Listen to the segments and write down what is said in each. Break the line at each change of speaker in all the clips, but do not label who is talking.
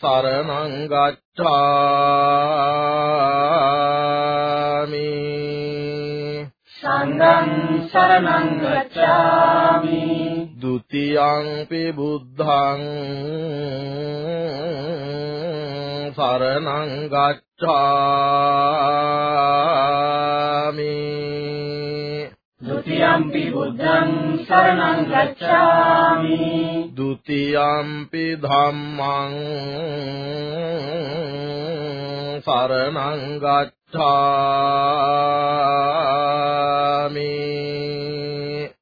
සරණං ගච්ඡාමි සංඝං සරණං ගච්ඡාමි ဒ ුතියංපි බුද්ධං සරණං ගච්ඡාමි ද ุติ යම්පි බුද්ධං සරණං ගච්ඡාමි ဒုတိ යම්පි ධම්මං සරණං ගච්ඡාමි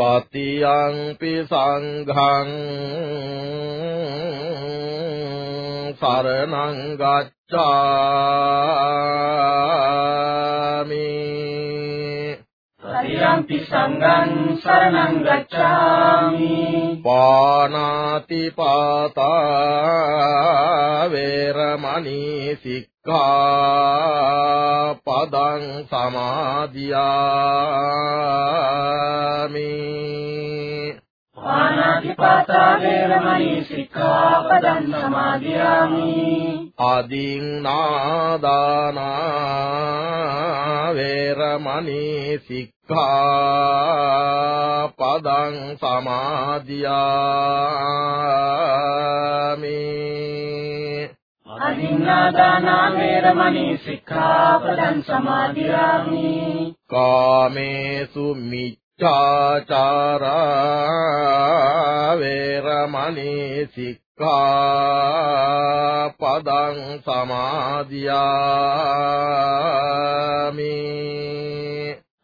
සතියංපි සංඝං සරණං ගච්ඡාමි සතියංපි සංඝං සරණං ගච්ඡාමි පානාති පාතා වේරමණී සික්ඛාපදං සමාදියාමි ආනාතිපාතා වේරමණී සික්ඛාපදං සමාදියාමි ආදීනාදානා වේරමණී සික්ඛාපදං සමාදියාමි අදින්නාදානාමේරමණී සික්ඛාපදං සමාදියාමි කාමේසු මිච්ඡාචාරා වේරමණී සික්ඛාපදං සමාදියාමි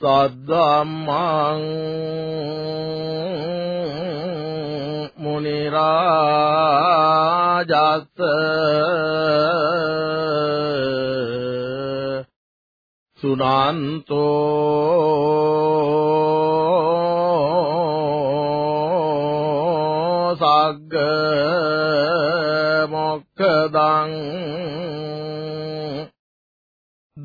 සද්දම්මං
මුනි රාජස්
සුනන්තෝ සග්ග මොක්ඛදං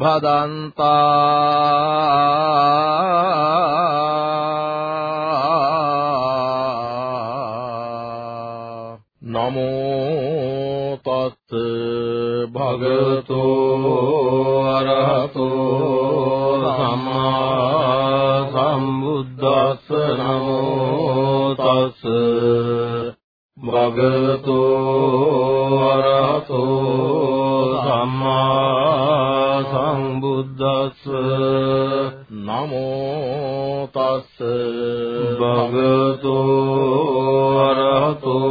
භදන්තා නමෝ තත් භගවතෝ අරහතෝ සම්මා සම්බුද්දස්ස නමෝ තස් භගවතෝ අරහතෝ සම්මා බුද්දස්ස නමෝ තස්ස භගවතෝ අරහතෝ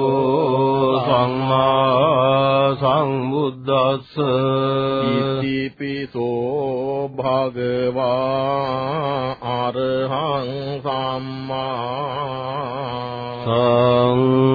සම්මා සංබුද්දස්ස ඉතිපිසෝ භගවා අරහං සම්මා සං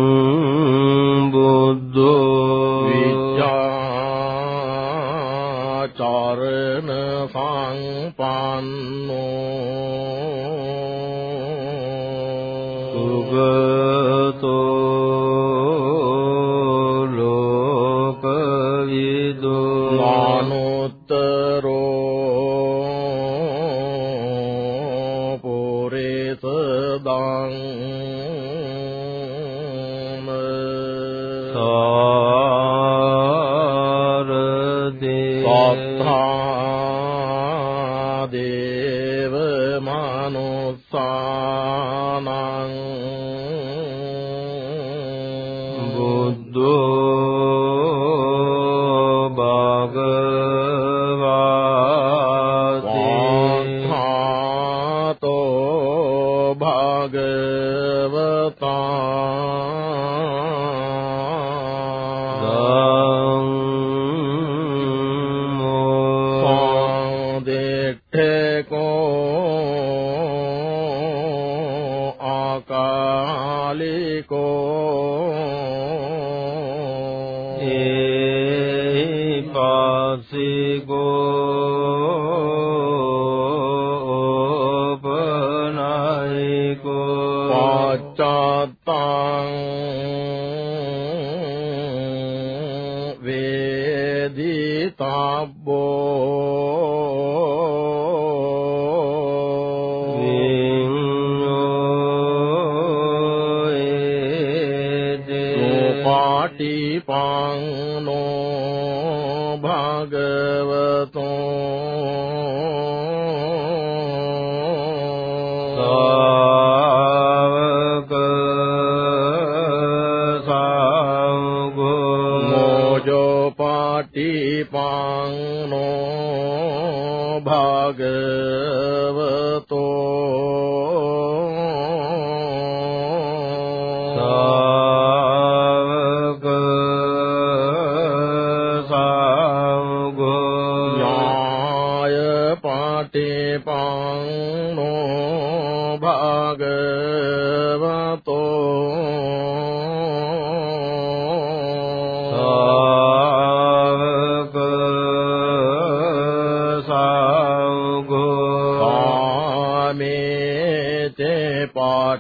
භාග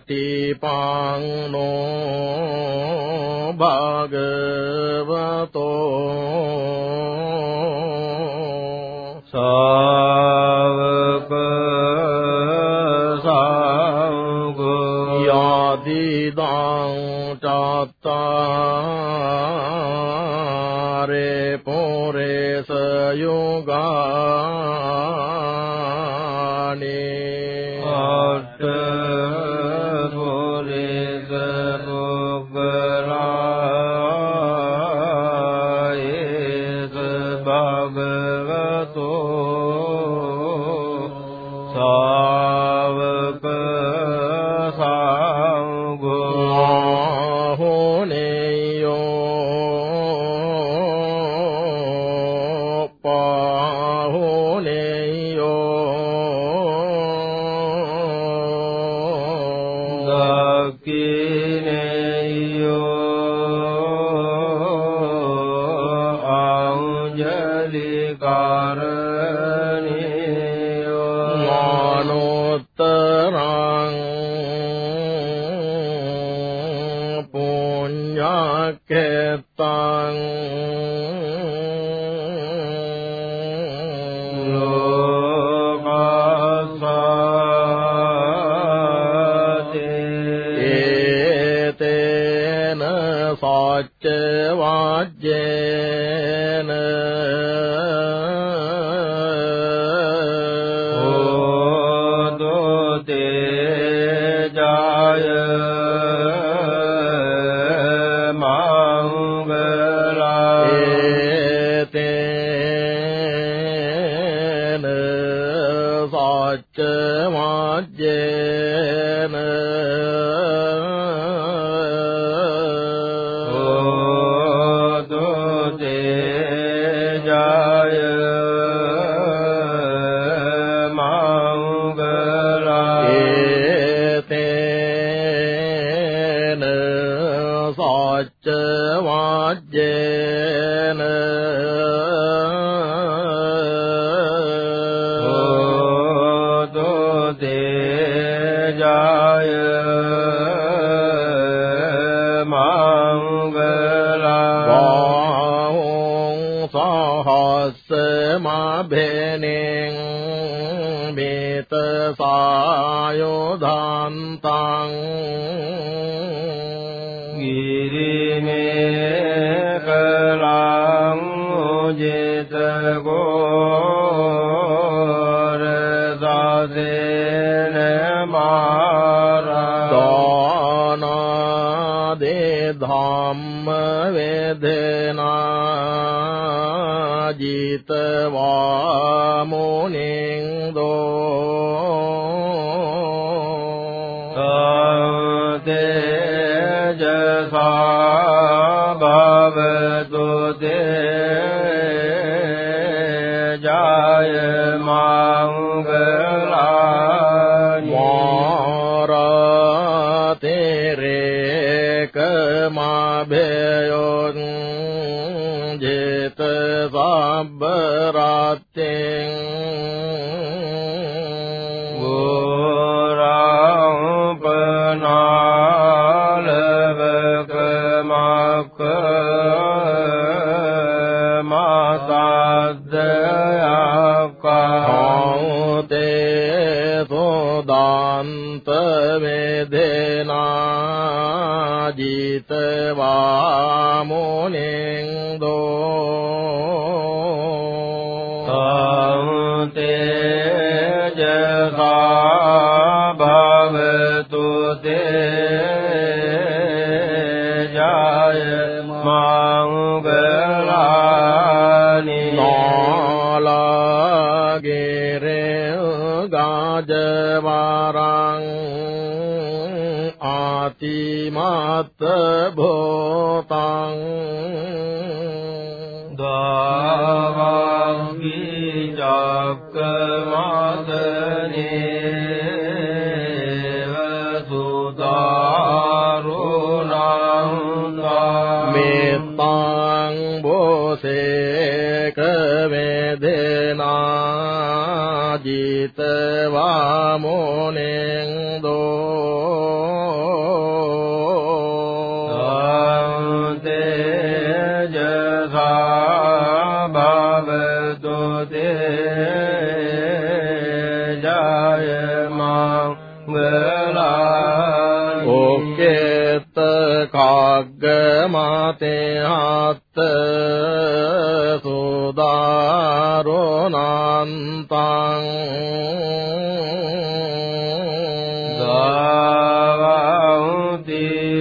de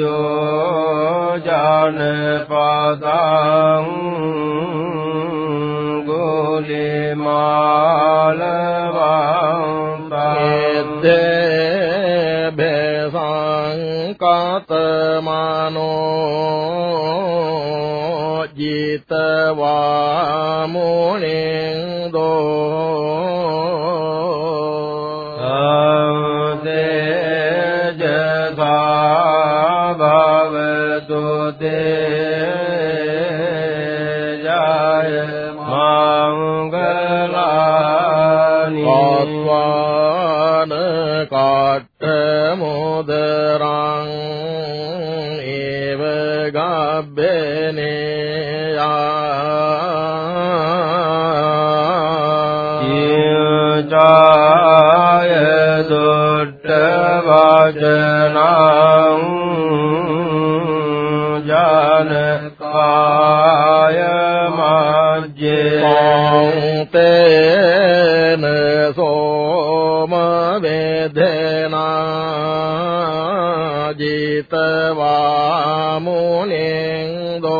යෝ ජානපදං ගෝලිමාලවං
තෙද්දේ
බේසංකතමානෝ ජීතවා මුනේ ජය මංගලානි පස්වාන කට්ට මොදරං ඒව ගබ්බනේ ජය දොට්ට වජර धेनाजितवामुनिन्दो जीतवा मोनि गो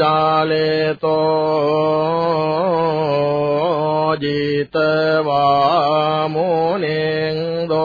जालेतो जीते वा मुने दो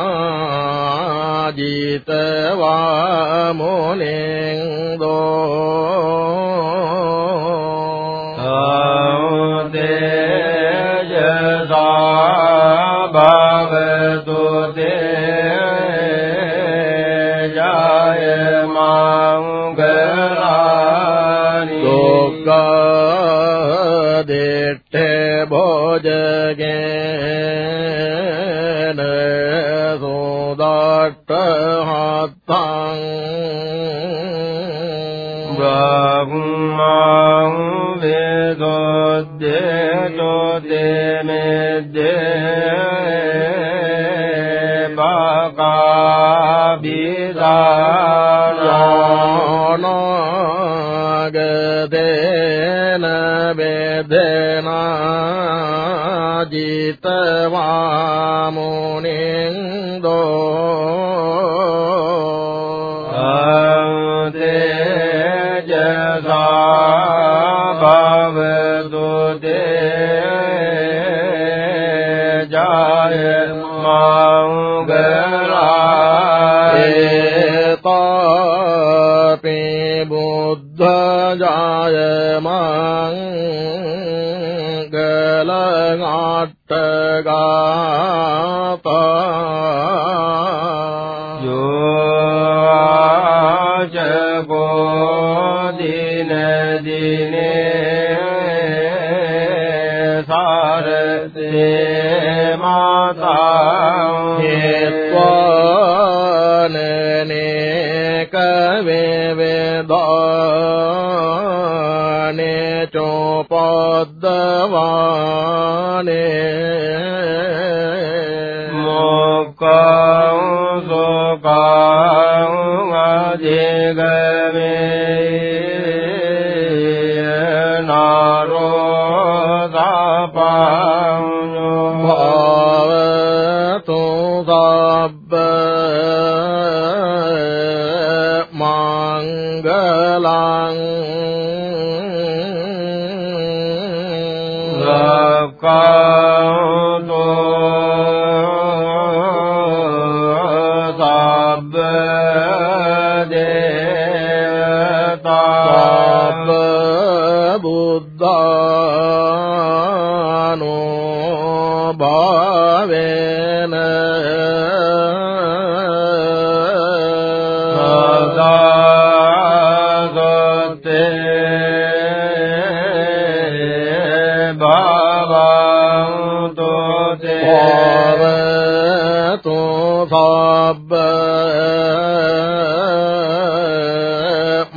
जीतवा मोनि दो हेदा भो दे जय मा गोगे भोज गे नो අරහතං බ්‍රහ්මං වේදොද්දේනෝ දේමෙද්දේ බාකාබිදානාගදේන වේදනා ජීතවා මුනින් දෝ बुद्ध बुद्धाय භගවානේ සබ්බ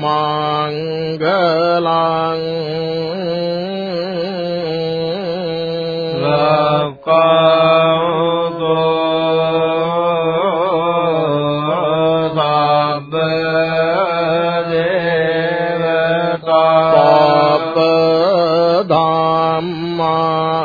මංගලං ලක්ඛා ධම්මා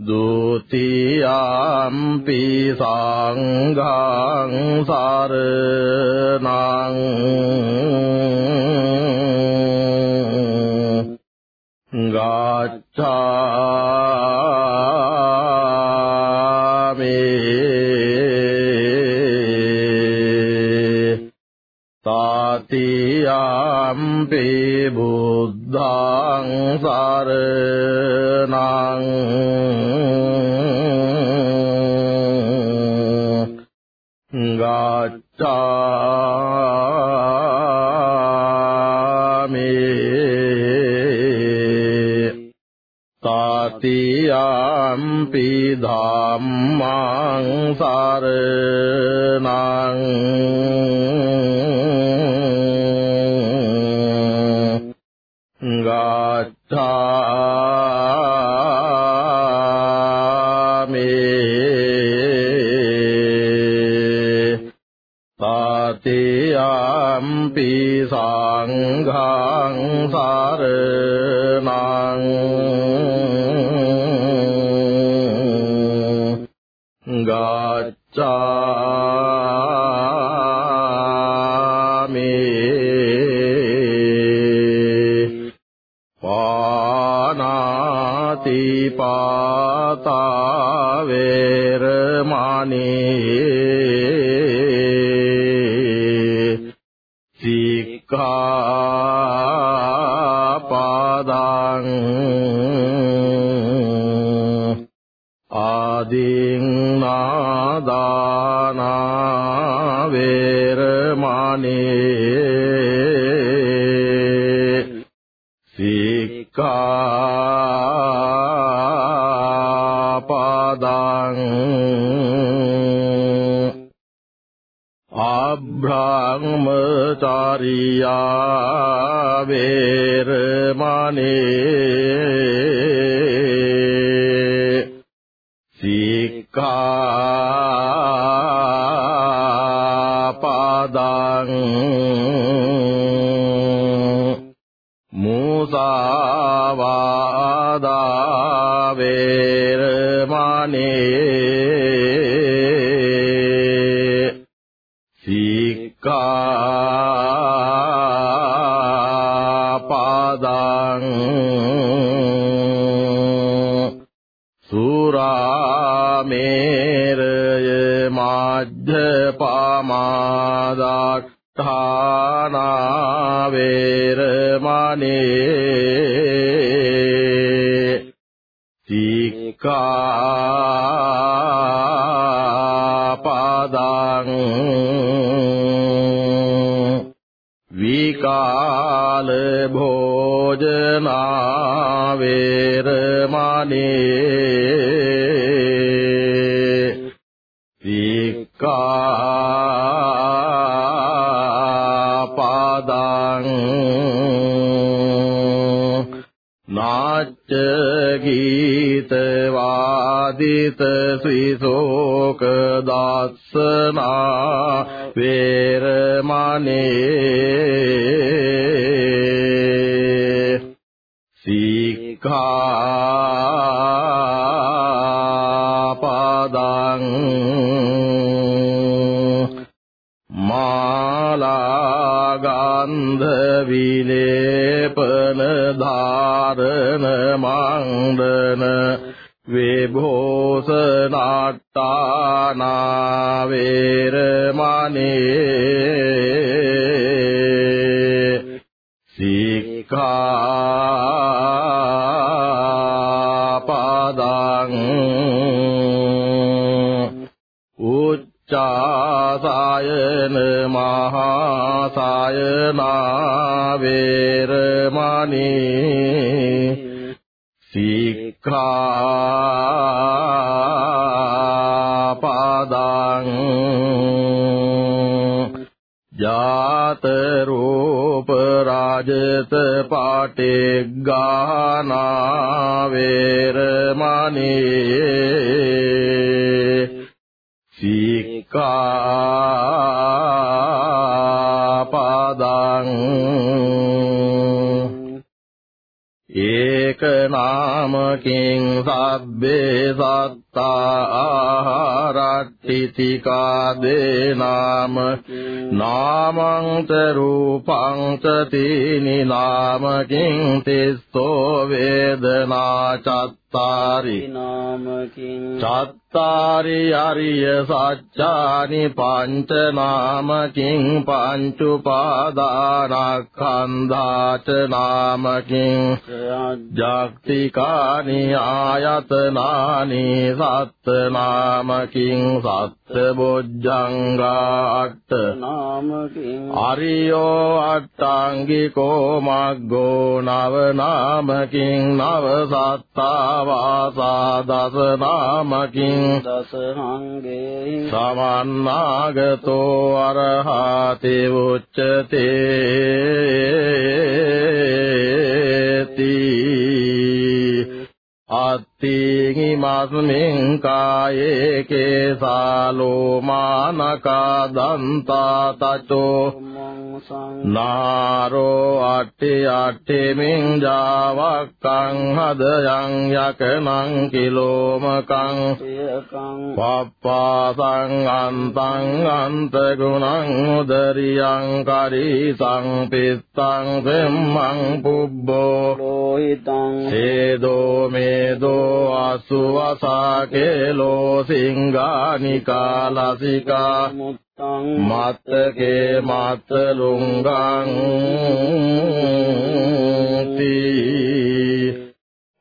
දුතියම්පි සංඝං සරණං ගච්ඡා තියම්පි බුද්ධං සරණං ගච්ඡාමි තතියම්පි ධම්මං සරණං බුද්ධාමේ පාතියම්පි සංඝං සරණං ගච්ඡා සුනතා වේරමණී සික්ඛාපදං ආදීන් නාදානා වේරමණී සික්ඛා ධම්මචාරියා වේරමණී සික්ඛා මජ්ජපාමාදාඨානාවේරමණේ
සීකාපදං
විකාල භෝජනාවේරමණේ උච්ච ගීත වාදිත සිසෝක දස්සනා වේරමණේ සීඛා පදං මාලා ගන්ධවි පල ධාරණ මංගන විභෝසනාට්ටානා වේරමණී
සීකාපදං
උච්චා සායන මහා සායනා වේරමණී සික්ඛාපදං ජාත රූප රාජත පාටේ ගානා වේරමණී සික්ඛාපදං ඒක නාමකින් සබ්බේ සත් ආහාරට්ටිතිකාදේනාම නාමං ච රූපං ච තීනි නාමකින් තිස්සෝ වේදනා චත්තාරි නාමකින් චත්තාරි අරිය සත්‍යානි පංච නාමකින් පංච උපාදානස්කන්ධාච නාමකින් ජක්තිකානි ආයතනානි සත්ත නාමකින් සත්ත බොජ්ජංගාට්ඨ
නාමකින්
අරියෝ අට්ඨාංගිකෝ මග්ගෝ නව නාමකින් නව සත්තා වාසා දස නාමකින් දස හංගේ සමන්නාගතෝ අරහතේ උච්චතේ ති අත් තීගි මාස්මෙන් කායේ කේසාලෝ මානකා දන්තා තචෝ නාරෝ අට්ටි අට්ටි මින් ජාවක්කං හදයන් යකනං කිලෝමකං පප්පාසං අන්තං අන්ත ගුණං උදරියං කරිසං පිත්තං සෙම්මං පුබ්බෝ ලෝහිතං සේදෝ මේදෝ අසුවසා කේලෝ සිංගානිකා ලසිකා මත්තකේ මත්තලුංගං තී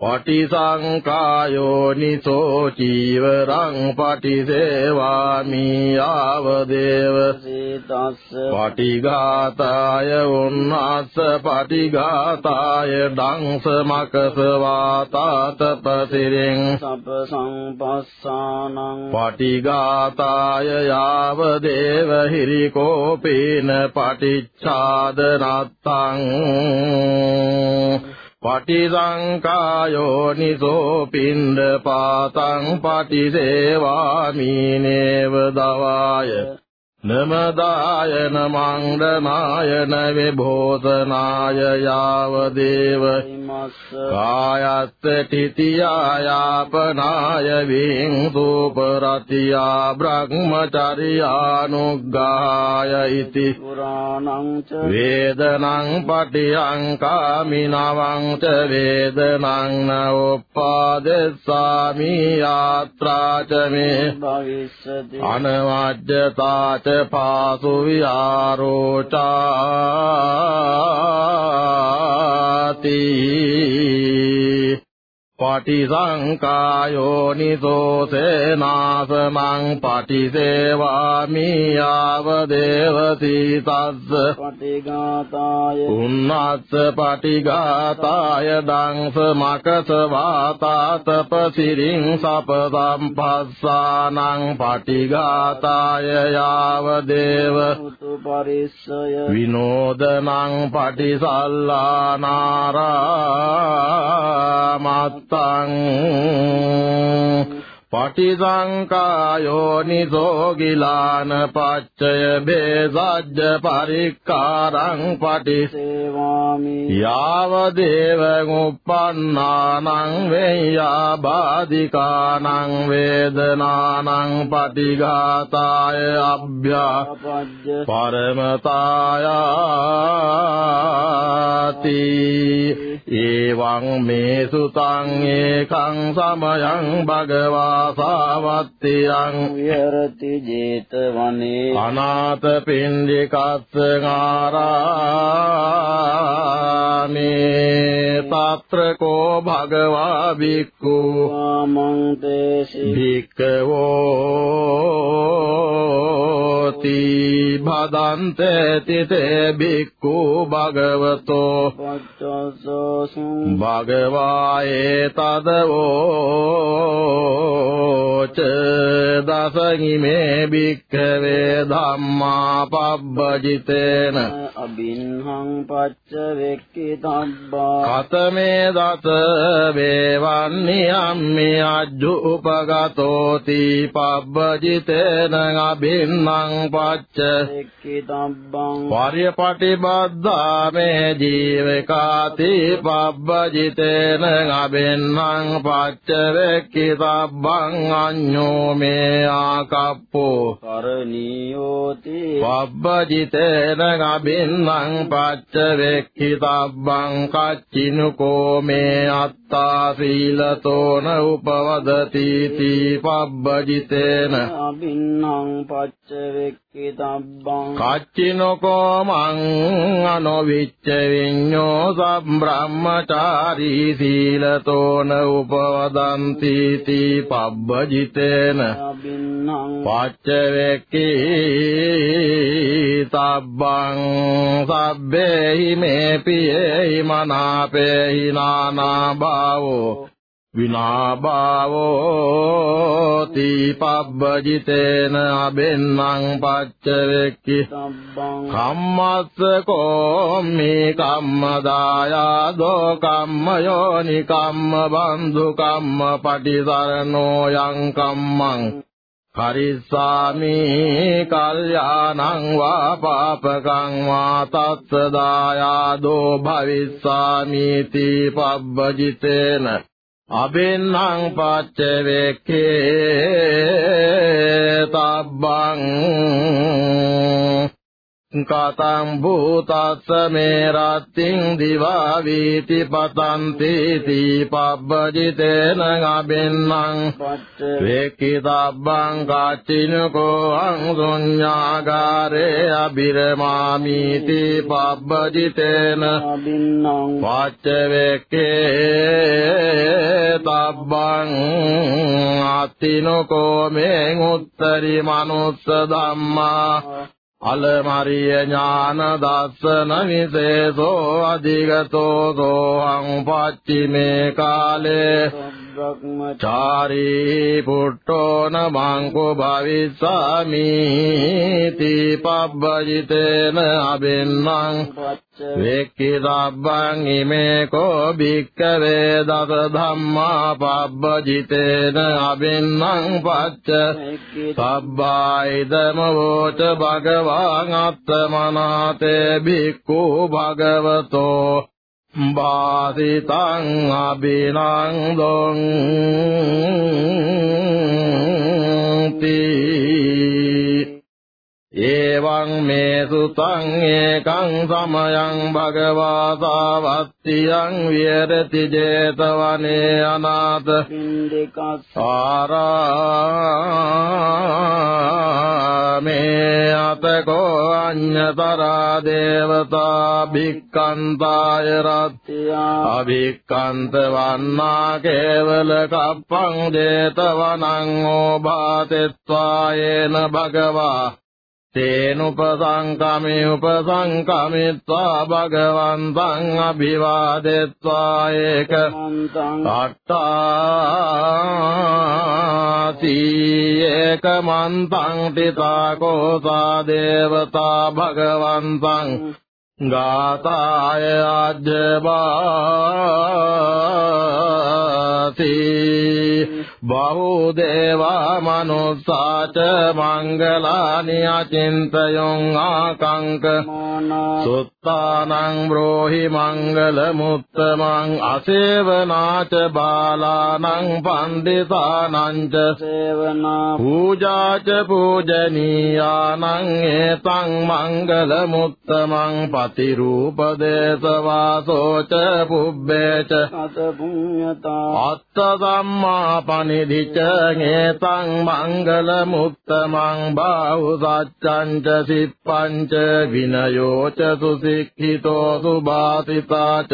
පටිසංකායෝ නිසෝ චීවරං පටිසේවාමි ආවදේව සීතස්ස පටිඝාතාය උන්නස්ස පටිඝාතාය ඩංස මකස වාතතපසිරින් සබ්බ සංපස්සානං පටිඝාතාය යාවදේව හිරිකෝපේන පටිච්ඡාදනත්තං පටිසංකායෝ නිසෝ පින්ඩ පාතං පටිසේවාමීනේව දවාය නමදාය නමංගමාය නවිභෝතනාය යාව දේව කායත් තිතියායාපනාය වින්දුපරතියා බ්‍රහ්මචර්යානුග්ගාය ඉති වේදනං පටියං කාමිනවං ච වේදනං නෝප්පාදෙස්සාමි යාත්‍රා ච මේ භවිස්සති අනවජ්ජතා ච පාසු විහාරෝචාති පටිසංකායෝනිසෝසේනාසමං පටිසේවාමි ආවදේවසී තස්ස පටිගාතාය උන්නස්ස පටිගාතාය දංස මකස වාතාත පසිරින් සප සම්පස්සානං පටිගාතාය යාවදේව පරිස්සය විනෝදනං පටිසල්ලානාරාමත් පුත්තං පටිසංකායෝ නිසෝ ගිලාන පච්චය බේසජ්ජ පරික්කාරං පටිසේවාමි යාව දේව උප්පන්නානං වේයා බාධිකානං වේදනානං පටිඝාතාය අභ්‍යාපජ්ජ පරමතායාති ඒවං මේ සුතං ඒකං සමයං භගවා සාවත්තියං විහෙරති 제තවනේ අනාථ පින්ඩිකස්ස ආරාමේ తත්‍ර කෝ භගවා භික්ඛු ආමං දේසි භික්ඛවෝති භදන්තේ තිතේ භික්ඛු භගවතෝ පච්චසෝ භගවා ඒතදවෝ හෝච දසගිමේ භික්ඛවේ ධම්මා පබ්බජිතේන අබින්හං පච්ච වෙක්කි තබ්බා කතමේ දත වේවන්නි අම්මි අජ්ජු උපගතෝති පබ්බජිතේන අබින්හං පච්ච වෙක්කි තබ්බං පරියපටිබද්ධා මේ ජීවකාති පබ්බජිතේන අබින්හං පච්ච වෙක්කි තබ්බා පබ්බං අඤ්ඤෝ මේ ආකප්පෝ කරණීයෝති පබ්බජිතේන ගබින්නම් පච්ච වෙක්ඛිතබ්බං කච්චිනුකෝ මේ අත් සත්තා සීලතෝන උපවදති තී පබ්බජිතේන අබින්නම් පච්ච වෙක්කි තබ්බං කච්චිනකෝ මං අනොවිච්ච විඤ්ඤෝ සම්බ්‍රාහ්මචාරී සීලතෝන උපවදන්ති තී පබ්බජිතේන අබින්නම් පච්ච වෙක්කි තබ්බං සබ්බේහි මේ පියේහි මනාපේහි නානා භාවෝ විනාභාවෝ තීපබ්බජිතේන අබෙන්නං පච්චවෙක්කි කම්මස්ස කෝම්මේ කම්මදායාදෝ කම්මයෝනි කම්ම බන්දු කම්ම පටිසරණෝ යං කම්මං කරිස්සාමි කල්යාණං වා පාපකං වා තස්ස දායාදෝ භවිස්සාමි තී පබ්බජිතේන අබෙන්නං පච්ච වේක්ඛේ තබ්බං කතං භූතස්ස මේ රත්තිං දිවා වීති පතන්ති දීපබ්බජිතේන අබෙන්නං වේකිතබ්බං කාචිනකෝ අං සුඤ්ඤාගාරේ අබිරමාමි දීපබ්බජිතේන අබින්නම් වාච්ච වේකේ තබ්බං අත්තිනකෝ මේ උත්තරී මනුස්ස ධම්මා අලමරිය ඥාන දස්සන විශේෂෝ අධිගතෝ සෝං පච්චිමේ කාලේ චාරී පුට්ටෝන මංකු භවිස්සාමි තීපබ්බජිතේන අබෙන්නම් වෙක්කිරබ්බං ඉමේ කෝ භික්කවේ දස ධම්මා පබ්බජිතේන අබෙන්නම් පච්ච පබ්බායිදම වෝච භගවාන් අත්තමනාතේ භික්ඛු භගවතෝ බාසිතං අබිනන්දොන්ති එවං මේ සුතං ඒකං සමයං භගවා සාවත්තියං විහෙරති 제තවනේ අනාත සාරාමේ අතකෝ අඤ්ඤතරා දේවතා භික්ඛන්තාය රත්ත්‍යා අභික්ඛන්ත වන්නා කේවල කප්පං 제තවනං ඕභාතෙත්වායේන භගවා තේනුපසංකමි උපසංකමිත්වා භගවන්තං අභිවාදෙත්වා ඒක අට්ඨාති ඒකමන්තං තිතාකෝසා දේවතා භගවන්තං ගාතාය අජ්ජබාති බහූ දේවා මනුස්සාච මංගලානි අචින්තයොං ආකංක සුත් තානං බ්‍රෝහි මංගල මුත්තමං අසේවනාච බාලානං පණ්ඩිතානං ච
සේවනා
පූජාච පූජනීයානං ඒතං මංගල මුත්තමං පතිරූපදේශවාසෝච පුබ්බේච අත පුඤ්ඤතා අත්ත ධම්මා පනිදිච ඒතං මංගල මුත්තමං බාහු සච්ඡං ච සිප්පං ච විනයෝච සුසි අතික්ඛිතෝ සුභාසිතාච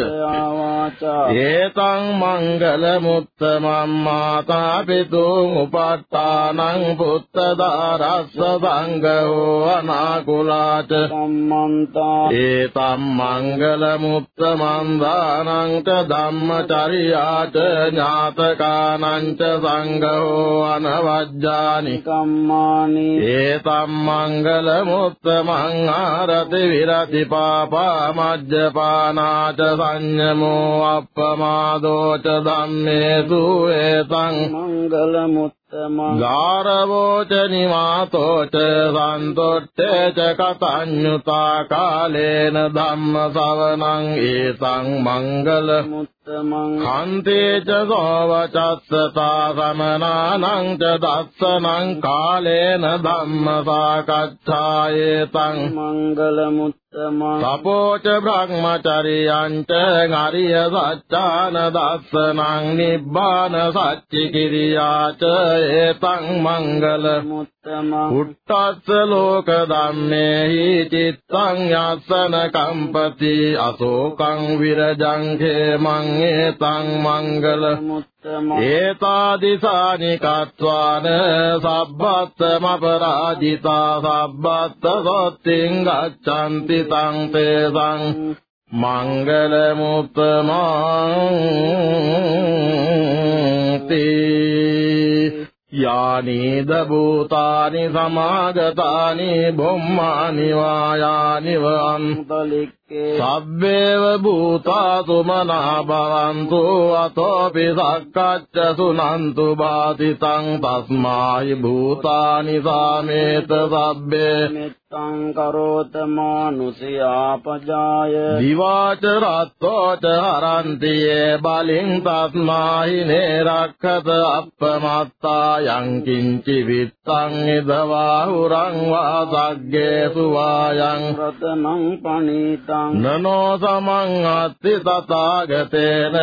ඒතං මංගල මුත්තමං මාතා පිතුං උපට්ඨානං පුත්ත දාරස්ස සංඝෝ අනාකුලාච සම්මන්තා ඒතං මංගල මුත්තමං දානං ච ධම්මචරියාච ඥාතකානං ච සංඝෝ අනවජ්ජානි කම්මානි ඒතං මංගල මුත්තමං ආරති විරති පාප අපාමජ්ජපානාච සංයමෝ අප්පමාදෝච ධම්මේසු ඒතං මංගලමුත් ගාරවෝච නිවාතෝච සන්තොට්ඨේ ච කතඤ්ඤුතා කාලේන ධම්ම සවනං ඒතං මංගල මුත්තමං කන්තේ ච සෝවචස්සතා සමනානං ච දස්සනං කාලේන ධම්ම සාකච්ඡායේතං මංගල මුත්තමං තපෝච බ්‍රහ්මචරියං ච ගාරිය සත්‍යාන දස්සනං නිබ්බාන සච්චිකිරියාච ඒතං මංගල උට්ටස්ස ලෝක ධම්මේහි චිත්තං යස්සන කම්පති අශෝකං විරජං ඛේමං ඒතං මංගල ඒතාදිසානි කත්වාන සබ්බත්තම අපරාජිතා සබ්බත්ත සොත්තිං ගච්ඡanti තං තේසං මංගල මුත්තමං තේ यानि दभूतानि समागतानि ब्रह्मानि वा यानि සබ්බේව භූතාසු මනා භවන්තු අතෝපි සක්කච්ච සුනන්තු බාතිතං තස්මායි භූතානි සාමේත සබ්බේ තං කරෝත මානුසයාපජාය දිවාච රත්තෝ ච හරන්ති යේ බලින් තස්මායි නේරක්ඛත අප්පමත්තා යං කිංචි විත්තං ඉදවාහුරං වාසග්ගේ සුවායං රතනං පණීතං සුතං නනෝ සමං අත්ති තථාගතේන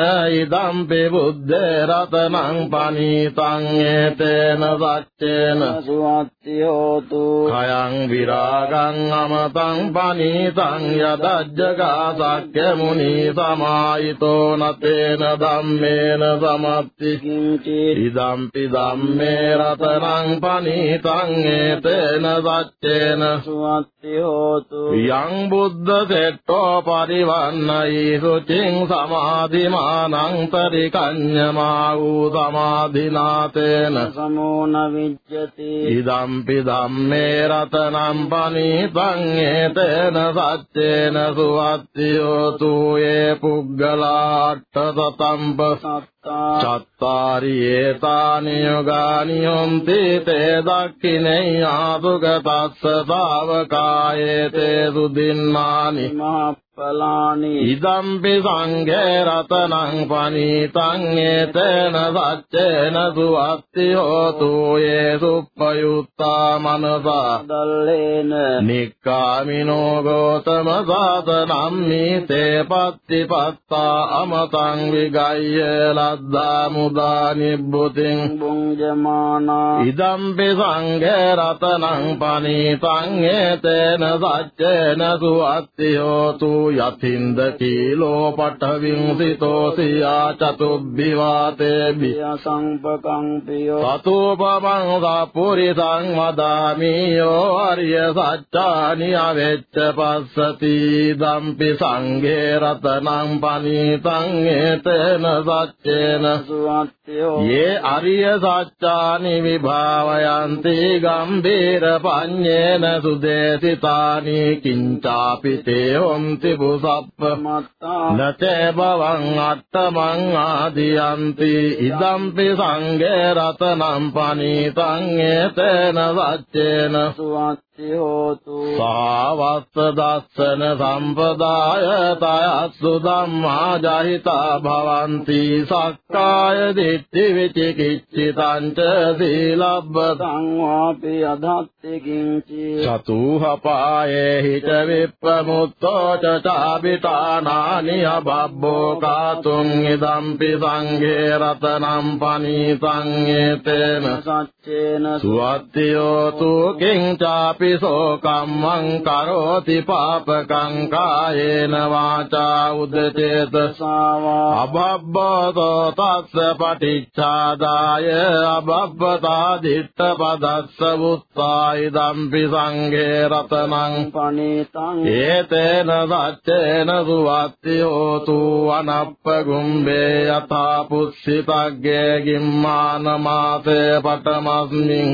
ඉදම්පි බුද්දේ රතනං පනීතං ඒතේන සච්චේන සුවත්ති හෝතු කයං විරාගං අමතං පනීතං යදජ්ජගා සක්්‍ය මුනි සමායිතෝ නතේන ධම්මේන සමත්ති කිංචි ඉදම්පි ධම්මේ රතනං පනීතං ඒතේන සච්චේන සුවත්ති හෝතු යං බුද්ධ සෙට් තෝ පරිවන්නයි සුචින් සමාධිමානං පරිකඤ්ඤමා වූ සමාධිනාතේන සමෝන විජ්ජති ඉදම්පි ධම්මේ රතනම් පනීතං හේතේන සච්චේන සුවත්තියෝ තුයේ පුග්ගලාට්ඨ සතම්ප සත් චත්තාරි ඒතානි යෝගානි හොන්ති තේ දක්ඛිනේ ආභුග පස්ස භාවකායේ තේ සුදින්මානි පලානි ඉදම්පි සංඝේ රතනං පනීතං ඒතන සච්චේන සුවත්ති හෝතු යේසුප්පයුත්තා මනසා දල්ලේන නික්කාමිනෝ ගෝතම සාතනම් මීතේ පත්තිපත්තා අමතං විගය්‍ය ලද්දා මුදා නිබ්බුතින් බුංජමානා ඉදම්පි සංඝේ රතනං පනීතං ඒතන සච්චේන සුවත්ති හෝතු යතින්ද කීලෝ පඨවින් සිතෝ සියා චතුබ්බිවාතේ බිය සංපකං පියෝ සතෝපමං සපුරිසං වදාමි යෝ ආර්ය සත්‍යානි අවෙච්ච පස්සති දම්පි සංඝේ රතනං පනීතං ඒතන සච්චේන සුවත්ත්‍යෝ යේ ආර්ය සත්‍යානි විභාවයන්ති ගම්බීර පඤ්ඤේන සුදේසිතානි කිංචාපි තේ හොම්ති බෝසප්ප නච බවං අත්තමං ආදියන්ති ඉදම්පි සංඝේ රතනම් පනීතං ඒතන සච්චේන සුවත් හෝතු සාවත්ත දස්සන සම්පදාය තයස්සු ධම්මා ජහිතා භවಂತಿ සක්කාය දිට්ඨි විචිකිච්ඡිතං ච සීලබ්බ සංවාපි අධත්ති කිංචි චතුහපායේ හිත විප්පමුත්තෝ ච චාබිතානානි අබබ්බෝ කාතුං ඉදම්පි සංඝේ රතනම් පනීතං ඒතේන සච්චේන සුවත්තියෝ තු කිං චාපි පිසෝ කම්මං කරෝති පාපකං කායේන වාචා උදචේතසාවා අබබ්බතෝ තස්ස පටිච්ඡාදාය අබබ්බතා දිත්ත පදස්ස වුත්සායි දම්පි සංඝේ රතනං පනේතං ඒතේන සච්චේන සුවත්ති හෝතු අනප්ප ගුම්බේ යතා පුස්සිතග්ගේ ගිම්මාන මාසේ පටමස්මින්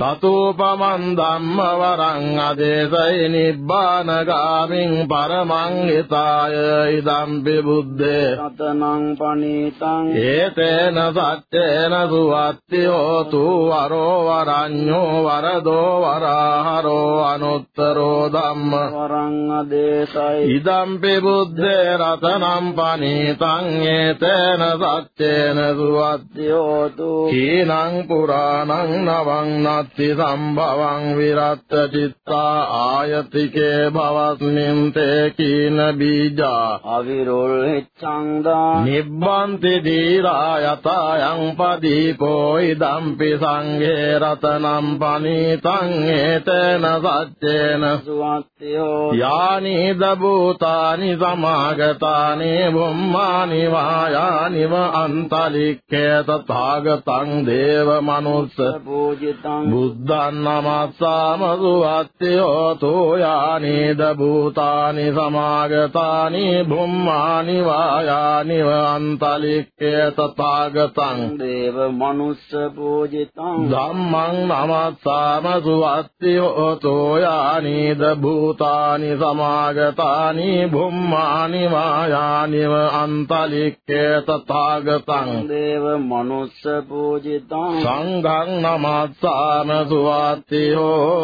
තතුපමන් ධම්ම ධම්මවරං අදේසයි නිබ්බානගාමින් පරමං ිතාය ඉදම්පි බුද්දේ සතනං පනීතං ඒතේන සච්චේන සුවත්ති හෝතු වරෝ වරඤ්ඤෝ වරදෝ වරහරෝ අනුත්තරෝ ධම්ම වරං අදේසයි ඉදම්පි බුද්දේ රතනං පනීතං ඒතේන සච්චේන සුවත්ති හෝතු හීනං පුරාණං නවං නත්ති සම්භවං විරා අරහත් චිත්තා ආයතිකේ භවස්මින් තේ කීන බීජා අවිරොල් චන්දා නිබ්බන්ති දීරා යතයන් පදීපෝ ඉදම්පි සංඝේ රතනම් පනීතං හේතන සච්චේන සුවත්තියෝ යානි දබූතානි සමාගතානි බුම්මානි වායානි ව අන්තලික්ඛේ තථාගතං දේව මනුස්ස පූජිතං බුද්ධං නමස්සා කාමසුවත්යෝ තෝයානේද භූතානි සමාගතානි බුම්මානි වායානි වන්තලික්කේ තථාගතං දේව මනුස්ස පූජිතං ධම්මං නමස්සාම සුවත්යෝ තෝයානේද භූතානි සමාගතානි බුම්මානි වායානි වන්තලික්කේ තථාගතං දේව මනුස්ස පූජිතං සංඝං නමස්සාම සුවත්යෝ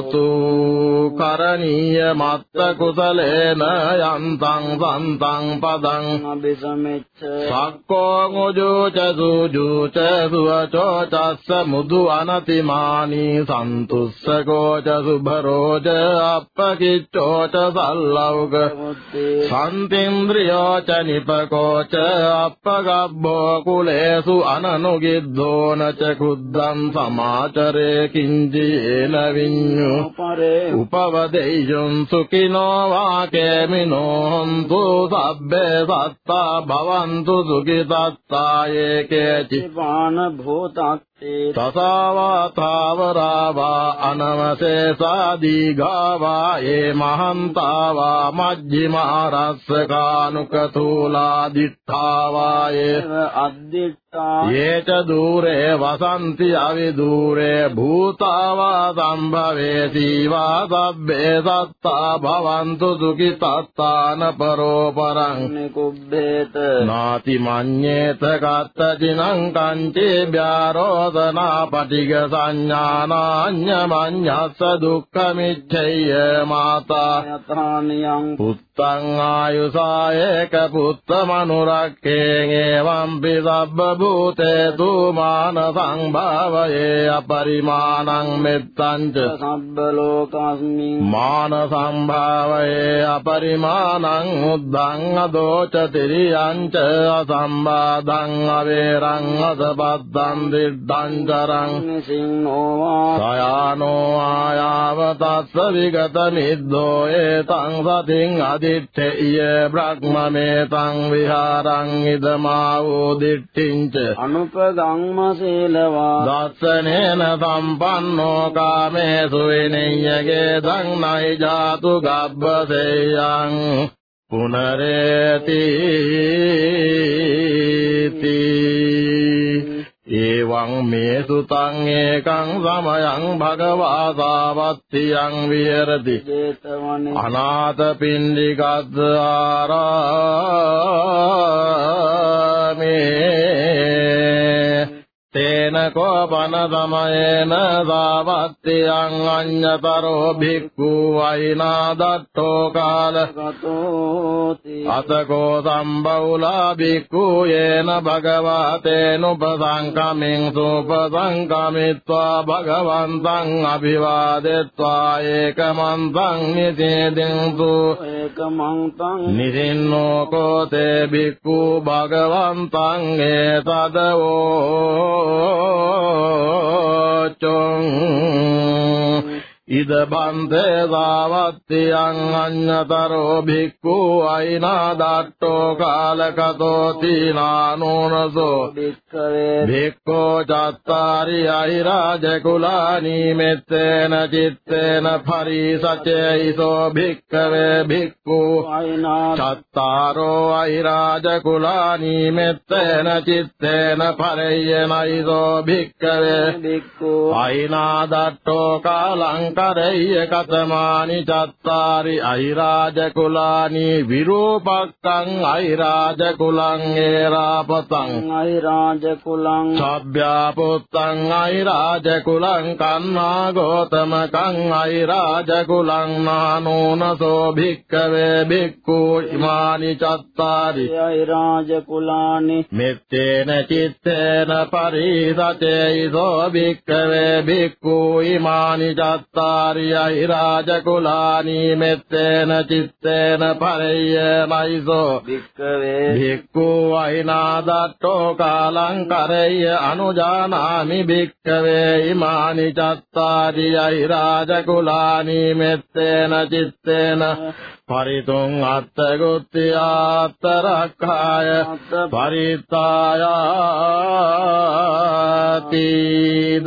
හෝතු කරණීය මත්ත කුසලේන යන්තං සන්තං පදං අபிසමෙච්ච සක්කෝ මුජුච සුජුච සුවචෝ තස්ස මුදු අනතිමානී සන්තුස්සකෝච සුභරෝච අප්පකිච්ඡෝච සල්ලව්ග සම්පේන්ද්‍රියෝච නිපකෝච අප්පගබ්බෝ කුලේසු අනනුගිද්ධෝනච කුද්දම් සමාචරේ කිංජේන විඤ්ඤු परे उपवदेशुं सुखिनो वाके मिनोहं भवन्तु सुखि दत्ता ये के जिवान् තසාවා තාවරාවා අනවසේසා දීඝාවා ඒ මහන්තාවා මජ්ජිමා රස්සකානුක තූලා දිත්තාවා ඒ අද්දිත්තා යේච দূරේ වසන්ති අවි দূරේ භූතාවා සම්භවේසීවා සබ්බේ සත්තා භවන්තු සුඛි තත්තාන පරෝපරං නිකුබ්බේත නාති මඤ්ඤේත කත්ත දිනං කංචේ බ්‍යාරෝ नापतिगतञ्ज्ञान्यमन्यस दुःखमिच्छता තං ආයුසායක පුත්ත මනුරක්ඛේන් එවං පිසබ්බ භූතේතු මාන සංභාවයේ අපරිමාණං මෙත්තං ච සබ්බ ලෝකස්මින් මාන සංභාවයේ අපරිමාණං උද්ධං අදෝච තිරියං ච අසම්බාධං අවේරං අසබද්දං දිද්දං කරං සින්නෝ සයානෝ ආයාව තස්ස විගත මිද්දෝ ඒතං සතින් අදි අනිත්‍යය බ්‍රහ්මමේතං විහාරං ඉදමාවෝ දිට්ඨින්ච අනුපදම්ම සීලවා දස්සනේන සම්පන්නෝ කාමේසු විනීයගේ දං නයි ජාතු ගබ්බසේයං පුනරේති තී එවං මේ සුතං ඒකං සමයං භගවා සාවත්තියං විහෙරති අනාථ පින්ඩිකත් ආරාමේ තේන කෝපන සමයේන සාවත්තියං අඤ්ඤතරෝ භික්ඛු වෛනාදත්තෝ කාල සතෝති අතකෝ සම්බවුලා භික්ඛු යේන භගවතේනුපසංකමින් සුපසංකමිත්වා භගවන්තං අභිවාදෙත්වා ඒකමන්තං නිදේදෙන්තු ඒකමන්තං නිදින්නෝ කෝතේ භික්ඛු භගවන්තං ඒතදවෝ චං ඉද බන්තේ සාවත්තියං අඤ්ඤතරෝ භික්ඛු අයිනා දට්ඨෝ කාලකතෝ තීනානෝනසෝ භික්ඛෝ චත්තාරි අහිරාජකුලානි මෙත්තේන චිත්තේන පරිසචේයිසෝ භික්ඛවේ භික්ඛු චත්තාරෝ අහිරාජකුලානි මෙත්තේන චිත්තේන පරයනයිසෝ භික්ඛවේ භික්ඛු අයිනා දට්ඨෝ කාලංක කරෙය්‍ය කතමානි චත්තාරි අයිරාජ කුලානි විරූපක්ඛං අයිරාජ කුලං ඒරාපතං අයිරාජ කුලං සබ්භ්‍යා පුත්තං අයිරාජ කුලං කන්නා ගෝතමකං අයිරාජ කුලං නානෝනසෝ භික්ඛවේ භික්ඛු ඉමානි චත්තාරි
අයිරාජ කුලානි
මෙත්තේන චිත්තේන පරිසතේ ඉසෝ භික්ඛවේ භික්ඛු ඉමානි චත්තාරි මෙත්තේන චිත්තේන मित्रेन चित्तेन फलै मयि सो विश्वे को අනුජානාමි अनुजानामि भिक्षवे इमानि රාජ राजकुलानि මෙත්තේන चित्तेन පරිතුං අත්තගොත්ත්‍යාතරක්ඛාය පරිත්තායාති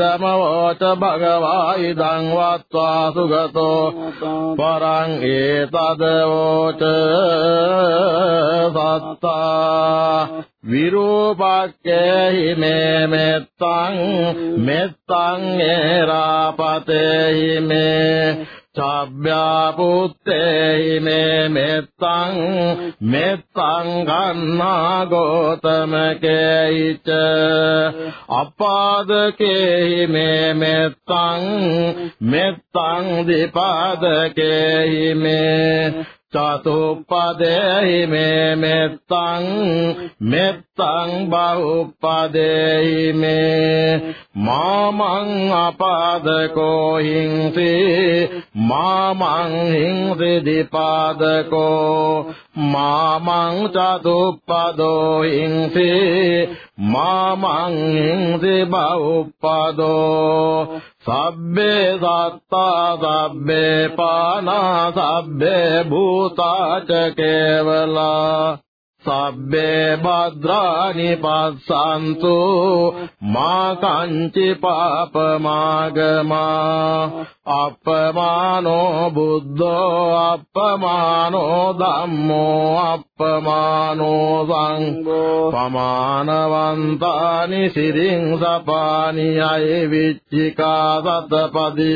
දමවච භගවායි දං වත්වා සුගතෝ පරං ඒතදවෝච සත්තා විරූපක්කේහි මේ මෙත්තං මෙත්තං ඒරාපතේහි මේ චබ්බ්‍යාපුත්තේනේ මෙත්තං මෙත්තං ගන්නා ගෝතමකේයිච අපාදකේහි මේ මෙත්තං මෙත්තං දීපාදකේහි මේ චතුප්පදේහි මේ මෙත්තං මෙත්තං බහුප්පදේහි මේ මාමං අපාදකෝ හිංති මාමං හිංති දීපාදකෝ මාමං චතුප්පදෝ හිංති මාමං දෙබව්පදෝ සබ්බේ සත්තා සබ්බේ පානා සබ්බේ භූතා ච කේවලා සබ්බේ භද්‍රානි පස්සන්තු මා කංචි පාපමාගමා අපමානෝ බුද්ධෝ අපමානෝ ධම්මෝ අපමානෝ සංඝෝ පමානවන්තානි සිරින් සපානි අය විච්චිකා සතපදි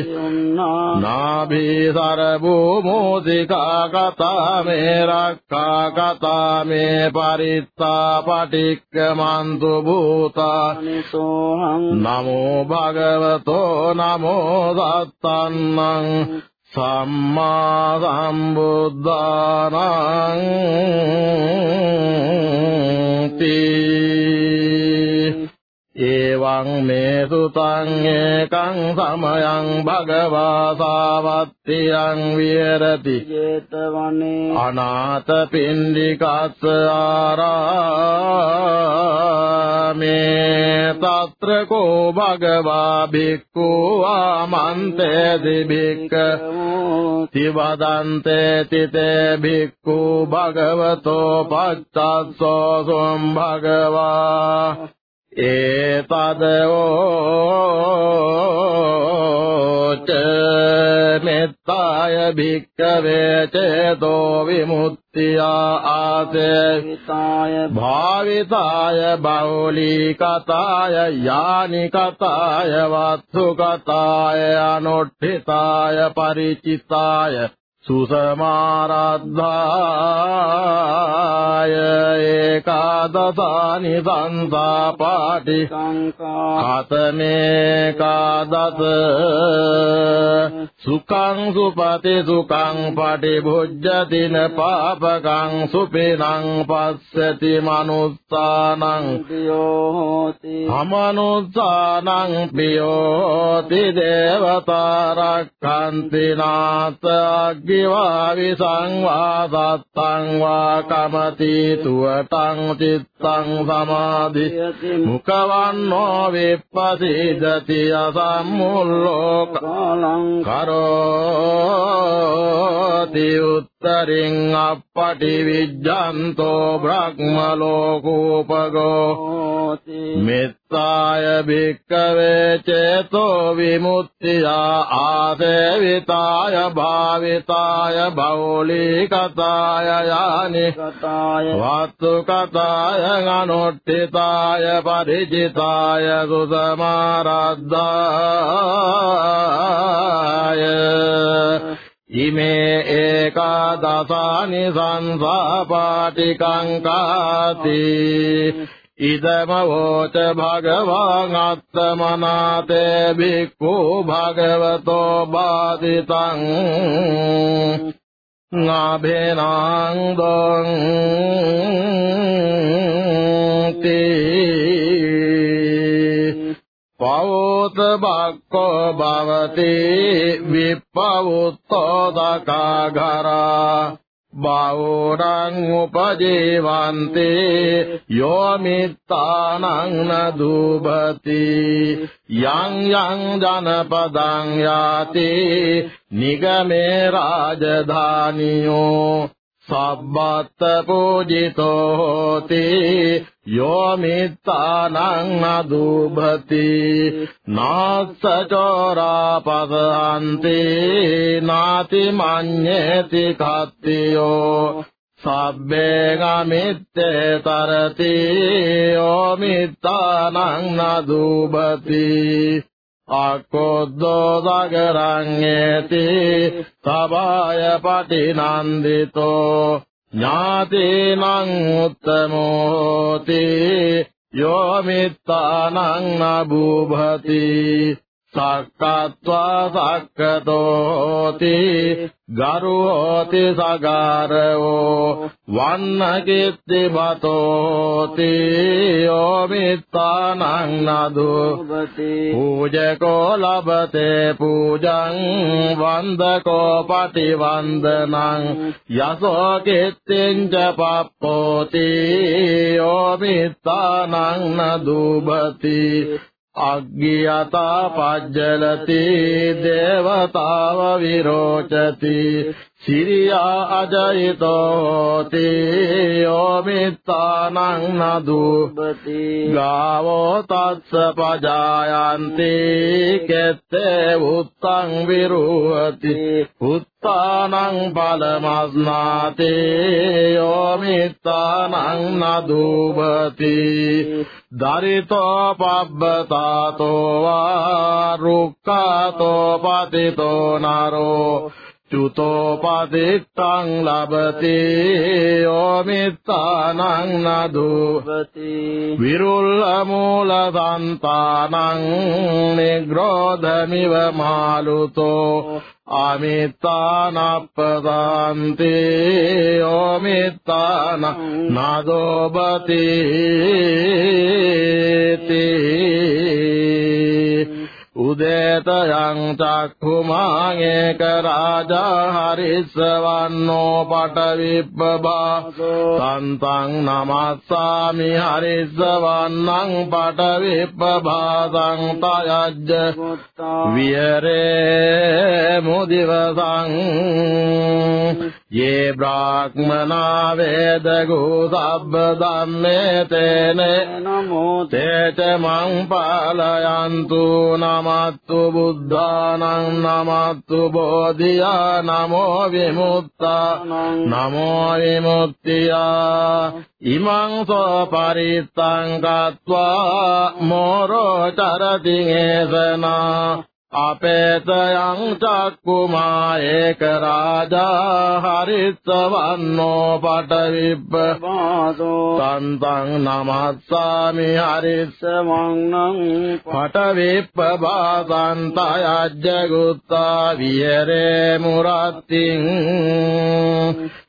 නාභී සරබෝ මෝදිකා කතා මේ රක්ඛා කතා මේ පරිත්තා පටික්කමන්තු භූතා නමෝ භගවතෝ නමෝ දත්තන්නං සම්මා සම්බුද්ධානං තී එවං මේ සුතං ඒකං සමයං භගවා සාවත්තියං විහෙරති ජේතවනේ අනාථ පින්ඩිකස්ස ආරාමේ తත්‍ර කෝ භගවා භික්ඛු ආමන්තේ දිබික්ක තිවදන්තේ තිතේ භික්ඛු භගවතෝ පච්චස්සෝ සම් භගවා एतच निय भिक्षवे चेदो विमुक्त्या आदेविताय भाविताय बौलिकथाय यानि कताय वाधुकथाय अनुष्ठिताय परिचिताय සුසමාරද්ධාය ඒකාදසානි සංසාපාටි කතමේ කාදස සුඛං සුපති සුඛං පටි භුජ්ජතින පාපකං සුපිනං පස්සති මනුස්සානං පියෝති අමනුස්සානං පියෝති දේවතාරක්ඛන්ති නාසග්ගි වා විසං වා සත්තං වා කමති තුවතං චිත්තං සමාධියති මුකවන්නෝ විප්පසීදති අසම්මුල්ලෝ කාලං කරෝති අත්තරින් අප්පටි විජ්ජන්තෝ බ්‍රහ්ම ලෝකෝපගෝ මෙත්තාය භික්කවේ චේතෝ විමුක්තිය ආසේවිතාය භාවිතාය බෞලිකතාය යනි වත්තු කතාය අනුට්ඨිතාය පරිචිතාය සුසමාරද්ධාය ඉමේ ඒකාදසානි සංසාපාටිකං කාති ඉදමවෝච භගවන් අත්තමනාතේ බික්ඛු භගවතෝ බාධිතං නාභේනං දොං තේ පවෝත බක්කෝ භවති විපවුත්තෝ දකාඝරා බෞරං උපජීවන්තේ යෝමිත්තානං නදුබති යං යං ජනපදං යාති නිගමේ රාජධානියෝ සබ්බත් පූජිතෝ හෝති යෝ මිත්තානං අදුභති නාස්සචෝරා පසහන්ති නාති මඤ්ඤේති කත්තියෝ සබ්බේ ගමිත්තේ තරති යෝ මිත්තානං නදුභති අක්කොද්දෝ සගරං ඒති සබාය පටිනන්දිතෝ ඥාතිනං උත්තමෝති යෝ මිත්තානං නබුභති සක්කත්වා සක්කතෝති ගරෝති සගාරෝ වන්නකිත්ති බතෝති යෝමිත්තානං නදු පූජකෝ ලබතේ පූජං වන්දකෝ පටිවන්දනං යසෝ කිත්තිං ච පප්පෝති යෝමිත්තානං නදුබති අග්ගියතා පජ්ජලති දේවතාව විරෝචති සිරියා අජයිතෝ තේයෝ මිත්තානං නදුබති ගාවෝ තත්ස පජායන්ති කෙත්තේ උත්තං විරුහති උත්තානං බලමස්නාතේයෝ මිත්තානං නදුබති දරිතෝ පබ්බතාතෝ වා රුක්ඛාතෝ පතිතෝ නරෝ චුතෝපදිත්තං ලබති යෝමිත්තානං නදුවති විරුල්ල මූල සම්පානං නිග්‍රෝධමිව මාලුතෝ අමිත්තානප්පදාන්ති යෝමිත්තාන නදෝබති තේ උදේතයං චක්ඛුමාං ඒක රාජා හරිස්සවන්නෝ පටවිප්පබා සම්පං නමස්සාමි හරිස්සවන්නං පටවිප්පබා සංතයජ්ජ විහෙරේ මුදිවසං යේ බ්‍රාහ්මනා වේද ගෝ සබ්බ ධම්මේ තේන නමෝ තේච මං පාලයන්තු නම නමත්තු බුද්ධානං නමත්තු බෝධියා නමෝ විමුක්තා නමෝ විමුක්තියා ඉමං සෝ පරිත්තං ගත්වා මෝරෝ චරති ඒසනා අපේතයං චක්කුමා ඒක රාජා හරිස්සවන්නෝ පටවිබ්බ වාසෝ තන්තං නමස්සාමි හරිස්සමං පටවිබ්බ වාසන්තයජ්ජගුත්තා විහෙරේ මුරත්තිං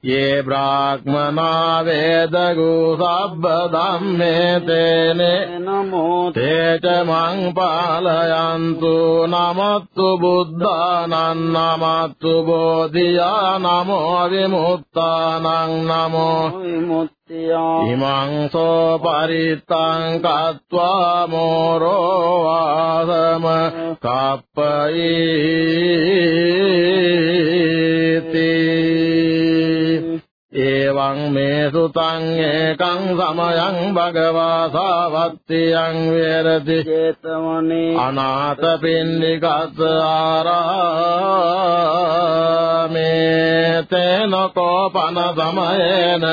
යේ බ්‍රාහ්මනා වේදගෝ සබ්බ ධම්මේ තේනේ නමෝ තේච මං පාලයන්තු නා නමත්තු බුද්ධානං නමත්තු බෝධියා නමෝ විමුක්තානං නමෝ විමුක්තියා ඉමං සෝ පරිත්තං කତ୍වා මෝරෝ ආසම කප්පයේති එවං මේ සුතං ඒකං සමයං භගවා සාවත්තියං වේරති චේතමනේ අනාථ පින්නිකස් ආරාමේ තේනකෝපන සමයේන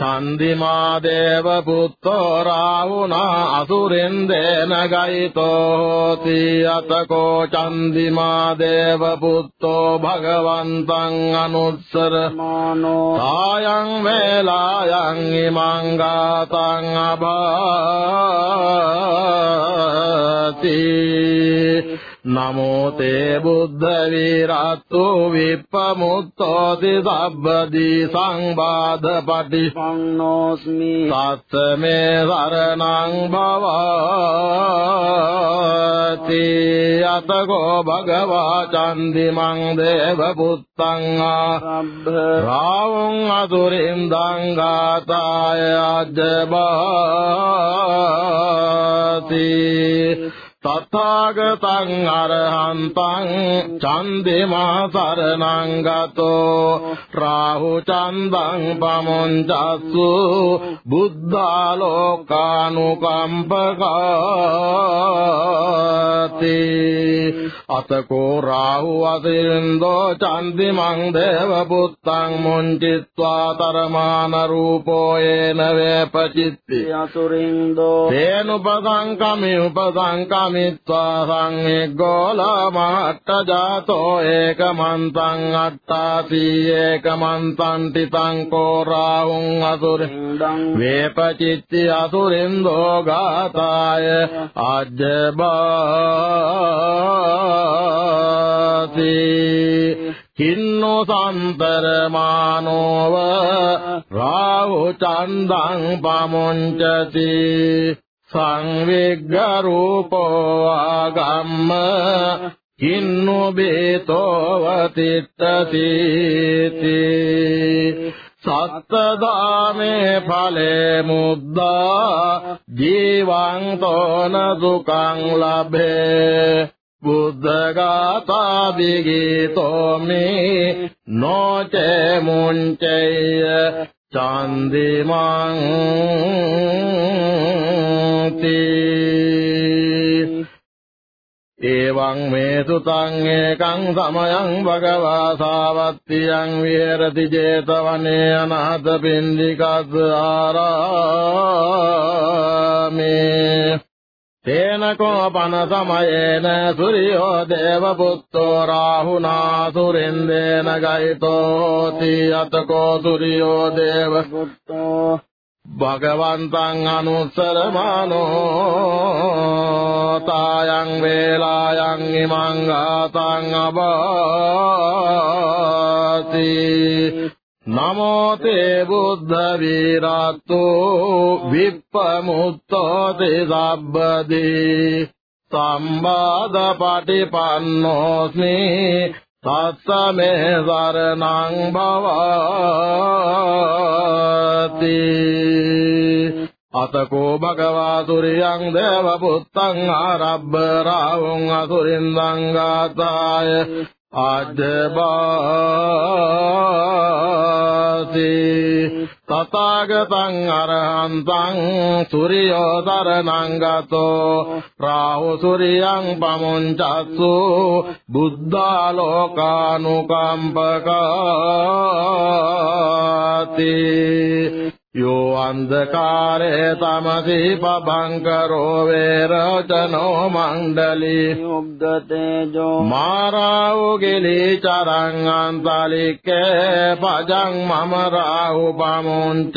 සන්දිමාදේව පුත්තෝ රාවුනා අසුරෙන් දේන ගයිතෝ හෝති අතකෝ චන්දිමාදේව පුත්තෝ භගවන්තං අනුස්සර මනෝ ආයං වේලායං ඉමං ගාතං අබාති නමෝ තේ බුද්ධ වීරත්තු විප්පමුත්තෝ තිසබ්බදී සංබාධ පටිසන්නෝස්මි සත්මේ සරණං භවාති අතකෝ භගවා චන්දිමං දේව පුත්තං ආ රාවං අතුරින්දං ගාතාය අජ්ජබාති තථාගතං අරහන්තං චන්දේමා සරණං ගතෝ රාහු චන්දං පමුංචස්සු බුද්ධාලෝකානුකම්පකාති අතකෝ රාහු අසින්දෝ චන්දිමං දේවපුත්තං මුංචිත්වා තරමාන රූපෝයේන වේපචිත්ති අසුරින්දෝ තේනුපසංකමි උපසංකම් මිත්වා සංහිග්ගෝ ලාමහට්ට ජාතෝ ඒකමන්තං අට්ඨාසී ඒකමන්තං තිතං කෝ රාහුං අසුරං වේපචිත්ති අසුරෙන්தோ ගාතාය අජ්ජබාති කින්නෝ සම්පරමානෝව රාහු චන්දං පමුංචති සංවිග්ග රූපෝ ආගම්ම කින්නෝ බේතෝ වතිත්තති සත්තදාමේ ඵලේ මුද්දා ජීවං තෝන දුකං ලබේ බුද්ධගතා විගීතෝ මේ නොචේ මුංචය චාන්දිමාන්ති එවං මේ සුතං ඒකං සමයං භගවා සාවත්තියං විහෙරති 제තවනේ අනාථ පින්దికස් ආරාමේ තේන කෝපන සමයේන සූර්යෝ දේවපුත්තෝ රාහුනා සුරෙන්දේන ගයිතෝ තියතකෝ සූර්යෝ දේවපුත්තෝ භගවන්තං අනුස්සරමානෝ තායන් වේලායන් ඉමං ආතං අබාති නමෝ තේ බුද්ධ වීරතෝ විප්පමුත්තෝ තේ සබ්බදී සම්බාද පටිපන්නෝස්මි සත්සමේ සරණං භවාති අතකෝ භගවා සුරියං දේව පුත්තං ආරබ්බ රාවුං අසුරින්දං ගාතාය අදබාති තථාගතං අරහන්තං සූර්යෝ තරණං ගතෝ රාහු සූර්යං පමුංචස්සු බුද්ධාලෝකානුකම්පකාති යෝ අන්ධකාරේ තමසි පබංකරෝ වේරචනෝ මණ්ඩලී උබ්දතේජෝ මාරාවෝ ගිලී චරං අන්තලික්කේ පජං මම රාහු පමුංච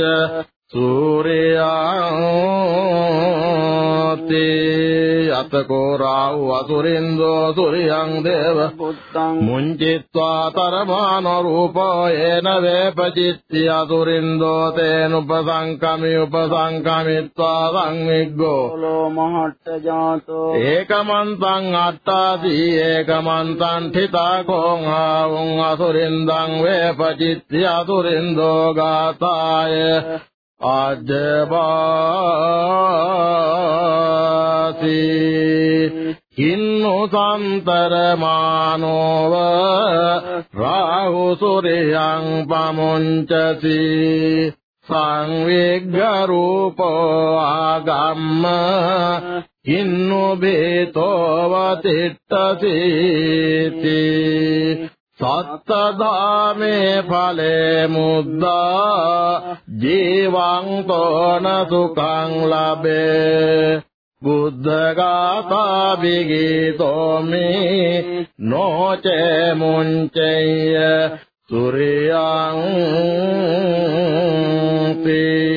සූරයාති අතකෝ රාහු අසුරින්දෝ සුරියං දේව පුත්තං මුංචිත්වා තරමාන රූපේන වේපජිත්ති අසුරින්දෝ තේන උපසංකමි උපසංකමිත්වා සංවිග්ගෝ ලෝ මහට්ඨ ජාතෝ ඒකමන්තං අට්ඨාති ඒකමන්තං ඨිතා කෝං ආවුං අසුරින්දං වේපජිත්ති අසුරින්දෝ ගාතාය අදවාති ඉන්නු සම්තරමානෝව රාහු සුරියං පමුංචති සංවේග්ග රූපෝ ආගම්ම ඉන්නු බේතෝව තිට්ඨසීති සත්තධාමේ ඵලේ මුද්දා ජීවං තෝන සුඛං ලබේ බුද්ධ ගාථා විගීතෝ මේ නොචේ මුංචය සූර්යං තේ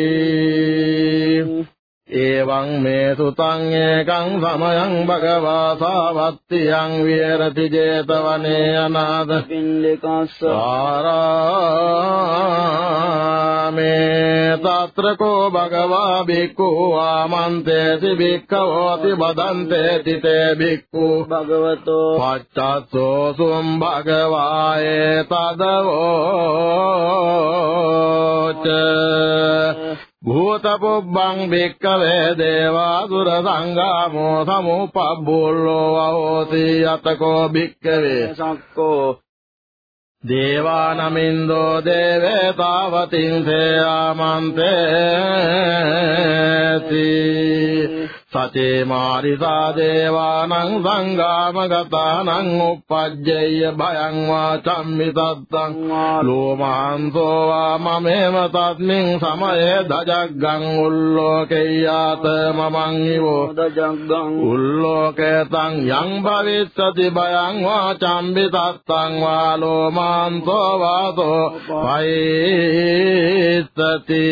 එවං මේ සුතං ඒකං සමයං භගවා සාවත්තියං විහෙරති 제තවනේ අනාද පින්ලිකස්ස ආරාමේ తත්‍රකෝ භගවා බික්ඛු ආමන්තේති බික්ඛවෝති බදන්තේති තේ බික්ඛු භගවතෝ පච්චස්සෝ සුම් භගවායේ තදවෝච භූතපොබ්බං බික්කවේ දේවා දුර සංගාමෝ සමුපබ්බුල්ලෝ වහෝති අතකෝ බික්කවේ සක්කෝ දේවානමින්දෝ දේවතාවතින් තේ ආමන්තේති සචේ මාරිසා දේවානං සංගාමගතානං උප්පජ්ජේය භයං වා චම්මිතත්තං වා ලෝමාන්තෝ වා මමේව තස්මින් සමයේ දජග්ගං උල්ලෝකේයාත මමං ඊවෝ දජග්ගං උල්ලෝකේතං යං භවිස්සති භයං වා චම්මිතත්තං වා ලෝමාන්තෝ වාතෝ භයිස්සති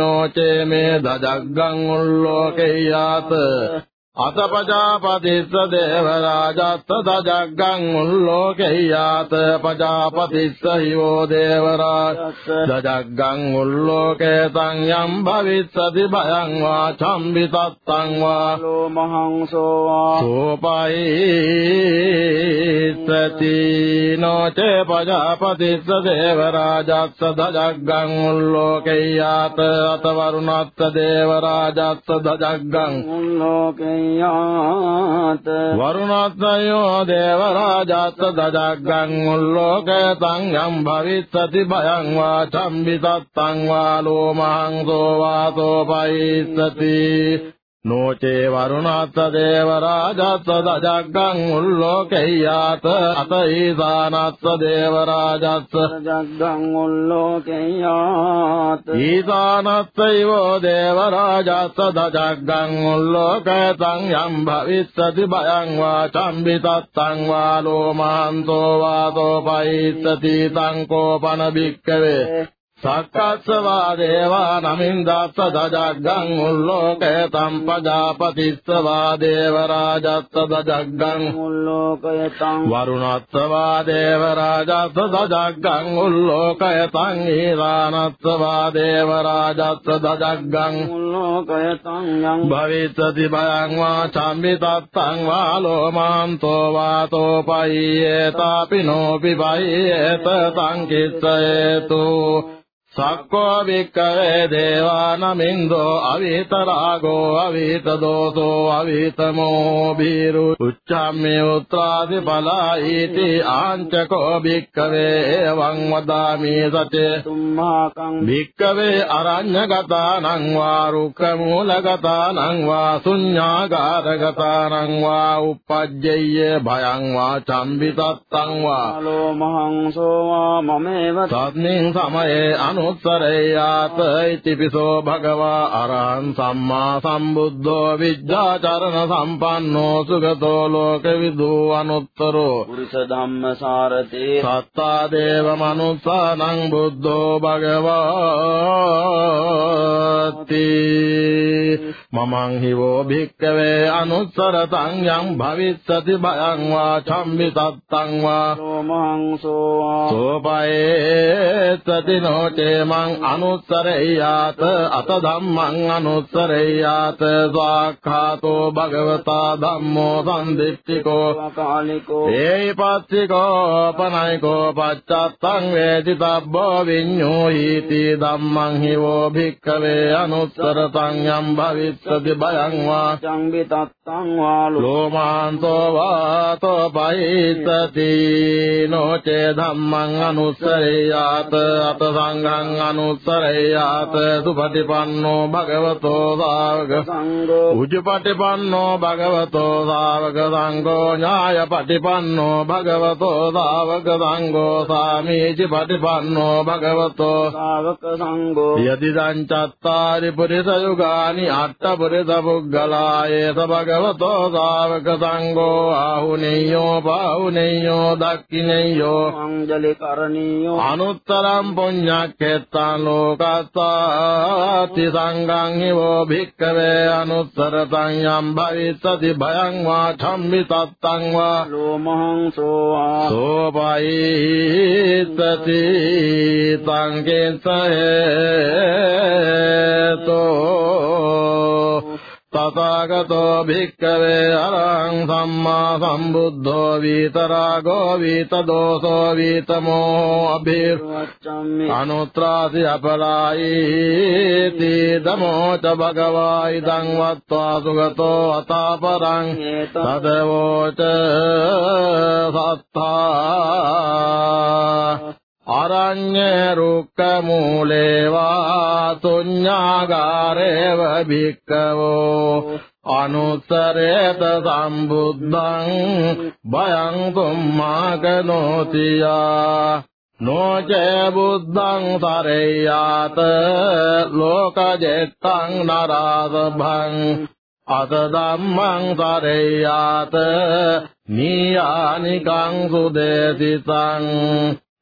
නෝචේ මේ දජග්ගං උල්ලෝකේයා 他的。අත පජාපතිස්ස දේව රාජස්ස දජග්ගං උල්ලෝකෙය්‍යාත පජාපතිස්ස හිවෝ දේව රාජස්ස දජග්ගං උල්ලෝකේ තං යම් භවිස්සති භයං වා චම්බිතත්තං වා ලෝ මහංසෝ වා සෝපයිස්සති නොචේ පජාපතිස්ස දේව රාජස්ස දජග්ගං උල්ලෝකෙය්‍යාත අත වරුණස්ස දේව රාජස්ස දජග්ගං උල්ලෝකේ යාත වරුණස්සයෝ දේවරාජස්ස දදග්ගං උල්ලෝකේ තං යම් භවිස්සති භයං වා චම්බිතත්තං වා ලෝමහං සෝවාසෝ පයිස්සති නෝචේ වරුණාත්ත දේව රාජස්ස දජග්ගං උල්ලෝකේයාත අත ඊසානස්ස දේව රාජස්ස දජග්ගං උල්ලෝකේයාත ඊසානස්ස ඊවෝ දේව රාජස්ස දජග්ගං උල්ලෝකේතං යම් භවිස්සති භයං වා චම්බිතත්තං වා ලෝමාන්තෝ වාතෝ පයිස්සති තං කෝපන භික්ඛවේ සක්කස්සවා දේවා නමින් දස්ස දජග්ගං උල්ලෝකය තම් පජාපතිස්සවා දේව රාජස්ස දජග්ගං උල්ලෝකය තම් වරුණස්සවා දේව රාජස්ස දජග්ගං උල්ලෝකය තං ඊරානස්සවා දේව රාජස්ස දජග්ගං උල්ලෝකය තං යං භවිස්සති භයං වා චම්බිතත්තං වා ලෝමාන්තෝ වාතෝ පයියේ තාපිනෝ පිබයියේ තං කිස්සයේතෝ සක්කෝ වික්කවේ දේවානමින්දෝ අවීතරාගෝ අවීත දෝසෝ අවීතමෝ බීරු උච්චාම්මේ උත්‍රාදි බලායිති ආංචකෝ වික්කවේ එවං වදාමි සතේ සුම්මාකං වික්කවේ අරඤ්ඤගතානං වා රුක්කමූලගතානං වා ශුඤ්ඤාගාරගතානං වා uppajjeyye භයං වා චම්බිතත්තං වා ලෝමහං සෝවා මමේව තත්මින් සමයේ අනු අනුත්තරේ ආත ඉතිපිසෝ භගවා අරහං සම්මා සම්බුද්ධෝ විද්‍යාචරණ සම්පන්නෝ සුගතෝ ලෝකවිදූ අනුත්තරෝ පුරිස ධම්මසාරතේ සත්තා දේව මනුස්සානං බුද්ධෝ භගවාති මමං හිවෝ භික්කවේ අනුත්තරතං යං භවිස්සති භයං වා චම්මි සත්තං වා සෝමං සෝ සෝපයේ සති නොටේ මං අනුත්තරේයාත අත ධම්මං අනුත්තරේයාත සාක්ඛාතෝ භගවතා ධම්මෝ සම්දිට්ඨිකෝ කාලිකෝ ඒපත්තිකෝ පනයිකෝ පච්චත්තං වේදිතබ්බෝ විඤ්ඤෝ හීති ධම්මං හිවෝ භික්ඛවේ අනුත්තරතං යම් භවිස්සති බයං වා සංවිතත්තං වා ලෝමාන්තෝ වාතෝ පයිසති නොචේ ධම්මං අනුත්තරේයාත අත සංඝං සංඝං අනුත්තරයාත සුපටිපන්නෝ භගවතෝ සාවක සංඝෝ උජ්ජපටිපන්නෝ භගවතෝ සාවක සංඝෝ ඥායපටිපන්නෝ භගවතෝ සාවක සංඝෝ සාමීචිපටිපන්නෝ භගවතෝ සාවක සංඝෝ යති සංචත්තාරි පුරිස යුගානි අට්ඨ පුරිස පුග්ගලායේස භගවතෝ සාවක සංඝෝ ආහුනේයෝ පාහුනේයෝ දක්ඛිනේයෝ අංජලි කරණීයෝ අනුත්තරම් පුඤ්ඤක් චක්කෙත්තං ලෝකස්සාති සංඝං හිවෝ භික්ඛවේ අනුත්තරතං යම් භවිස්සති භයං වා ධම්මි සත්තං වා ලෝමහං සෝවා සෝපයිස්සති තං කේසහෙතෝ තථාගතෝ භික්ඛවේ අරහං සම්මා සම්බුද්ධෝ විතරාගෝ විතදෝසෝ විතමෝ අභිවච්ඡම්මි අනුත්‍රාසි අපලායිති දමෝ ච භගවා ඉදං වත්වා සුගතෝ අතාපරං තදවෝච සත්තා අරඤ්ඤ රුක්ක මූලේවා ශුඤ්ඤාගාරේව භික්ඛවෝ අනුසරේත සම්බුද්ධං බයං කුම්මාකනෝතියා නොචේ බුද්ධං සරේයාත ලෝකජෙත්තං නරාසභං අත ධම්මං සරේයාත
නීයානිකං
සුදේසිතං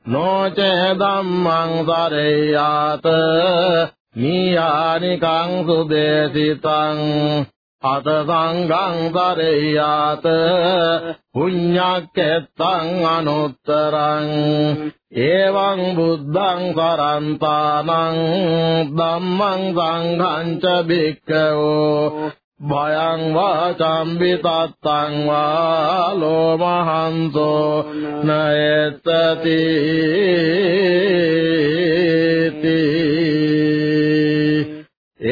නොච ධම්මං සරේයාත නියානිකං සුදේසිතං අත සංඝං සරේයාත පුඤ්ඤක්කෙත්තං අනුත්තරං එවං බුද්ධං කරන්තානං ධම්මං සංඝං ච භික්ඛවෝ භයං වා චම්බි තත්තං වා ලෝමහන්තෝ නයතති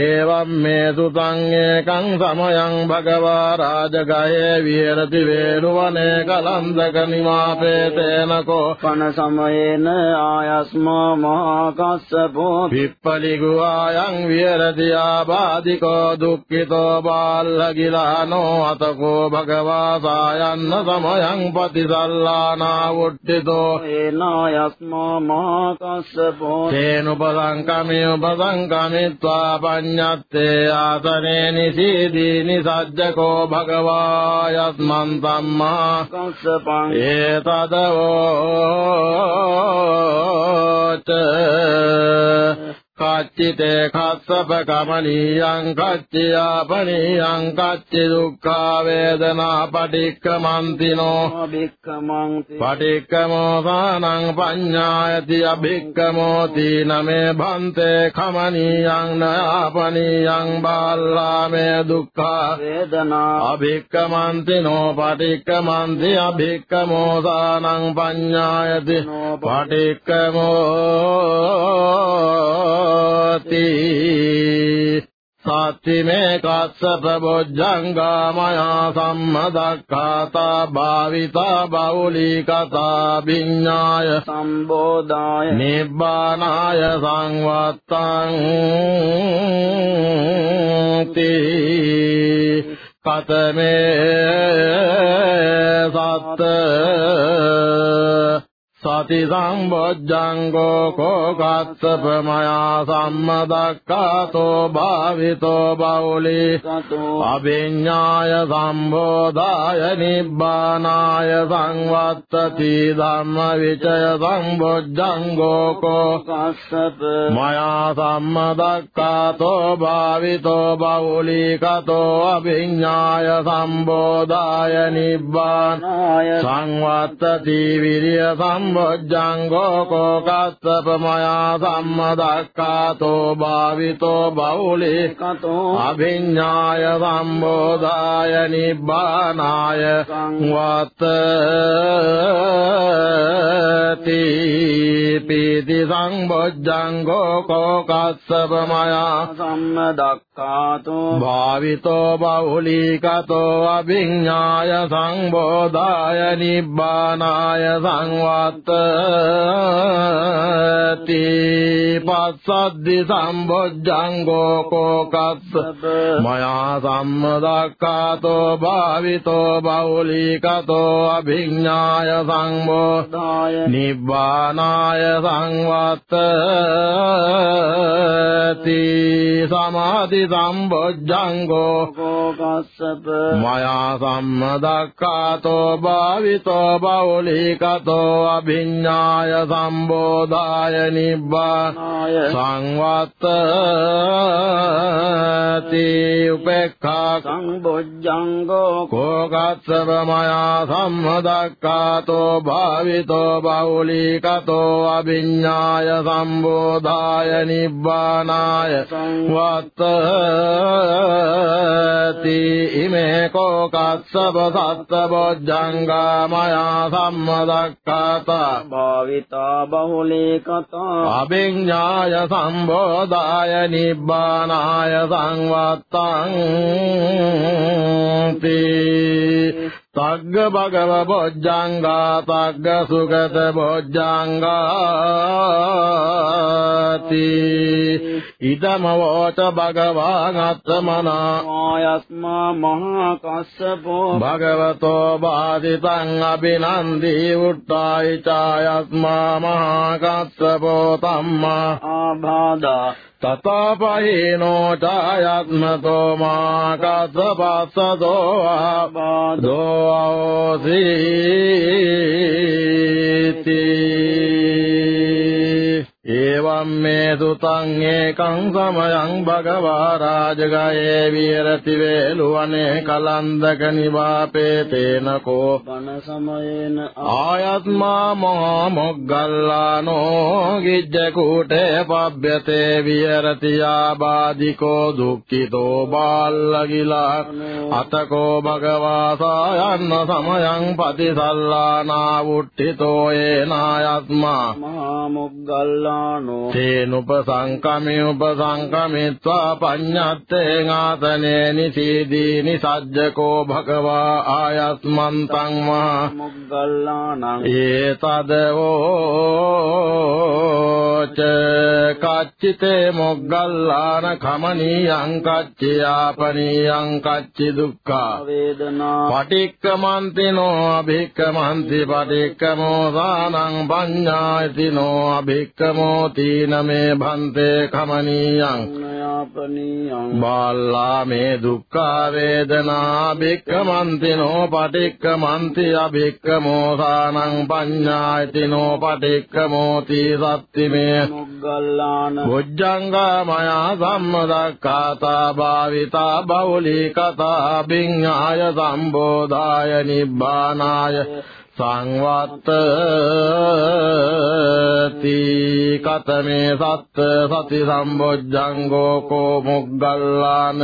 ඒ ධම්මේසු තං ඒකං සමයං භගවා රාජගයේ විහෙරති වේරුවනේ කලන්දක නිවාපේ තේනකෝ පන සමයේන ආයස්මා මහකස්සපෝ පිප්පලිගු ආයන් විහෙරති ආබාධිකෝ දුක්ඛිතෝ බාල්ලගිලානෝ අතකෝ භගවා සායන්න සමයං පතිසල්ලානා වුට්ඨිතෝ ඒනායස්මා මහකස්සපෝ තේනුපසංකමේ උපසංකමිත්වා පඤ්ඤා තත්තේ ආසනේ නිසීදී නිසජ්ජකෝ භගවා යස්මන් සම්මා සංසපං ඒතදවෝ කච්චිතේ කස්සප කමනීයං කච්චයාපනීයං කච්චි දුක්ඛා වේදනා පටික්කමන්තිනෝ භික්ඛමන්ති පටික්කමෝ සානං පඤ්ඤායති අභික්ඛමෝ තීනමේ භන්තේ කමනීයං නාපනීයං බාල්ලාමේ දුක්ඛා වේදනා අභික්ඛමන්තිනෝ පටික්කමන්ති අභික්ඛමෝ සානං පඤ්ඤායති පටික්කමෝ හෝති සත්තිමේ කස්සප බොජ්ජංගා මයා සම්මදක්ඛාතා භාවිතා බෞලිකතා විඤ්ඤාය සම්බෝධාය නිබ්බානාය සංවත්තං තී කතමේ සත්ත සති සම්බොජ්ජංගෝ කෝකත්තපමයා සම්මදක්කාතෝ භාවිතෝ බෞලි අභිඤ්ඤාය සම්බෝධාය නිබ්බානාය සංවත්තති ධම්ම විචය සම්බොජ්ජංගෝ කෝකත්තප මයා සම්මදක්කාතෝ භාවිතෝ බෞලි කතෝ අභිඤ්ඤාය සම්බෝධාය නිබ්බානාය සංවත්තති විරිය සම් බොජ්ජංගෝ කෝකස්සපමයා සම්මදක්ඛාතෝ භාවිතෝ බෞලිකතෝ අභිඤ්ඤාය සම්බෝධාය නිබ්බානාය සංවත්තේ සති පීති සංබොජ්ජංගෝ කෝකස්සව මයා සම්මදක්ඛාතු භාවිතෝ බහුලීකතෝ අභිඥාය සංබෝධාය නිබ්බානාය සංවත්තති පස්සද්දි සම්බොජ්ජංගෝ කෝකස්සව මයා සම්මදක්ඛාතෝ භාවිතෝ බහුලීකතෝ අභිඥාය සංබෝධාය නිබ්බානාය සංවත්තති සමාධි සම්බොජ්ජංගෝ කෝකස්සප මයා සම්මදක්ඛාතෝ භාවිතෝ බෞලීකතෝ අභිඤ්ඤාය සම්බෝධාය නිබ්බානාය සංවත්තති උපේක්ඛා සංබොජ්ජංගෝ කෝකස්සප මයා සම්මදක්ඛාතෝ භාවිතෝ බෞ ඕලීකතෝ අභිඤ්ඤාය සම්බෝධාය නිබ්බානාය වත්තති ඉමේ කෝකස්සබ සත්ත බොජ්ජංගා මයා සම්මදක්ඛත භාවිතා බහුලීකතා අභිඤ්ඤාය සම්බෝධාය නිබ්බානාය සංවත්තං තේ සග්ග භගව බොජ්ජංගා සග්ග සුගත බොජ්ජංගාති ඉදම වෝච භගවාන් අත්තමනා ආයස්මා මහා කස්සපෝ භගවතෝ බාධිතං අබිනන්දී උට්ඨායි චායස්මා මහා කස්සපෝ ධම්මා ආභාදා තතාපහිනෝ ඡායත්මතෝ මාකස්සපස්සදෝ ආබාධෝ සීති එවම් මේ සුතං ඒකං සමයං භගවා රාජගයේ විරති වේලුවනේ කලන්දක නිවාපේ තේන කෝ බණ සමයේන ආයත්මා මහා මොග්ගල්ලානෝ ගිජ්ජ කූටේ පබ්බතේ විරති ආබාධිකෝ දුක්ඛිතෝ බාල්ලගිලා අතකෝ භගවා සායන්න සමයං පතිසල්ලානා වුට්ඨිතෝ ඒනායත්මා මහා මොග්ගල්ලා සම්පජානානෝ තේන උපසංකමේ උපසංකමිත්වා පඤ්ඤත්තේන ආතනේ නිසීදී නිසජ්ජකෝ භගවා ආයස්මන්තං මා මුග්ගල්ලානං ඒතදෝච කච්චිතේ මොග්ගල්ලාන කමනීයං කච්චි ආපනීයං කච්චි දුක්ඛා වේදනා පටික්කමන්තිනෝ අභික්කමන්ති පටික්කමෝ සානං පඤ්ඤායතිනෝ අභික්කම මොතීන මේ භන්තේ කමනියං බාල්ලා මේ දුක්ඛා වේදනා බික්කමන්තිනෝ පටික්කමන්ති අබික්කමෝසානං පඤ්ඤායතිනෝ පටික්කමෝති සත්තිමේ
මොග්ගල්ලාන
බොජ්ජංගා මයා සම්මදක්ඛාතා භාවිතා බෞලී කතා බිඤ්ඤාය සම්බෝධාය නිබ්බානාය සංවත්තති කතමේ සත්ත සති සම්බොජ්ජංගෝ කෝ මුග්ගල්ලාන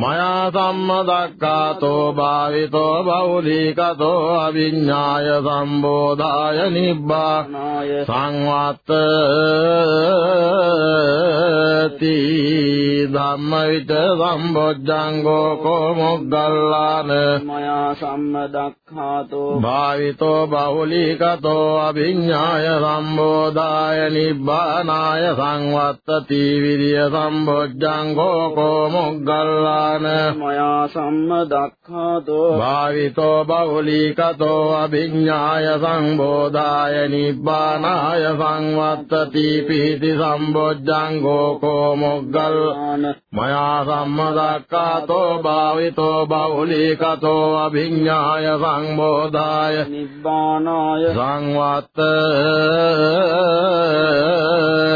මයා සම්මදක්කාතෝ භාවිතෝ බෞලිකතෝ අවිඤ්ඤාය සම්බෝධාය නිබ්බානාය සංවත්තති සති ධම්මවිත සම්බොද්ධංගෝ කොමුග්ගල්ලාන මයා සම්මදක්ඛාතෝ භාවිතෝ බහුලීකතෝ අභිඤ්ඤාය සම්බෝධාය නිබ්බානාය සංවත්තති විරිය සම්බොද්ධංගෝ කොමුග්ගල්ලාන මයා සම්මදක්ඛාතෝ භාවිතෝ බහුලීකතෝ අභිඤ්ඤාය සංබෝධාය නිබ්බානාය සංවත්තති පීති සම්බොද්ධංගෝ කෝ මොග්ගල් මයා සම්මදක්කාතෝ භාවිතෝ බෞලීකතෝ අභිඤ්ඤාය සංබෝධාය නිබ්බානාය සංවත්ත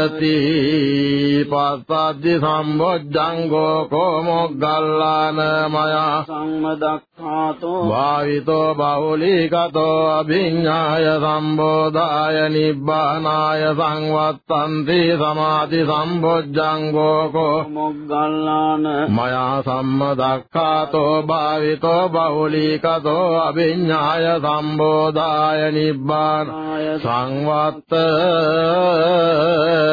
පස්සති පස්සද්දි සම්බොජ්ජංගෝ කොමොග්ගල්ලාන මයා සම්මදක්ඛාතෝ වාවිතෝ බහුලීකතෝ අභිඤ්ඤාය සම්බෝධාය නිබ්බානාය සංවත්තන්ති සමාධි සම්බොජ්ජංගෝ කොමොග්ගල්ලාන මයා සම්මදක්ඛාතෝ භාවිතෝ බහුලීකතෝ අභිඤ්ඤාය සම්බෝධාය නිබ්බානාය සංවත්ත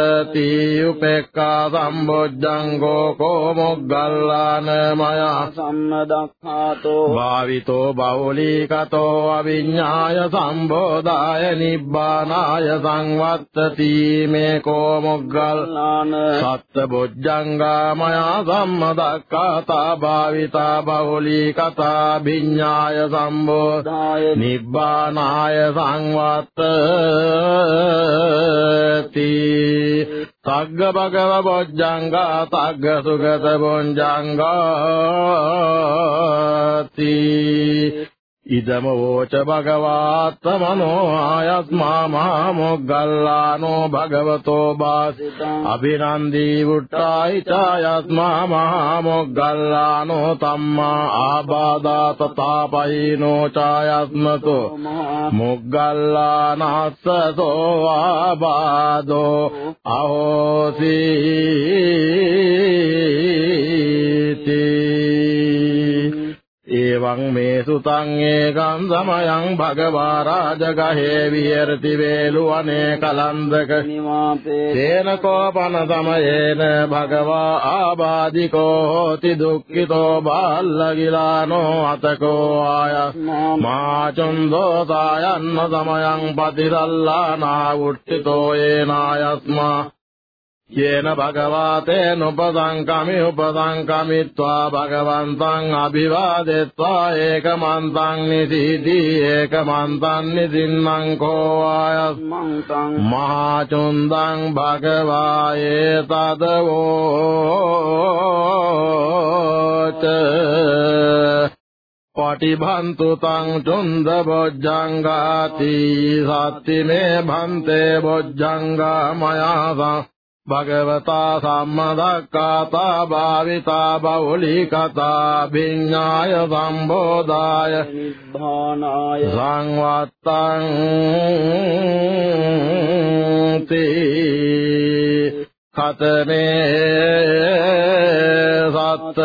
සම්පජ්ජති උපේක්ඛාසම්බොජ්ජං ගෝකෝ මොග්ගල්ලාන මයා සම්මදක්ඛාතෝ භාවිතෝ බෞලීකතෝ අවිඤ්ඤාය සම්බෝධාය නිබ්බානාය සංවත්තති මේ කෝ මොග්ගල්ලාන සත්ත බොජ්ජංගා මයා සම්මදක්ඛාතා භාවිතා බෞලීකතා විඤ්ඤාය සම්බෝධාය නිබ්බානාය සංවත්තති සග්ග භගව බොජ්ජංග තග්ග සුගත බොන්ජංගති ඉදම වෝච භගවාත්ත මනෝ ආයස්මා මහා මොග්ගල්ලානෝ භගවතෝ වාසිත අභිනන්දී වුට්ටායි ඡායස්මා මහා මොග්ගල්ලානෝ තම්මා ආබාධාත තාපයිනෝ ඡායස්මතෝ මොග්ගල්ලානස්සතෝ ආබාධෝ අහෝසීති එවං මේ සුතං ඒකං සමයං භගවා රාජගහේ විහෙරති වේලු අනේ කලන්දක තේනකෝපන සමයේන භගවා ආබාධිකෝ හෝති දුක්ඛිතෝ බාල්ලගිලානෝ අතකෝ ආයස් මාචුන්දෝ සායන්න සමයං පතිරල්ලානා වුට්ඨිතෝ ඒනායස්මා යේන භගවාතේ නොපදංකමි උපදංකමිත්වා භගවන්තං අභිවාදෙත්වා ඒකමන්තං නිදීති ඒකමන්තං නිදින්නම් කෝ ආයස්මන්තං මහාචුන්දං භගවායේ තදවෝච පටිභන්තු තං චුන්ද බොජ්ජංගාති සත්තිමේ භන්තේ බොජ්ජංගා මයාසං භගවතා සම්මදක්කාතා භාවිතා බෞලිකතා භින්නාය සම්බෝධාය නිබ්බානාය සංවත්තං තේ කතමේ සත්ත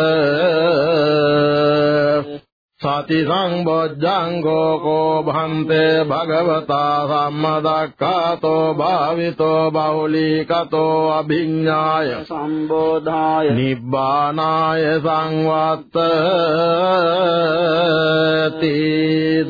සති සම්බොජ්ජංගෝ කෝ භන්තේ භගවතා සම්මදක්ඛාතෝ භාවිතෝ බෞලීකතෝ අභිඤ්ඤාය සම්බෝධාය නිබ්බානාය සංවත්තති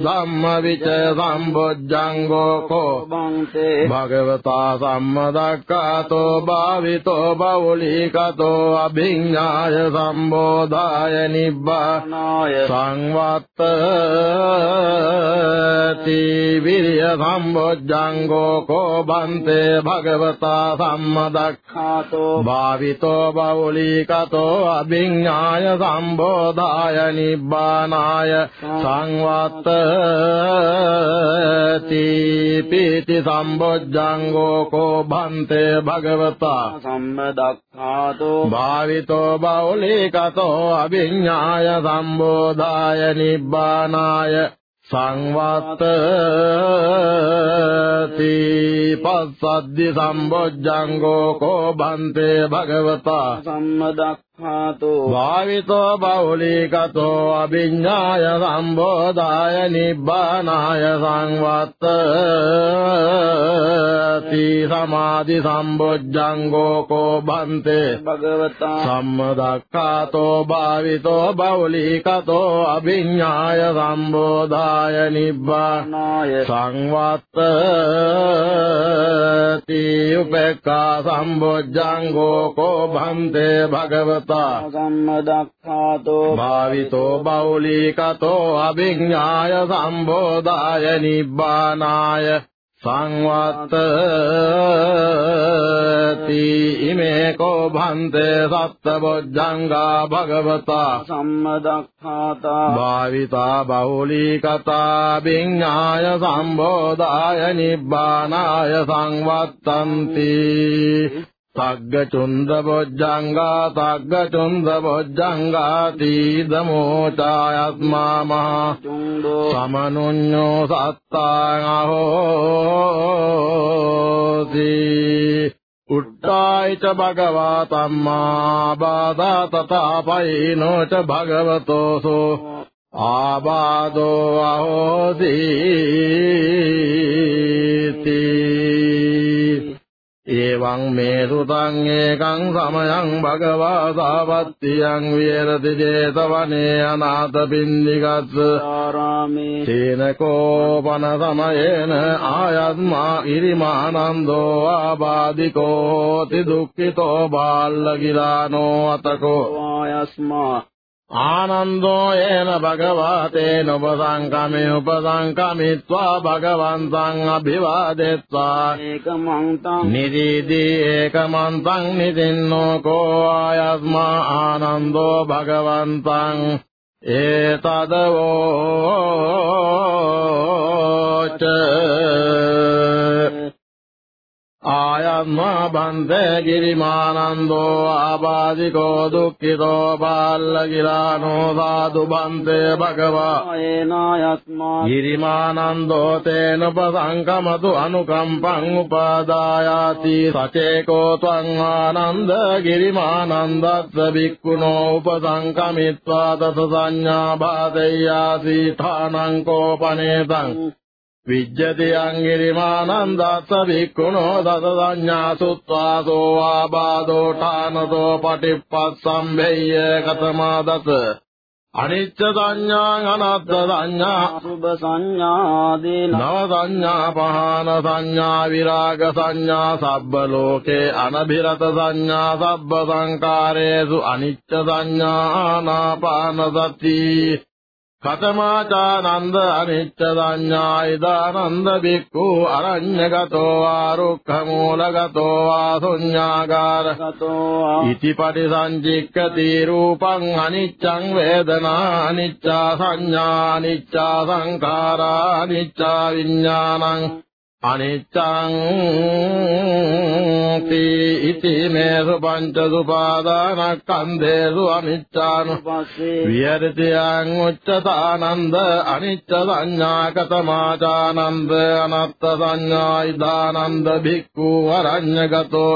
ධම්මවිච සම්බොජ්ජංගෝ කෝ භන්තේ භගවතා සම්මදක්ඛාතෝ භාවිතෝ බෞලීකතෝ අභිඤ්ඤාය සම්බෝධාය නිබ්බානාය සංවත්තති පවත්තති විරිය සම්බොජ්ජං ගෝකෝ බන්තේ භගවතා සම්මදක්ඛාතෝ භාවිතෝ බෞලීකතෝ අභිඤ්ඤාය සම්බෝධාය නිබ්බානාය සංවත්තති පීති සම්බොජ්ජං ගෝකෝ බන්තේ භගවතා සම්මදක් භාවිතෝ බෞලීකතෝ අභිඤ්ඤාය සම්බෝධාය නිබ්බානාය සංවත්තති පස්සද්දි සම්බොජ්ජංගෝ කෝ බන්තේ භගවතා සම්මදක් භාවිතෝ බෞලිකතෝ අභිඤ්ඤාය සම්බෝධාය නිබ්බානාය සංවත්තති සමාධි සම්බොජ්ජංගෝ කෝ බන්තේ භගවතා සම්මදක්ඛාතෝ භාවිතෝ බෞලිකතෝ අභිඤ්ඤාය සම්බෝධාය නිබ්බානාය සංවත්තති උපේක්ඛා සම්බොජ්ජංගෝ කෝ බන්තේ භගවත සත්තා සම්මදක්ඛාතෝ භාවිතෝ බෞලීකතෝ අභිඥාය සම්බෝධාය නිබ්බානාය සංවත්තති ඉමේ කෝ භන්තේ සත්තබොද්ධංගා භගවතා සම්මදක්ඛාතා භාවිතා බෞලීකතා විඤ්ඤාය සම්බෝධාය නිබ්බානාය සංවත්තන්ති තග්ග චුන්ද බොජ්ජංගා තග්ග චුන්ද බොජ්ජංගා තීදමෝ ඡායස්මා මහා සමනුඤ්ඤෝ සත්තාං අහෝති උට්ටායිච භගවා තම්මා බාධා තථාපයිනෝ ච භගවතෝසෝ ආබාධෝ අහෝති තී එවං මේසුතං ඒකං සමයං භගවා සාවත්තියං විහෙරති 제තවනේ අනාථ පින්නිගත් ආරාමේ තේනකෝපන සමයේන ආයත්මා ඉරිමානන්දෝ ආබාධිකෝති දුක්ඛිතෝ බාල්ලගිලානෝ අතකෝ ආයස්මා ආනන්දෝ යේන භගවතේ නොබසංකමේ උපසංකමිත්වා භගවන්තං අභිවාදෙත්වා ඒකමන්තං නිදීදී ඒකමන්තං නිදින්නෝ කෝ ආයස්මා ආනන්දෝ භගවන්තං ඒතදවෝච ආයම්මා බන්තේ ගිරිමානන්දෝ ආබාධිකෝ දුක්ඛිතෝ බාල්ලගිලානෝ සාදු බන්තේ භගවා ඒනායස්මා ගිරිමානන්දෝ තේන උපසංකමතු අනුකම්පං උපාදායාති සචේකෝ ත්වං ආනන්ද ගිරිමානන්දස්ස බික්ඛුනෝ උපසංකමිත්වා තස සංඥා බාදෙය්‍යාසී ථානං කෝපනේතං විජ්ජති අංගිරිමානං දස වික්ඛුනෝ දස සංඥා සුත්වා සෝවා බාදෝ ඨානතෝ පටිප්පස්සම්භේය කතමා දස අනිච්ච සංඥාං අනත්ත සංඥා සුබ සංඥා දීන නව සංඥා පහන සංඥා විරාග සංඥා සබ්බ ලෝකේ අනභිරත සංඥා සබ්බ සංකාරේසු අනිච්ච සංඥා ආනාපාන සති කතමාචානන්ද අනිච්ච සංඥායිදානන්ද බික්ඛු අරඤ්ඤගතෝ ආරුක්ඛමූලගතෝ ආසුඤ්ඤාගාර ඉතිපටි සංජික්කති රූපං අනිච්ඡං වේදනා අනිච්චා සංඥා අනිච්චා සංඛාරා අනිච්චා විඥානං අනිච්ඡං පීති මේසු පංච සුපාදානස්කන්ධේසු අනිච්ඡානුපස්සේ විහෙරතියං උච්චතානන්ද අනිච්ච සංඥාකතමාචානන්ද අනත්ත සංඥායිදානන්ද භික්ඛු වරඤ්ඤගතෝ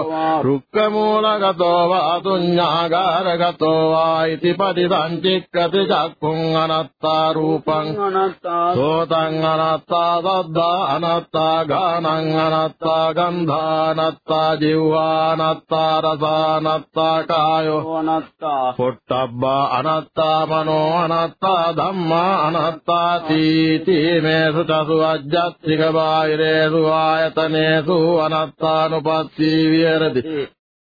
රුක්කමූලගතෝ වාතුඤ්ඤාගාරගතෝ වායිති පටිසංචික්කති චක්ඛුං අනත්තා රූපං අනත්තා සෝතං අනත්තා සද්දා අනත්තා ගානං අනත්තා ගන්ධා නත්තා ජීවා නත්තා රසා නත්තා කායෝ නත්තා පොට්ටබ්බා අනත්තා මනෝ අනත්තා ධම්මා අනත්තා තීති මේසු චසු අජ්ජත්තික බාහිරේසු ආයතනේසු අනත්තානුපස්සී විහෙරති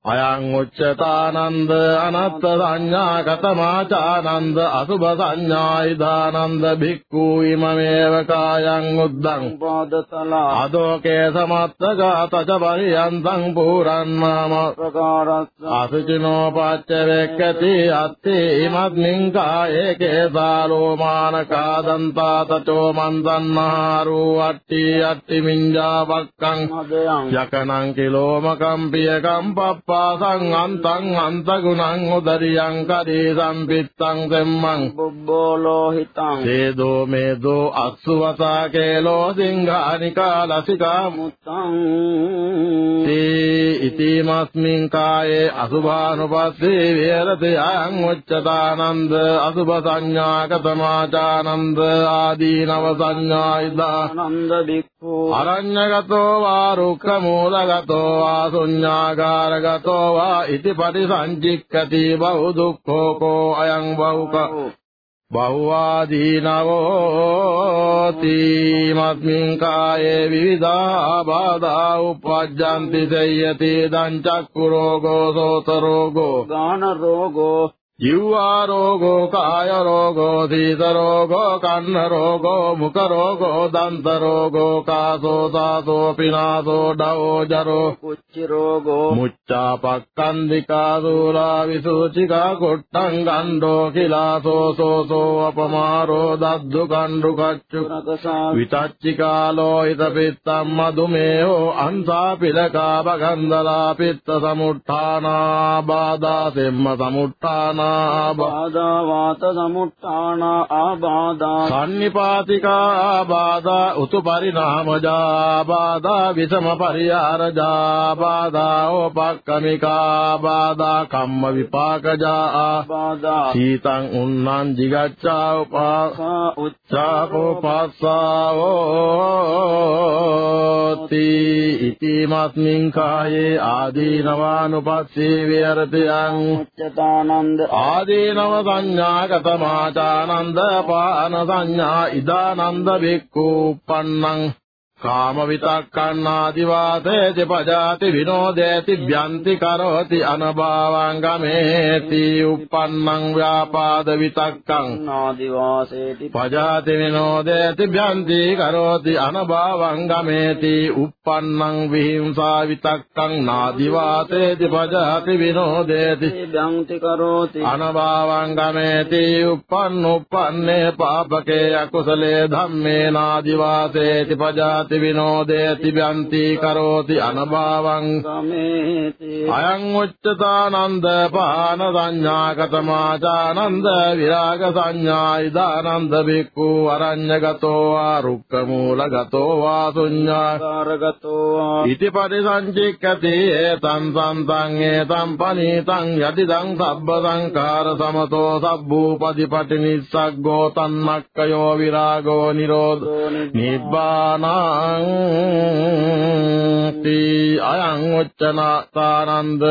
අයං උච්චතානන්ද අනත්ත සංඥා කතමාචානන්ද අසුභ සංඥායි දානන්ද භික්ඛු ඉමමේව කායං උද්දං පාදසලා අදෝකේ සමත්තගත චබරියන්තං පුරන්නාම ප්‍රකාරස්ස අසුචිනෝ පච්ච වෙක්කති අත්ථි ඉමත්මින් කායේ කේසාලෝමාන කාදන්තා තචෝ මන්දන්මාරු අට්ටි අට්ටි මිඤ්ඤා වක්කං යකනං කිලෝමකම්පිය කම්පප්ප උප්පාසං අන්තං අන්තගුණං උදරියං කරේ සම්පිත්තං සෙම්මං බුබ්බෝලෝ හිතං සේදෝ මේදෝ අස්සුවසා කේලෝ සිංහානිකා ලසිකා මුත්තං තේ ඉතිමස්මින් කායේ අසුභානුපස්සේ විහෙරතේ අං උච්චතානන්ද අසුභ සංඥාගතමාචානන්ද ආදීනව සංඥා ඉදානන්ද භික්ඛු අරඤ්ඤගතෝ වා රුක්ඛ මූලගතෝ ආසුඤ්ඤාගාරගතෝ සතෝ වා ඉති පරිසංචික්කති බහු දුක්ඛෝ කෝ අයං බහුක බහුවාදීනවෝති මත්මින් කායේ විවිධා බාධා උපජ්ජන්ති සේයති දං චක්කු රෝගෝ සෝත රෝගෝ ගාන රෝගෝ युवारोगो धीतरोगो कन्नरोगो मुखरोगो दन्तरोगो कासो दातोऽपि पिनासो डवो जरो मुचिरोगो मुच्चापः कुकादुरासूचिकाकुट्टं गण्डो कच्चु दधुकण्डुकच्छु वितर्चिकालोहितपित्तं मधुमेहो पिलका लकापन्दला पित्तसमुत्थाना बादासिंहसमुत्थान ආබාධා වාත සමුට්ඨාන ආබාධා සම්නිපාතිකා ආබාධා උතු පරිණාමජා ආබාධා විසම පරිහාරජා ආබාධා ඕපක්කමිකා ආබාධා කම්ම විපාකජා ආබාධා සීතං උන්නම් jigacchā upāsā උච්චාකෝපස්සාවෝති ඉතිමස්මින් කායේ ආදීනවානුපස්සී විහෙරති අං උච්චතානන්ද ආදීනව සංඥා ගතමාචානන්ද පාන සංඥා ඉදානන්ද බික්ඛූපන්නං කාම විතක්කන් ආදි වාතේ දෙපජාති විනෝදේති ව්‍යන්ති කරෝති අනභාවං ගමේති uppannං ව්‍යාපාද විතක්කං ආදි වාසේති පජාති විනෝදේති ව්‍යන්ති කරෝති අනභාවං ගමේති uppannං විහිංසා විතක්කං නාදි වාතේ දෙපජාති විනෝදේති ව්‍යන්ති කරෝති අනභාවං ගමේති uppannු uppන්නේ පාපකේ අකුසලේ ධම්මේ නාදි වාසේති පජාති සති විනෝදය තිබන්ති කරෝති අනභාවං අයං උච්චතානන්ද පාන සංඥාගතමාචානන්ද විරාග සංඥායි දානන්ද බික්ඛු අරඤ්ඤගතෝ ආරුක්ක මූලගතෝ වා ශුඤ්ඤාකාරගතෝ ඉතිපදි සංචික්කති ඒතං සම්තං ඒතං පනීතං යතිදං සබ්බ සංඛාර සමතෝ සබ්බූපදීපටි නිස්සග්ගෝ තන්මක්ඛයෝ විරාගෝ නිරෝධෝ නිබ්බානා අයං උච්චනාතානන්ද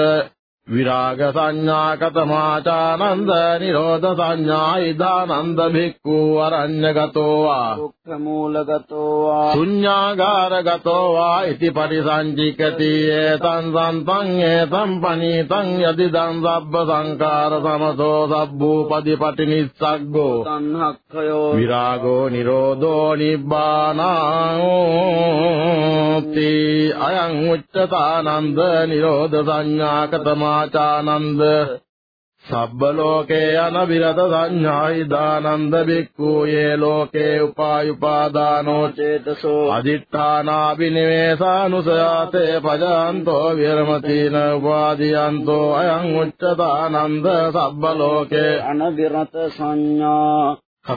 විරාග සංඥා කතමාචානන්ද නිරෝධ සංඥා ඉදානන්ද භික්ඛු අරඤ්ඤගතෝ වා දුක්ඛමූලගතෝ වා ශුඤ්ඤාගාරගතෝ වා इति පරිසංචිකති ඒතං සම්පං ඒතං පනීතං යදිදං සබ්බ සංකාර සමසෝ සබ්බූපදීපටි නිස්සග්ගෝ සංහක්ඛයෝ විරාගෝ නිරෝධෝ නිබ්බානාති අයං උච්චතානන්ද නිරෝධ සංඥා කතමා නාචානන්ද සබ්බ ලෝකේ අනවිරත සංඥායි දානන්ද බික්ඛු යේ ලෝකේ උපායුපාදානෝ චේතසෝ අදිත්තානාබිනිවේසානුසයාතේ පජාන්තෝ විරමතින උපාදීයන්තෝ අයං උච්චතානන්ද සබ්බ ලෝකේ අනවිරත සංඥා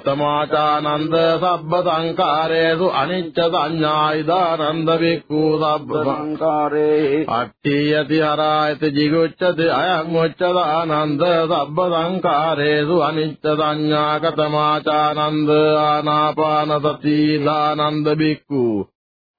කතමාචානන්ද සබ්බ සංකාරේසු අනිච්ච සංඥා ඉදානන්ද වික්ඛු සබ්බ සංකාරේ අට්ඨියති හරායති jigucchati අයං උච්චදානන්ද සබ්බ සංකාරේසු අනිච්ච සංඥා කතමාචානන්ද ආනාපාන සති දානන්ද වික්ඛු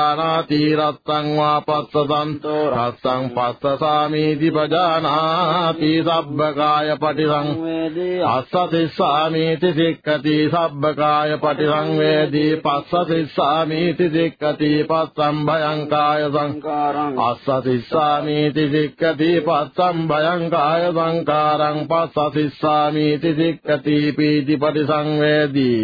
පජානාති රත්තං වා පස්සසන්තෝ රත්තං පස්සසාමීති පජානාති සබ්බකාය පටිසංවේදී අස්සතිස්සාමීති සික්ඛති සබ්බකාය පටිසංවේදී පස්සතිස්සාමීති සික්ඛති පස්සම් භයං කාය සංකාරං අස්සතිස්සාමීති සික්ඛති පස්සම් භයං කාය සංකාරං පස්සතිස්සාමීති සික්ඛති පීති පටිසංවේදී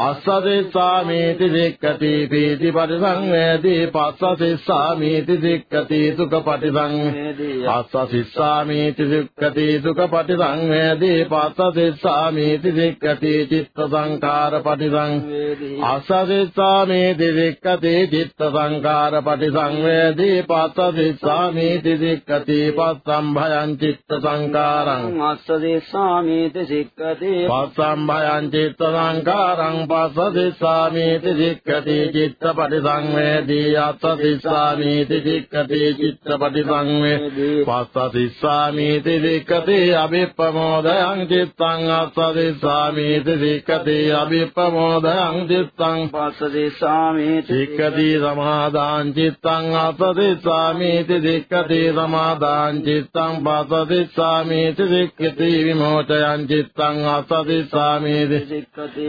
අස්සසෙස්සාමේති සික්කති පීති පරිසංවේදී පස්සසෙස්සාමේති සික්කති සුඛ පටිසංවේදී අස්සසෙස්සාමේති සික්කති සුඛ පටිසංවේදී පස්සසෙස්සාමේති සික්කති චිත්ත සංකාර පටිසංවේදී අස්සසෙස්සාමේති සික්කති චිත්ත සංකාර පටිසංවේදී පස්සසෙස්සාමේති සික්කති පස්සම් භයං චිත්ත සංකාරං අස්සසෙස්සාමේති සික්කති පස්සම් භයං චිත්ත සංකාරං पश्वसिस्सामीति दिक्कति चित्रपटि संवेदी अर्थसिस्सामीति दिक्कति चित्रपटि संवेदी पश्वसिस्सामीति दिक्कति अभिप्रमोदयं चित्तम् अर्थसिस्सामीति दिक्कति अभिप्रमोदयं चित्तम् पश्वसिस्सामीति दिक्कति समादान् चित्तम् अर्थसिस्सामीति दिक्कति समादान् चित्तम् पश्वसिस्सामीति दिक्कति विमोचयन् चित्तम् अर्थसिस्सामीति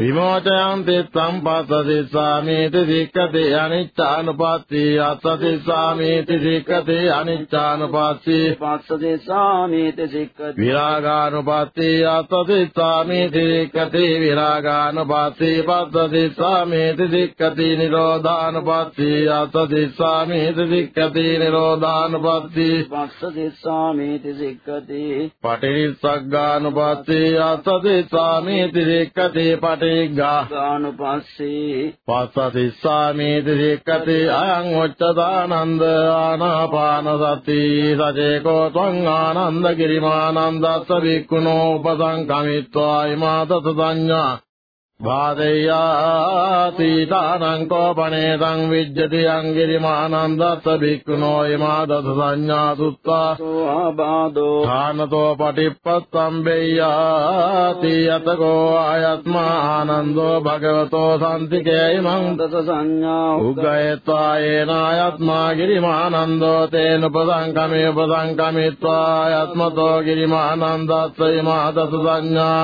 विमोचय යන්ති සම්පස්සති සාමේති සික්කති අනිච්චානුපස්සී අස්සති සාමේති සික්කති අනිච්චානුපස්සී පස්සති සාමේති සික්කති විරාගානුපස්සී අස්සති සාමේති සික්කති විරාගානුපස්සී පස්සති සාමේති සික්කති නිරෝධානුපස්සී අස්සති සාමේති සික්කති නිරෝධානුපස්සී පස්සති සාමේති සික්කති පටිච්චසග්ගානුපස්සී අස්සති සාමේති සික්කති පටිච්චා ආනාපානසතිය පස්සතිස්සාමේද සික්කති අයං උච්චදානන්ද ආනාපානසති සජේකෝ ත්වං ආනන්ද ගිරිමානන්දස්ස වික්ඛුනෝ උපසංකමිත්වා ඉමාතස සංඥා වාදයාති තානං කෝපනේ තං විජ්ජති අංගිරිමානං දත්ත භික්ඛුනෝ ීමා දස සංඥා සුත්තා සෝබාදෝ ථානතෝ පටිප්පත්තම් බෙය්‍යාති යතකෝ ආයත්මා ආනන්දෝ භගවතෝ සම්තිකේ ීමං දස සංඥා උග්ගයත්වා ඒනායත්මා ගිරිමානන්දෝ තේන උපසංකමේ උපසංකමිත්වා ආයත්මතෝ ගිරිමානන්දස්ස ීමා දස සංඥා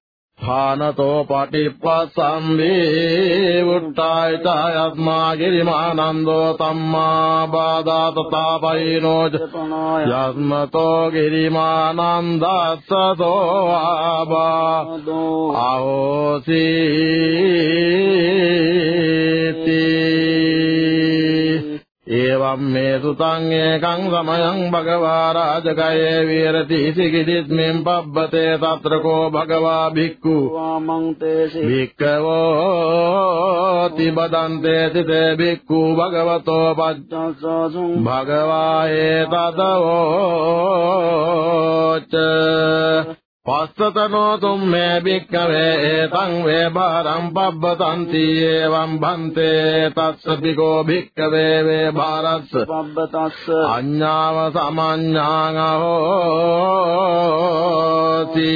පානතෝ පටිප්පසම්මේ වුට්ටාය ඡායත්මා ගිරිමානන්දෝ සම්මා බාධා තථාපයිනෝ යස්මතෝ ගිරිමානන්දස්සතෝ ආබා ආෝසීති ඒවම් මේ සුතං ඒකං සමයං භගවා රාජකයේ විරති සිකිදිත්මින් පබ්බතේ తත්‍රකෝ භගවා භික්ඛු වාමං තේසි භික්ඛවෝ තිබදන්තේ තිතේ භික්ඛු භගවතෝ පච්චසසුං භගවා ඒතතවෝ ච පස්සතනෝ තුම්මේ භික්කවේ ඒතං වේ බාරං පබ්බතන්ති එවං භන්තේ තස්ස පිකෝ භික්කවේ වේ බාරස්ස පබ්බතස්ස අඤ්ඤාව සමඤ්ඤාං අහෝති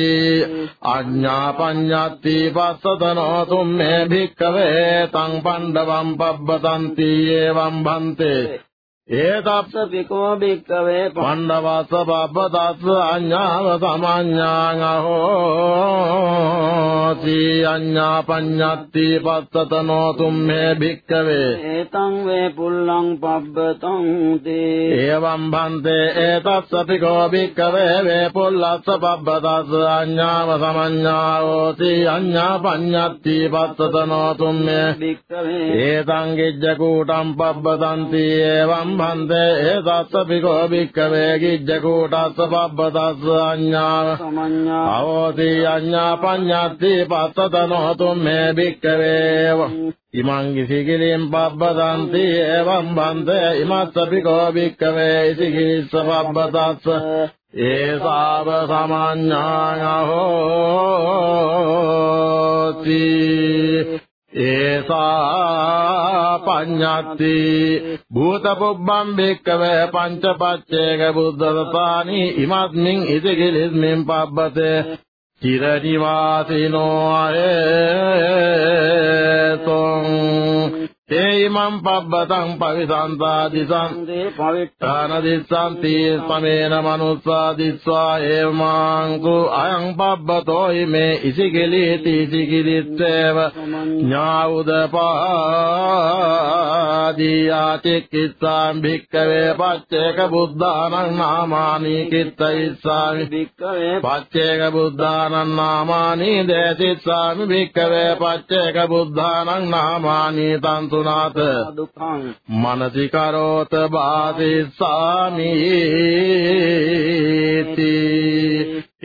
අඤ්ඤා පඤ්ඤත්ති පස්සතනෝ තුම්මේ භික්කවේ තං පණ්ඩවං පබ්බතන්ති එවං භන්තේ ඒතප්ස විකෝ භික්කවේ පණ්ඩවස්ස පබ්බදස්ස අඤ්ඤාව සමඤ්ඤාං අහෝති අඤ්ඤා පඤ්ඤත්ති පත්තතනෝ තුම්මේ භික්කවේ ඒතං වේ පුල්ලං පබ්බතං තේ එවං භන්තේ ඒතප්ස විකෝ භික්කවේ වේ පුල්ලස්ස පබ්බදස්ස අඤ්ඤාව සමඤ්ඤාෝති අඤ්ඤා පඤ්ඤත්ති පත්තතනෝ තුම්මේ භික්කවේ ඒතං ගිජ්ජ කූටං පබ්බතං තී එවං සම්බන්ධේ ඒතත් පිකෝ භික්කවේ කිජ්ජකූටස්ස පබ්බතස්ස අඤ්ඤාව අවෝති අඤ්ඤා පඤ්ඤත්ති පත්තතනෝ තුම්මේ භික්කවේව ඉමං ඉසිකිලින් පබ්බතන්ති එවං බන්තේ ඉමස්ස පිකෝ භික්කවේ ඉසිකිලිස්ස පබ්බතස්ස ඒසාව සමඤ්ඤාං අහෝති ඒසා පඤ්ඤත්ති භූත පුබ්බම් බික්කවේ පංච පච්චේක බුද්ධවපානි ඉමත්මින් ඉදගිලිස්මින් පබ්බත චිර නිවාසිනෝ අයතොං තේයිමං පබ්බතං පවිසන්තා දිසං පවිත්තාන දිස්සං තී සමේන මනුස්සා දිස්වා ඒමං කු අයං පබ්බතෝ ඉමේ ඉසිකලීති ඉසිකිලිත්තේව ඥා උදපාදී ආතික්කිස්සං භික්කවේ පච්චේක බුද්ධානං නාමානි කිත්තයිස්සාමි භික්කවේ පච්චේක බුද්ධානං නාමානි දේසිස්සාමි භික්කවේ පච්චේක බුද්ධානං නාමානි තන්ත දුනාත දුක්ඛං මනති කරෝත බාදේසාමි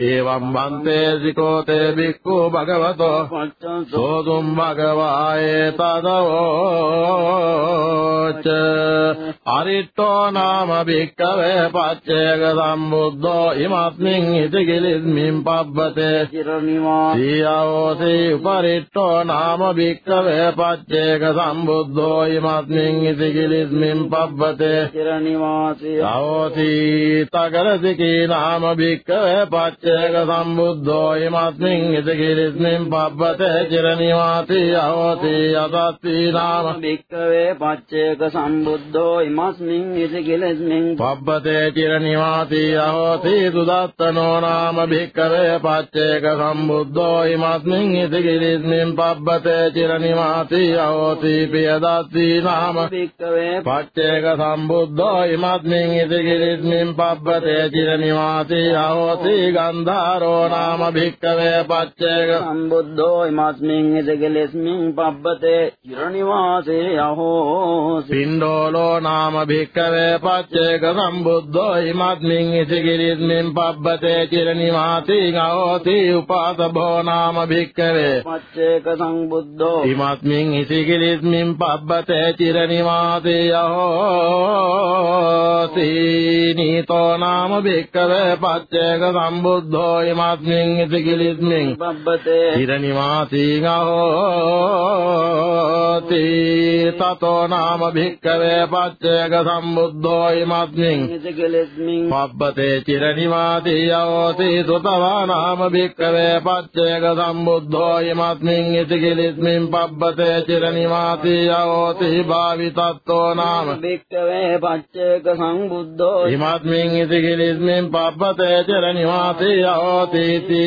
ඒවම් වන්තේ සිකෝතේ බික්ඛු භගවතෝ සෝදුම් භගවායේ තදවෝච අරිට්ඨෝ නාම බික්ඛවේ පච්චේක සම්බුද්ධෝ ඉමස්මින් ඉතිගිලිස්මින් පබ්බතේ සිරනිවාසී උපරිට්ඨෝ නාම බික්ඛවේ පච්චේක සම්බුද්ධෝ ඉමස්මින් ඉතිගිලිස්මින් පබ්බතේ සිරනිවාසී සෝති තගරසිකී නාම බික්ඛවේ පච්චේ චේක සම්බුද්ධෝ ීමත්මින් ඉද කිරිස්මින් පබ්බතේ චිරනිවාති අහෝති අසත්ති නාම භික්ඛවේ පච්චේක සම්බුද්ධෝ ීමස්මින් ඉද කිරිස්මින් පබ්බතේ චිරනිවාති අහෝති සුදත්තනෝ නාම භික්ඛවේ පච්චේක සම්බුද්ධෝ ීමස්මින් ඉද කිරිස්මින් පබ්බතේ චිරනිවාති අහෝති පියදත්ති නාම භික්ඛවේ පච්චේක සම්බුද්ධෝ ීමස්මින් ඉද කිරිස්මින් පබ්බතේ චිරනිවාති අහෝති ගන්ධාරෝ නාම භික්කවේ පච්චේක සම්බුද්ධෝ ඉමස්මින් ඉදගලෙස්මින් පබ්බතේ චිරනිවාසේ අහෝ සින්ඩෝලෝ නාම භික්කවේ පච්චේක සම්බුද්ධෝ ඉමස්මින් ඉදගලෙස්මින් පබ්බතේ චිරනිවාසේ ගෝති උපාසභෝ නාම භික්කවේ පච්චේක සම්බුද්ධෝ ඉමස්මින් ඉදගලෙස්මින් පබ්බතේ චිරනිවාසේ අහෝ සීනීතෝ නාම භික්කවේ පච්චේක සම්බුද්ධෝ සම්බුද්ධෝ යමත්මින් ඉති කිලිත්මින් බබ්බතේ හිරනිවාසීන හෝති තතෝ නාම භික්ඛවේ පච්චේක සම්බුද්ධෝ යමත්මින් ඉති කිලිත්මින් බබ්බතේ චිරනිවාසී යෝති සුතවා නාම භික්ඛවේ පච්චේක සම්බුද්ධෝ යමත්මින් ඉති කිලිත්මින් බබ්බතේ චිරනිවාසී යෝති භාවිතත්තෝ නාම භික්ඛවේ පච්චේක සම්බුද්ධෝ යමත්මින් ඉති කිලිත්මින් බබ්බතේ චිරනිවාසී යාතේති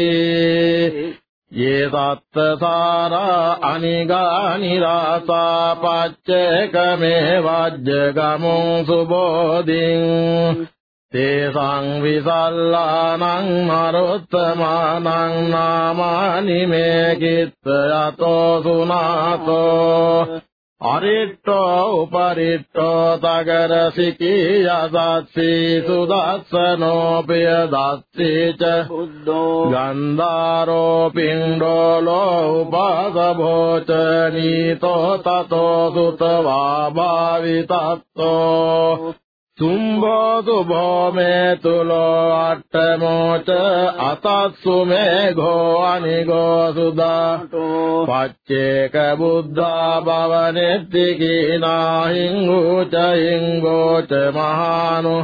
ये सत्तसारा अनिगानिरासा पाच्यकमेवाज्यगमुम् सुबोधिम् तेषाम् विसल्लानाम् मरुत्तमानाम् नामानि मे कित्तयतो सुनातो अरिष्टौपरिष्टो तगरसिकी यदात्सी सुदर्शनोऽपि यदासी च शुद्धो गन्धारोऽपि इण्डोलौ नीतो ततो सुतवावितौ තුම්බෝසු භෝමේ තුලෝ අට්ඨමෝච අතස්සු මේ ඝෝ අනිගෝ සුදා පච්චේක බුද්ධා භවනෙත්ති කීනාහින් උචයින් ගෝච මහානු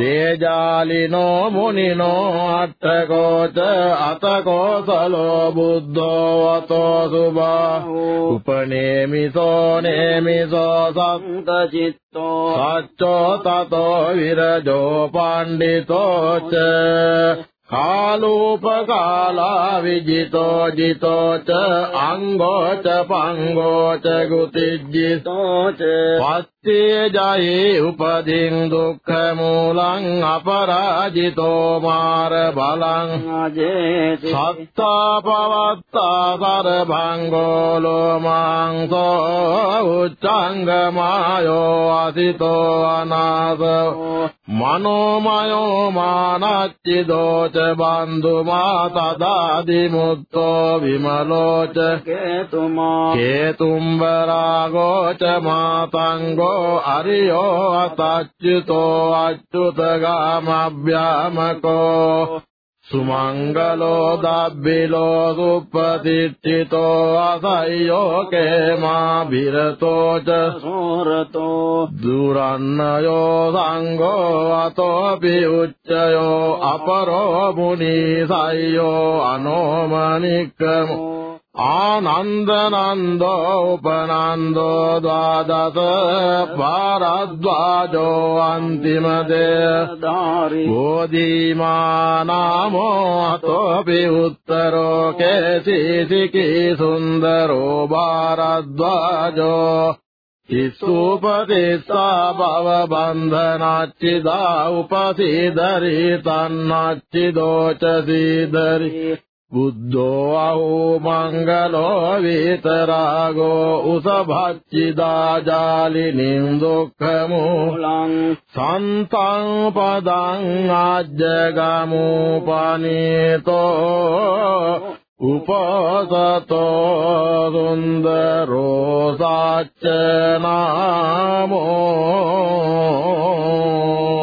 දේජාලිනෝ මුනිනෝ අට්ඨකෝච අතකෝසලෝ බුද්ධෝ වතෝ සුභා උපනේමිසෝ නේමිසෝ සක්ත චිත්තෝ සච්චෝ ततो विरजो पाण्डितो च කාලෝපකාලා විජිතෝ ජිතෝ ච අංගෝ ච පංගෝ ච ගුතිජ්ජිතෝ ච පස්සේ ජයේ උපදින් දුක්ඛ මූලං අපරාජිතෝ මාර බලං අජේති සත්තා පවත්තා සරභංගෝ ලෝමං සෝ උච්ඡංගමායෝ අසිතෝ අනාසෝ මනෝමයෝ මානච්චිදෝ च बान्धुमातदादिमुक्तो विमलो च केतुमा केतुम्बरागो च मातङ्गो हरियो अतच्युतो अच्युतगामभ्यामको සුමංගලෝ දබ්බිලෝ දුප්පතිට්ඨිතෝ අසය්‍යෝ කේමා බිරතෝ ච සූරතෝ දුරන්නයෝ සංඝෝ අතෝපි උච්චයෝ අපරෝ මුනි සය්‍යෝ අනෝමනික්කමෝ उपनन्दो द्वादश वारद्वाजोऽन्तिमदे यो दीमानामोऽपि उत्तरो केशीतिकी सुन्दरो वारद्वाजो भवबन्धनाच्चिदा भवबन्धनाच्चिदापसीदरी तन्नाच्चिदोचीदरी බුද්ධෝ අහෝ මංගලෝ වේතරාගෝ උස භච්චිදාජාලිනින් දුක්ඛ මූලං සන්තං පදං ආජ්ජගමෝ පනේතෝ උපසතෝ සුන්දරෝ සච්ච නාමෝ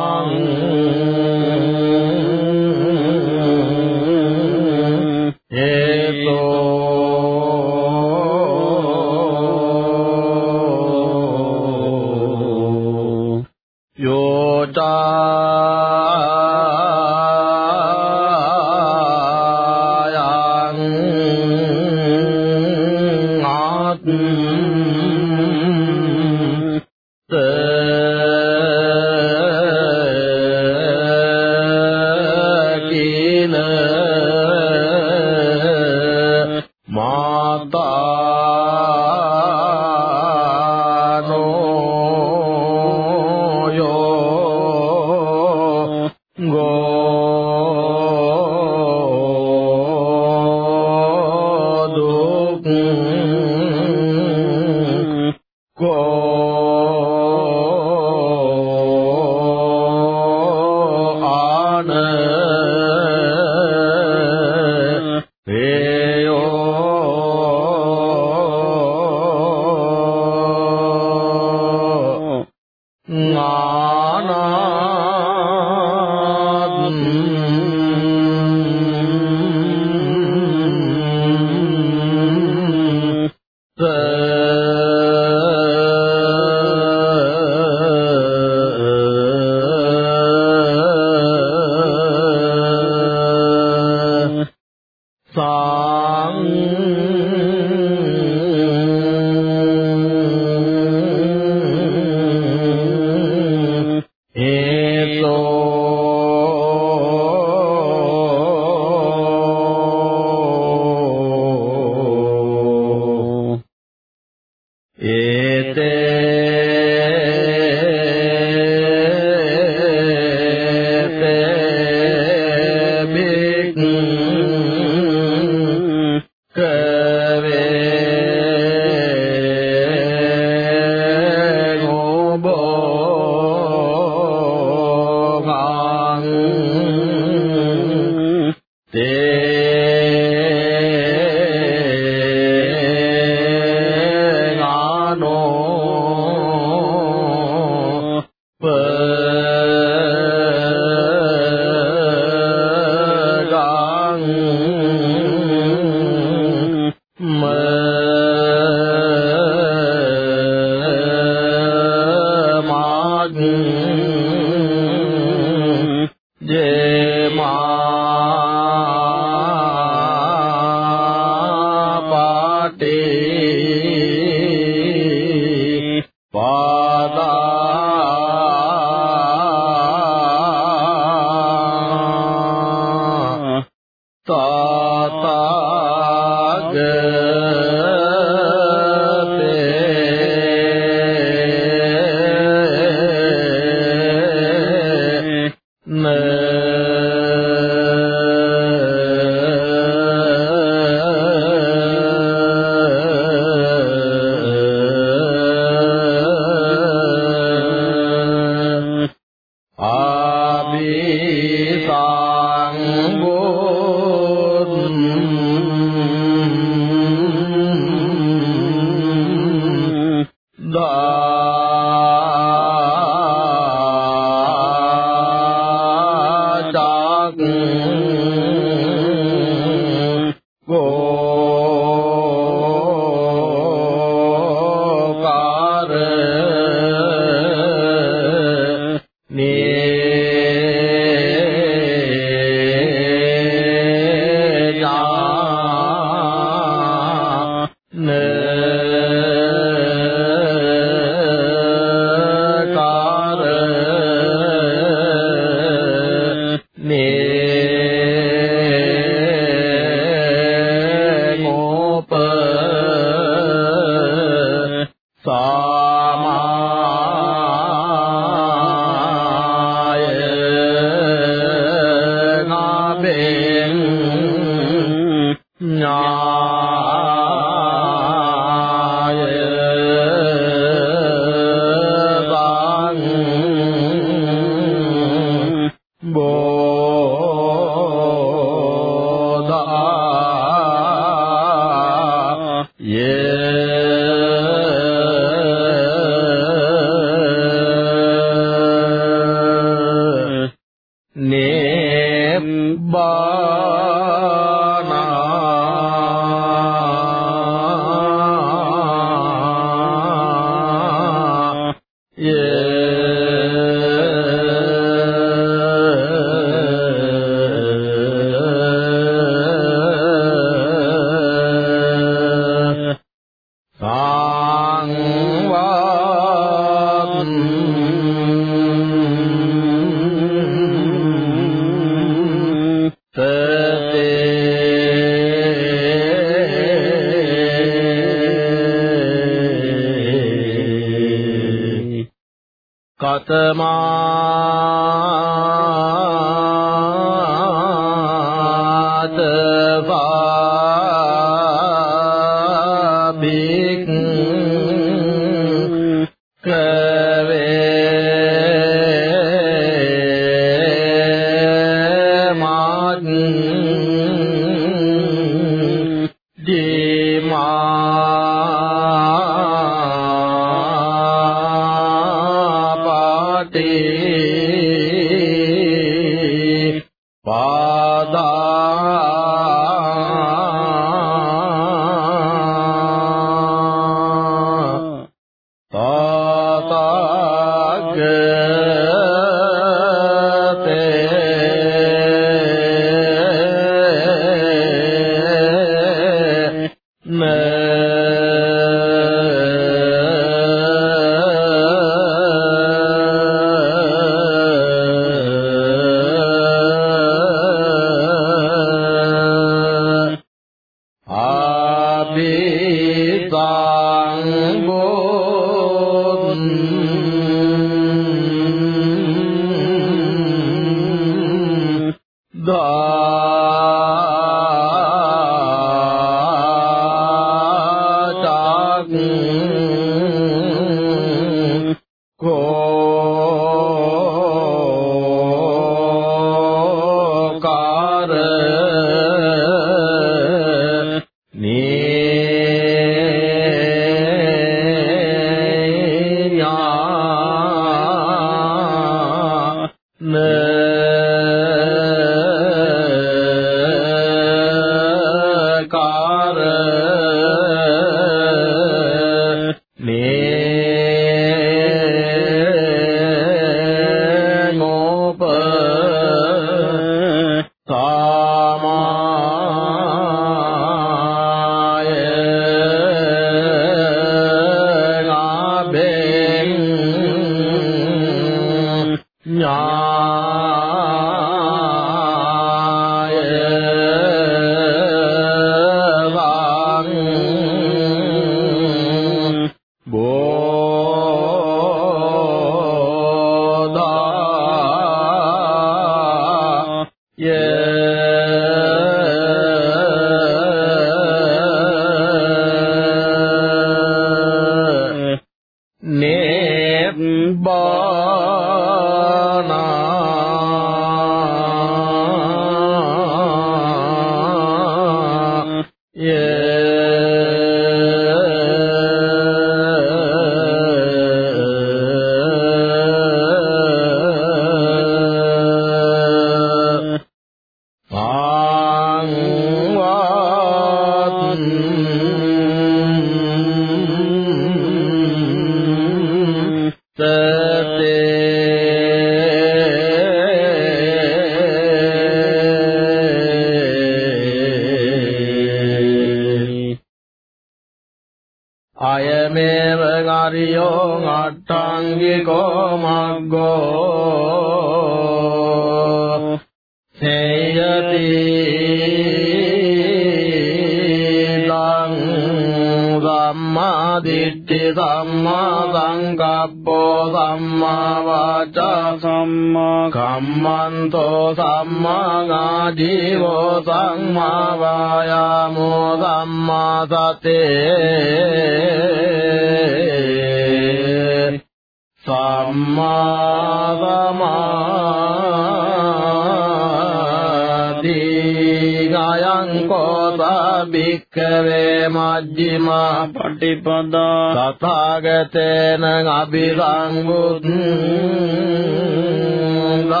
තේන අභිසංගුද්ලා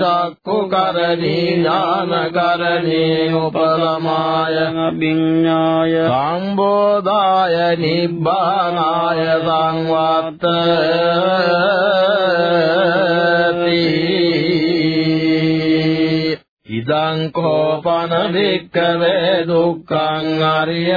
චක්කුකරණී ඥානකරණී උපලමාය අභිඥාය සම්බෝධාය නිබ්බානාය සංවත්ත ඉදං කෝපන වික්කවේ දුක්ඛං අරිය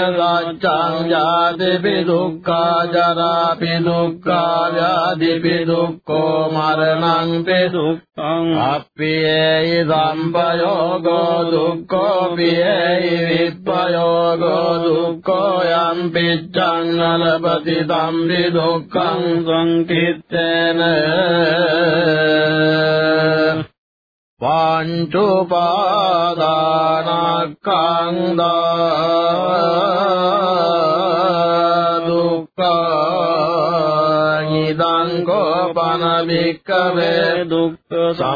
සත්‍යං ජාති බි දුක්ඛ ජරාපි දුක්ඛා ව්‍යාධිපි දුක්ඛෝ මරණං තේ දුක්ඛං අප්පියේය සම්පයෝගෝ දුක්ඛෝ පියේය විප්පයෝගෝ දුක්ඛෝ යම් පිච්ඡං නලපති සම්පි දුක්ඛං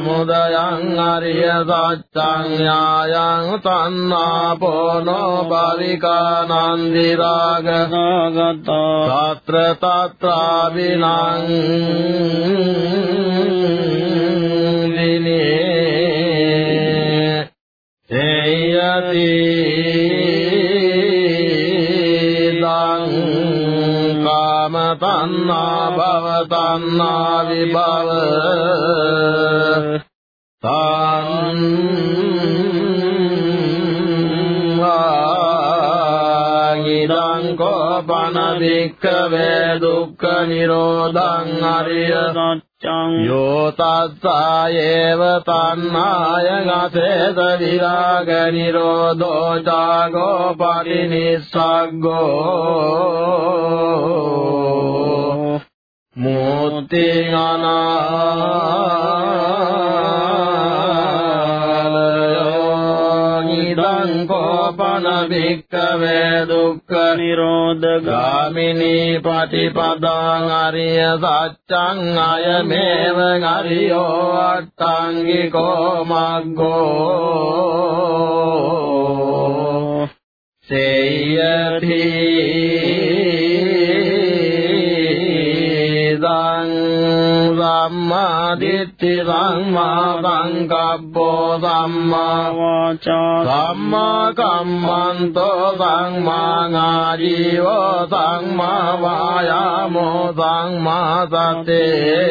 මුදයං අරිය සත්‍යං යායං තන්නාපෝනෝ බවිකානන්දි රාගසගතෝ తත්‍ර తත්‍රා විනං විනේ තේයති දං කාම තණ්හා භව තණ්හා විභා निरोधं दांग अरिया यो ताच्था येव तन्नाया शेत दिराग निरो दो जागो परिनिस्वागो मुत्ति गनाः කෝපන භික්කවේ දුක්ඛ නිරෝධ ගාමිනී පටිපදාං අරිය සත්‍යං අයමේව අරියෝ අට්ඨංගිකෝ මග්ගෝ සේයති සම්මා දිට්ඨි සම්මා සංකප්පෝ සම්මා වාචා සම්මා කම්මන්තෝ සම්මා ආජීවෝ සම්මා වායාමෝ සම්මා සතේ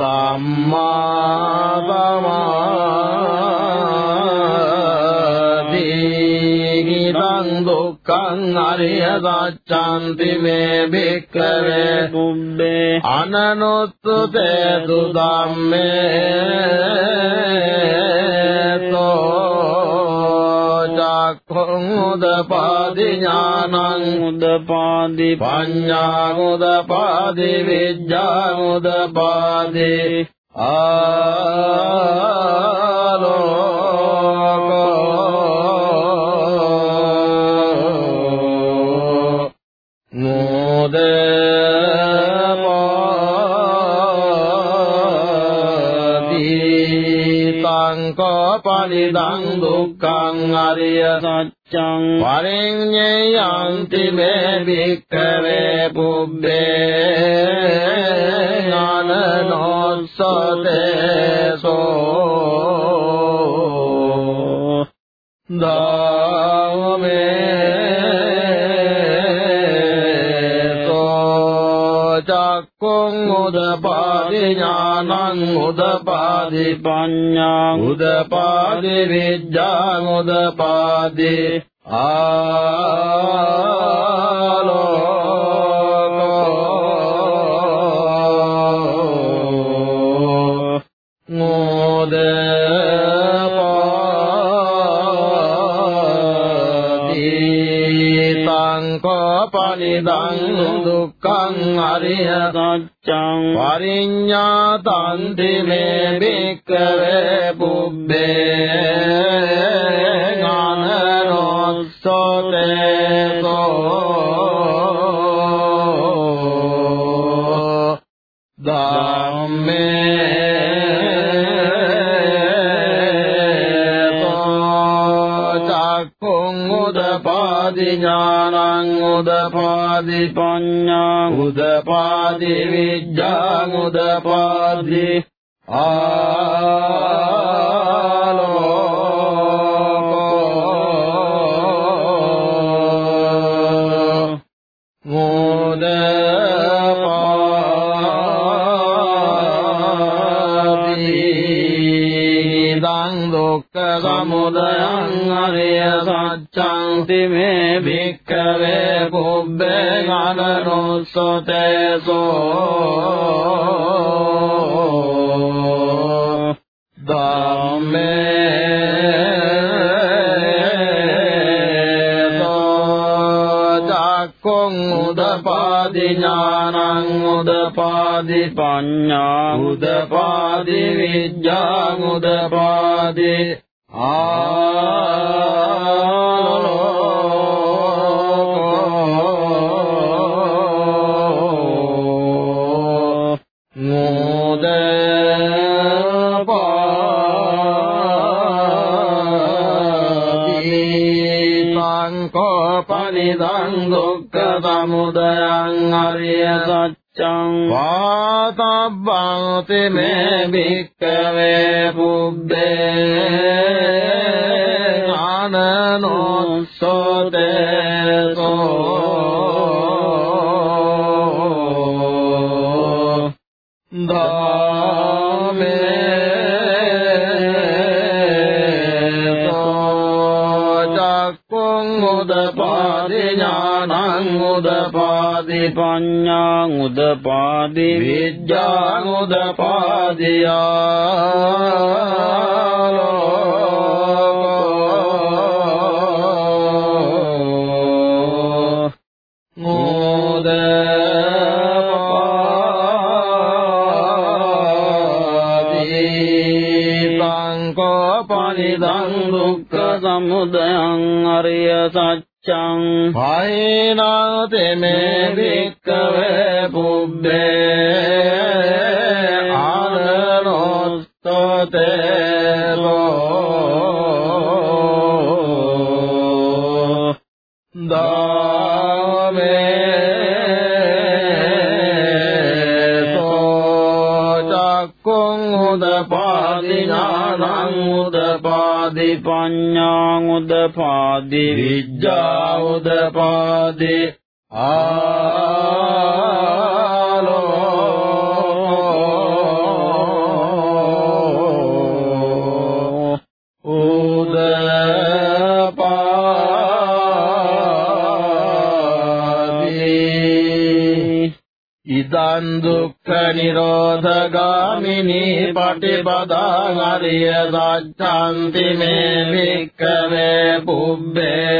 සම්මා සමාධි ගිතං දෝ දුක්ඛං අරිය ගච්ඡanti මේ භික්ඛවේ තුම්මේ අනනොත්තුතේ සුදම්මේ චක්ඛුං උදපාදි ඥානං උදපාදි පඤ්ඤා උදපාදි විද්‍යා උදපාදි ආලෝ මුදමාදීතං කපලිදං දුක්ඛං අරිය සත්‍යං පරිඤ්ඤයන්ති මේ වික්ඛවේ පුබ්බේ ඥානනෝසතේසෝ දාමේ චක්කුං උදපාදි ඥානං උදපාදි පඤ්ඤං උදපාදි විද්‍යාං උදපාදි
ආලෝ More
than නිදං දුක්ඛං අරිය සත්‍යං පරිඤ්ඤාතං දිමේ භික්ඛවේ පුබ්බේ ඥානරොස්සතේ ධම්මේ උදපාදි ඥානං උදපාදි පඤ්ඤං උදපාදි විද්‍යාං උදපාදි ආලෝ සමුදයං අරිය සත්‍යං තිමේ භික්කවේ පුබ්බේ ඥානනොස්සතේසෝ ධම්මේ සෝතක්ඛං උදපාදි ඥානං උදපාදි පඤ්ඤා උදපාදි විද්‍යාං උදපාදි ආ කෝපනිදං දුක්ඛ සමුදයං අරිය සත්‍යං වාතබ්බං තෙමේ භික්ඛවේ පුබ්බේ ආනනෝ සෝදේ පඤ්ඤාං උදපාදේ විද්‍යාං උදපාදියා මොදේ පනිදං දුක්ඛ සමුදයං අරිය සත්‍ය චං භයනා තෙමේ වික්කවේ පුබ්බේ පඤ්ඤාං උදපාදි විද්‍යා උදපාදි ආලෝ උදපාදි ඉදන් දුක් නිරෝධගාමිනි පටිපදා හරිය සච්ඡන්ති මේ වික්කවේ පුබ්බේ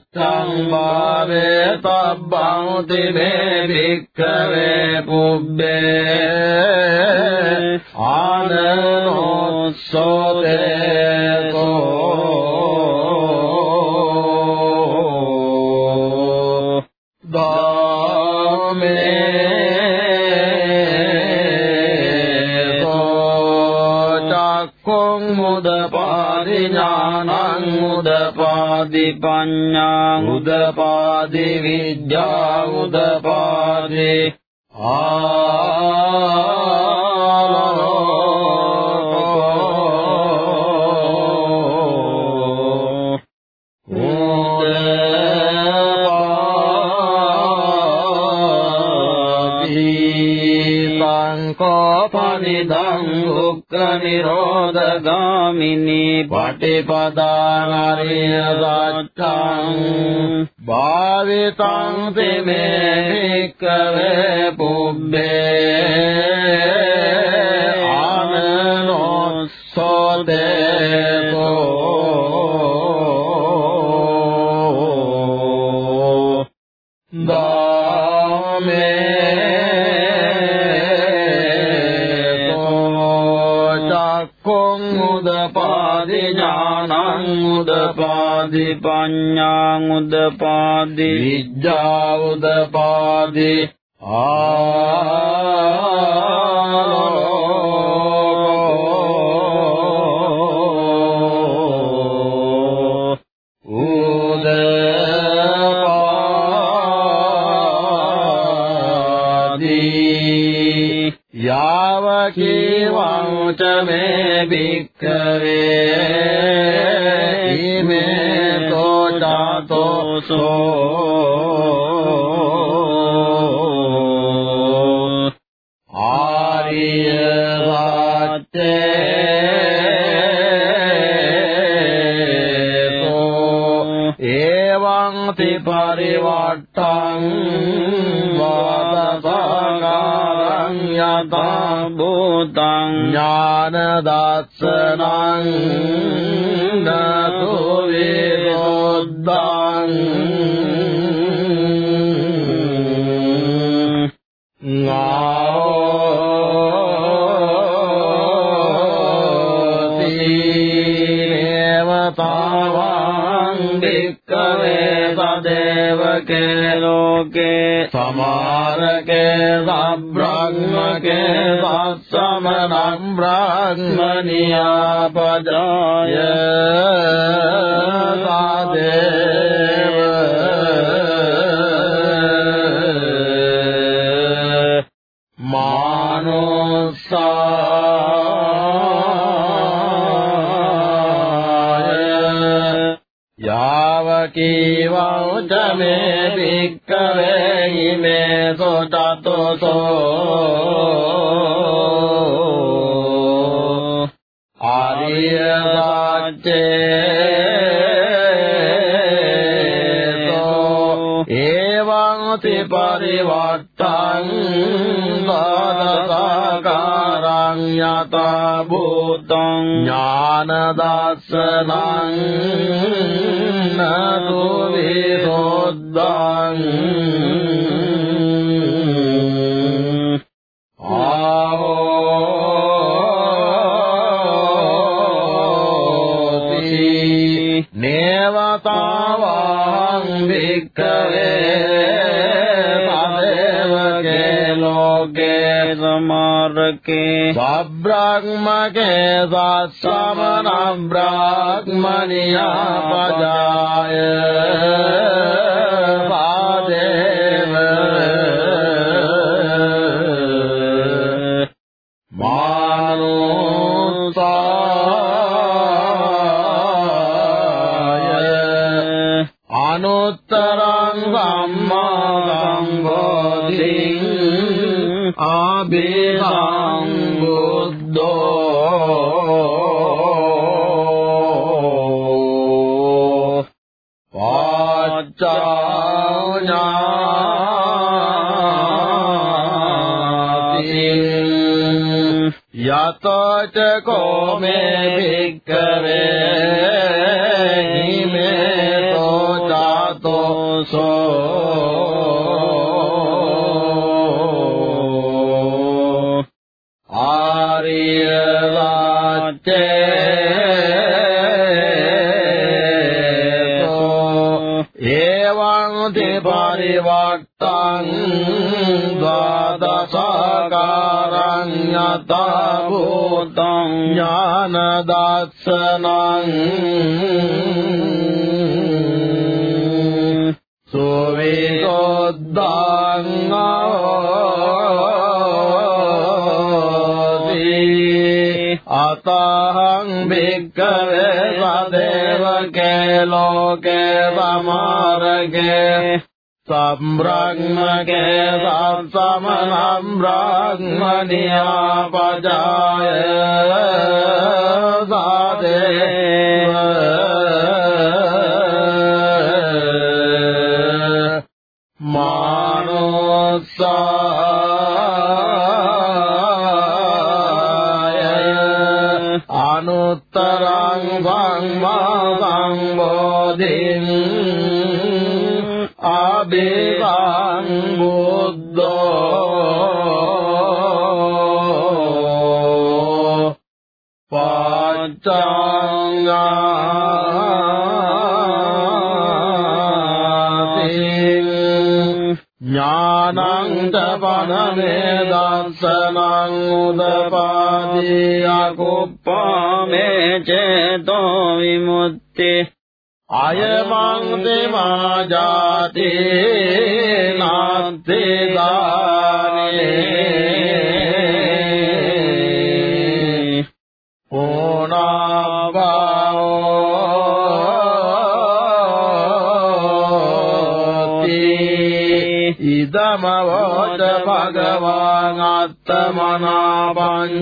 භාවේ පබ්බංති මේ භික්ඛවේ පුබ්බේ ආනෝස්සෝතේ කෝ දාමේ मुदपादि ज्ञानमुदपादि पञ्च प्रतिपदा ශාසනං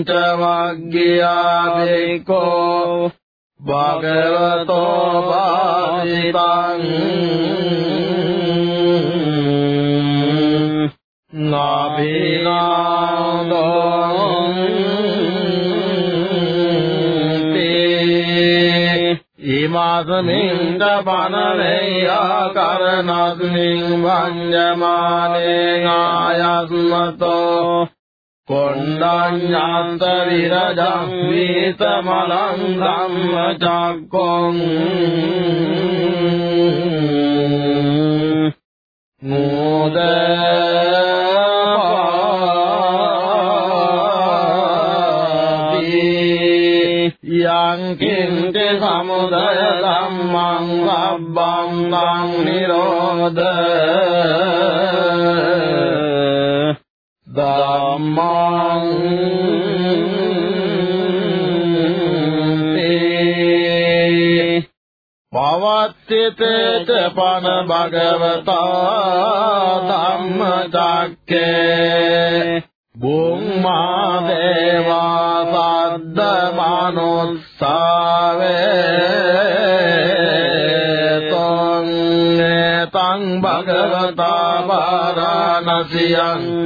පංචවග්ගියාදිකෝ භගවතෝ පාසිතං නාබිනාදෝ ීමාසමින්ද පනවේයා කරනස්මින් වංජමානේ ආයස්මත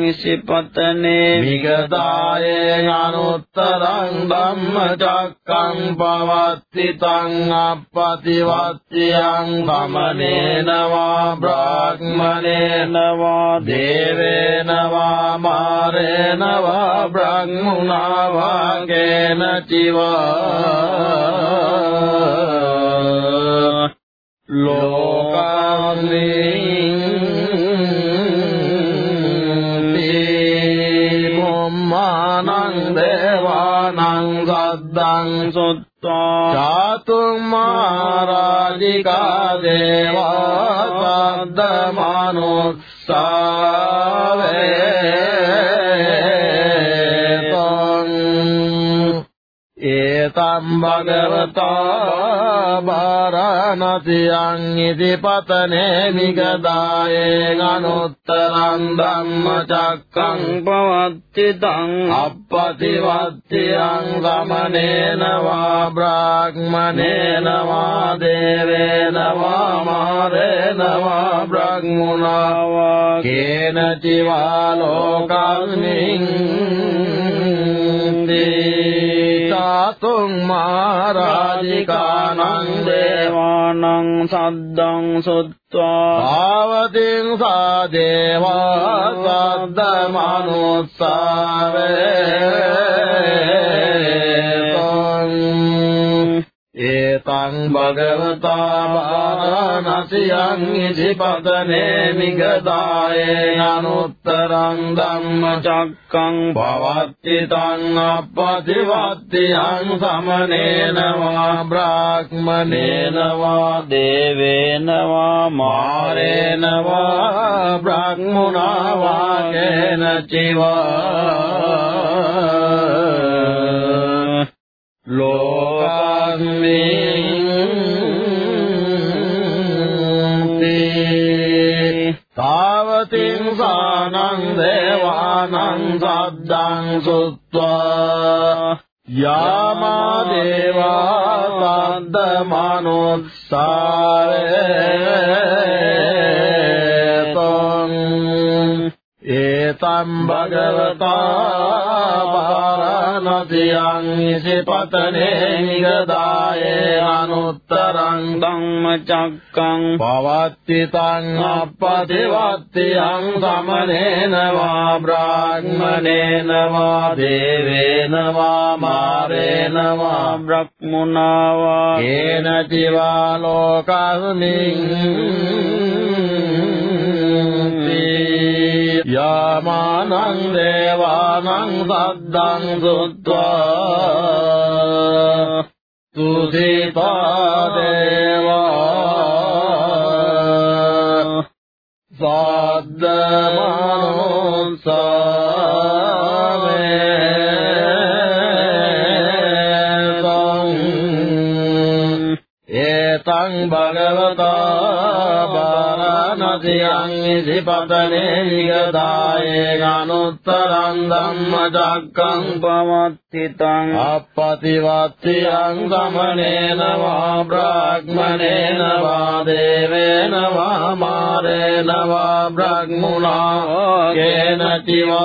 විසිපතනේ විගදාය අනුත්තරං ධම්මචක්කං පවත්තිතං අපපතිවත්තියං ගමනේනවා බ්‍රාහ්මනේනවා දේවේනවා මාරේනවා බ්‍රහ්මුණා වාගේන චිවා අසියං ඉදිපතනේ නිගදායේ අනුත්තරං ධම්මචක්කං පවත්තිතං අපපතිවත්තියං ගමනේන වා බ්‍රාහ්මනේන වා දේවේන වා මාරේන වා බ්‍රාහ්මුණා වා කේන චිවා ලෝකං නින්දේ සාතුං මහරජිකානං දේවානං සද්දං සුත්වා ආවතින් සා දේවා සද්ද මනුස්සාවේ तं भगवता वानसि अङ्गिधिपतने निगताय अनुत्तरन्दं चक्रं भवति तन्न पथिवत्यं समनेन वा ब्राह्मणेन वा देवेन वा मारेण वा ब्राह्मणावायेन चिवा ලෝකස්මින් තාවතින් සානං දේවානං සද්දං සුත්වා යාමා දේවා සද්ද මනුස්සාරේ තම් භගවතා භාරණතියං ඉසිපතනේ නිගදායේ අනුත්තරං ධම්මචක්කං පවත්ති තං අපපතිවත්තියං සමනේන වා බ්‍රාහ්මනේන වා දේවේන වා මාරේන වා බ්‍රහ්මුණා වා කේනචිවා ලෝකස්මින් यामानं देवानं सद्दं सुत्वा सुधिपादेवा तुधिपादेवा तं भगवता नद्याधिपतने गदायेत्तरङ्गम् अजागम् भवत्सिताम् अपतिवत्यङ्गमनेन वा ब्राह्मणेन वा देवेन वा मारेण वा ब्राग्मुनागेन चि वा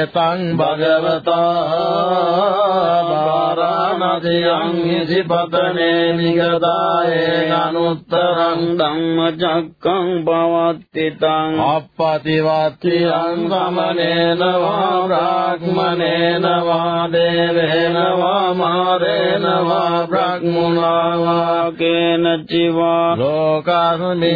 ङ्ग् भगवता वाराणीरङ्गतने निगदायेनानुत्तरङ्गं जग्गं भवति तं अपतिवर्ति रङ्गमनेन वा राग्मणेन वा देवेन वा मारेण वा भ्राग्मुवाकेन जीवा शोकरुणी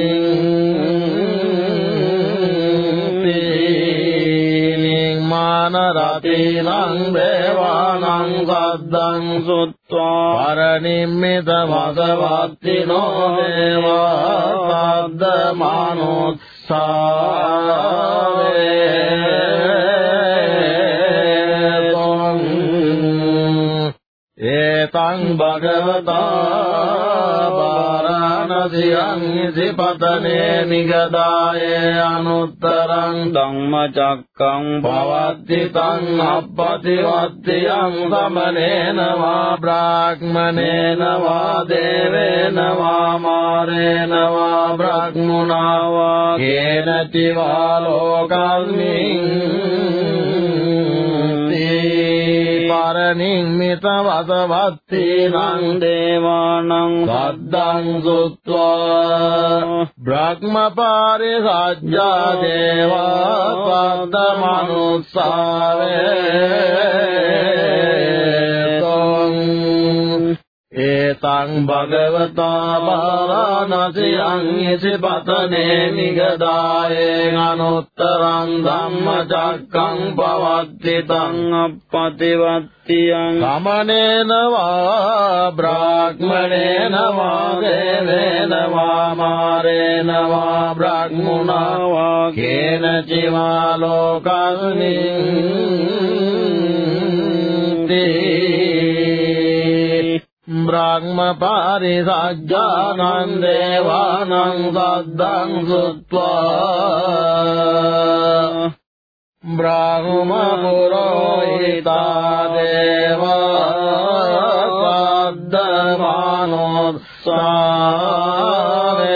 मानरातीनां देवानां शादं सुत्वारनिमितवसवाद्दिनो देवादमानोत्स गवता वारणसि अङ्गिपतने निगदाये अनुत्तरं दं चक्रं भवज्जित प्रतिपद्यं गमनेन वा ब्राह्मणेन वा देवेन वा मारेण वा भ्राग्मुणा वा येन මරණින් මිතවතවත්තේනං දේවානං සද්දං සුත්වා බ්‍රහ්මපාරේ සජ්ජා දේවා පද්ද මනුස්සාවේ ඒතං භගවතා බාරාණසි අඤ්ඤසි පතනේ නිගදායේන අනුත්තරං ධම්මචක්කං පවත්ති තං අපපතිවත්තියං ගමනේන වා බ්‍රාහ්මණේන වා දේවේන වා මාරේන වා බ්‍රාහ්මුණා වා කේන ජීවා ලෝකස්මින් තේ ्राग्मपारिदानम् देवानम् दग्धम् श्रुत्वा ब्राह्मपुरोहि दादेवाग्नो स्वाम्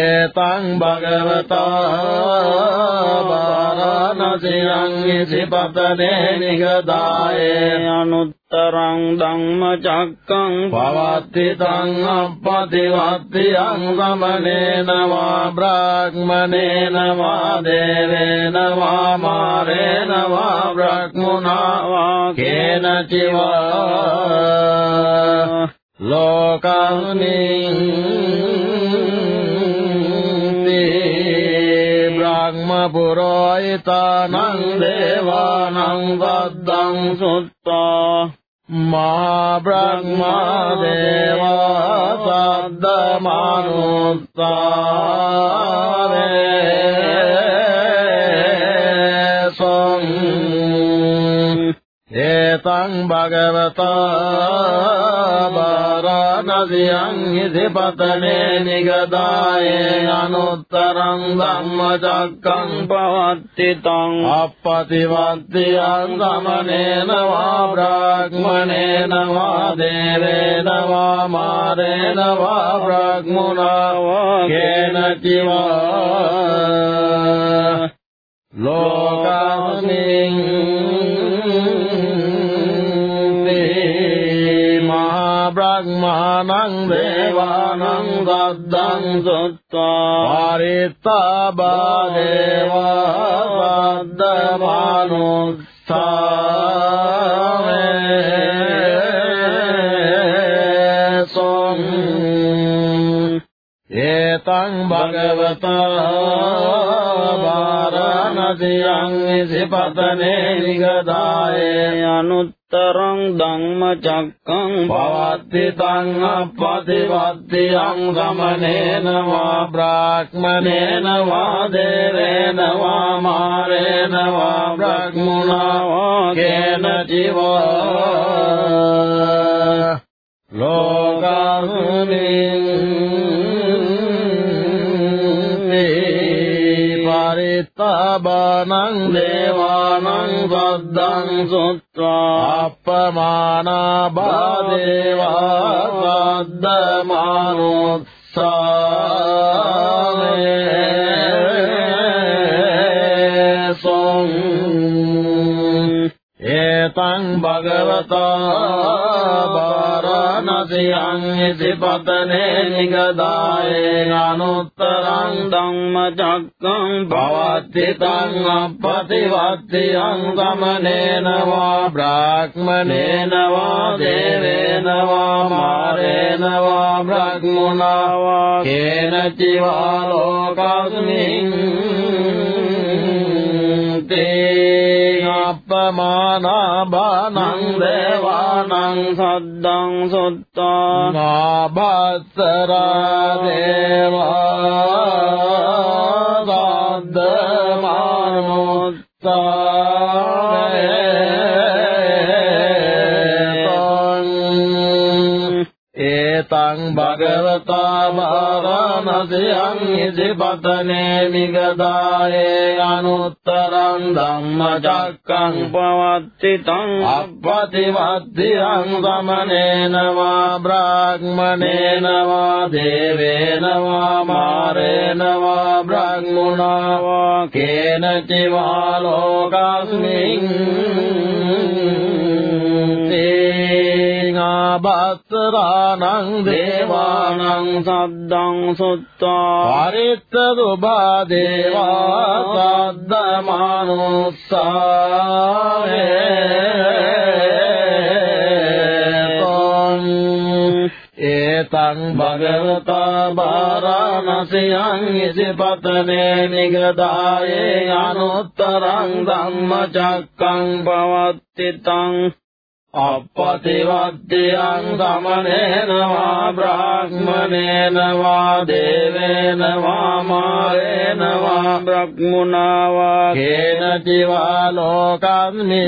एताम् भगवता अनुत्तरं त्रिरङ्गिधिपतने निहतायुत्तरङ्गं मक्रम् भवति तङ्गमनेन वा भ्राग्मणेन वा देवेन वा मारेण वा भ्रावाघेन चिवा लोकानि දේවානං වද්දං සුත්තා මා मा දේවා සද්දමානුස්සාරේ भगवता बारानधिपतने निगदायेन चम्पातिताम् अपतिवधिया दमनेन वा भ्राग्मणेन वादेन वा मारेण वा भ्राग्मुणा वाघेन किवा මානං දේවානං සද්දං සත්තා පරිත්තා බාදේවා සද්දමානුස්සාමේ සොං ඒතං භගවතා වාරණසියං සිපතනේ නිගදායේ අනුත් तरङ्गचकं भवति तङ्गमनेन वा ब्राह्क्मनेन वा धेन वा मारेण वा भ्राक्मवाघेन जीव लोगी අපමානා බාදේවා සද්දමානෝ සා भगवता पारि अङ्गधिपतने निगदायेनुत्तराङ्गं चक्रं भवति तन्न प्रतिवधि अङ्गमनेन वा भ्राह्मणेन वा देवेन वा मारेण वा भ्राग्मुणा वाक्येन चिवालोकास्मि අපමානාබානං देवानां සද්දං शुद्ध නාබස්සරා දේවා තං භගවතා භාවනසියං ඉදිපතනේ මිගදායේ අනුත්තරං ධම්මචක්කං පවත්තිතං අප්පතිවත්තියං සමනේන වා බ්‍රාහ්මනේන වා දේවේන වා මාරේන වා බ්‍රාහ්මුණා වා කේනචි වා ලෝකස්මින් තේ බත්තරාණං දේවානං සද්දං සුත්වා පරිත්ත දුබා දේවා සද්ද මනුස්සානේ ඒතං භගවතා බාරාණසියං ඉසිපතනේ නිගදායේ අනුත්තරං ධම්මචක්කං පවත්තිතං अपतिवमनेन वा ब्राह्मणेन वा देवेन वा मारेन वा वा ब्रह्मणा वाघेन जिवालोकाह्नि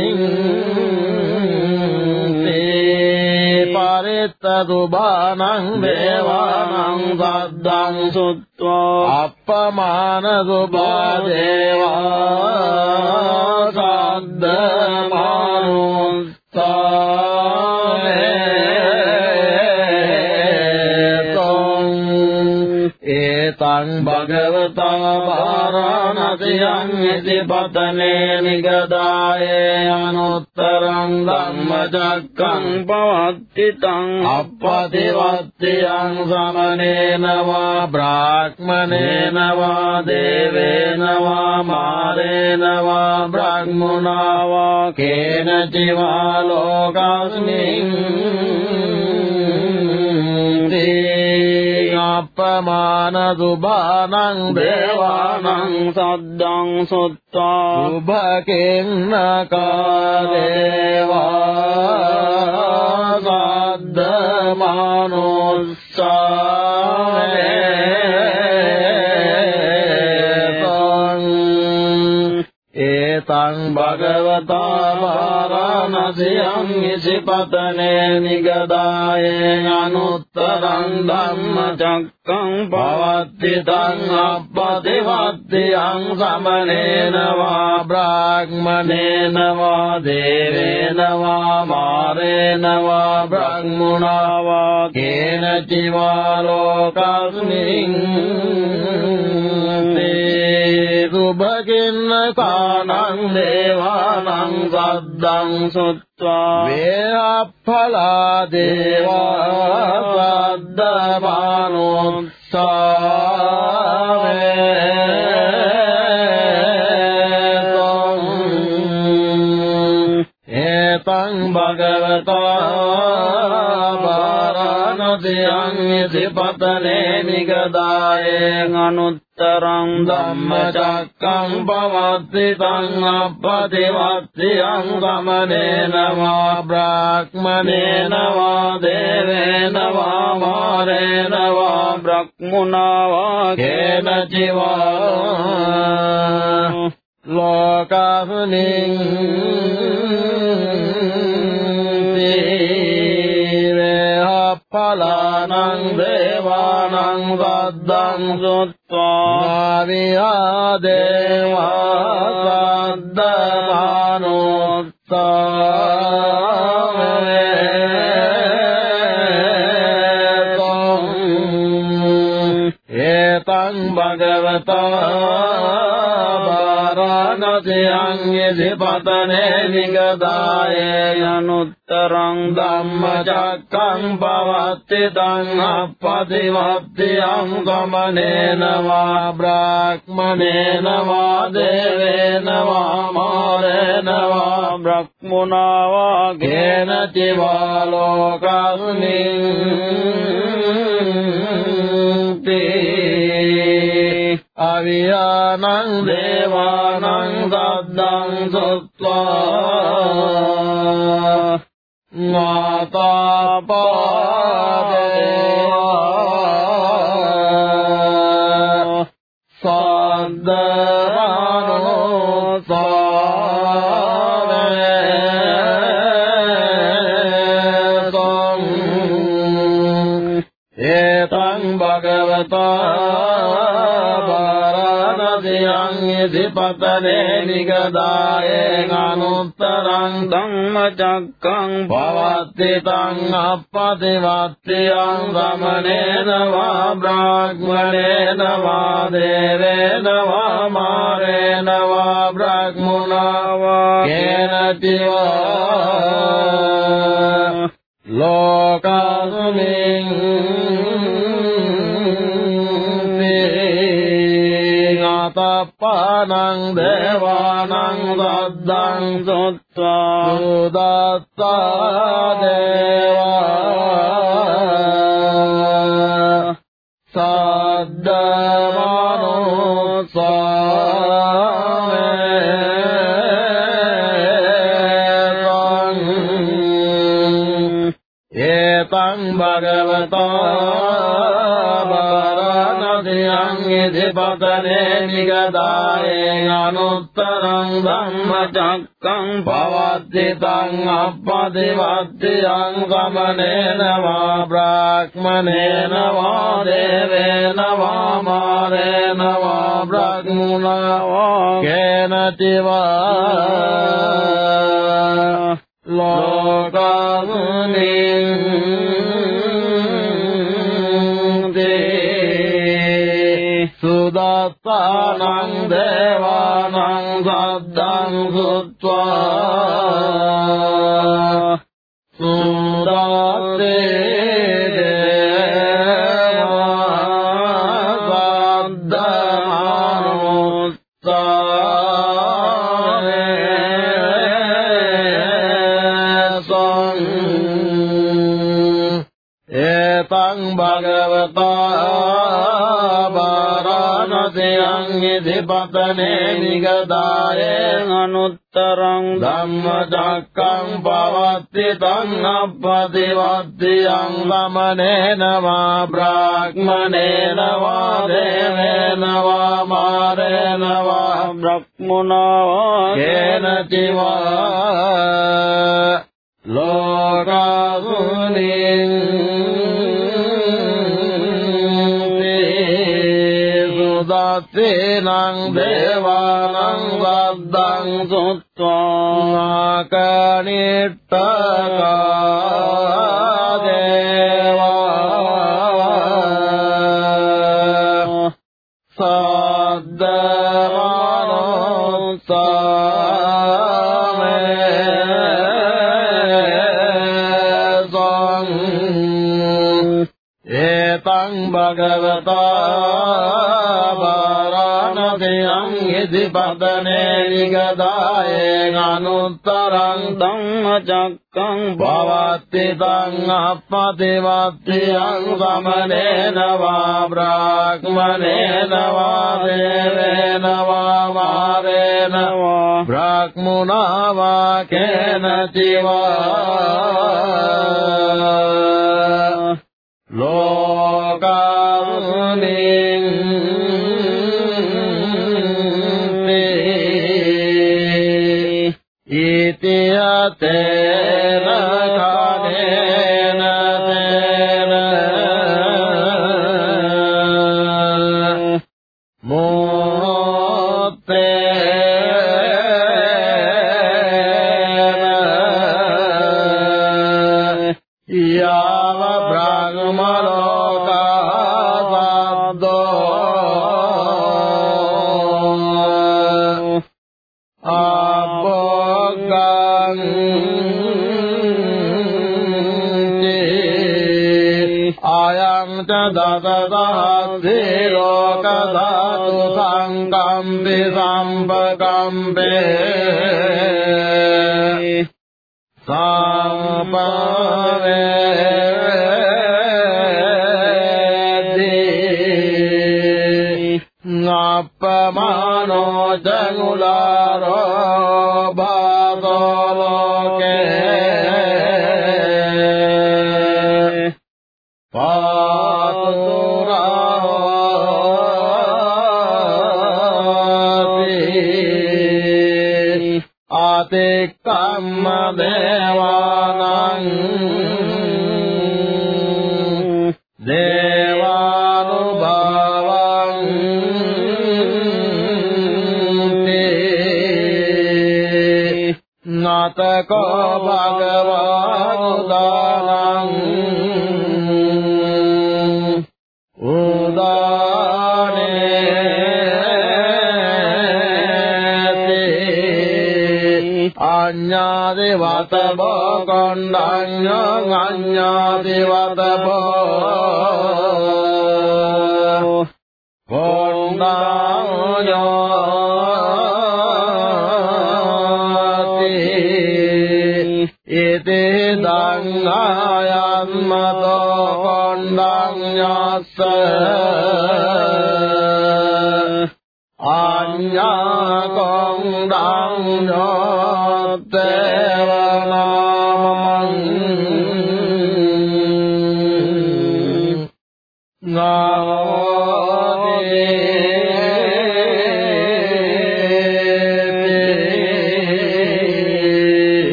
परितदुबानम् देवानम् दादम् श्रुत्वा अपमानदुबादेवा साद मानो තා भगवता वाराणसि अङ्गति पतने निगदायनुत्तरं दम्म चक्रम्पितम् अपथिवस्ति यं समनेन वा ब्राह्मणेन वा देवेन वा मादेन वा ब्राह्मणा वाक्येन चिवालोकास्मि पमानसुभानं देवानं शब्दं सुबिन्न का देवा शद्ध मानो තං භගවතා වාරාණසියං ඉසිපතනේ නිගදාය අනුත්තරං ධම්මචක්කං පවත්ති තං අප්පතිවත්තියං සමනේන වා බ්‍රාහ්මනේන වා දේවේන වා මාරේන වා බ්‍රහ්මුණා වා කේනචි වා ලෝකස්මින් තේ සුභකින්න සානං දේවානං සද්දං සුත්වා වේප්පලා දේවා සද්දමානෝ සාවේ තං භගවතෝ धिपतने निगदायेऽनुत्तरङ्गं चक्रम् भवसि तङ्गमनेन वा ब्राह्मणेन वा देवेन वा मारेण वा ब्रक्मुना केन जिवा लोकासुनि පලානං දේවානං වද්දං සුත්වා විහා දේවා සද්දමානුත්තා භගවතා අනසයන්ගේ දෙපතනේ විගදාය යනුත්තරං ධම්මචක්කං පවත්තේ තං අපපදිවත්තයං ගමනේනවා බ්‍රාහ්මනේනවා දේවේනවා මාරේනවා බ්‍රහ්මුණාවා ගේනතිවා ලෝකස්මින් තේ අවියානං දේවානං සද්දං සුත්වා माताप uh -huh.
धिपतने निगदायेनानुत्तरङ्गं
मक्रं
भवति
तङ्गपतिवस्त्यं रमणेन वा ब्राग्मणेन वा देवेन वा मारेण वा भ्राग्म्येन दिवा लोकानुमे पदम् देवानङ्गद्धं कृवा सद्वा सेवङ् भगवता पतने निगदायेनुत्तरं दङ्गचक्रं भवति गमनेन वा ब्राह्मणेन वा देवेन वा मारेण वा वा वाघेन वा लोका සත්තානං දේවානං සද්දං සුත්වා विधिपतने नि गदायेऽनुत्तर धर्मदकम् भवति तं न भवतिवधिमनेन वा ब्राग्मणेन वा देवेन वा ेन देवानं शब्दं सुव शब्दवानो सम् एतं भगवता धिपदने निगदायनानुत्तरङ्गं चक्रं भवति तङ्गमनेन वा भ्राक्मेन वा रेण वा वारेन वा व्राक्मवाखेन दिवा लोकानि සතේ සතතහස්සි ලෝකධාතු සංගම්බි සම්පකම්බේ සම්පවේ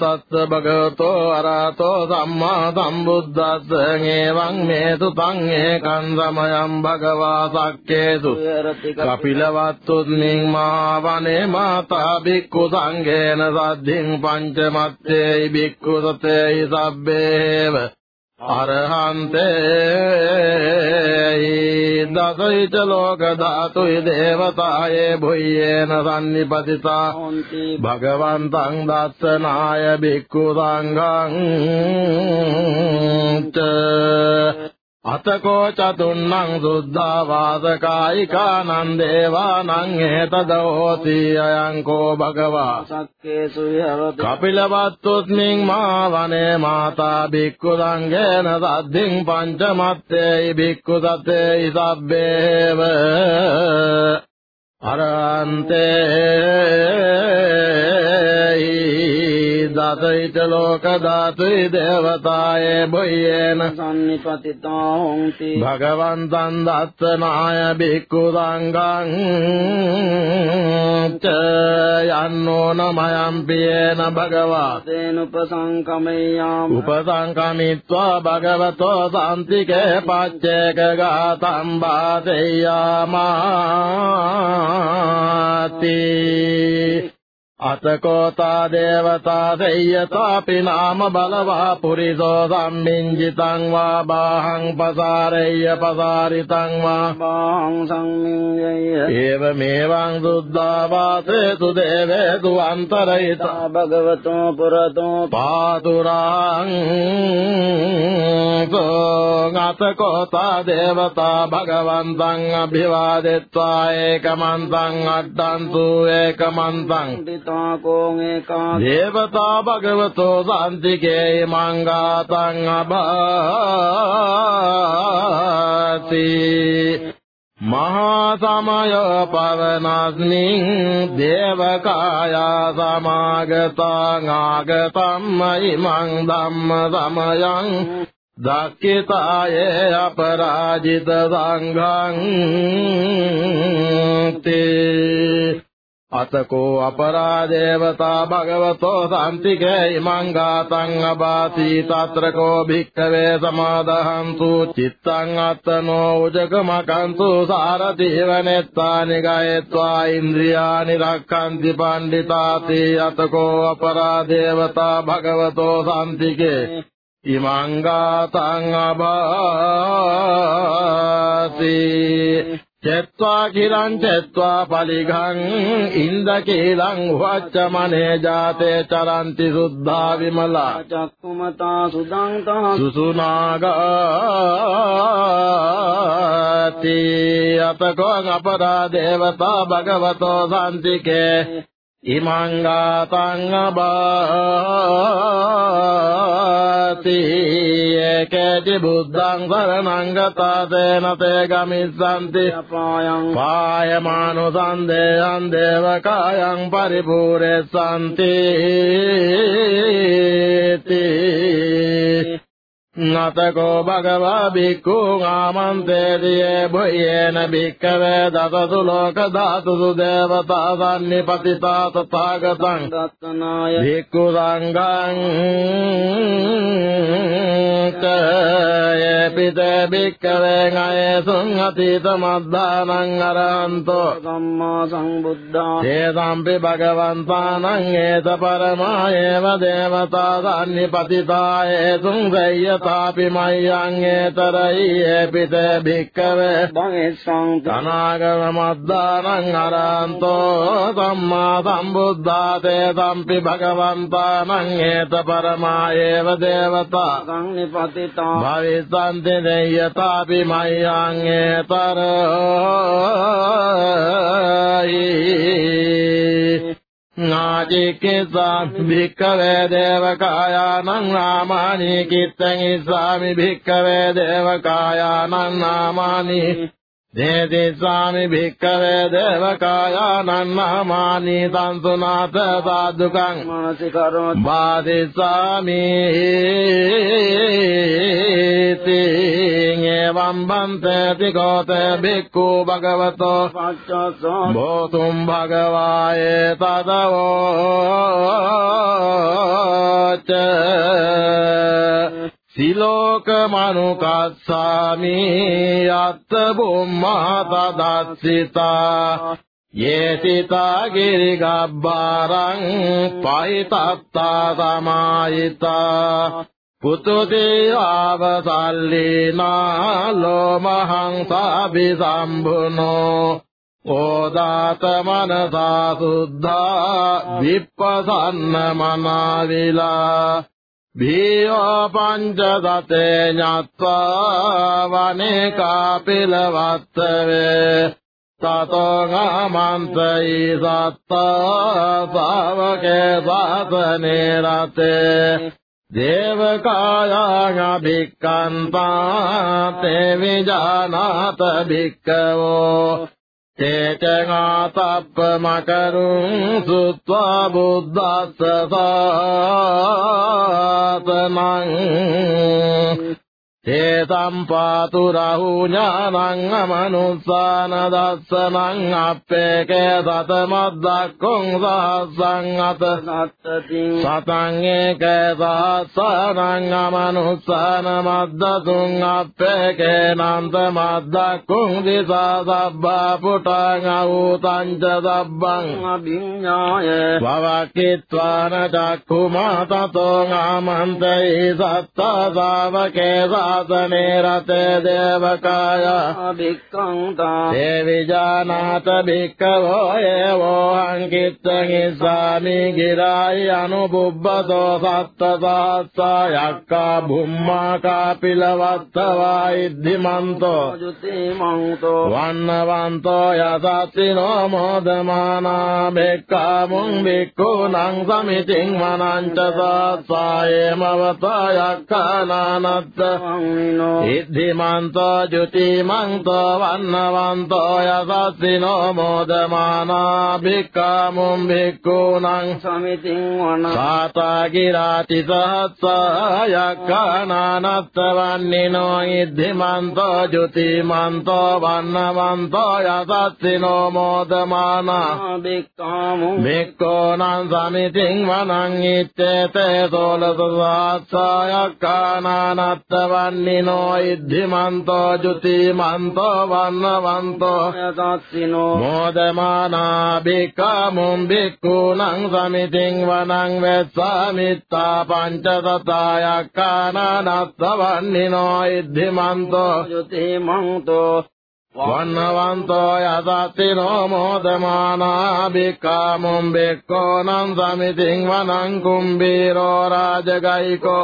තස්ස භගවතෝ අරහතෝ සම්මා සම්බුද්දස්ස ඤේවං මේතු තං ඒකං සමයං භගවා සක්කේසු කපිලවත්තුත්මින් මහවනේ මාතා බික්ඛු සංඝේන සද්ධින් පංචමත්තේයි බික්ඛු සතේයි සබ්බේව ච ලෝක ධාතු දේවතායේ භුයේන සම්නිපතිතා භගවන්තං දස්සනාය භික්ඛු සංඝං අතකෝ චතුන්නං සුද්ධා වාසකායිකානං දේවානං හේතදෝති අයං කෝ භගවා සක්කේසු විහරති කපිලවත්තුස්මින් මා වනේ මාතා භික්ඛු සංඝේන සද්ධින් පංචමත්තේයි භික්ඛු සතේයි සබ්බේව අරන්තේ लोकदातु देवताय भूयेन सन्निश्व भगवन्तं दत्सनायभिकृ च यान्नो न मयापि येन भगवते नु प्रसङ्गमय्याम्पसङ्गमित्वा भगवतो सान्ति के पाद्यैकगा අතකෝතා දේවතා සෙය්‍යතාපි නාම බලවා පුරිසෝ සම්මින්ජිතං වා බාහං පසාරෙය්‍ය පසාරිතං වා බාහං සම්මින්ජය ඒව මේවං සුද්ධා වාසේසු දේවේසු අන්තරයිතා භගවතෝ පුරතෝ පාතුරං අතකෝතා දේවතා භගවන්තං අභිවාදෙත්වා ඒකමන්තං අට්ඨන්තු ඒකමන්තං දේවතා කෝං ඒකා දේවතා භගවතෝ සාන්තිකේ මංගාතං අබාති මහා සමය පවනස්මින් දේවකායා සමාගතං ආගතම්මයි මං ධම්ම සමයං දක්කිතායේ අපරාජිත සංඝං තේ අතකෝ අපරාදේවතා භගවතෝ සම්තිකේ ඉමං ගාතං අබාති තත්‍රකෝ භික්ඛවේ සමාදහන්තු චිත්තං අත්තනෝ උජගමකන්තු සාරදීව නෙත්තානි ගයත්වා ඉන්ද්‍රියානි රක්ඛන්ති පණ්ඩිතාති අතකෝ අපරාදේවතා භගවතෝ සම්තිකේ ඉමං ගාතං අබාති චත්වා කිරං චත්වා පලිඝං ඉන්ද කේලං වච්චමනේ ජාතේ චරන්ති සුද්ධා විමලා චක්කුමතා සුදං තහ සුසුනාගාති අපකෝ අපරා දේවතා භගවතෝ සම්තිකේ ඉමංගාතං අබාති ඒකේති බුද්ධං සරණං ගතාතේන තේ ගමිස්සanti පායං පායමානුසං දේයං දේවකායං පරිපූර්ණසanti තේ නතකෝ භගවා බික්ඛු ආමන්තේරියේ භයේන බික්ඛවේ දසසු ලෝක ධාතුසු දේවතා සම්නිපතිතා තථාගතං දත්තනාය බික්ඛු සංඝං තේ පිත බික්ඛවේ ගයසුං අතීත මද්දානං අරහන්තෝ සම්මා සංබුද්ධා තේ සම්පි භගවන්තානං ඒත පරමායේව දේවතා සම්නිපතිතා ඒතුං සය්‍යත කාපි මයං ඒතරයි පිත භික්කව දංසං තනාගම මද්දානං අරන්තෝ සම්මා සම්බුද්ධාතේ සම්පි භගවන්තානං ඒත පරමායේව දේවතා සංනිපතිතා භවිසන්ති දෙයතාපි මයං ඒතරයි නාජිකිසං භික්ඛවේ දේවකායානං නාමානි කිත්තං ඉස්සාමි භික්ඛවේ දේවකායානං නාමානි जेति स्वामि भिक्कर देवकाया नन्नमानीतान्तु नाथ तादुकाङ्करोत्पादि स्वामीतिङं वेति गोतय भिक्को भगवतो भोतुम् भगवाये तदवोच තිලෝක මනුකස්සාමි අත්ත බුම්මා තදස්සිතා යේසිතා ගිරිගබ්බාරං පයිතත්තා සමායිතා පුතුතේ ආවසල්ලේනා ලෝමහං සාබි සම්බුනෝ ඕදාත මනසා සුද්ධා විප්පසන්න මනාවිලා भीयोपाञ्चदते ज्ञात्वा वने कापि लवासवे ततो गामान्तई दात्तके दातने राते देवकायाङाभिक्कान्ता ते निजानात भिक्कवो ते च नातापमकरु श्रुत्वा තේතම් පාතු රහු ඥානං අමනුස්සාන දස්සනං අප්පේකේ සතමද්දක්ඛං සහස්සං අත සත්තති සතං ඒකේ සහස්සනං අමනුස්සාන මද්දතුං අප්පේකේ නන්ත මද්දක්ඛං දිසා සබ්බා පුටං අවූතං ච සබ්බං අභිඤ්ඤාය වවක්ඛිත්වාන චක්ඛුමා තතෝ ආමන්තේ සත්තා සාවකේ සා त निरते देवकायाभि दे विजानात भिक्कवो एवङिराय अनुबुवतो सप्तता सायका भूम्मा कापि लवत्त वायुद्धिमन्तोद्धिमन्तो वर्णवन्तो यदा ति नो मोदमाना भिक्कामुं भिक्कूनां समितिं मनां च दात् सायेमवताया कानानत् हिद्धिमन्तो ज्युतिमन्तो वर्णवन्तो यदा नो मोदमाना भिक्कामु भिक्कोणं समिति भाता गिराति सहस्रयक्कणानस्तवन्निनो हिद्धिमन्तो ज्युतिमन्तो वर्णमन्तो यदाि नो मोदमान भिक्कामु भिक्को न समितिङ्ोलसहस्रय कनानस्तवन् ह्निनो युद्धिमन्तो ज्युतिमन्तो वर्णवन्तो नो मोदमाना विकमुम् भिक् समितिङ् वनाङ्वेत् समित्ता पञ्चदताय का न वह्निनो वन्नवन्तो यदातिनो मोदमानाभिकामुम् भिक्को नन्दमितिं वनम् कुम्भीरो राजगैको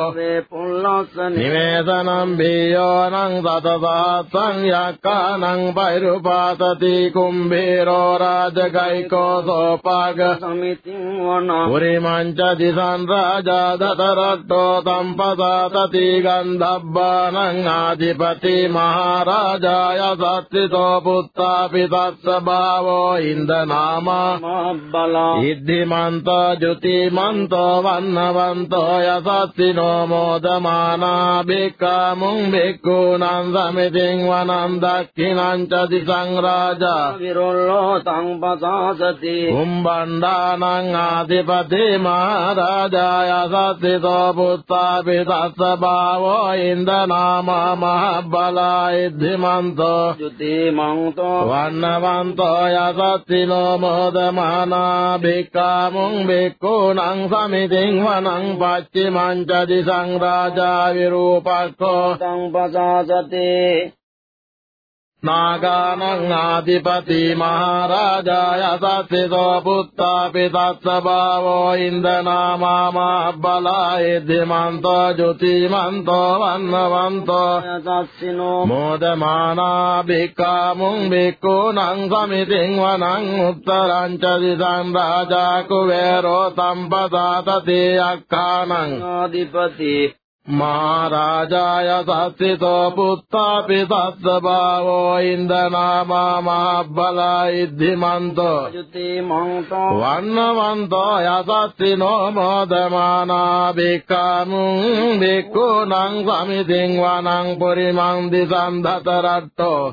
निवेदनम् भियो नम् सततात्सं यकानम् वैरुपातति कुम्भीरो राजगैको सोपाग पुरिमञ्च दिशन् राजा दधरट्टो तम् पदातति गन्धब्बानम् आधिपति महाराजाय सत्य पुत्रापि तस्य भावो इन्द्रनाम महब्बला सिद्धिमन्तो ज्युतिमन्तो नो यशत्ति नमोदमाना विक्रमुक्कूनं समिवनं दक्षिणं च दिसं राजा तिरुलोतं भूंभण्डानाङ्गाधिपति महाराजा यसत् दितो पुत्रापि तस्य भावो इन्द्रनाम महाबला इद्धिमन्तो इमङ्गो वर्णवन्तो यसीलो मोदमानाभिक्मुक्कूनम् समितिङ् वनम् पश्चिमाञ्चदि सङ्ग्राजा विरूपः सम्पदासते नागानाधिपति महाराजा यदा बुद्धपि तत्स भावो इन्द्रना मा बलाय धिमन्तो ज्युतिमन्तो वर्णवन्तो दशिनो मोदमाना विकामुनम् समितिङ्वनम् उत्तरञ्चदि राजा कुबेरोतम् ददात ते अखानधिपति මා රාජාය සස්සිතෝ පුත්තාපි සස්ස භාවෝ ඉන්දනාමා මහබ්බලා ඉද්ධිමන්තෝ වන්නවන්තෝ යසස්සිනෝ මොදමානා බික්කාමුං බික්කුණං සමිතින් වනං පුරිමං දිසන්ධත රට්ටෝ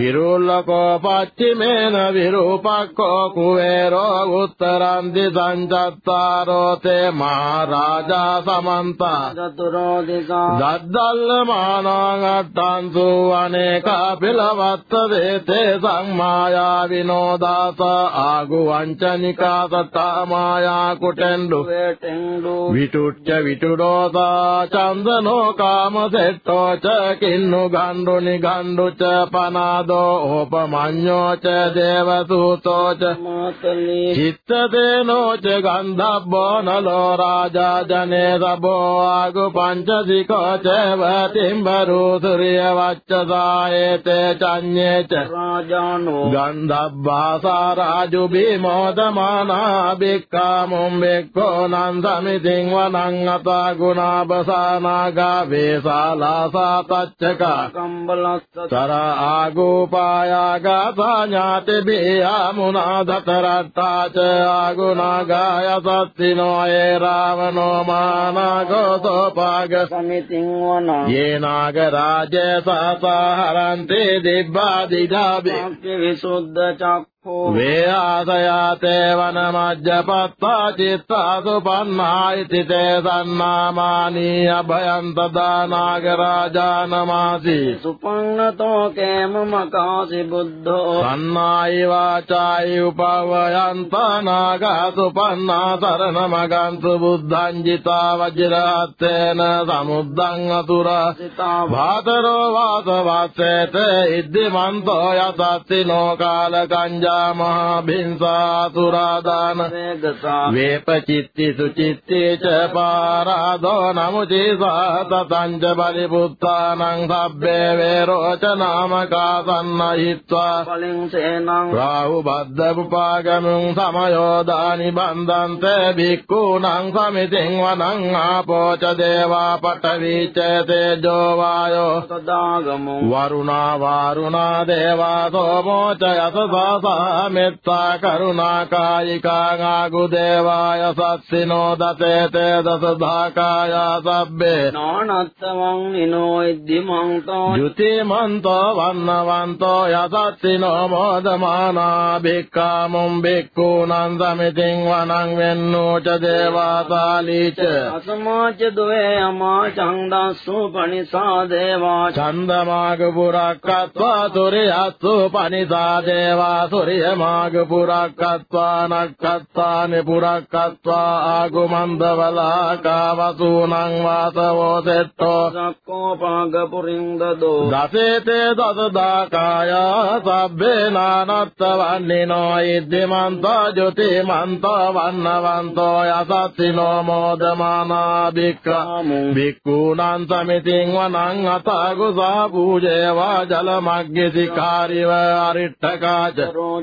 විරුල්ලකෝ පච්චිමේන විරූපක්කෝ කුවේරෝ උත්තරන් දිසංචත්තාරෝ තේ මා රාජා සමන්තා දද්දල්ල මානාගට්ටන්තු අනේකා පිළවත්ත දේතේ සංමායා විනෝදාස ආගු වංචනිකා සතා මායා කුටෙන්ඩු විටුච්ච විටුරෝසා චන්දනෝ කාම සෙට්ටෝ ච කින්නු ගණ්ඩු නිගණ්ඩු ච පනාදෝ ඕපමඤ්ඤෝ ච දේවසූතෝ ච චිත්තදේනෝ ච ගන්ධබ්බෝ නලෝ රාජා ජනේ රබෝ रघुपञ्चधिको च वतिम्भरुसूर्यवचायेते चान्ये च गन्धर्वासा राजुभिमोदमाना विकामुं विको नन्दमितिङनाङ्गता गुणाभसा न गाभेशालासा तच्च आगुपायागातिभिमुनाधत रट्टा च आगुणागाय सिनोये रावणो मानाघोष स्वग समितिं ये नागराज सहसा हरन्ते दिव्या दिधा भक्ति වේ ආසයාතේ වනමජ්ජපත්තා චිත්තාසුපන්නායිති තේ සම්මාමානී අභයන්ත දානාග රාජානමාසි සුපන්නතෝ කේම මකාසි බුද්ධෝ සන්නායි වාචායි උපවයන්තා නාග සුපන්නා සරණ මගන්තු බුද්ධං ජිතා වජිරාත්තේන සමුද්දං අතුරා සිතා වාතරෝ වාස වාසේත ඉද්දිමන්තෝ යතත්ති නෝ කාලකංජා සබ්බා මහා බින්සාසුරාදාන වේපචිත්ති සුචිත්තේ ච පාරාදෝ නමුචේසා තතං ච බලිපුත්තානං සබ්බේ වේරෝච නාමකා සන්නහිත්වා කලින් සේනං රාහු බද්දපුපාගමං සමයෝ දානි බන්දන්තේ භික්ඛූණං සමිතින් වනං ආපෝච දේවා පඨවිච තේජෝ වායෝ සදාගමෝ වරුණා වාරුණා දේවා සෝමෝච යසසා मित्ता करुणाकायिका गागुदेवा यशत्सि नो दशे ते दशधाकाय सभ्ये नाणस्तवोद्धिमन्तो जुतिमन्तो वह्नवन्तो यशस्विनो भिक्कामुं भिक्कू नन्दमितिं वनाङ्विन्नो च देवाताली च अस्मा च द्वे यमा चन्दसु देवा छन्दमागबुर कातुर्यात्सु फणिसा देवासुरि මාග පුරක්කත්වානක්කත්තානෙ පුරක්කත්වා ආගුමන්දවලාකා වසූනං වාසවෝ සෙට්ටෝ සක්කෝ පාග පුරින්දදෝ දසේතේ දසදා කායා සබ්බේ නානත්ත වන්නිනෝ ඉද්දිමන්තා ජොතිමන්තා වන්නවන්තෝ යසත්තිනෝ මෝදමානා බික්කා බික්කූනන් සමිතින් වනං අතාගුසා පූජේවා ජලමග්ගෙ සිකාරිව අරිට්ඨකාච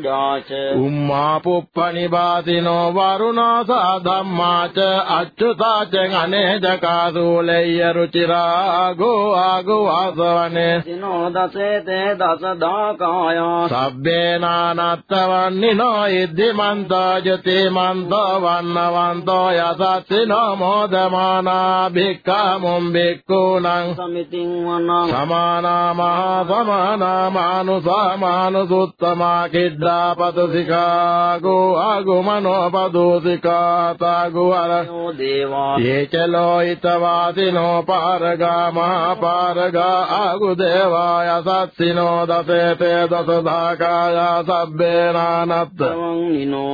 ගාච උම්මා පුප්පනිබාතිනෝ වරුණාසා ධම්මාච අච්චුතාච අනේජකාසූලෙය්‍ය රුචිරාගෝ ආගෝ ආසවනේ සිනෝ දසේතේ දසදා කායා සබ්බේ නානත්තවන්නිනෝ ඉද්දිමන්තාජතේ මන්තෝ වන්නවන්තෝ යසත්තිනෝ මෝදමානා භික්ඛමුම් භික්ඛූනං සමිතින් වනං සමානා මහා සමානා මානුසා මානුසුත්තමා කිද්ද जापतु अगु मनोपदुसिका तगुवरो देवा च लोयितवासिनो पारगा महापारगा अगुदेवाय सत्सिनो दशे ते दशधाकाय सव्येनानत्रिनो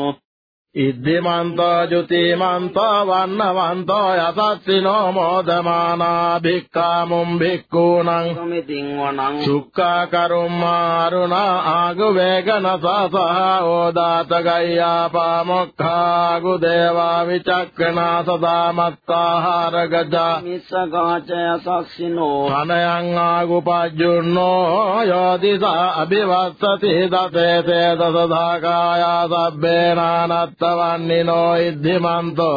ඉද්දේමන්තා ජුතිමන්තා වන්නවන්තා යසස්සිනෝ මොදමානා භික්ඛාමුම් භික්ඛූණං සුමිතින්වණං සුක්ඛා කරුම්මාරුණා ආගු වේගන සසහා ඕදාත ගය්‍යා පාමොක්ඛා ගු දේවා විචක්කනා සදාමත්තාහාර ගජා මිස්සගාච යසස්සිනෝ අනයං ආගු පජ්ජුන්නෝ යෝදිසා අභිවස්සති දතේ තේ දසදාකායා සබ්බේ නානත්ත వాస్తవాన్నినో ఇద్ధిమంతో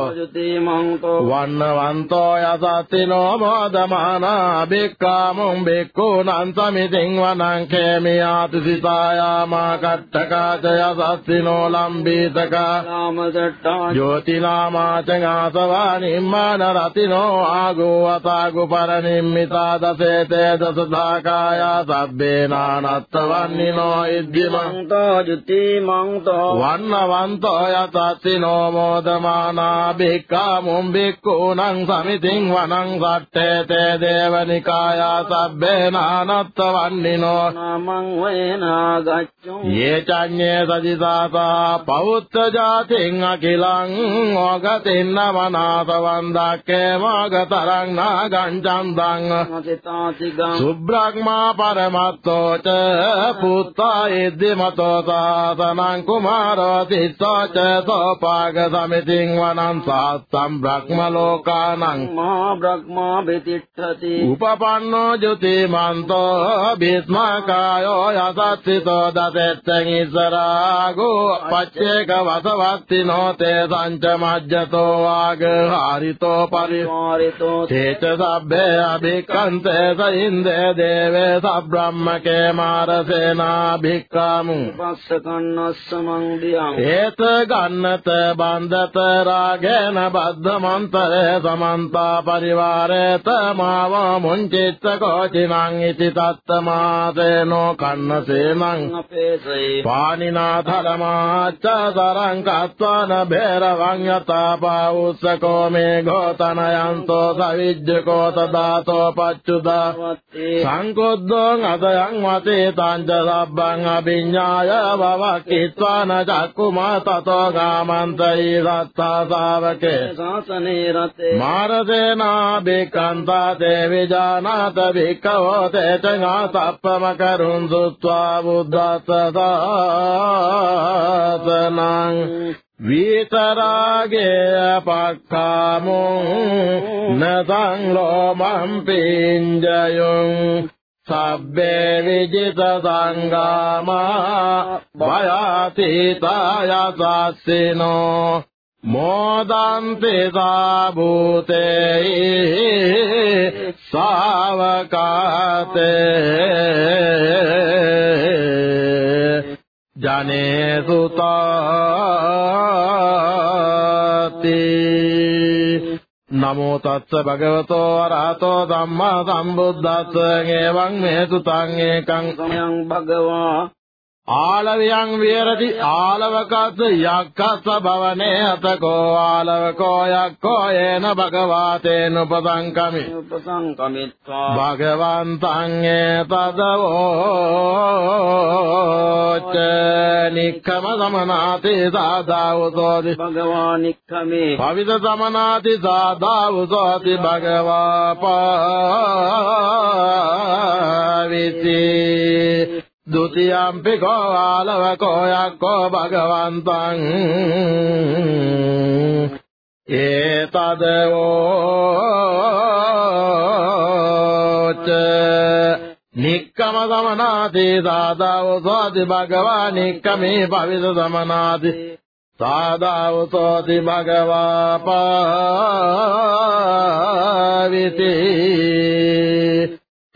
వన్నవంతో యసత్తినో మోదమానా భిక్కాముం భిక్కునంతమితింవనంకేమి ఆతిశితాయామా కట్టకాచయసత్తినో లంబీతక జ్యోతినామాచగాసవాణిమ్మానరతినో ఆగువతాగు పరనిమ్మితా దశే తేజసధాకాయ సబ్బేనానత్తవన్నినో ఇద్ధిమంతో జ్యుతిమంతో యత තත්තිනෝ මෝදමානා භික්ඛා මුම් භික්ඛූනං සමිතින් වනං සට්ඨේ තේ දේවනිකායා සබ්බේ නානත්ත වන්නිනෝ නමං වේනා ගච්ඡු යේ චඤ්ඤේ සදිසාසා පෞත්ත ජාතින් අකිලං ඕගතින් නමනාත වන්දක්කේ මාගතරං නාගංචන්දං සුබ්‍රාග්මා පරමත්තෝ ච පුත්තා ඉද්දි මතෝ සාසනං කුමාරෝ තිස්සෝ ච සෝපාගසමිතින් වනං සාත්තම් බ්‍රහ්මලෝකානං මා බ්‍රහ්මා බෙතිට්ඨති උපපන්නෝ ජුතිමන්තෝ බිස්මකායෝ යසත්තිතෝ දසෙත්තං ඉස්සරාගෝ පච්චේක වසවත්තිනෝ තේ සංච මජ්ජතෝ වාග හාරිතෝ පරිහාරිතෝ තේච සබ්බේ අභික්ඛන්තේ සයින්දේ දේවේ සබ්‍රාහ්මකේ මාරසේනා භික්ඛාමු පස්ස කන්නස්ස මං දියං ඒත ගන පන්නත බන්ධත රාගේන බද්ධමන්තර සමන්තා පරිවාරේත මාව මුංචිත්ත කෝචිනං ඉති තත්තමාසේනෝ කන්නසේනං පානිනා ධරමාච්ච සරං කත්වාන භේරවං යතාපා උස්සකෝ මේ ගෝතනයන්තෝ සවිජ්ජකෝ තදාතෝ පච්චුදා සංකොද්දෝං අදයන් වතේ තංජ සබ්බං අභිඤ්ඤාය භවක්ඛිත්වාන චක්කුමා තතෝ मन्तैरत्ता शावके शासने रथे मारसेनाभि कन्ता ते विजानात विको ते च नाम करुन् सुत्वाबुद सदासनाङ् वितरागे अपो न तङ्गलोमम् पिञ्जयु සබ්බේ විජිත සංගාමා වයාතීතාය සස්සිනෝ මෝදන්තේ සාභූතේ සාවකාතේ ජනේ සුතාතේ නමෝ තස්ස භගවතෝ අරහතෝ ධම්මා සම්බුද්දස්ස එවං මේසු තං ඒකං සමයං භගවා ආලවයන් විහෙරති ආලවකස් යක්කස භවනේ අතකෝ ආලවකෝ යක්කෝ යේන භගවාතේන උපසංකමි උපසංකමිත්වා භගවන්තං ඒතදවෝච්ච නික්කම සමනාති සාදාවතෝති භගවා නික්කමේ පවිත සමනාති සාදාවතෝති භගවා පාවිතේ ဒုတိယံပိခောအာလဝကောယကောဘဂဝန္တံဧတဒဝောတနိကမသမနာတိသာသဝသောတိဘဂဝါနိကမေဘဝိသသမနာတိသာသဝသောတိဘဂဝါပါဝိတိ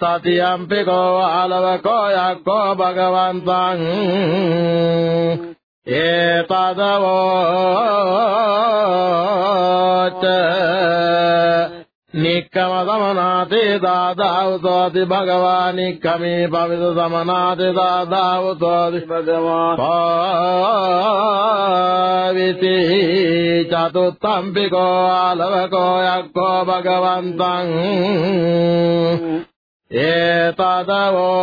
සතියම්පි කෝ අලවකෝ යක්කෝ භගවන්තං ඒතදවෝච නික්කම සමනාතේ දාදාවතෝති භගවා නික්කමේ පවිත සමනාතේ දාදාවතෝති භගවා පාවිති චතුත්තම්පි කෝ අලවකෝ යක්කෝ භගවන්තං एतदवोच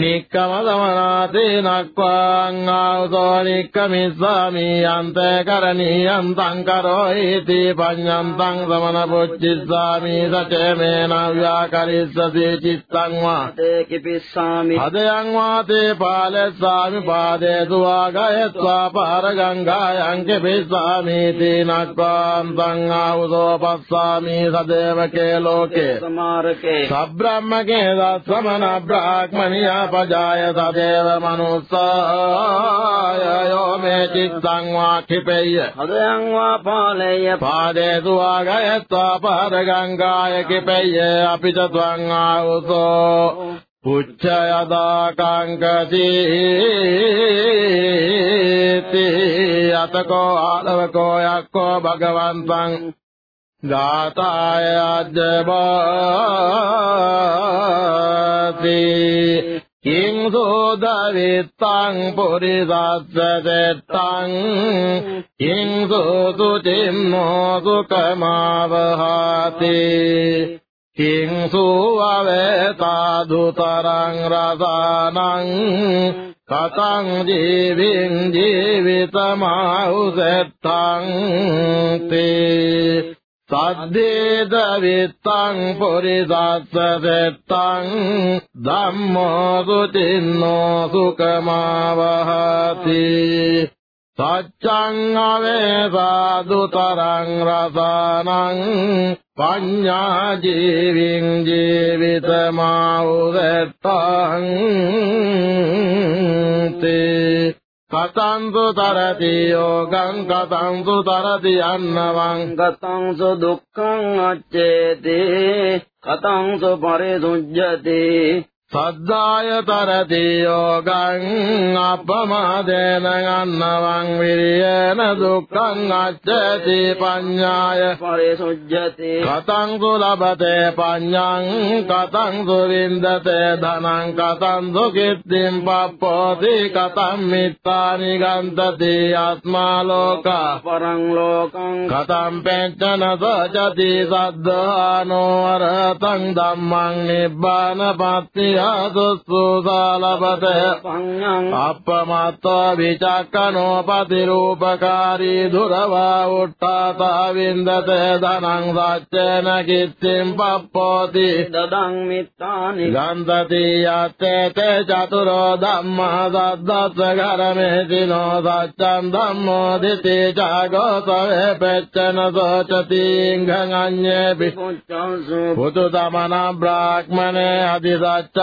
නික්කම සමනාතේ නක්වාං ආවතෝ නික්කමිස්සාමි අන්තේ කරණීයං තං කරෝයිති පඤ්ඤන්තං සමන පුච්චිස්සාමි සචේමේන ව්‍යාකරිස්සසේ චිත්තං වාතේ කිපිස්සාමි අදයන් වාතේ පාලස්සාමි පාදේ සුවාගයස්වා පාරගංගායං කිපිස්සාමි තේ නක්වාං තං ආවතෝ පස්සාමි සදේවකේ ලෝකේ සමාරකේ සබ්‍රාහ්මකේ දස්සමන බ්‍රාහ්මනිය පජාය සදේව මනුස්සාය යෝ මේ චිත්තං වාක්ඛිපේය හදයන් වා පාලේය පාදේසු ආගයත්වා පාදගංගාය කිපේය අපිට ත්වං ආවසෝ පුච්චයදා කංකසීති අතකෝ ආලවකෝ යක්කෝ භගවන්තං ගාතාය අජ්ජබාති කිං සෝදවිත්තං පුරිසස්සදෙත්තං කිං සෝසුචිම්මෝ සුකමාවහති කිං සුවවේතාදුතරං රසානං කතං ජීවින් ජීවිතමාඋසෙත්තං තේ සද්දේද විත්තං පුරිසස්ස දෙත්තං ධම්මෝ සුතින්නෝ සුකමාවහති සච්ඡං අවේසාදුතරං රසානං පඤ්ඤා ජීවින් ජීවිතමා උදත්තං තේ කතං සුතරති යෝගං කතං සුතරති අන්නවං කතං සු දුක්ඛං අච්ඡේති කතං සු පරිසුජ්ජති සද්ධාය තරති යෝගං අපමාදේන ගන්නවං විරියන දුක්ඛං අච්චති පඤ්ඤාය පරිසුජ්ජති කතං සුලබතේ පඤ්ඤං කතං සුවින්දතේ ධනං කතං දුකිට්ඨින් පප්පෝති කතං මිත්තානි ගන්තති ආත්මා ලෝකා පරං ලෝකං කතං පෙච්චන සජති සද්ධානෝ අරතං ධම්මං නිබ්බානපත්ති लभते अपमात्रभि च कणुपतिरूपकारी धुरभावं पप्ति सन्तति याचे चतुरो दम दत्त घरमे दिनो दच्चन्द्रह्मोदिते च गोतमे पच्च शोचति घन्येऽभितुतमनाब्राक्मणे अधिसच्च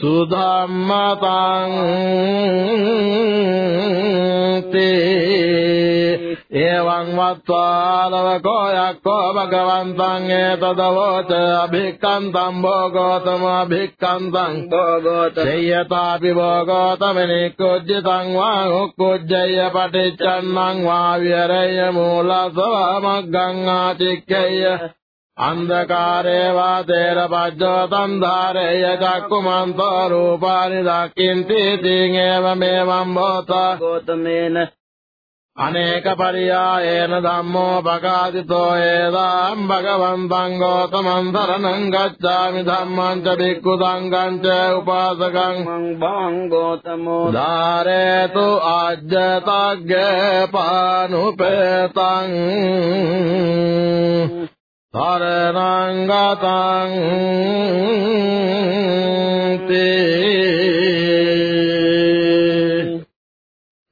සුධම්මතං තේ එවං වත්වාලවකෝ යක්ඛෝ භගවන්තං ඒතදවෝච අභික්ඛන්තං භෝගෝතම අභික්ඛන්තං සේයතාපි භෝගෝතමනිකුජ්ජතං වා උක්කුජ්ජය පටිච්චන්නං වා විරය මූලසව මග්ගං ආචික්කය අන්ධකාරේ වාතේර පජ්ජවතං ධාරේය චක්කුමන්තෝ රූපානි දක්ඛින්ති තීං ඒව මේවම් භෝත ගෝතමේන අනේක පරියායේන ධම්මෝ පකාදිතෝ ඒදාම් භගවන්තං ගෝතමං සරණං ගච්ඡාමි ධම්මං ච භික්ඛු සංඝං ච උපාසකං මං බං ගෝතමෝ ධාරේතු ආජ්ජතග්ගේ පානුපේතං සරණං ගතං තේ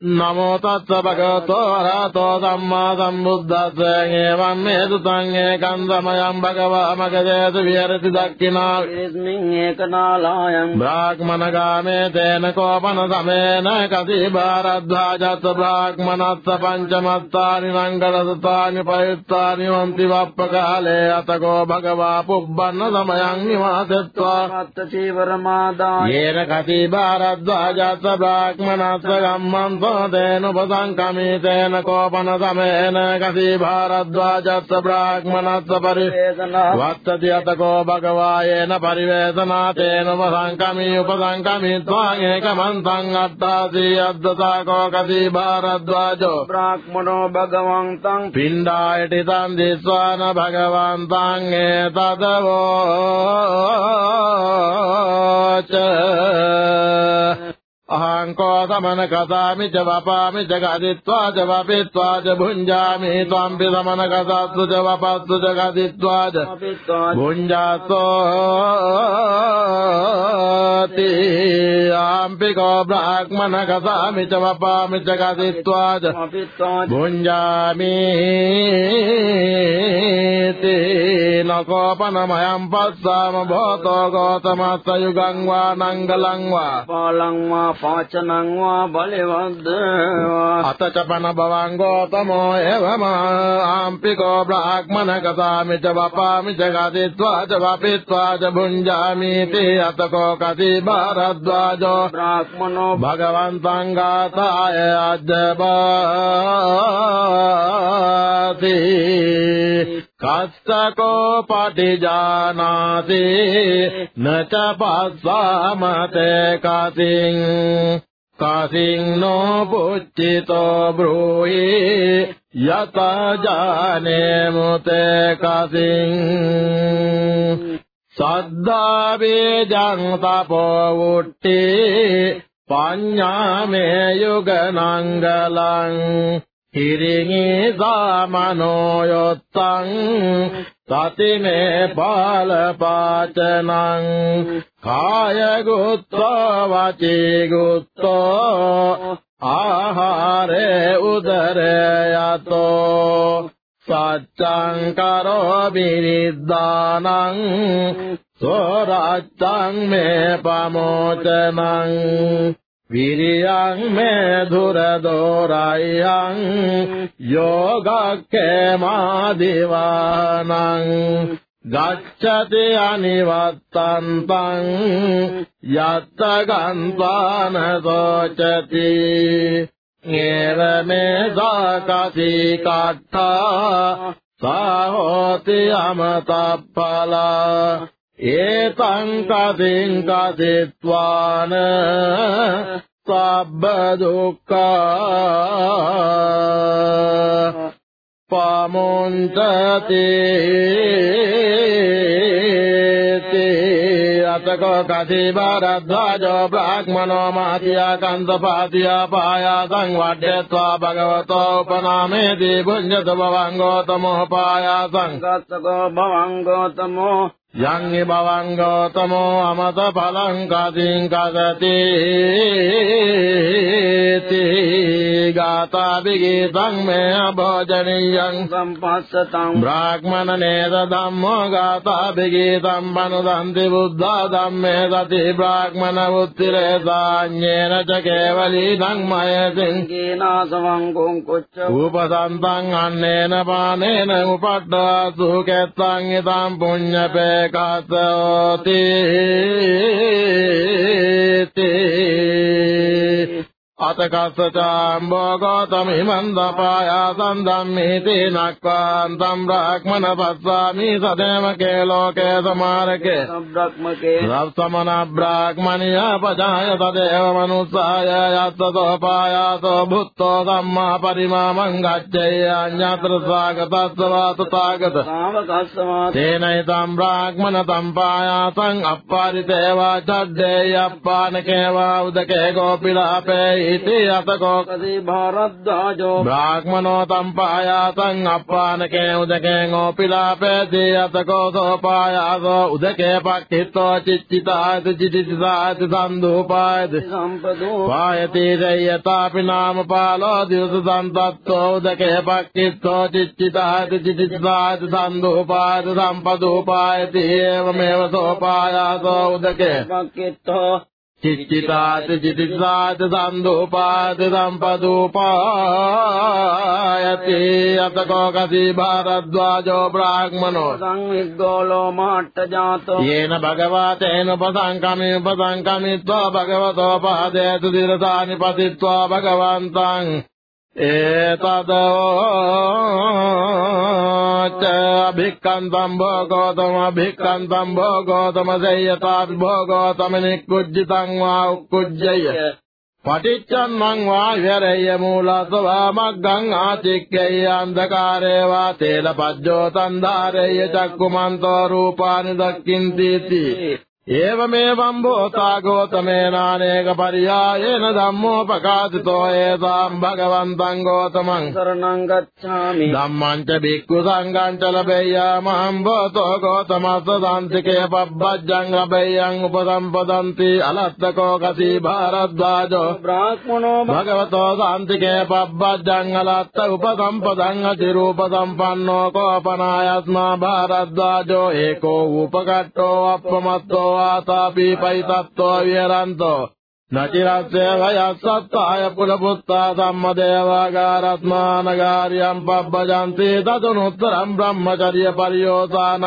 නමෝ තස්ස භගවතෝ අරහතෝ සම්මා සම්බුද්දස්ස එවං මේ සුතං ඒකං සමයං භගවා මගදේසු විහෙරති දක්ඛිනා විස්මින් ඒකනාලායන් බ්‍රාහ්මනගාමේ තේන කෝපන සමේන කදී බාරද්වාජත් බ්‍රාහ්මනස්ස පංචමත්තානි රංගරසතානි පයත්තානි වන්ති වප්පකාලේ අතකෝ භගවා පුබ්බන්න සමයං නිවාසත්වා අත්ථ චීවරමාදා යේන කදී බාරද්වාජත් බ්‍රාහ්මනස්ස ගම්මන්තෝ तेनुपसङ्कमी तेन कोपन समेन कथि भारद्वाजत्र ब्राह्मणत्व परिवेशना भस्तति अथ को भगवायेन परिवेशनात् ते नुपसङ्कमी उपसङ्गमि त्वाङेक हन्तो कथि भारद्वाजो ब्राक्मनो भगवन्तण्डायटितान्धि स्वन भगवंताङ्गे तदवोच अहं को दमन कदामि च वपामि जगादित्वा च वपित्वा च भुञ्जामि त्वां विदमन कदास्तु च वपास्तु जगादित्वा चत्वा भुञ्जासम्पि गो भ्राग्मन कदामि च वपामि जगादित्वा चित्वा भुञ्जामिति न गोपनमयं पद्मभोतो गौतमस्तयुगं वा नङ्गलं वा वा පාචනං වා බලවද්ද අතචපන බවං ගෝතමෝ එවම ආම්පිකෝ බ්‍රාහ්මන කතාමි ච වපාමි ච ගතිත්වා ච වපිත්වා ච බුඤ්ජාමි තේ අතකෝ කති බාරද්වාජෝ බ්‍රාහ්මනෝ භගවන්තං ගාතාය අජ්ජබාති කස්සකෝ පටිජානාති නච පස්වාමතේ කතින් තසින්නෝ පුච්චිතෝ බ්‍රෝහි යත ජානෙමුතේ කසින් සද්ධා වේජං තපෝ උට්ටේ පඤ්ඤාමේ යුගනංගලං හිරිනී සාමනෝ යොත්තං සතිමේ පාලපාචනං කාය ගුත්තෝ වචී ගුත්තෝ
ආහාරේ
උදරේ යතෝ සච්ඡං කරෝ බිරිද්දානං සෝරච්ඡං මේ පමෝචනං විරියං මේ දුර දෝරයං යෝගක්ඛේමා දේවානං ගච්ඡති අනිවත්තන්තං යත්ත ගන්වාන සෝචති ඒරමේ සාකසි කට්ඨා සාහෝති අමතප්පලා कथिं कथित्वान् सब्बदुःखा पमुञ्चति रथकथि भरध्वाजो पायासं माति भगवतो कान्तपातियापायासं भुञ्जतु भगवतोपनामेति भुञ्ज भवाङ्गौतमोपायासङ्गो भवाङ्गोतमो යං බවං ගෝතමෝ අමත ඵලං කදින් කදති
තේ ගාතා බිගේ ධම්මේ අභෝජනියං
සම්පස්සතං බ්‍රාහ්මණ නේද ධම්මෝ ගාතා බිගේ ධම්මනු දන්ති බුද්ධා ධම්මේ සති බ්‍රාහ්මණ උත්තිරේ සාඤ්ඤේන ච කේවලී ධම්මයසින් කීනාසවං කුං කුච්ච උපසම්පං අන්නේන පානේන උපට්ඨා සුකෙත්තං ඊතං පුඤ්ඤපේ ගතෝති තේ අත කස්සචාම්බෝගෝතමිමන්දපායාසන් ධම්මීති නක්වාන්තම් බ්‍රහ්මන පස්සාමි සදේමකේ ලෝකේ සමාරකේ රබ්සමන බ්‍රාහ්මනිය පජාය සදේව මනුස්සාය යත්තතෝ පායාසෝ බුත්තෝ සම්මා පරිමාමං ගච්ඡේය අඤ්ඤතර සාගතස්ස වාතතාගත තේනයිතම් බ්‍රාහ්මන තම් පායාසං අප්පාරිතේවා චද්දේය අප්පානකේවා උදකේ ගෝපිලාපේ ब्राह्मणो तम इति अतकोकसि भारद्वाजो ब्राह्मणो तम् पायासम् अप्पानके उदके गोपिलापे दीयतकोऽसोपायासो उदके पक्षितो चिच्चिताति चिचिताति सन्धूपायति पायति रय्यतापि नाम पालो दिवस दिवसन्तत्तो उदके पक्षितो चिच्चिताति चिचिताति सन्धूपायति सम्पदूपायति एवमेव सो उदके චිත්තිතාත චිත්තිතාත සම්දෝපාත සම්පදෝපායතේ අතකෝකසී භාරද්වාජෝ බ්‍රාහ්මනෝ සංවිද්ගෝලෝ මහට්ට ජාතෝ යේන භගවා තේන උපසංකමේ උපසංකමිත්වා භගවතෝ පාදේතු දිරසානි පතිත්වා භගවන්තං ඒතදෝච අභික්කන්තම් භෝගෝතම අභික්කන්තම් භෝගෝතම සේයතාත් භෝගෝතම නික්කුජ්ජිතං වා උක්කුජ්ජය පටිච්චන් මං වා විරය මූලසවා මග්ගං ආතික්කේ අන්ධකාරේ වා තේල පජ්ජෝ තන්දාරේ චක්කුමන්තෝ රූපානි දක්කින්ති एवमेवम्भूता गोतमेनानेक पर्यायेन धम्मोपकासितो एताम् भगवन्तम् गोतमम् शरणम् गच्छामि धम्मं च भिक्षुसङ्गम् च लभेयामहं भूतो गोतमस्तदान्तिके पब्बज्जं लभेय्यम् उपसम्पदन्ति अलत्तकोकसी भारद्वाजो ब्राह्मणो भगवतो दान्तिके पब्बज्जम् अलत्त उपसम्पदम् अतिरूपसम्पन्नो कोपनायस्मा भारद्वाजो एको उपकट्टो अपमत्तो वा तापि पैतत्त्व विहरन्तो නචිරස්සේව යස්සත්තාය පුලපුත්තා ධම්මදේවාගාරත්මානගාරියම් පබ්බජන්ති දතුනුත්තරම් බ්‍රහ්මචර්ය පරියෝසානං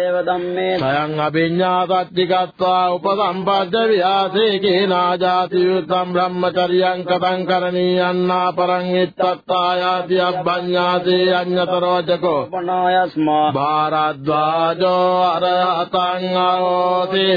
ඒව ධම්මේ සයං අභිඤ්ඤා සච්චිකත්වා උපසම්පද්ද වියාසේ කේනා ජාති යුත්තම් බ්‍රහ්මචර්යං කතං කරණීයන්නා පරං එත්තත්තායාති අබ්බඤ්ඤාසේ අඤ්ඤතරෝචකෝ පණායස්මා භාරද්වාජෝ අරහතං අහෝතේ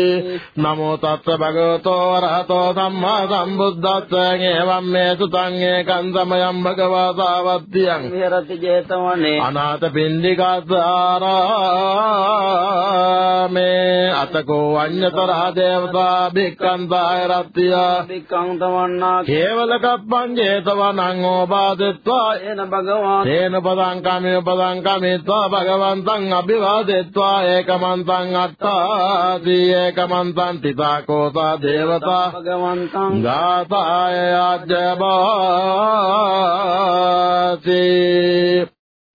නමෝ තස්ස භගවතෝ රහතෝ සම්මා සම්බුද්දස්ස එවම් මේ සුතං ඒකං සමයං භගවා සාවත්තියං විහෙරති 제තවනේ අනාථ පින්ඩිකාස ආරාමේ අතකෝ අඤ්ඤතරහ දේවතා භික්ඛං සාය රත්තිය භික්ඛං තවන්නා කේවල කප්පං 제තවනං ඕපාදෙත්වා එන භගවා තේන පදං කාමේ පදං කාමේත්වා භගවන්තං අභිවාදෙත්වා ඒකමන්තං අත්තාදී ඒකමන්ත ලබන්ති පාකෝපා දේවතා භගවන්තං ගාතාය අජ්ජබාති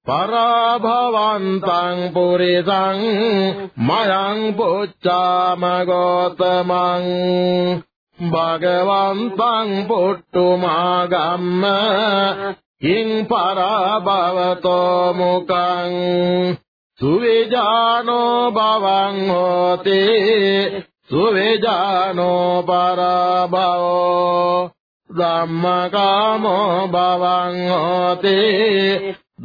පරාභවන්තං පුරිසං මයං පුච්චාම ගෝතමං භගවන්තං පුට්ටුමාගම්ම ඉං පරාභවතෝ මුකං සුවිජානෝ බවං හෝතේ සුවේජානෝ පරාභවෝ ධම්මකාමෝ බවං හෝති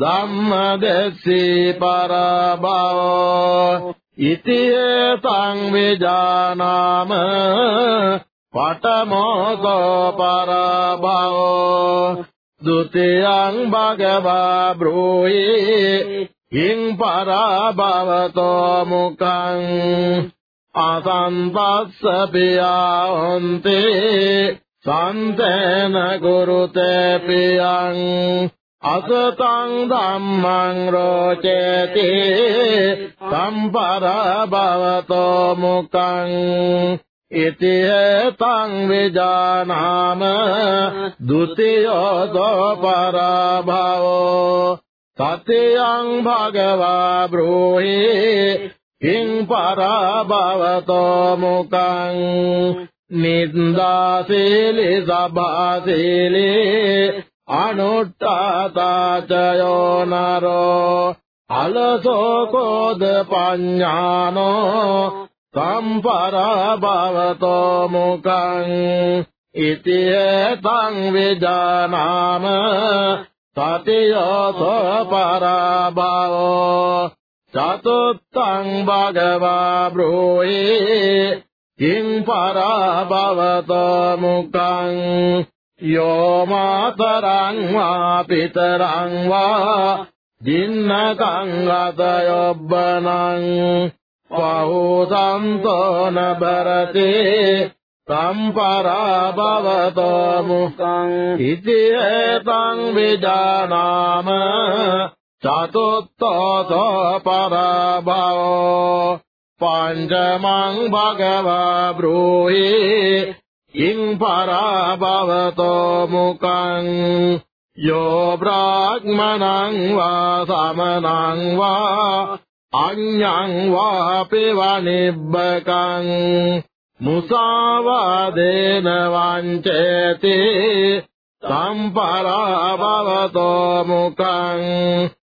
ධම්මදස්සී පරාභවෝ ඉතිය සංවේජානාම පඨමෝසෝ පරාභවෝ ဒုတိယං භගවා බ්‍රෝයේ හිං පරාභවතෝ මුකං असम्पत्सपियान्ति सन्तेन गुरुते प्रियम् असतम् धम्मम् रोचेति सम्पर भवतो मुखम् इति एतम् विजानाम द्वितीयोपराभवो सत्यम् भगवा ब्रूहि කිං පරාභවතෝ මුකං නිද්දා සීලේ සබා සීලේ අනුත්තාතයෝ නරෝ අලසෝ කෝද පඤ්ඤානෝ සම්පරාභවතෝ මුකං ඉතියතං විජානාම සතියෝ සෝ පරාභවෝ චතුත්තං භගවා බ්‍රෝහි කිං පරාභවතෝ මුඛං යෝ මාතරං වා පිතරං වා දින්නකං ගතයොබ්බනං පහෝසන්තෝ නබරතේ සම්පරාභවතෝ මුඛං ඉති හේතං විජානාම චතුත්තෝස පරභවෝ පංචමං භගවා බ්‍රෝහි ඉං පරභවතෝ මුකං යෝ බ්‍රාහ්මණං වා සමණං වා අඤ්ඤං වා පෙවනිබ්බකං මුසාවාදේන වංචේති සම්පරා භවතෝ මුකං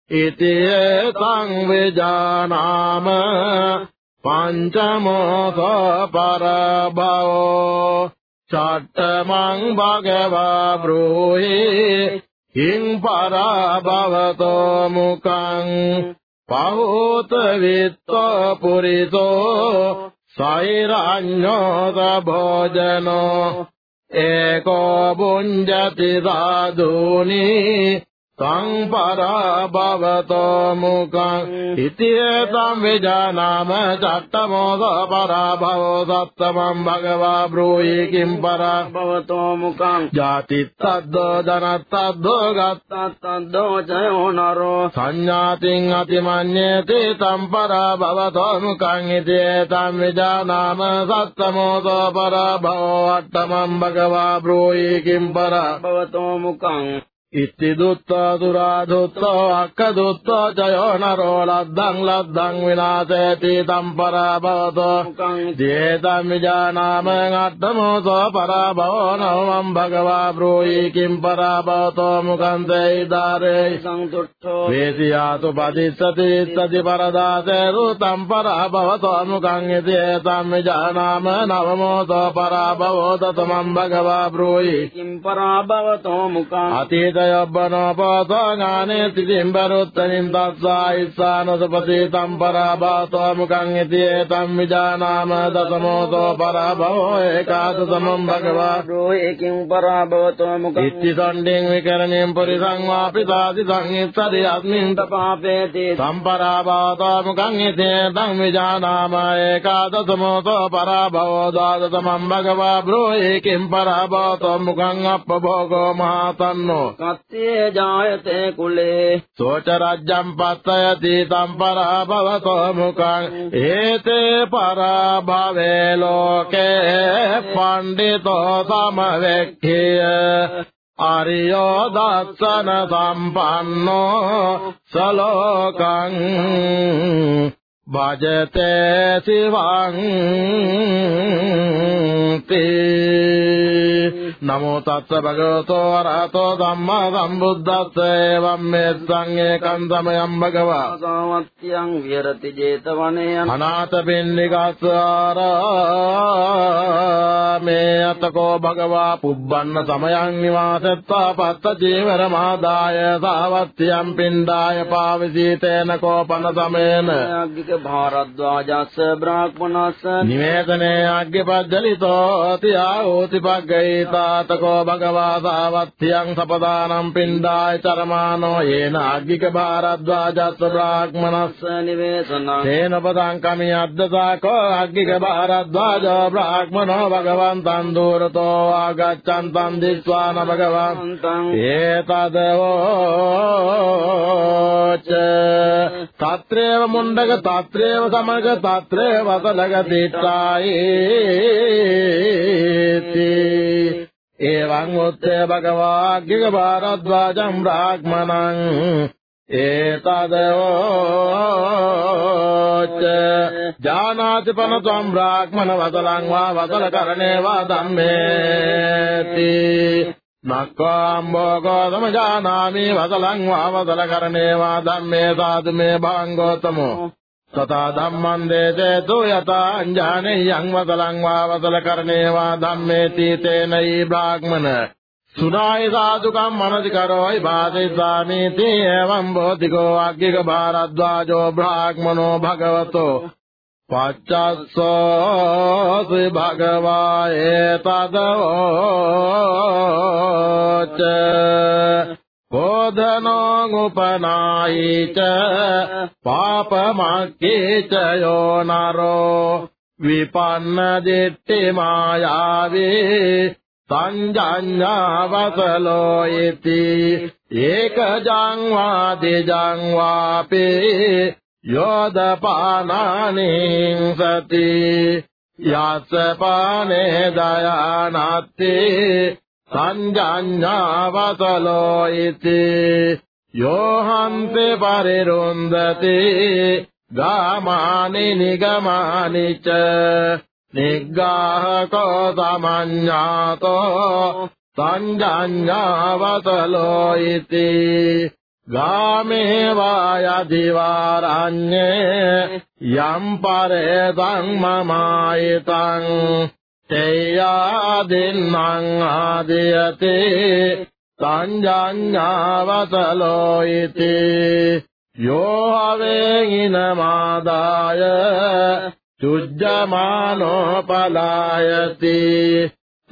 ඉතියේ තං විජානාම පංචමෝක පරබවෝ චට්ඨමං භගවා බ්‍රෝහි හිං පරබවතෝ මුකං පහෝත විත්තෝ පුරිසෝ සෛරඤ්ඤෝ සබෝජනෝ ඒකෝ බුඤ්ජති සාදුනි म् परा भवतो मुकाङ् इति एतं विजानाम च अष्टमोद परा भवो सप्तमम् भगवा ब्रूहि किं परा भवतो मुखम् जातिस्तद्वो जनस्तद्वो गत्तौ जयो नरो सञ्जातिङति मन्यते तम् परा भवतो मुख्येताम् भगवा ष्टिदुत्तराधुत्र अकदुतो जयो नरो लब्धं लब्धं विनाशेति तं परा भवतो द्येतं विजानाम नाद्धमोतो परा भवो भगवा ब्रूहि किं पराभवतो भवतो मुखं सैदारे संतुष्टातुपति सति सति परदासे रुतं परा भवतो मुकां द्ये तं जानाम नवमो तरा भवो दत्तमं भगवा ब्रूहि किं परा भवतो यब्बनोपसाङ्गानेतिजिम्बरुत्तनिम् तत्सायित्सानसपति पराभवतो मुखम् इत्तिदण्डिम् भगवा ब्रूहि किम् पराभवतो मुखम् अपभोगो महातन्नो පත්‍යේ ජායතේ කුලේ සෝච රජ්ජම් පත්තයති සම්පරා භවතෝ මුඛං හේතේ පරාභවේ ලෝකේ පණ්ඩිතෝ සමවෙක්ඛිය අරියෝ දස්සන සම්පන්නෝ සලෝකං භජතේ සිවං තේ නමෝ තස්ස භගවතෝ අරහතෝ සම්මා සම්බුද්දස්ස එවම් මෙත්තං ඒකං සමයං භගවා සාමත්‍යං විහෙරති 제තවනේ අනාථ බෙන්නිකස්ස ආරාමේ අතකෝ භගවා පුබ්බන්න සමයං නිවාසත්තා පත්ත ජීවර මාදාය සාවත්‍යං පින්ඩාය පාවිසීතේන කෝපන සමේන අග්ගික භාරද්වාජස්ස බ්‍රාහ්මනස්ස නිවේදනේ අග්ග පග්ගලිතෝ තියා ඕති පග්ගේතා ජාතකෝ භගවා සාවත්තියං සපදානම් පින්ඩාය චරමානෝ යේන අග්ගික භාරද්වාජස්ස බ්‍රාහ්මනස්ස නිවේසනං තේන පදං කමී අද්දසාකෝ අග්ගික භාරද්වාජ බ්‍රාහ්මනෝ භගවන්තං දූරතෝ ආගච්ඡන්තං දිස්වාන භගවන්තං ඒතදවෝච తత్రేవ මුණ්ඩක తత్రేව සමග తత్రేව වසලග දිට්ඨායේ එවං උත්තේ භගවා ගිග භාරද්වාජං බ්‍රාහ්මණං ඒතදෝච්ච ජානාති පනතුම් බ්‍රාහ්මණ වදලං වා වදල කරණේ වා ධම්මේති නක්ඛාම්බෝ ගෝතම ජානාමි වදලං වා වදල කරණේ වා ධම්මේ සාදු මේ භංගෝතමෝ तथा धम्मं देशेतु तो अञ्जानेयं वसलं वा वसलकर्णे वा धम्मेति तेनैः ब्राह्मण सुनाय साधुकं मनसि करोयि भाषयिष्यामीति एवं भौतिको भारद्वाजो ब्राह्मणो भगवतो पश्चसोऽसि भगवाए एतदवोच कोधनोऽपनायि च पापमक्ये च यो नरो विपन्नदिष्टिमायावे सञ्जञ्जावसलो इति एकजङ्वादिजङ्वापि योदपानानि सति यस्य पाने दया नास्ति සංජඤ්ඤාවසලෝ ඉති යෝහන්තේ පරිරුන්දති
ගාමානි
නිගමානිච නිග්ගාහකෝ සමඤ්ඤාතෝ සංජඤ්ඤාවසලෝ ඉති ගාමේ වායදිවාරඤ්ඤේ යම් පරේ සංමමායතං තේයාදෙන්මං ආදීයතේ සංජඤ්ඤාවසලෝ ඉති යෝ හවේන මාදාය චුජ්ජමානෝ පලායති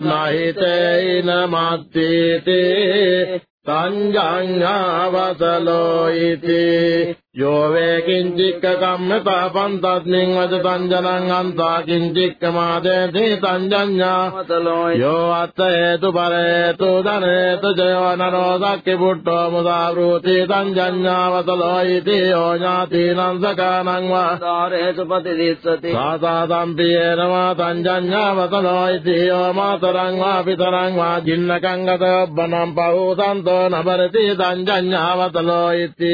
නහිතේන මත්තේතේ සංජඤ්ඤාවසලෝ ඉති යෝ වේ කිංචික්ක කම්ම පාපං තස්මින් වදතං ජනං අන්තා කිංචික්ක මාදේ තේතං ජඤ්ඤා යෝ අත්ථ හේතු පරේතු ධනේතු ජයෝ නරෝ සක්කි පුට්ඨෝ මුදා වෘති තං ජඤ්ඤාවතලෝ ඉති යෝ ඥාතිනං සකානං වා තාරේතු පතිදිස්සති සාසාතං පියේන වා තං ජඤ්ඤාවතලෝ ඉති යෝ මාතරං වා පිතරං වා ජින්නකං ගතබ්බනම් පහූ සන්තෝ නබරති තං ජඤ්ඤාවතලෝ ඉති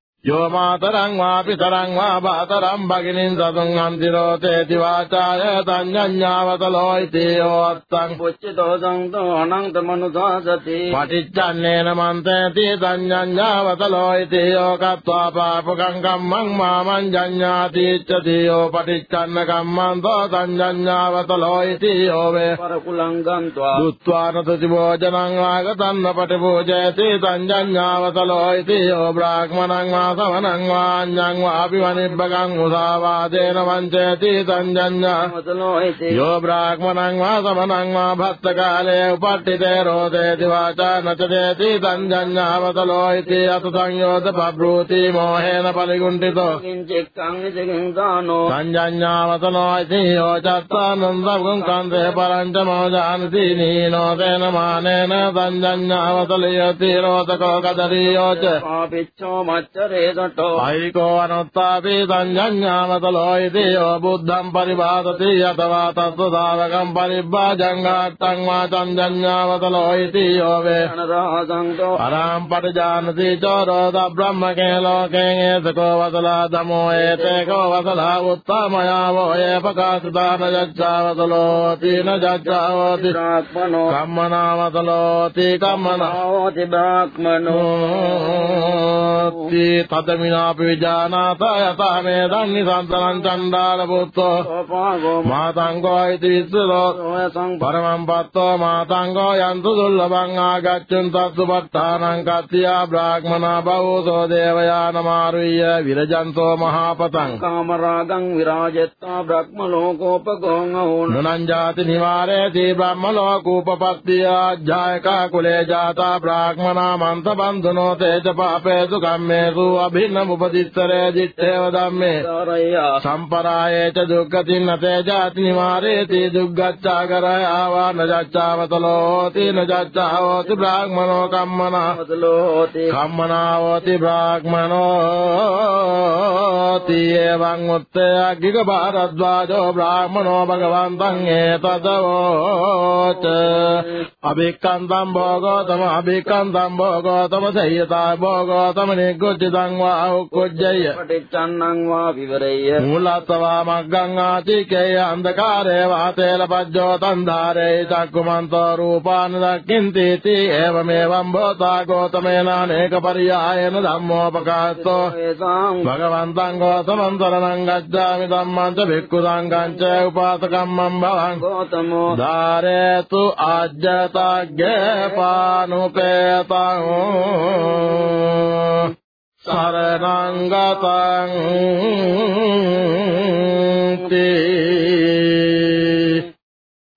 යෝ මාතරං වාපි තරං වා බාතරං භගිනින් සතුං අන්තිරෝතේති වාචාය තඤ්ඤඤ්ඤාවතලෝ ඉතියෝ අත්තං පුච්චිතෝ සංතෝ අනන්ත මනුසාසති පටිච්චන්නේන මන්තේති තඤ්ඤඤ්ඤාවතලෝ ඉතියෝ කତ୍වා පාපකං කම්මං මාමං ජඤ්ඤාතිච්ඡති යෝ පටිච්චන්න කම්මං තෝ තඤ්ඤඤ්ඤාවතලෝ ඉතියෝ වේ පරකුලං ගන්්වා දුත්වානතති භෝජනං ආගතන්න පටිභෝජයති තඤ්ඤඤ්ඤාවතලෝ ඉතියෝ බ්‍රාහ්මණං සමනං වාඤ්ඤං වාපිවනිබ්බකං උසාවාදේන වංචේති සංජඤ්ඤා යෝ බ්‍රාහ්මණං වා සමනං වා භත්ත කාලේ උපට්ඨිතේ රෝදේති වාචා නචදේති සංජඤ්ඤාවතලෝ ඉති අත සංයෝත පබ්‍රෝති මොහේන පරිගුණ්ඨිතෝ කිංචෙක්ඛං විසකං දානෝ සංජඤ්ඤාවතලෝ ඉති යෝ චත්තානං සබ්ගං කන්දේ පරංච මොදානති නීනෝ තේන මානේන සංජඤ්ඤාවතලියති රෝතකෝ කදරියෝච ආපිච්ඡෝ මච්චරේ ವೇದುಂಟು ಐಕೋ ಅನುತ್ತಾಪಿ ಸಂಜಾಮತಲೋ ಇದೆಯೋ ಬುದ್ಧಂ ಪರಿಭಾಸತಿ ಅಥವಾ ತತ್ವಸಾಧಕಂ ಪರಿಭಾಜಂಗಾತ್ತಂಗ್ವಾ ಸಂಜಾಮತಲೋ ಇದೆಯೋ ವೇಣದೋ ಪರಾಂ ಪರಿಜಾನತಿ ಚೋರೋದ ಬ್ರಹ್ಮಕೆ ಲೋಕೆ ಏತಕೋ ವಸಲ ದಮೋ ಏತೇಕೋ ವಸಲ ಉತ್ತಮಯಾವೋ ಏ ಪ್ರಕಾಶಿತ ನ ಜಜ್ಜಾವತಲೋತಿ ನ ಜಜ್ಜಾವತಿ ಕಮ್ಮನಾವತಲೋತಿ ಕಮ್ಮನಾವತಿ ಬ್ರಾಹ್ಮಣೋ තදමිනා පිවිජානාතා යතහනේ දන්නි සන්තනං චණ්ඩාල පුත්තෝ මාතංගෝ ඉති විස්සලෝ පරමං පත්තෝ මාතංගෝ යන්තු දුල්ලභං ආගච්ඡන් තස්සුපත්තානං කත්තියා බ්‍රාහ්මනා භවෝසෝ දේවයාන මාරුය්‍ය විරජන්තෝ මහාපතං කාමරාගං විරාජත්තා බ්‍රහ්ම ලෝකෝපගෝං අහුන නනං ජාති නිවාරේති බ්‍රහ්ම ලෝකෝපපත්තිය ආජ්ජායක කුලේ ජාතා බ්‍රාහ්මනා මන්ත බන්ධනෝ තේජ පාපේසු කම්මේසු අභින්නම උපතිස්තරේ දිත්තේව ධම්මේ සම්පරායේච දුක්ඛතින් අතේ ජාති නිමාරේති දුක්ගච්ඡා කරය ආවාන ජච්ඡාවතලෝති නජච්ඡාවෝති බ්‍රාහ්මනෝ කම්මනාවතලෝති කම්මනාවෝති බ්‍රාහ්මනෝති එවං උත්තේ අග්ගික භාරද්වාජෝ බ්‍රාහ්මනෝ භගවන්තං ඒතදවෝච අබේකන්තම් භෝගෝ තම අබේකන්තම් භෝගෝ තම සයතා භෝගෝ තම නිග්ගොච්චිතං මූලං වා අවකොජ්ජය පටිච්චන්නං වා විවරේය මූලත්වා මග්ගං ආචිකේ අන්ධකාරේ වාතේ ලබ්ජෝ තන්ධාරේ චක්කුමන්තෝ රූපාන දක්ඛින්ති තී එවමෙවම් භෝතා ගෝතමේන අනේක පරියායන ධම්මෝපකාත්තෝ භගවන්තං ගෝතමං සරණං ගච්ඡාමි ධම්මං ච භික්ඛු සංඝං ච උපාසකම්මං භවං ගෝතමෝ ධාරේතු ආජ්ජතග්ගේ පානුපේතං සරණං ගතං තේ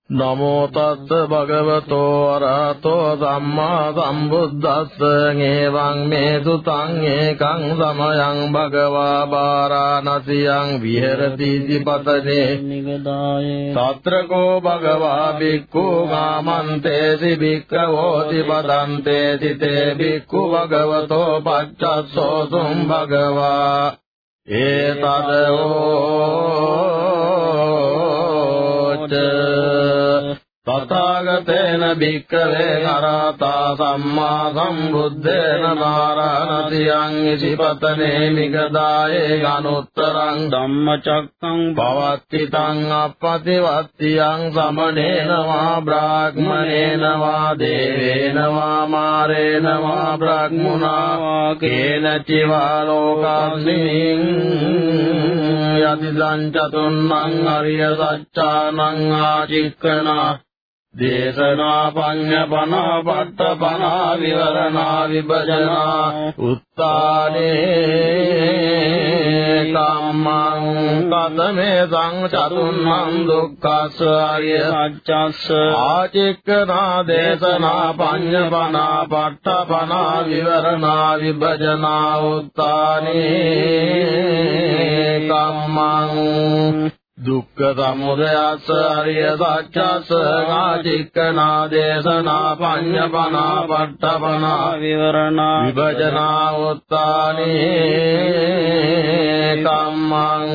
නමෝ තස්ස භගවතෝ අරහතෝ සම්මා සම්බුද්දස්ස ඤේවං මේ සුතං ඒකං සමයං භගවා බාරාණසියං විහෙරති සිපතනේ නිගදායේ සත්‍රකෝ භගවා බික්ඛු ගාමන්තේති බික්ඛවෝති පදන්තේ තිතේ බික්ඛු භගවතෝ පච්චස්සෝ සුම් භගවා ඒතදෝ තථාගතේන භික්ඛවේ අරහතා සම්මා සම්බුද්දේන නාරණතියං ඉසිපතනේ මිගදායේ ගනුත්තරං ධම්මචක්ඛං පවත්ති තං අපපතිවත්තියං සමනේන වා බ්‍රාහ්මනේන වා දේවේන වා මාරේන වා බ්‍රාහ්මුණා වා කේනචි වා ලෝකස්මින් යති සංචතුන්නං අරිය සත්‍යානං ආචික්කනා
දේශනා
පඤ්ඤ පනා පට්ඨ පනා විවරණා විභජනා උත්තානේ කම්මං කතමේ සංචතුන්නම් දුක්ඛස්ස ආර්ය සත්‍යස්ස ආචික්කනා දේශනා පඤ්ඤ පනා පට්ඨ පනා විවරණා විභජනා උත්තානේ කම්මං දුක්ඛ සමුදයස්ස අරිය සත්‍යස්ස ආචික්කනා දේශනා පඤ්ඤපනා පට්ඨපනා විවරණා විභජනා උත්තානේ කම්මං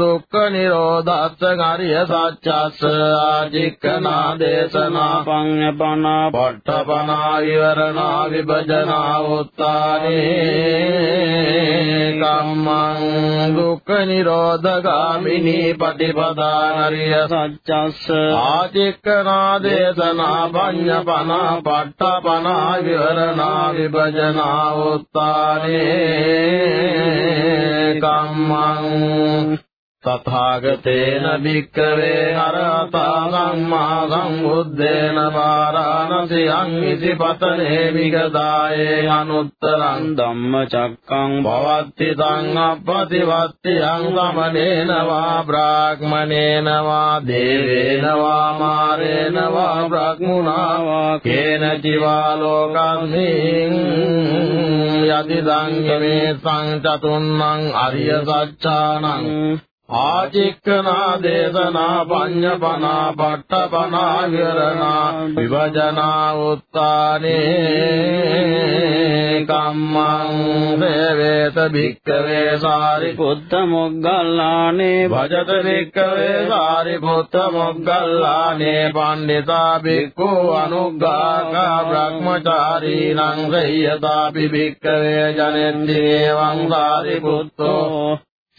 දුක්ඛ නිරෝධස්ස අරිය සත්‍යස්ස ආචික්කනා දේශනා පඤ්ඤපනා පට්ඨපනා විවරණා විභජනා උත්තානේ කම්මං දුක්ඛ නිරෝධගාමිනී පටි පටිපදානරිය සච්චස්ස ආචික්කනාදේශනා පඤ්ඤපනා පට්ඨපනා විවරණා විභජනා උත්තානේ කම්මං තථාගතේන භික්ඛවේ අරහතං සම්මා සම්බුද්දේන වාරාණසි අංවිති පතනේ විගදායේ අනුත්තරං ධම්මචක්කං භවත්ති සංඅප්පතිවත්ති අංගමනේන වා බ්‍රාහ්මනේන වා දේවේන වා මාරේන වා බ්‍රාහ්මුණා වා කේන ජීවා ලෝකං යති සංගමේ සංචතුන්නං අරිය සත්‍යානං ආචික්කනා දේශනා පඤ්ඤපනා පට්ඨපනා විරණා විවජනා උත්තානේ කම්මං වේවේත භික්ඛවේ සාරිපුත්ත මොග්ගල්ලානේ භජත භික්ඛවේ සාරිපුත්ත මොග්ගල්ලානේ පණ්ඩිතා භික්ඛු අනුග්ගාකා බ්‍රහ්මචාරීණං සය්‍යතාපි භික්ඛවේ ජනෙන්දේවං සාරිපුත්තෝ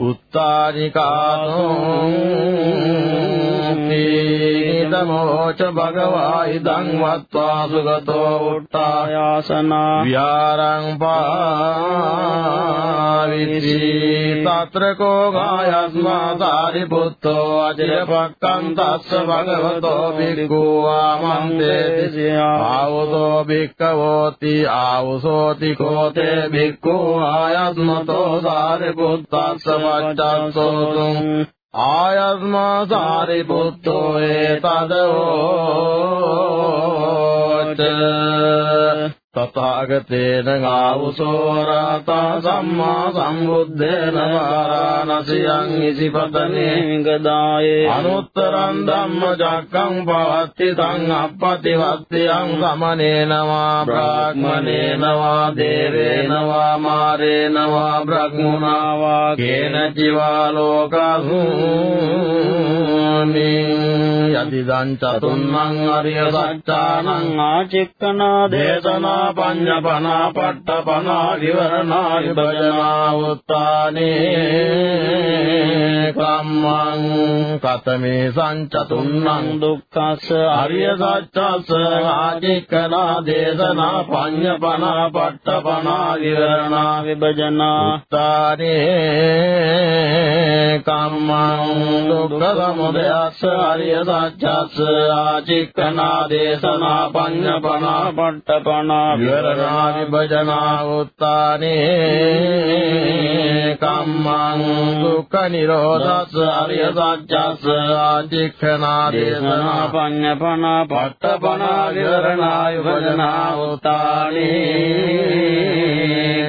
උත්තාරිකානෝ තේ ඉදමෝච භගවා ඉදං වත්වා සුගතෝ උට්ඨායාසනා විහාරං පාවිති తత్రකෝ ගායස්මා සාරිපුත්තෝ අජය පක්ඛං තස්ස භගවතෝ භික්ඛු ආමන්තේති ආවසෝ භික්ඛවෝති ආවසෝති කෝතේ භික්ඛු ආයස්මතෝ සාරිපුත්තස්ස වච්ඡස්සෝ ආයස්මා සාරිපුත්තෝ ඒතදෝ තථාගතේන ආවුසෝ රාතා සම්මා සම්බුද්දේන වාරාණසියං ඉසිපතනේ ගදායේ අනුත්තරං ධම්ම ජක්කං පවත්ති තං අප්පතිවත්තියං සමනේන වා බ්‍රාහ්මනේන වා දේවේන වා මාරේන වා බ්‍රහ්මුණා වා කේන ජීවා ලෝකසු නමාමි යතිදං චතුම්මං අරිය සත්‍යානං ආචික්කනා දේශනා පඤ්ඤපනා පට්ඨපනා විවරණා විභජනා උත්තානේ කම්මං කතමේ සංචතුම්මං දුක්ඛස්ස අරිය සත්‍යස්ස ආචික්කනා දේශනා පඤ්ඤපනා පට්ඨපනා විවරණා විභජනා උත්තානේ කම්මං දුක්ඛ සමුදය අරියස්ස අරිය සත්‍යස්ස ආචික්කනා දේශනා පඤ්ඤපනා පට්ඨපනා විවරණා විභජනා උත්තානේ කම්මං දුක්ඛ නිරෝධස්ස අරිය සත්‍යස්ස ආචික්කනා දේශනා පඤ්ඤපනා පට්ඨපනා විවරණා විභජනා උත්තානේ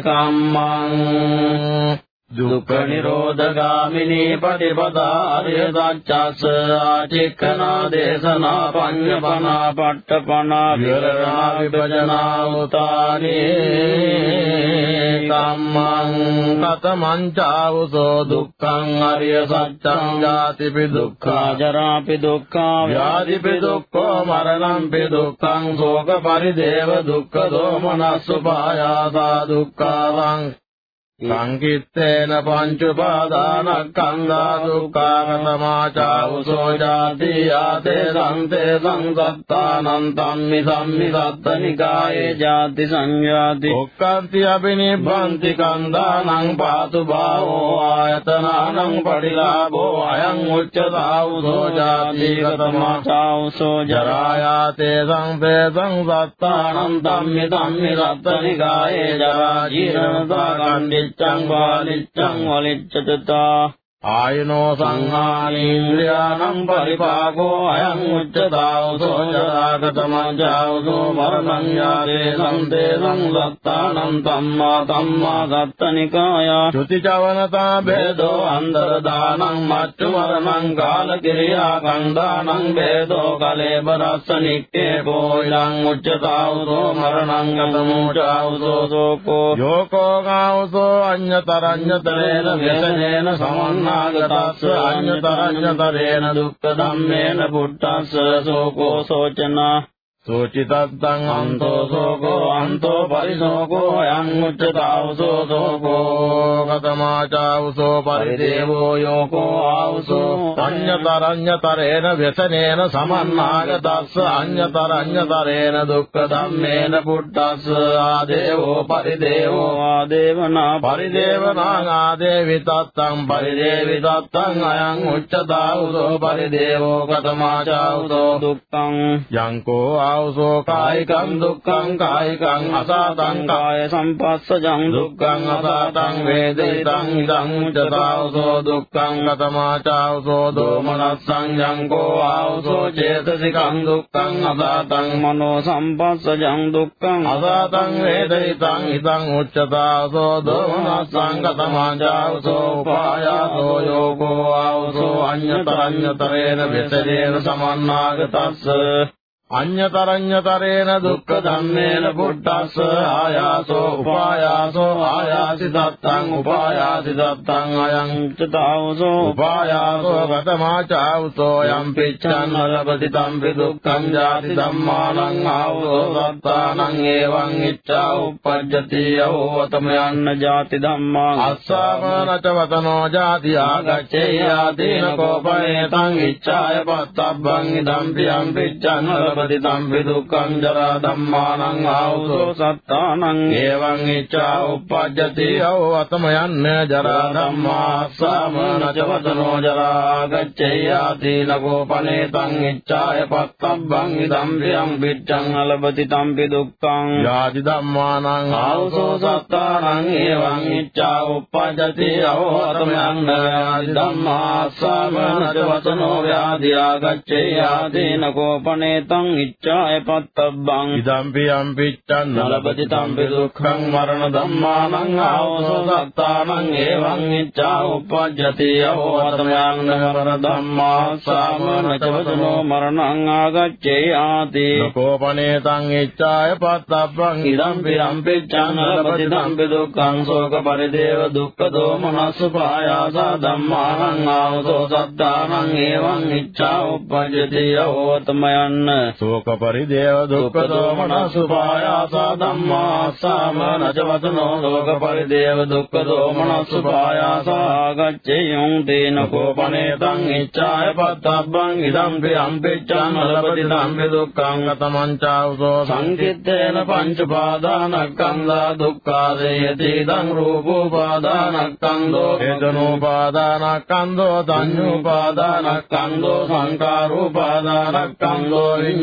කම්මං දුක්ඛ නිරෝධ ගාමිනී පටිපදාය සත්‍යස් ආචිකනා දේශනා පඤ්ඤපනා පට්ඨපනා විරණා විභජනා උතානේ කම්මං කතමං චාවසෝ දුක්ඛං අරිය සත්‍යං ජාතිපි දුක්ඛා ජරාපි දුක්ඛා ව්‍යාධිපි දුක්ඛෝ මරණම්පි දුක්ඛං ශෝක පරිදේව දුක්ඛ දෝමනස්සුපායාසා දුක්ඛාවං සංකිත්තේන පංච උපාදානස්කන්ධා දුක්ඛාරණමාචාවුසෝ ජාති ආතේ සංතේ සංසත්තානං ධම්මි ධම්මි සත්තනිකායේ
ජාති
සංයාති
ඔක්කාන්ති අබිනිබ්බන්ති කන්දානං පාතු භාවෝ ආයතනානං පරිලාභෝ අයං උච්චතාවුසෝ ජාති ගතමාචාවුසෝ ජරායාතේ සංතේ සංසත්තානං ධම්මි ධම්මි සත්තනිකායේ ජරා ජීරණතා කණ්ඩිච්ච අනිච්ඡං වා නිච්ඡං වලිච්ඡතතා ආයනෝ සංහානීන්ද්‍රයානම් පරිපාකෝ අයං උච්චතාවසෝ ජරාගතමජාවසෝ මරණං යාදේ සම්දේ සංසත්තානම් තම්මා තම්මා ගත්තනිකායා චුතිචවනතා බේදෝ අන්දර දානං මච්චු මරණං කාල කිරියා කණ්ඩානං බේදෝ කලේබරස්ස නික්කේපෝ ඉලං උච්චතාවසෝ මරණං ගතමූචාවසෝ සෝකෝ යෝකෝ ගාවසෝ අඤ්ඤතරඤ්ඤතරේන වේතනේන සමන්නා තථාගතස්ස අඤ්ඤතාඤ්ඤතරේන දුක්ඛ ධම්මේන පුට්ඨස්ස සෝකෝ සෝචනා සෝචිතත්තං අන්තෝ සෝකෝ අන්තෝ පරිසෝකෝ යං උච්චතාවසෝ සෝකෝ ගතමාචාවසෝ පරිදේවෝ යෝකෝ ආවසෝ අඤ්ඤතරඤ්ඤතරේන ව්‍යසනේන සමන්නාගතස්ස අඤ්ඤතරඤ්ඤතරේන දුක්ඛ ධම්මේන පුට්ඨස්ස ආදේවෝ පරිදේවෝ ආදේවනා පරිදේවනා ආදේවිතත්තං පරිදේවිතත්තං අයං උච්චතාවසෝ පරිදේවෝ ගතමාචාවසෝ දුක්ඛං යංකෝ ආවසෝ කායිකං දුක්ඛං කායිකං අසාතං කාය සම්පස්සජං දුක්ඛං අසාතං වේදිතං ඉදං උච්චතාවසෝ දුක්ඛං ගතමාචාවසෝ දෝමනස්සං යංකෝ ආවසෝ චේතසිකං දුක්ඛං අසාතං මනෝ සම්පස්සජං දුක්ඛං අසාතං වේදිතං ඉදං උච්චතාවසෝ දෝමනස්සං ගතමාචාවසෝ උපායාසෝ යෝගෝ ආවසෝ අඤ්ඤතරඤ්ඤතරේන විතරේන සමන්නාගතස්ස අඤ්ඤතරඤ්ඤතරේන දුක්ඛ ධම්මේන පුට්ටස්ස ආයාසෝ උපායාසෝ ආයාසි දත්තං උපායාසි දත්තං අයං චතාවසෝ උපායාසෝ ගතමාචාවසෝ යම් පිච්ඡන් නරපති තම්පි දුක්ඛං ජාති ධම්මානං ආවෝ සත්තානං එවං ඉච්ඡා උප්පජ්ජති යෝතම යන්න ජාති ධම්මං අස්සාවනච වතනෝ ජාති ආගච්ඡේ යාදීන කෝපනේතං ඉච්ඡාය පත්තබ්බං ඉදම්පියං පිච්ඡන් නරපති पतितं विदुक्खं जरा धम्मानं आहुतो सत्तानं जरा धम्मा नच वचनो जरा आगच्छयाति नकोपनेतं इच्छाय पत्तब्बं इदं प्रियं विच्छं अलपतितं विदुक्खं याति धम्मानं आहुतो सत्तानं एवं इच्छा उपपद्यते अवतमयन्न धम्मासाम नच वचनो දුක්ඛං ඉච්ඡාය පත්තබ්බං ඉදම්පි අම්පිච්ඡන් නලපති තම්පි දුක්ඛං මරණ ධම්මානං ආවසෝ සත්තානං එවං ඉච්ඡා උපජ්ජති අවවතමයන් නර ධම්මා සාමනචවතනෝ මරණං ආගච්ඡේ ආති නකෝපනේතං ඉච්ඡාය පත්තබ්බං ඉදම්පි අම්පිච්ඡන් නලපති තම්පි දුක්ඛං ශෝක පරිදේව දුක්ඛ දෝමනස්සුපායාසා ධම්මානං ආවසෝ සත්තානං එවං ඉච්ඡා උපජ්ජති අවවතමයන්
शोकपरिदेव दुःखदोमणसुपायासा
धम्मा सामनजवतु नो शोकपरिदेव दुःखदोमणसुपायासा गच्छेयं तेन कोपनेतम् इच्छाय पत्तभ्यम् इदम् प्रियम् पिच्छन्नलपतिदम् पि दुःखम् गतमम् चावसो सङ्कीर्तेन पञ्चपादानक्कन्दा दुःखादयतीदम् रूपोपादानक्कन्दो हेतनोपादानक्कन्दो तन्योपादानक्कन्दो सङ्कारोपादानक्कन्दो लिङ्ग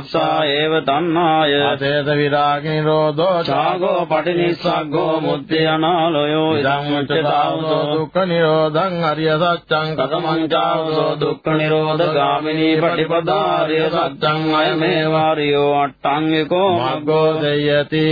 තප්සා ඒව තණ්හාය අතේත විරාග නිරෝධෝ ඡාගෝ පටිනිස්සග්ගෝ මුත්‍ති අනාලයෝ ඉදං උච්චතාවසෝ දුක්ඛ නිරෝධං අරිය සත්‍යං කතමං ඡාවසෝ දුක්ඛ නිරෝධ ගාමිනී පටිපදාරිය සත්‍යං අයමේ වාරියෝ අට්ඨං එකෝ මග්ගෝ දෙයති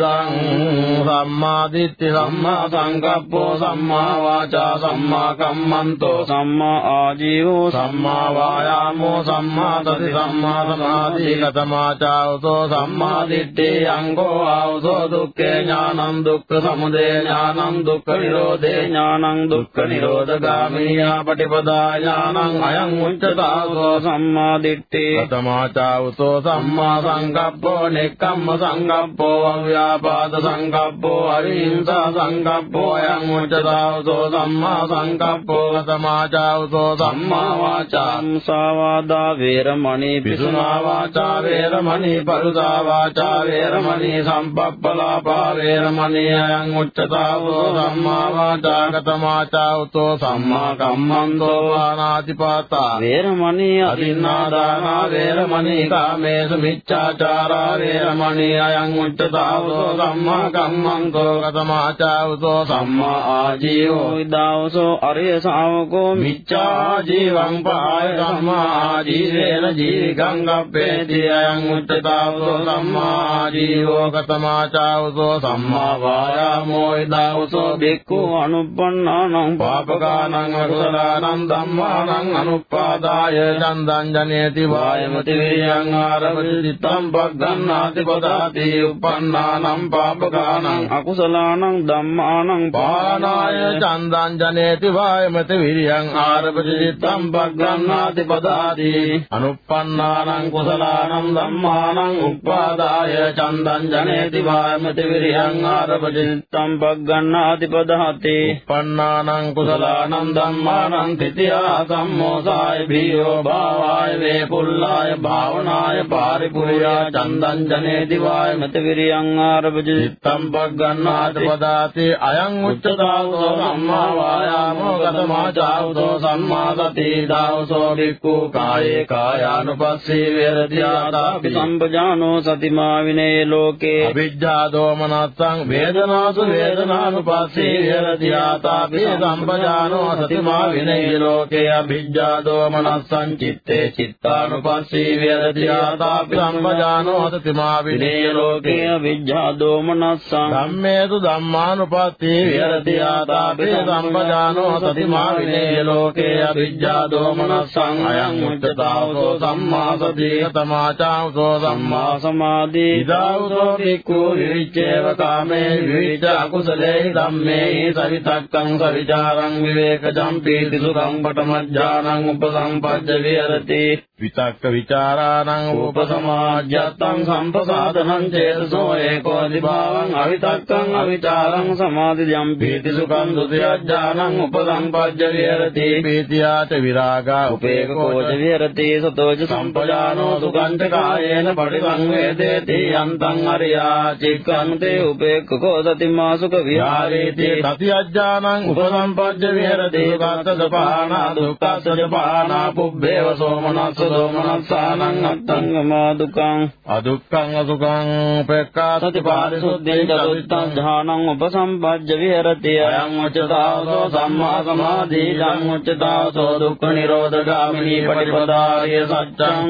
දං සම්මා දිට්ඨි සම්මා සංකප්පෝ සම්මා වාචා සම්මා කම්මන්තෝ සම්මා ආජීවෝ සම්මා වායාමෝ සම්මා සති සම්මා සමාධි ගතමාචාවසෝ සම්මා දිට්ඨි අංගෝ ආවසෝ දුක්ඛේ ඥානං දුක්ඛ සමුදය ඥානං දුක්ඛ නිරෝධේ ඥානං දුක්ඛ නිරෝධගාමිනී ආපටිපදා ඥානං අයං උච්චතාවසෝ සම්මා දිට්ඨි ගතමාචාවසෝ සම්මා සංකප්පෝ නෙක්ඛම්ම සංකප්පෝ අව්‍යාපාද සංකප්පෝ සංකප්පෝ අවිහිංසා සංකප්පෝ අයං උච්චතාවසෝ සම්මා සංකප්පෝ සමාජාවසෝ සම්මා වාචා සාවාදා වේරමණී පිසුනා වාචා වේරමණී පරුසා වාචා වේරමණී සම්පප්පලාපා වේරමණී අයං උච්චතාවසෝ සම්මා වාචා ගතමාචාවසෝ සම්මා කම්මන්තෝ වානාතිපාතා වේරමණී අදින්නාදානා වේරමණී කාමේසු මිච්ඡාචාරා වේරමණී අයං උච්චතාවසෝ සම්මා කම්ම ධම්මං ගතමාචාවතෝ සම්මා ආජීවෝ ඉදාවසෝ අරිය ශාවකෝ මිච්ඡා ජීවං පහය සම්මා ආජීවේන ජීවිකං ගප්පේති අයං උත්තතාවසෝ සම්මා ආජීවෝ ගතමාචාවතෝ සම්මා වායාමෝ ඉදාවසෝ බික්ඛු අනුප්පන්නානං පාපකානං අකුසලානං ධම්මානං අනුප්පාදාය චන්දං ජනේති වායමති විරියං ආරමති චිත්තං පග්ගන්නාති පදාති උප්පන්නානං පාපකානං අකුසලානං ධම්මානං පානාය චන්දං ජනේති වායමත විරියං ආරපති චිත්තං පග්ගණ්ණාති පදාති අනුප්පන්නානං කුසලානං ධම්මානං උපාදාය චන්දං ජනේති
වායමත විරියං ආරපති චිත්තං
පග්ගණ්ණාති පදාති උප්පන්නානං කුසලානං ධම්මානං තිතියා සම්මෝසාය භීයෝ භාවාය වේ කුල්ලාය භාවනාය පාරිපුරියා චන්දං ජනේති වායමත විරියං ආරපති චිත්තං පවග්ගන්නාත පදාතේ අයං උච්චතාවෝ සම්මා වායාමෝ ගතමා චාවතෝ සම්මා සතිය දාවසෝ භික්ඛු කායේ කායානුපස්සී වේරති ආදාපි සම්පජානෝ සතිමා විනේ ලෝකේ අවිජ්ජා දෝමනස්සං වේදනාසු වේදනානුපස්සී වේරති ආදාපි සම්පජානෝ සතිමා විනේ ලෝකේ අවිජ්ජා දෝමනස්සං චිත්තේ චිත්තානුපස්සී වේරති ආදාපි සම්පජානෝ සතිමා විනේ ලෝකේ අවිජ්ජා දෝමනස්සං ධම්මේතු ධම්මානුපස්සී විහෙරති ආතාපේ සම්පජානෝ සතිමා විනේය ලෝකේ අවිජ්ජා දෝමනස්සං අයං උච්චතාවසෝ සම්මා සතිය තමාචාවසෝ සම්මා සමාධි ඉදාවසෝ භික්ඛු විරිච්ඡේව කාමේ විරිච්ඡ අකුසලේ ධම්මේ සවිතක්කං සවිචාරං විවේකජම් පීති සුඛං පඨමඥානං උපසම්පජ්ජ විහෙරති විතක්ක විචාරාණං උපසමාජ්ජත්තං සම්පසාදනං චේතසෝ ඒකෝ දිභාවං අවිතක්කං අවිචාරං සමාධියම් පීති සුඛං ဒ ුතියඥානං උපසම්පජ්ජ විහෙරති පීතියාච විරාගා උපේකෝච විහෙරති සතෝච සම්පජානෝ සුඛං ච කායේන පරිසංවේදේති යන්තං අරියා චික්ඛන්තේ උපේකකෝ සතිමා සුඛ විහාරේති සතියඥානං උපසම්පජ්ජ විහෙරති වාත්තසපානා දුක්ඛසජපානා පුබ්බේව සෝමනස්ස දෝමනස්සානං අත්තංගමා දුකං අදුක්ඛං අසුඛං උපේක්ඛාති පාරිසුද්ධින් චතුත්තං ධානං උපසම්පජ්ජ විහෙරති අයං උච්චතාවසෝ සම්මා සමාධි ධම්මෝ උච්චතාවසෝ දුක්ඛ නිරෝධ ගාමිනී පටිපදාය සත්‍යං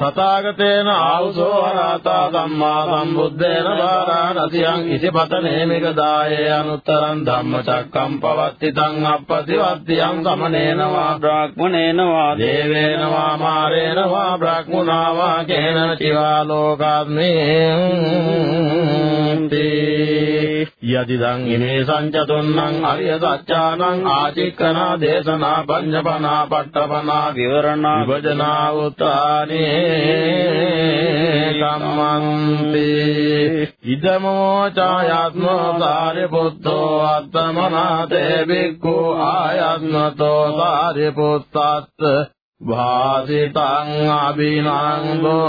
තථාගතේන ආවසෝ අරහතා ධම්මා සම්බුද්දේන වාරාණසියං ඉසිපතනේ මිගදායේ අනුත්තරං ධම්මචක්කම් පවත්තිතං අපපතිවත්තියං සමනේන වා බ්‍රාහ්මණේන වා දේවේන වා මාරේන වා බ්‍රාහ්මුණා වා කේන චිවා ලෝකාත්මේ යතිදං ඉමේ සංචතුන්නං අරිය සත්‍යානං ආචික්කනා දේශනා පඤ්ඤපනා පට්ඨපනා විවරණා විභජනා උත්තානේ කම්මන්ති ඉදමෝ ඡායාත්මෝ සාරිපුත්තෝ අත්තමනාතේ බික්ඛු ආයත්නතෝ සාරිපුත්තත් භාසිතං අබිනන්දෝ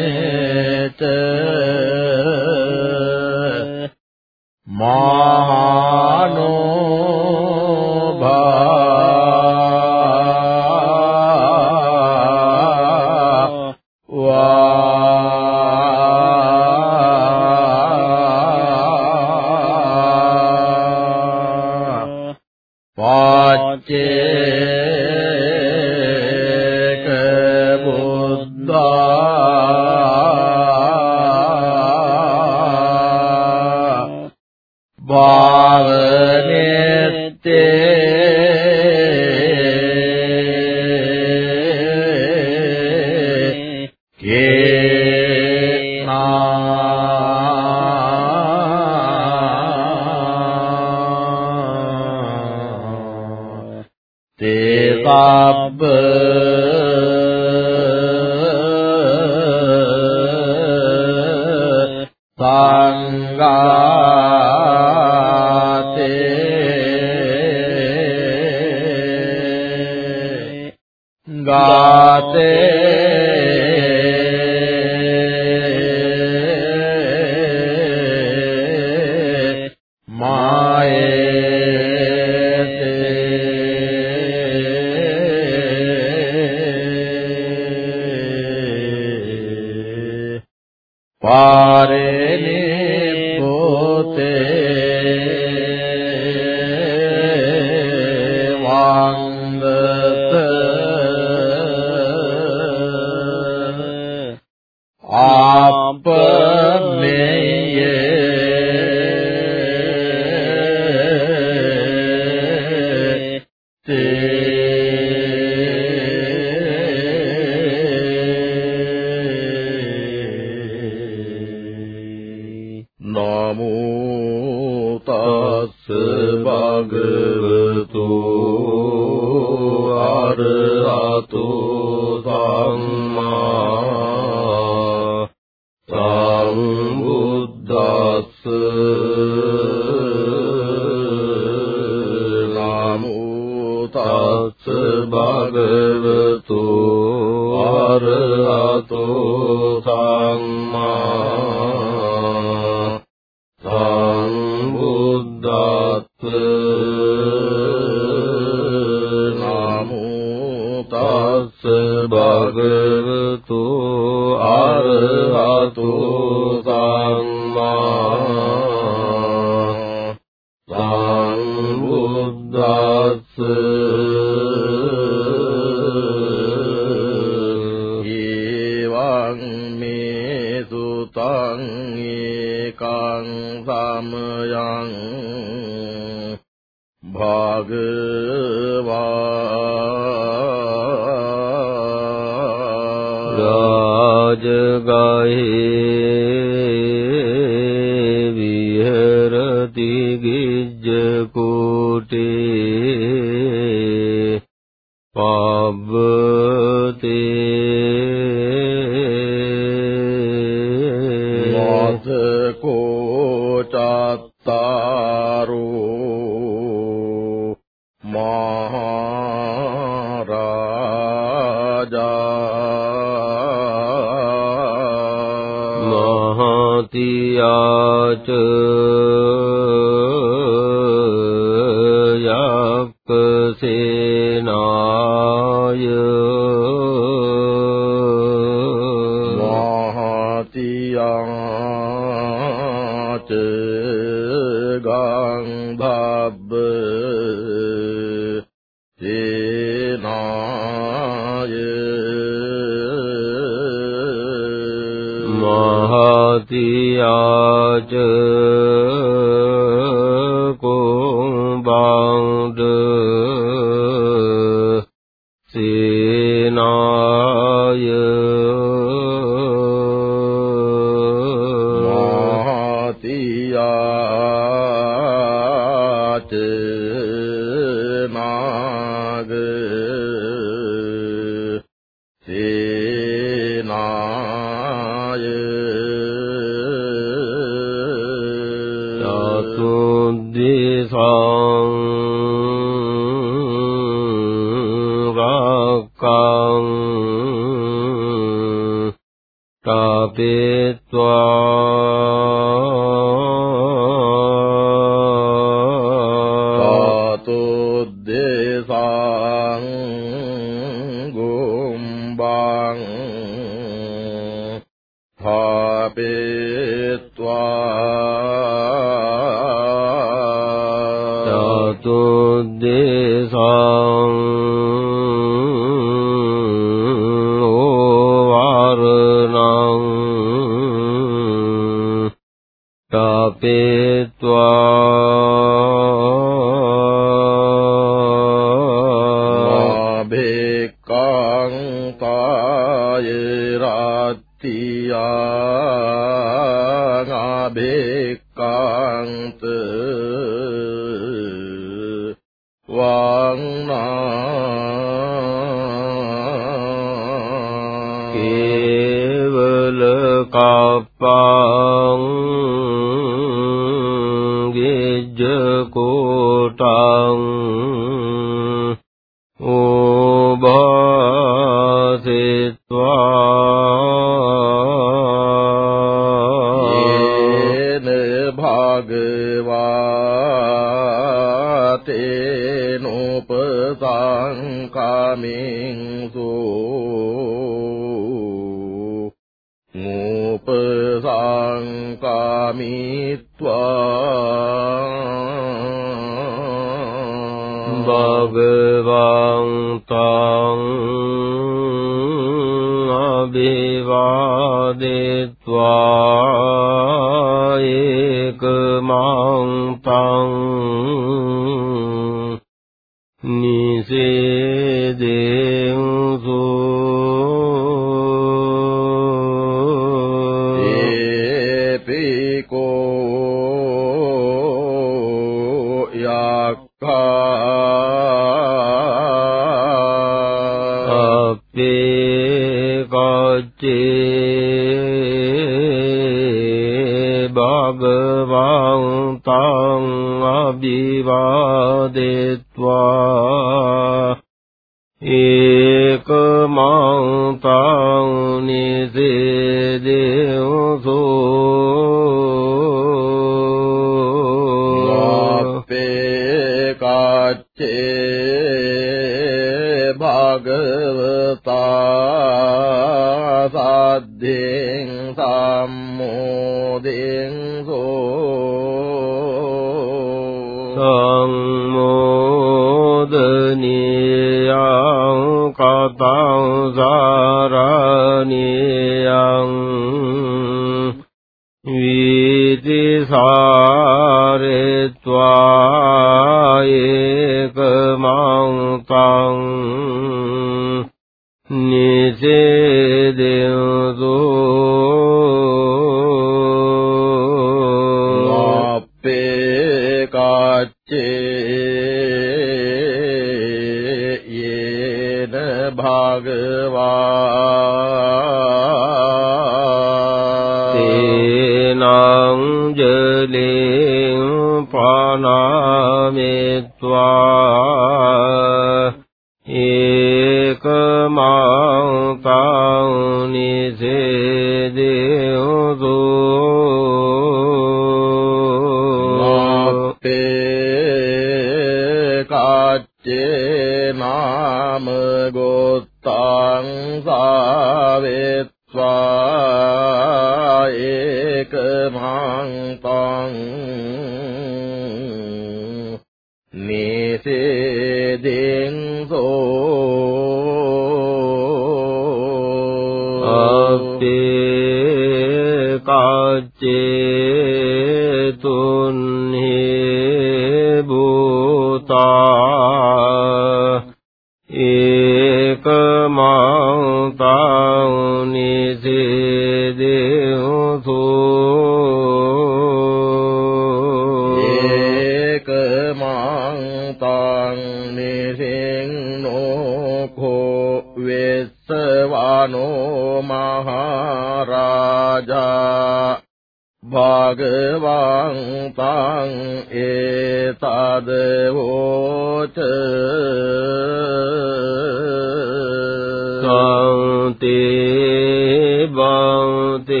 ते बाते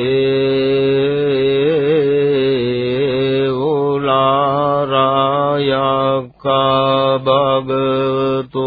ओलारायका
भगतो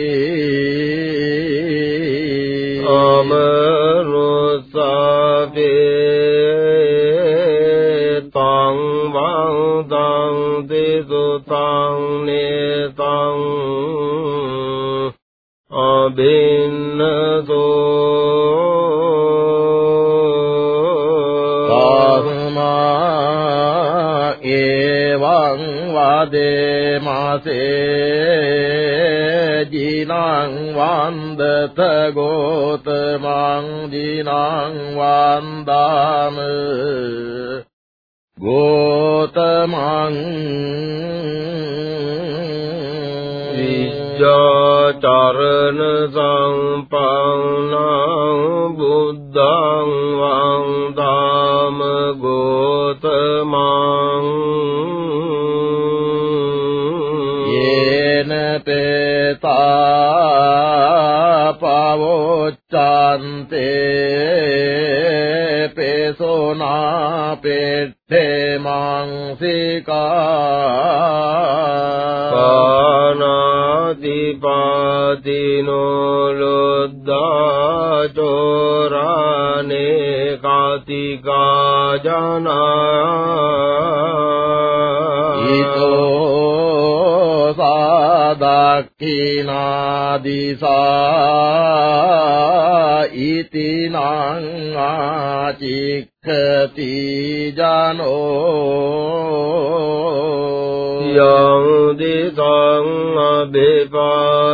දේ මාසේ ජීනං වන්දත ගෝතමං ජීනං වන්දාම ගෝතමං විජ්ජාචරණ සම්පං පෙත්තේ මාංසිකා පානාතිපාතිනෝ ලොද්දා චෝරානේ කාතිකා ජනා ඊතෝ සාදක්ඛිනාදිසා ඉතිනං ආචික්ඛති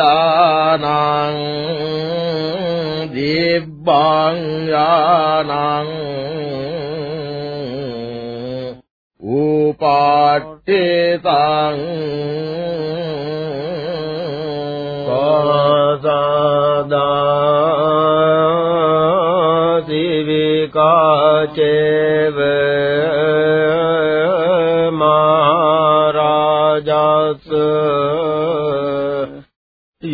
යානං දිබ්බං යානං උපාට්ඨිතං සදා සිවිකාචේව මහරජස්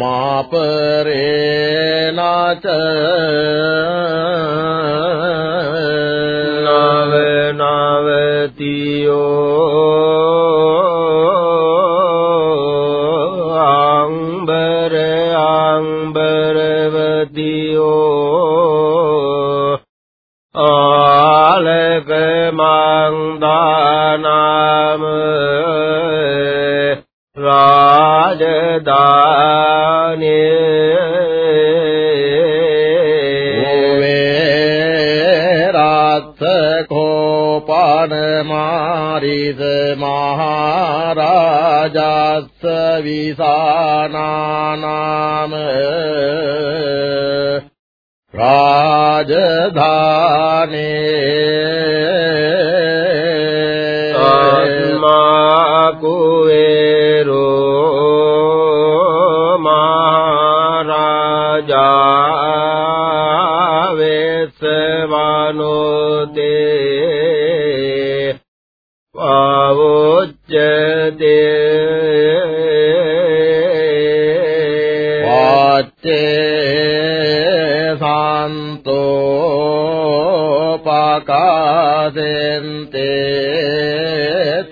මාපරේනාච නව
නවතියෝ අම්බර අම්බරවතියෝ
ආලක මන්දානාම රාජදා रासखो पारित महाराजाविषाणा राजधाने मा कुवे वेत्सवानोते पावोच्यते वाच्ये शान्तोपाकाशन्ते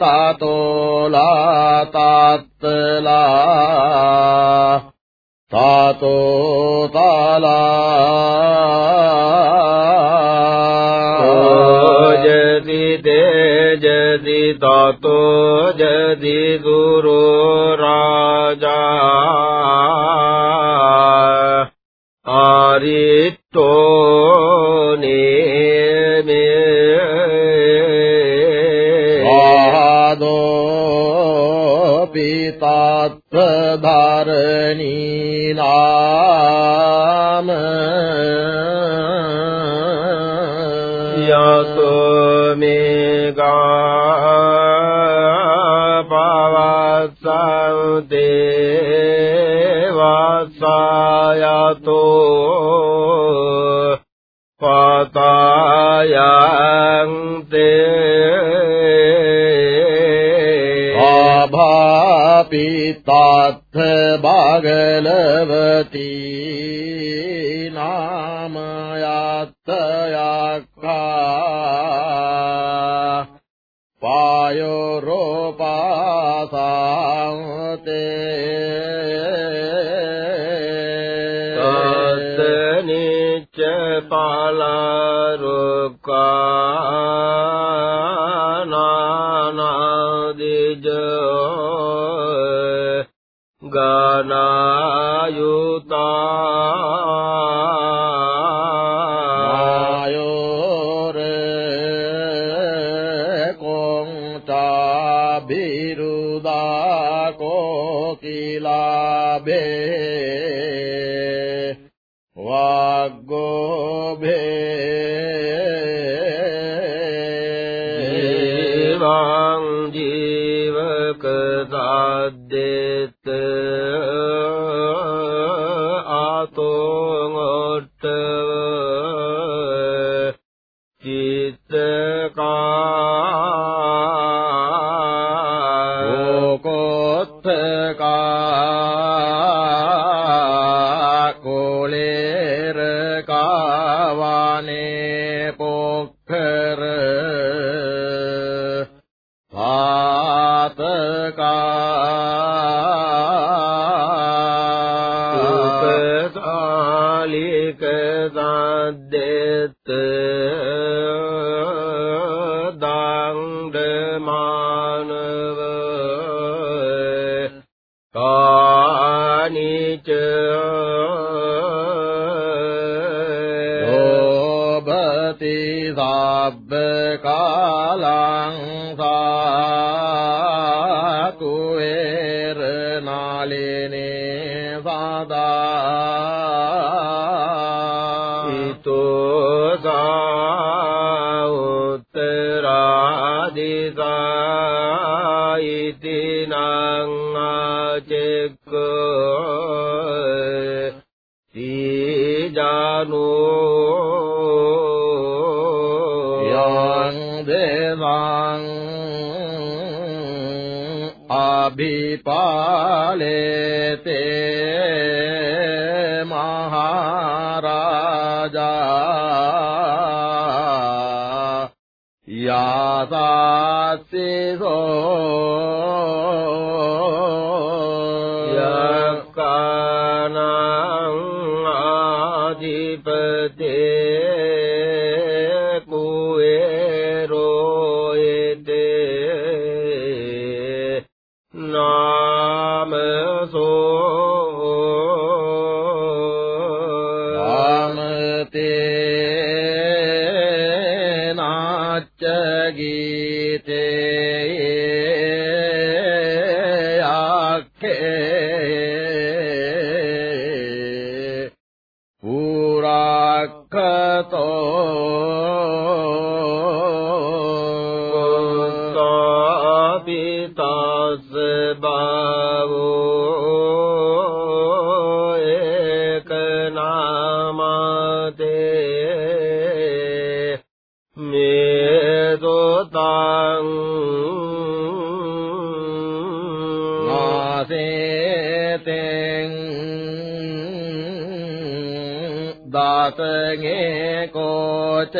तातोला तात्तला तातो यदि ते यदि ततो यदि गुरोराजा आरित्तो
ने मे
पितात्र धारणीना ते आभापि तार्थ भागलवती नामयात्तया पायो रोपासाते पाला रोका लेते महाराजा
यासा
ගේ කෝච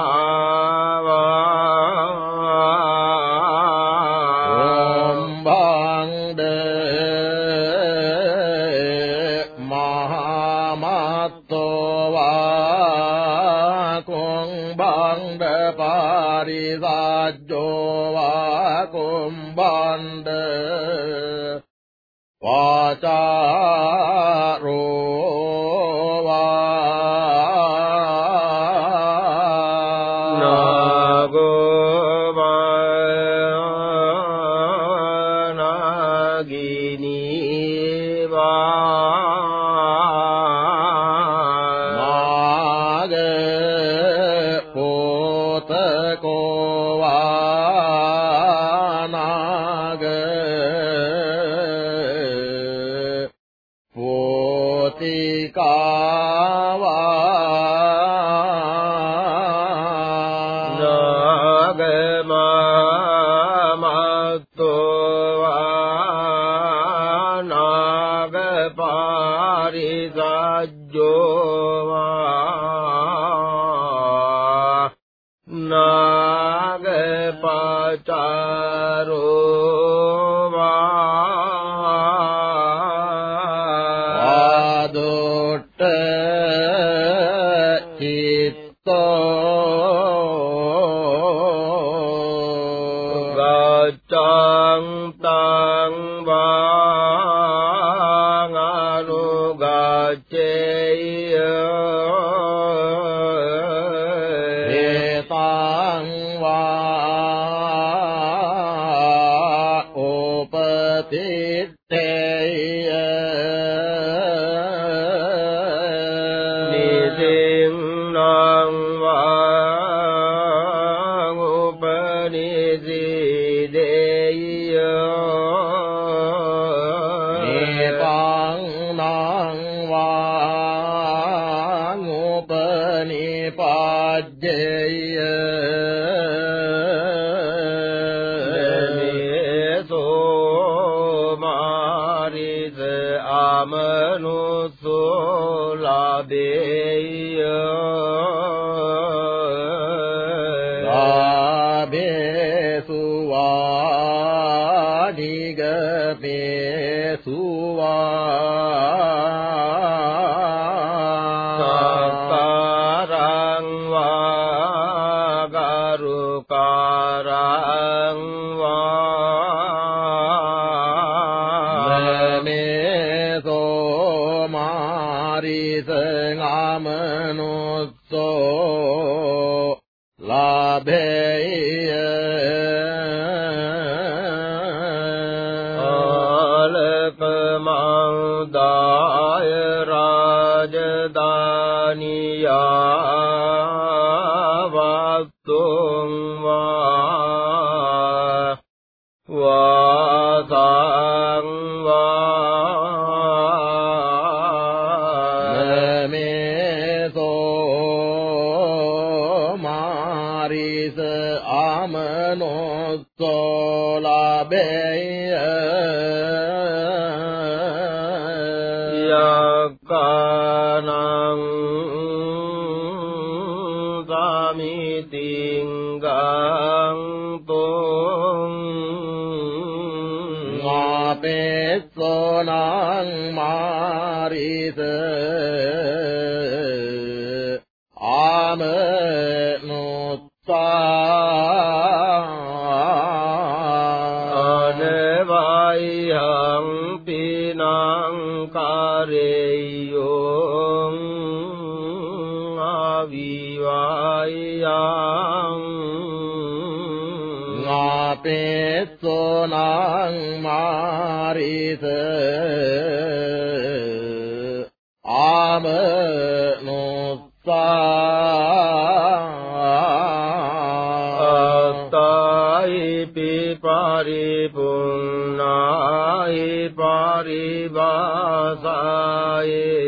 ஆ Gracias. Eh,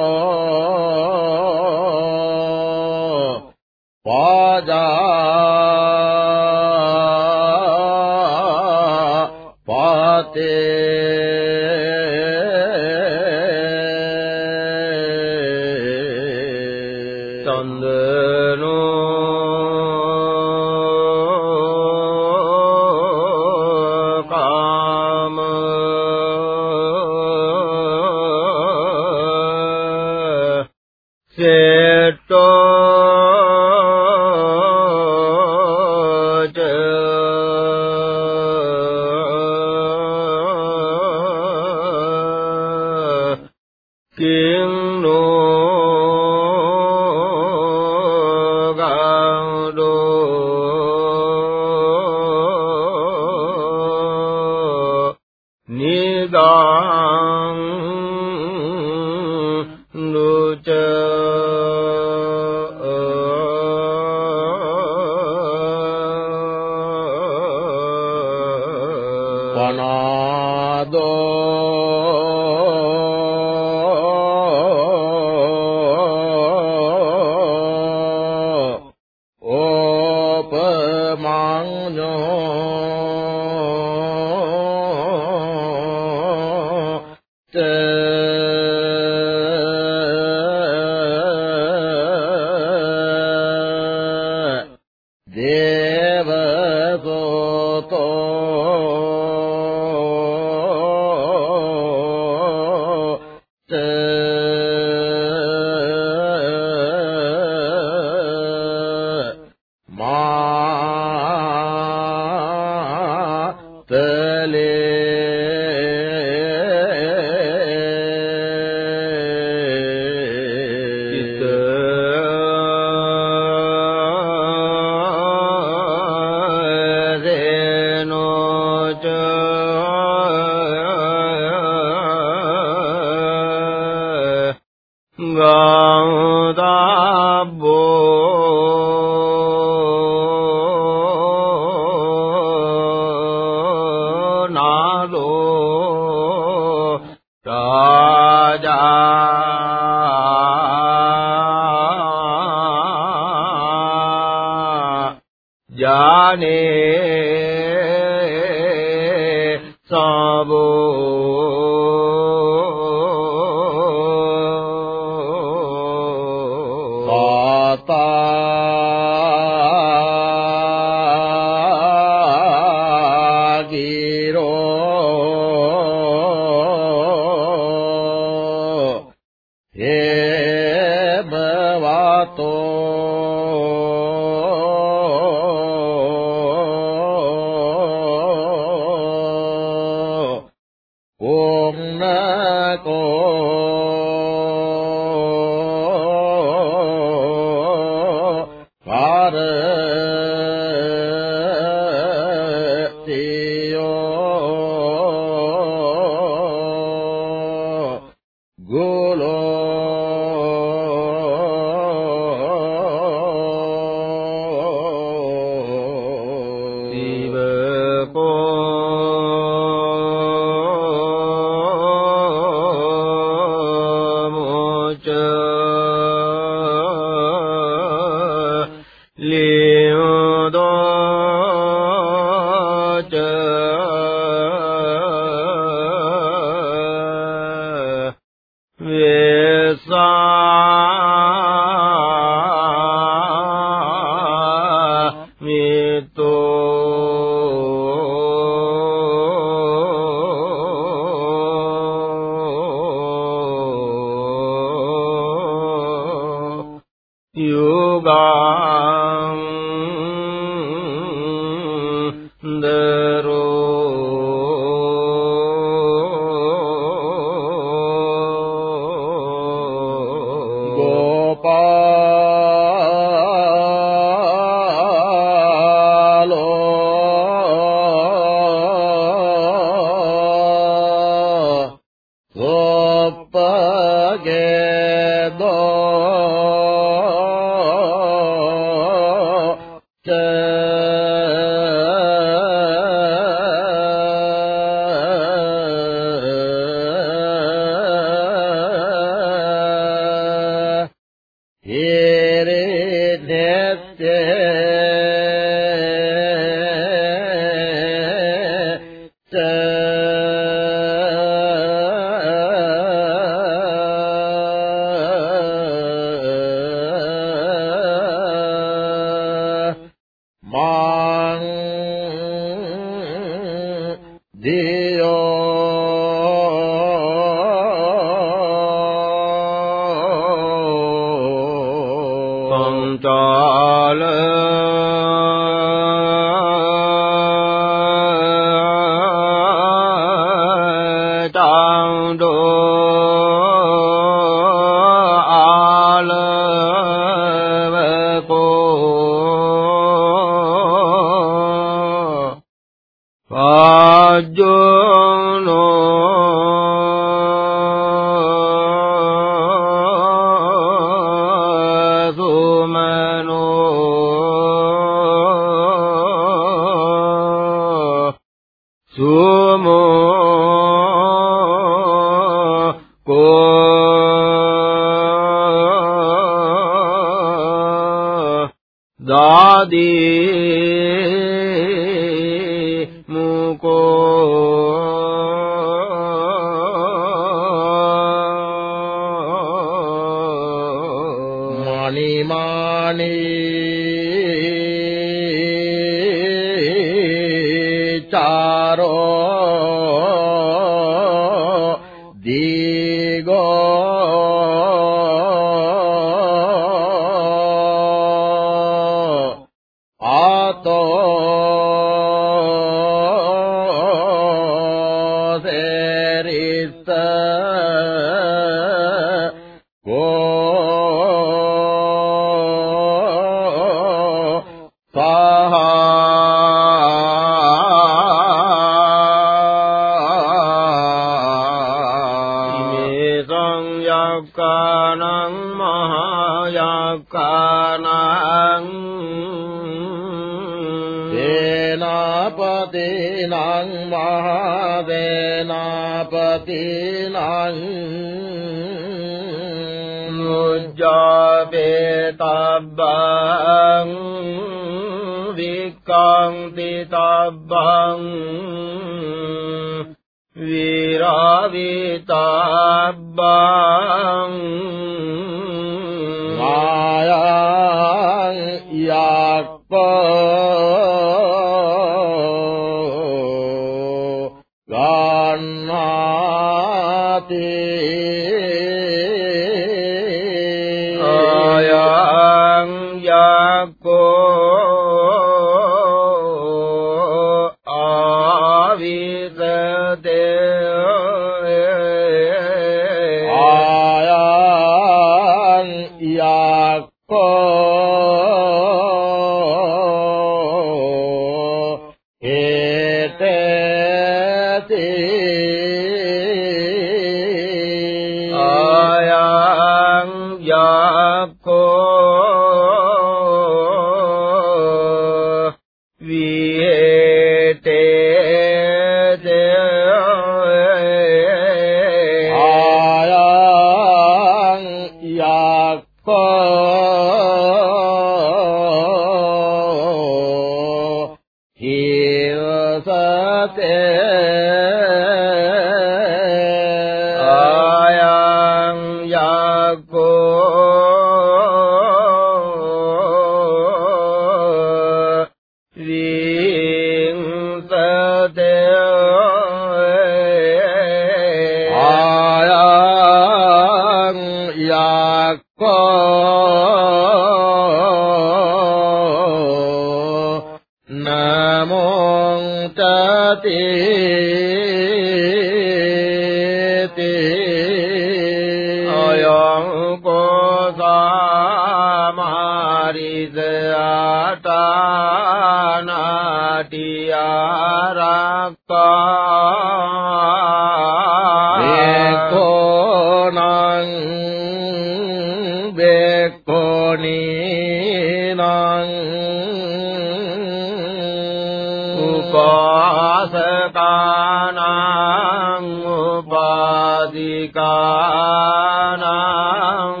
දානං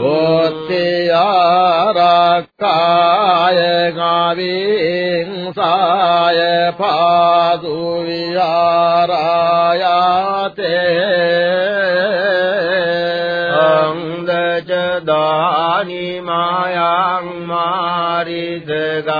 ගෝත්‍යාරක්කාය ගාවින් සාය පාදු විහාරායතේ අංගජ දානි මායං මාරිදගා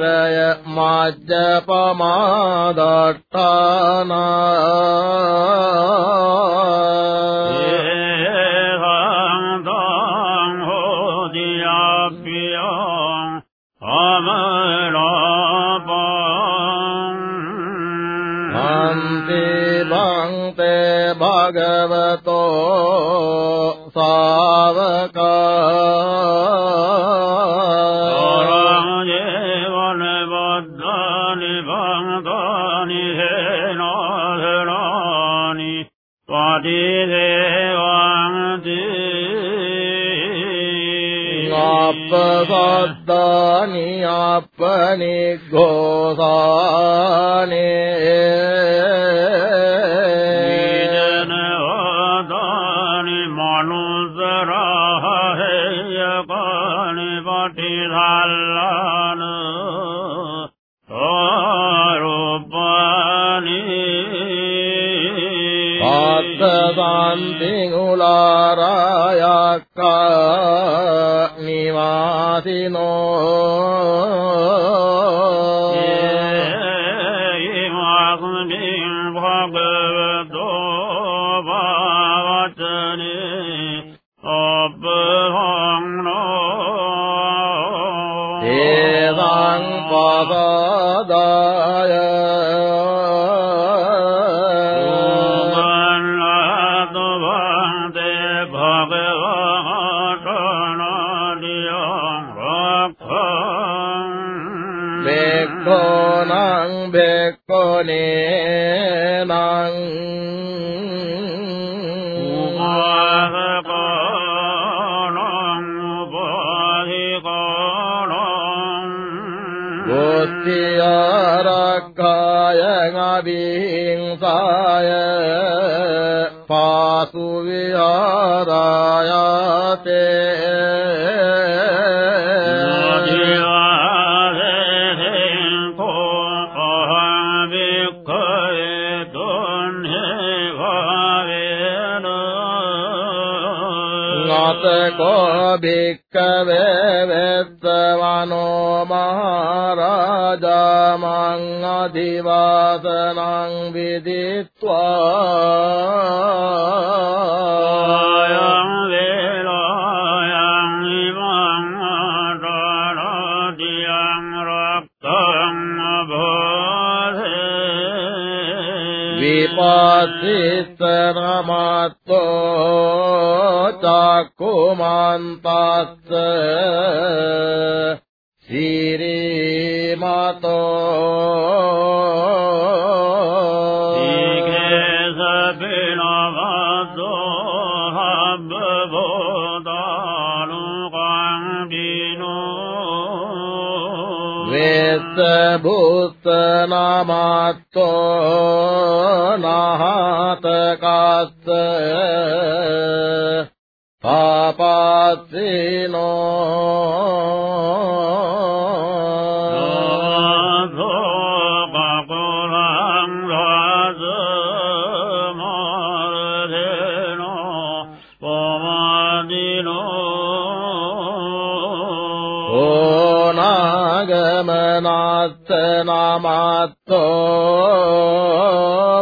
Gracias.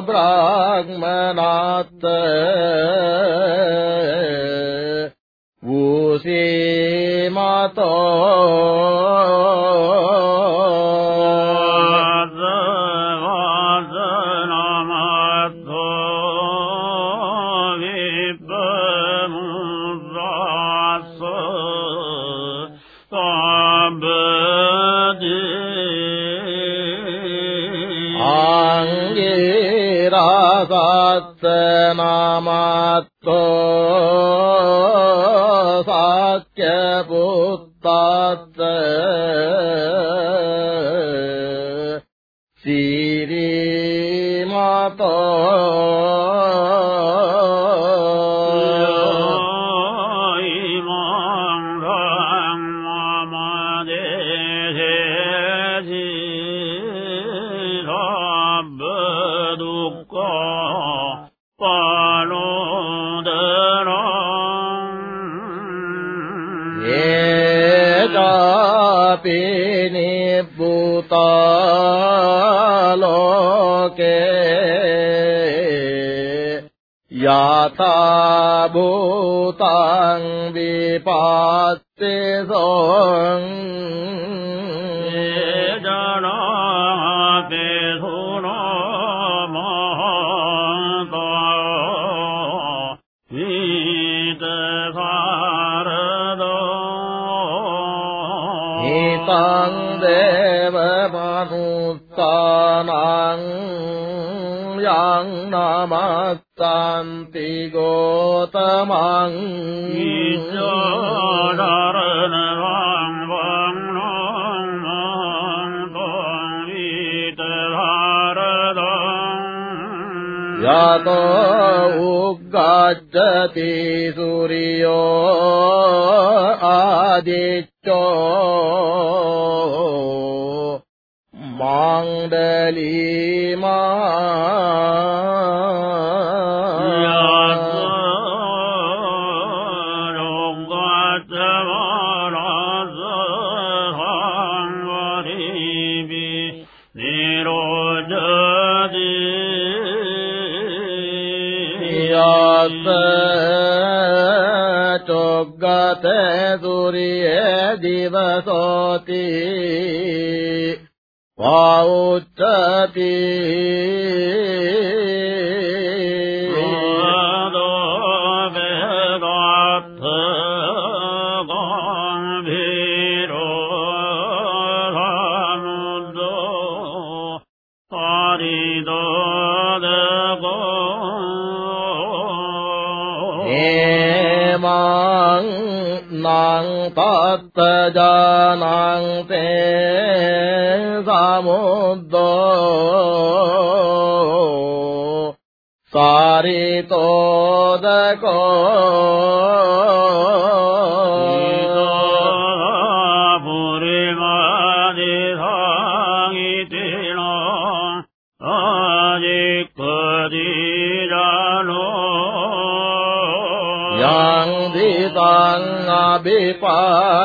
ब्राह्मणात् वोसे मातो मा भूतङ्गो
न मीत सरदीतं
देवनुनाङ् नमत्
उगाचति
सूर्य आदि أبدا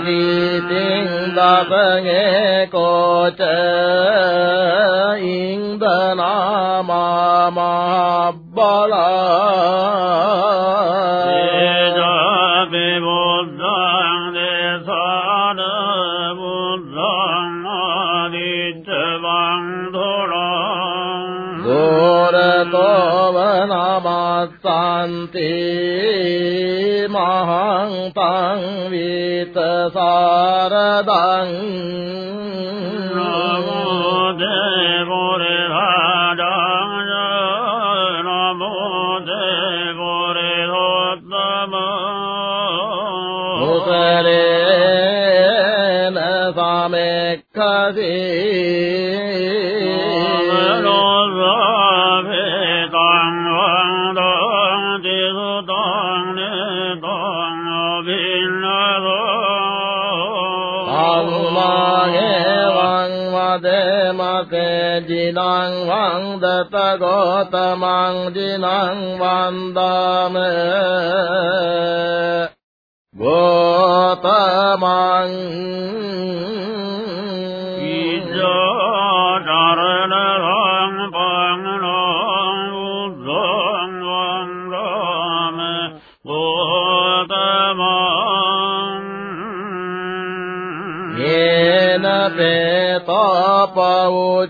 الذي සතමං දිනං වන්දාම ගෝතමං පේතපවෝ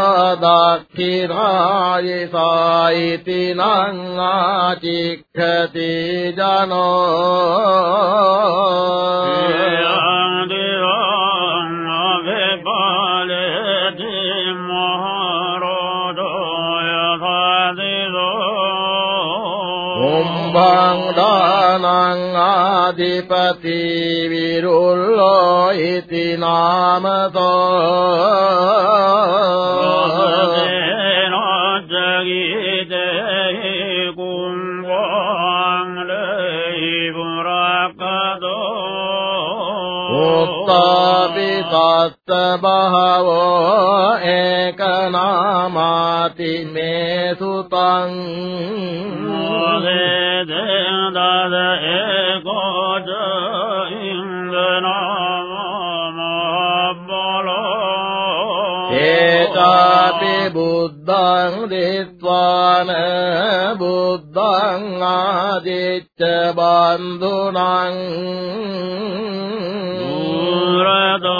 දක්ඛිනාය
සායිති නං ආචික්ඛති ජනෝ
බං දානං
ආදිපති විරුල්ලෝ ඉති නාමතෝ බහවෝ ඒකනාමාති
මේ සුතං මොදේද දාද ඒකෝද
ඒකාපි
බුද්ධං
දිත්වාන බුද්ධං ආදිච්ච බන්දුනං දුරදෝ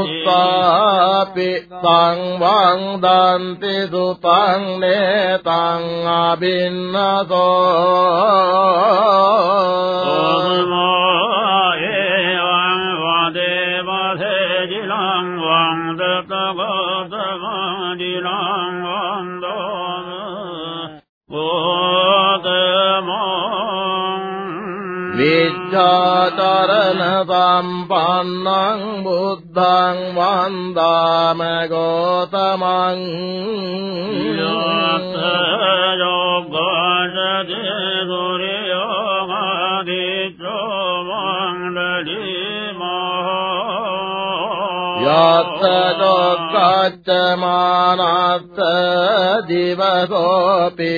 තං වං දන්ති සුතං නේතං අබින්නතෝ ඒවං
වදේ වසේ ජිලං වං දතබදවං ජිලං වං දෝන
විජ්ජාත නතම් पन्नं बुद्धं
වන්දාම ගෝතමං
न
देवा
योगाचमानात्र दिवगोऽपि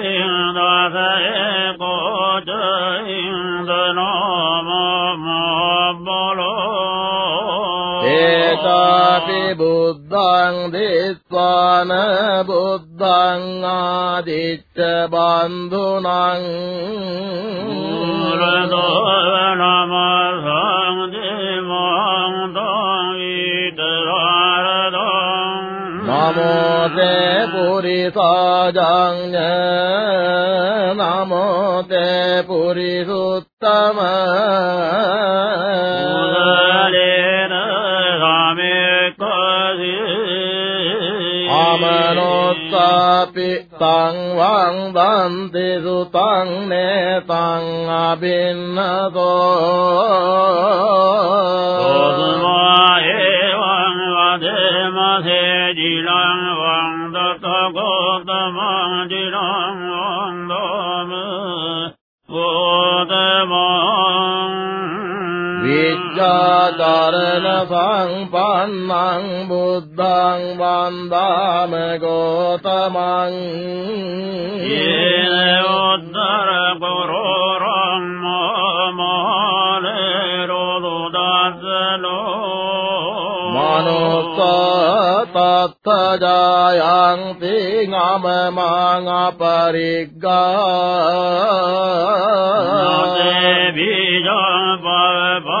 පි බුද්ධං දේස්වාන බුද්ධං ආදිච්ච බන්දුනං මුරදෝ
නමසං දේමං දවිතරාරදං නමෝ තේ පුරිසාජං
නමෝ තේ පුරිසුත්තම අපිත්තං වං දන්ති සුතං නේතං අබින්නතෝ
දරණ පං පන්නං
බුද්ධං වන්දාම ගෝතමං
යේන
උද්දර පුරෝරම් මානේ
රෝදෝ දස්සනෝ
මනෝත්තත්තජායං තිංගම මං අපරිග්ගා
නදේ බීජ පව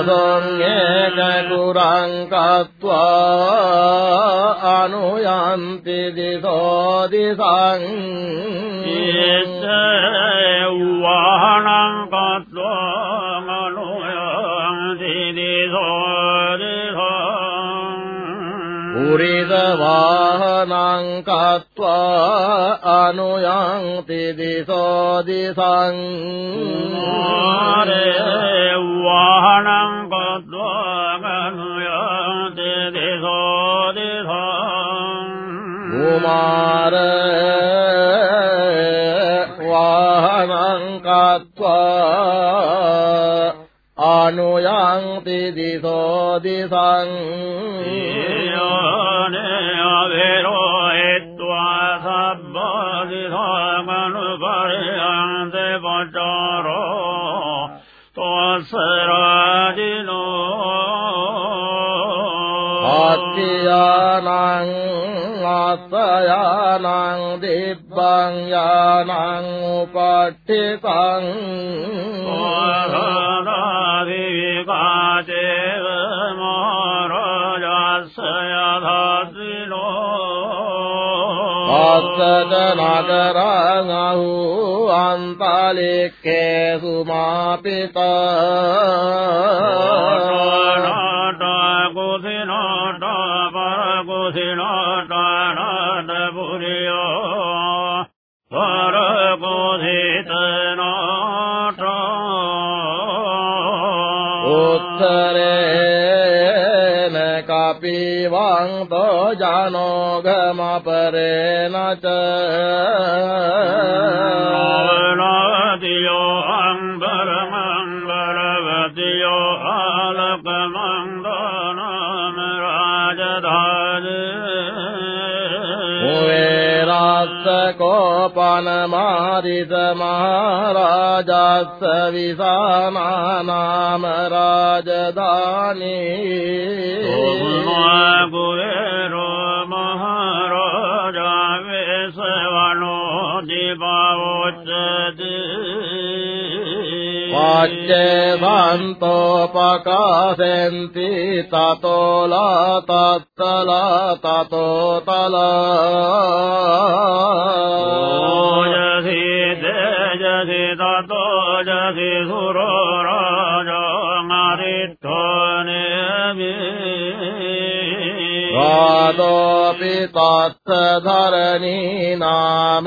ङ्गे
न तु
अनुयान्ति दिशो
दिशाहनाङ्कनुसो
रेदवाहनाङ्कत्वा अनुयान्ति दिशो दिशङ् वाहनम्
गत्वा गुया
कुमार
वाहनम् कत्वा आनुयान्ति दिशो दिशङ् යානං दिव्याङ्गानां යානං
विवाचेश्रया धात्रिनो
दासनाथ
रङ्गलिके सुमापित जानो ग मा परे न
चियो अम्बर माम्बरवयोपमम्बनाम
राजानको पामादिस महाराजविसमाम राजदानी
न्तोपकासयन्ति
ततो ल तत् तल ततो तल यधि
जि ततो जगि सुरो राजो मरिध्वनि
नाम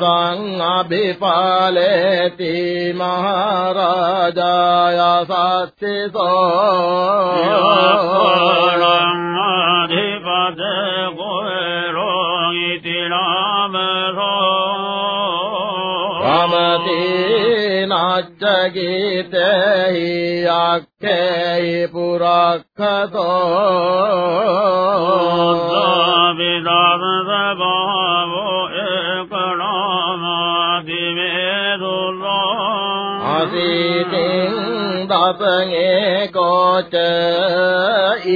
සං අභිපාලේති මහරජාය සත්තිසෝ
අධිපතේ ගෝරෝහිති
නාමරෝ රමති
නච්චගීතෙහි අක්කේ පුරක්ඛතෝ सङ्गे कच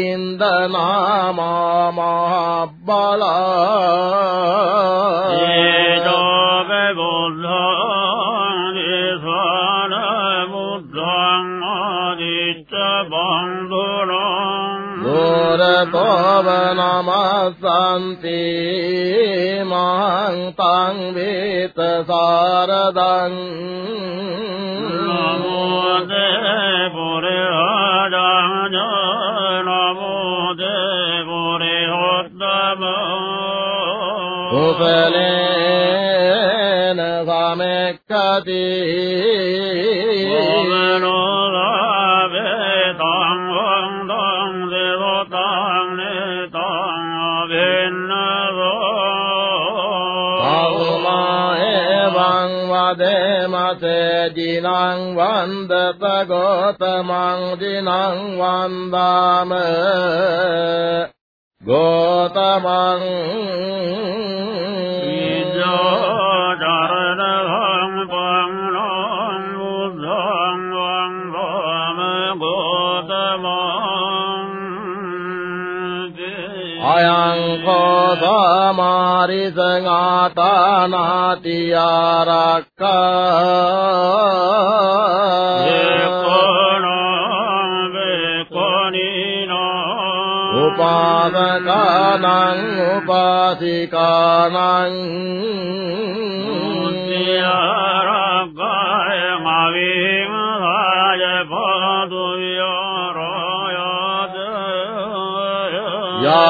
इन्द्रमाबलो वैबोद्धे सरबुद्धिच बन्धु धूरतोवनमसन्ति मा पङ्गीत सारदं මතේ දිනං වන්දත ගෝතමං දිනං වන්දාම ගෝතමං मारि सङ्गा न तिरि उपादकन उपिकाना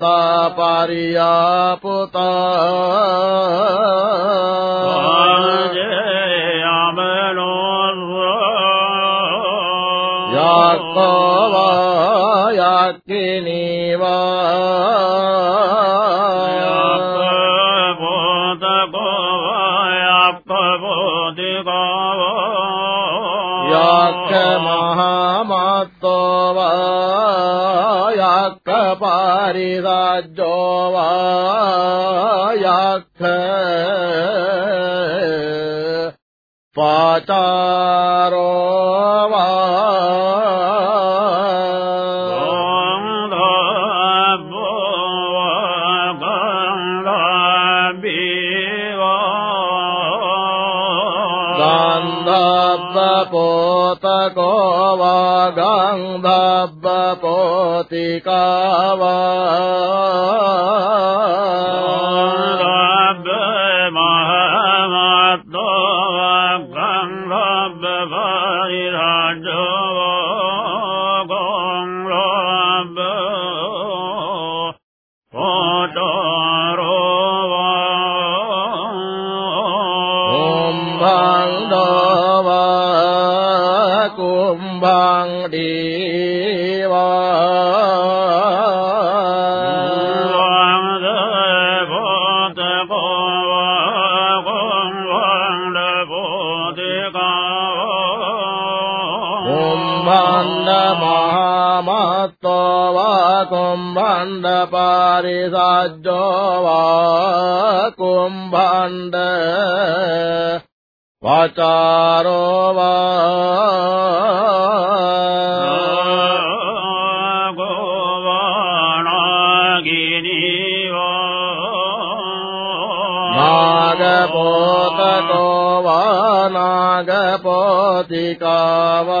සත්තා පරියාපුතා කාවා हरिजवा कुम्भण्ड
वाचारो नागोवा गोवा गिरि
नागपोतिकावा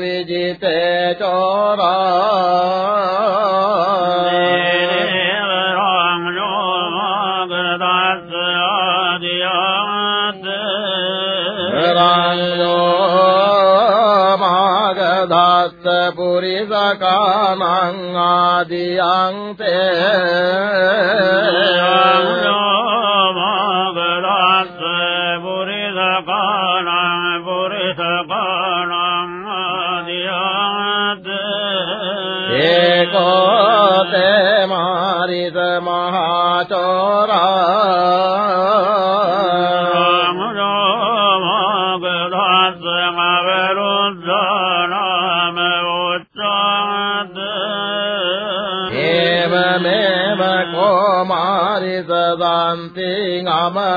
විජිත චෝරා පුරිසකානං ආදියං තේ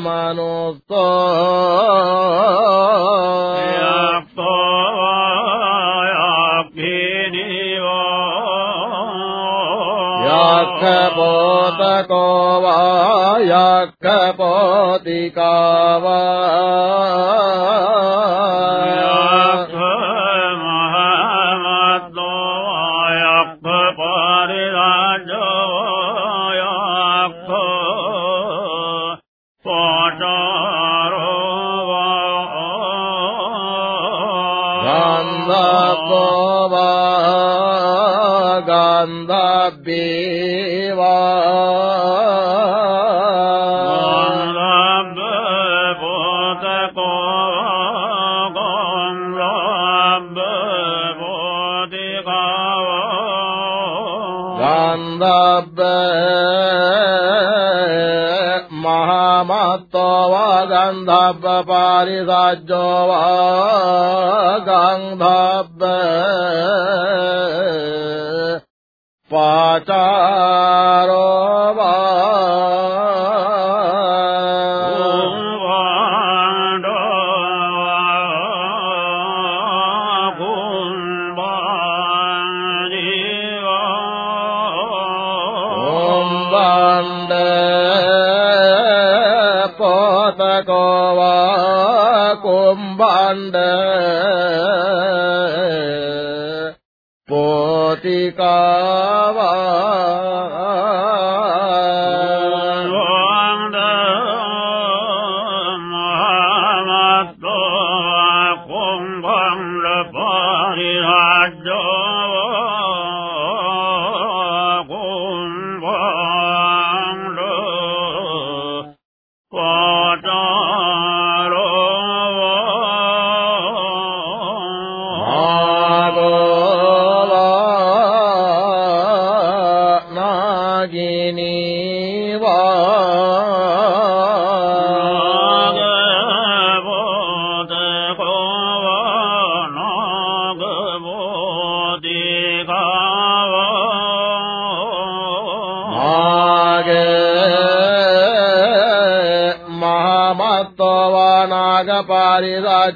マの पारिराज्यो वा සුප්පේකා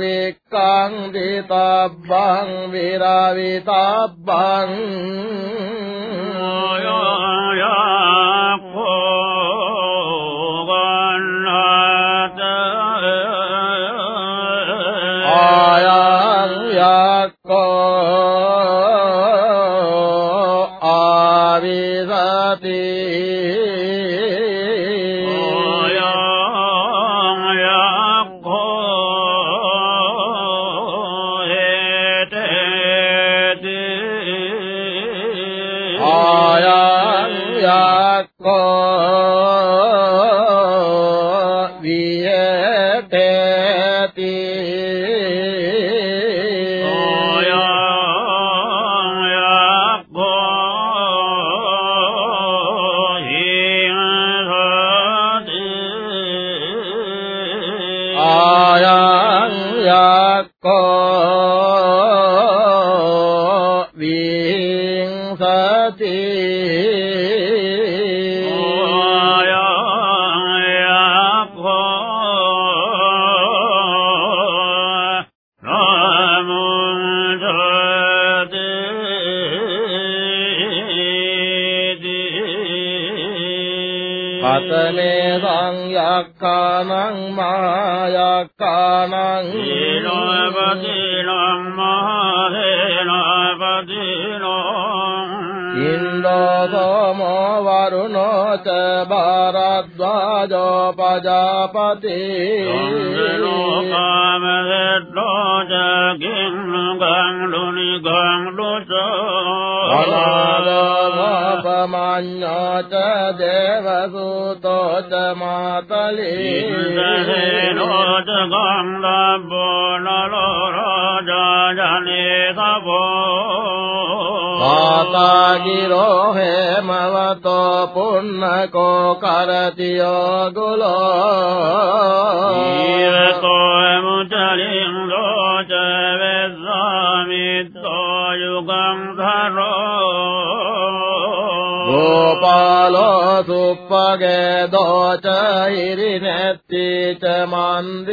වික්ඛං දේතබ්බං වේරාවේතබ්බං सोम वरुणो च भार प्रजापति
गिन् गाङ्गी गाङ्गो च
मन्यो च देवपूतो च मलीज गङ्ग माता गिरो हे मत पुण्य कोरगुल गीरच
वै शामि दुगं धन
गो पाल
सुपगो
च मन्द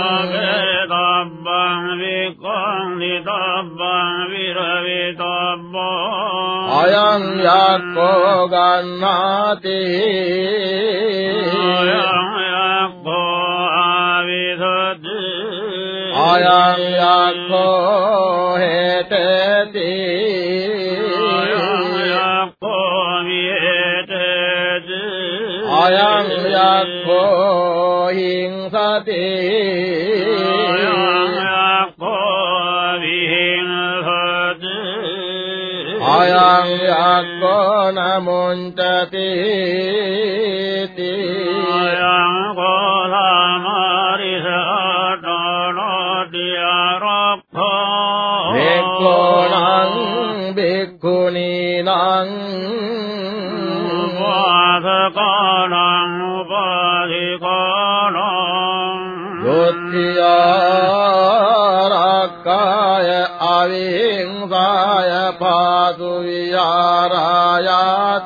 අයං යක්ඛෝ
ගන්නාති
අයං යක්ඛෝ ආවිසති අයං යක්ඛෝ හේතේ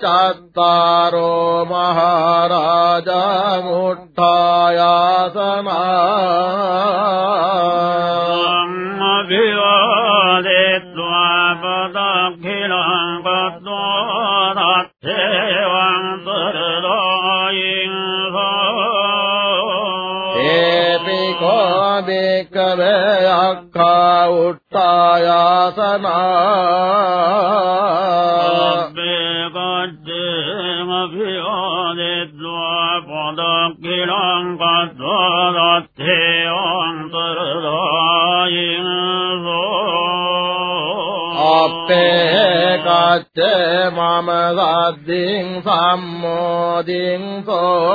චත් ච මම සද්දින් සම්මෝදින් සෝ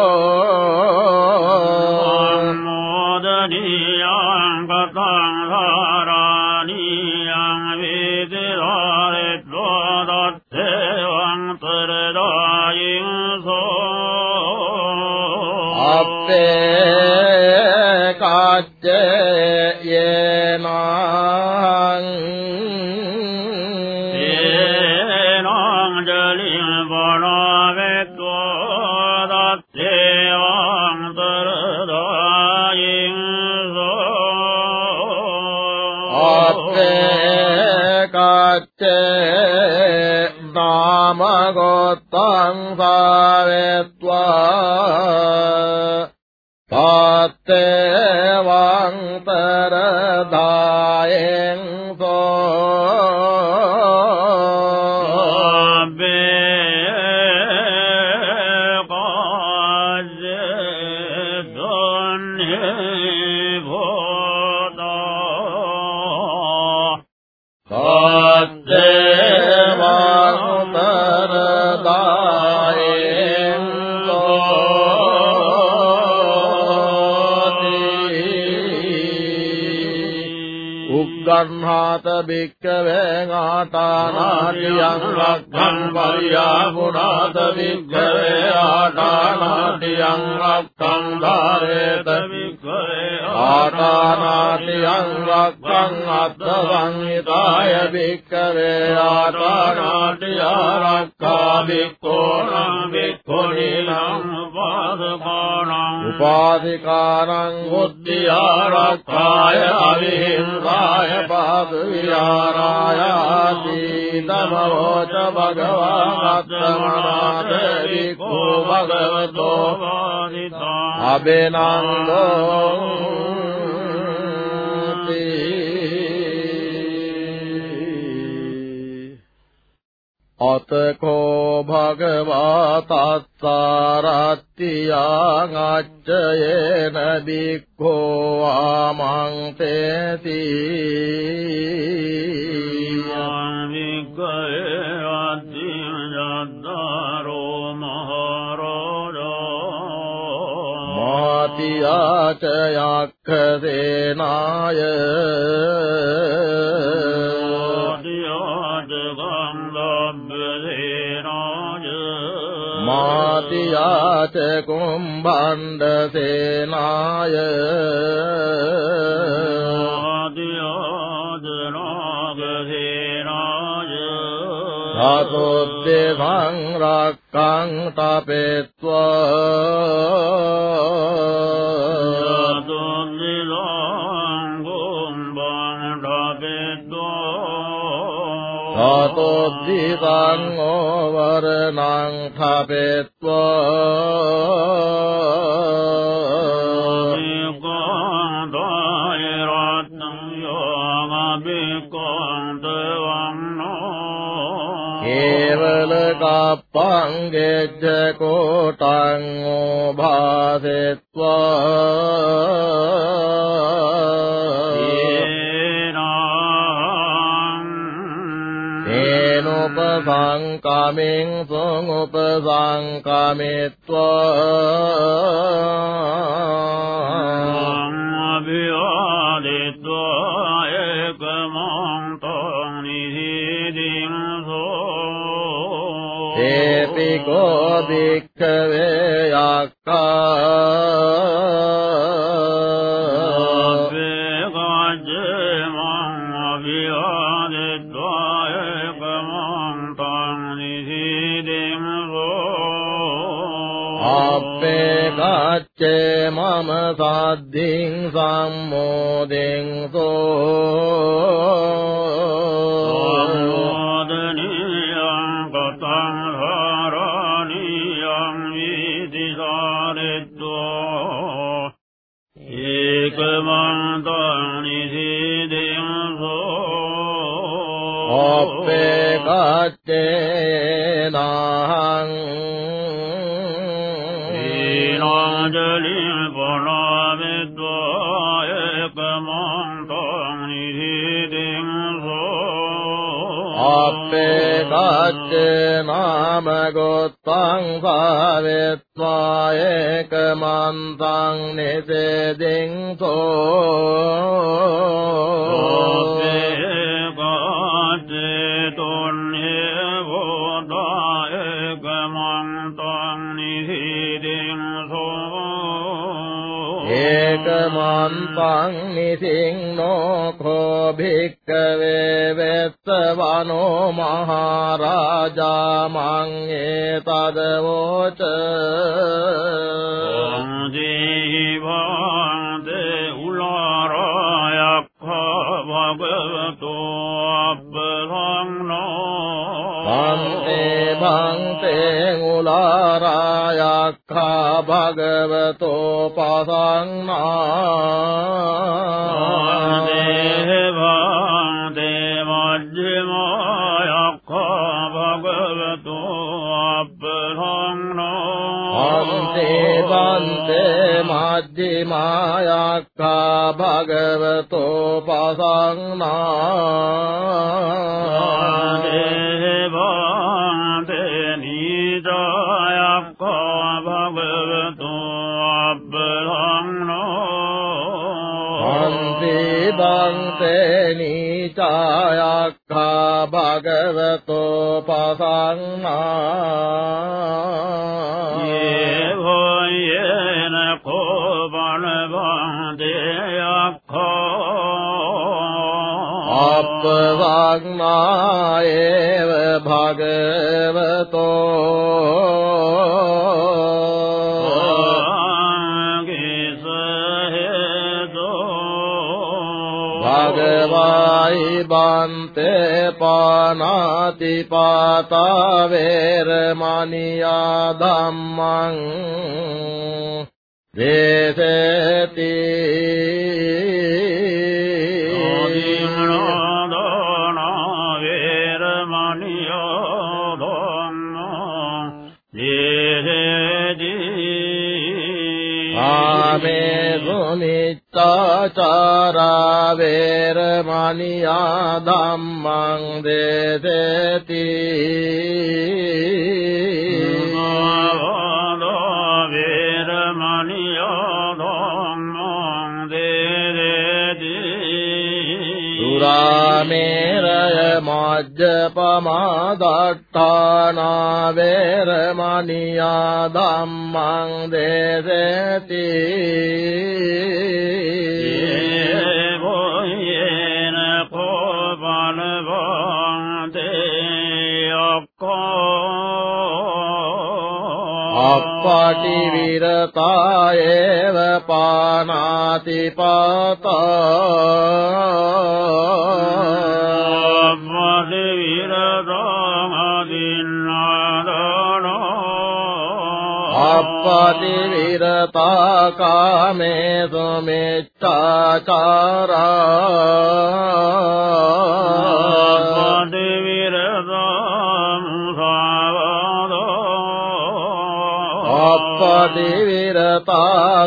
බේනං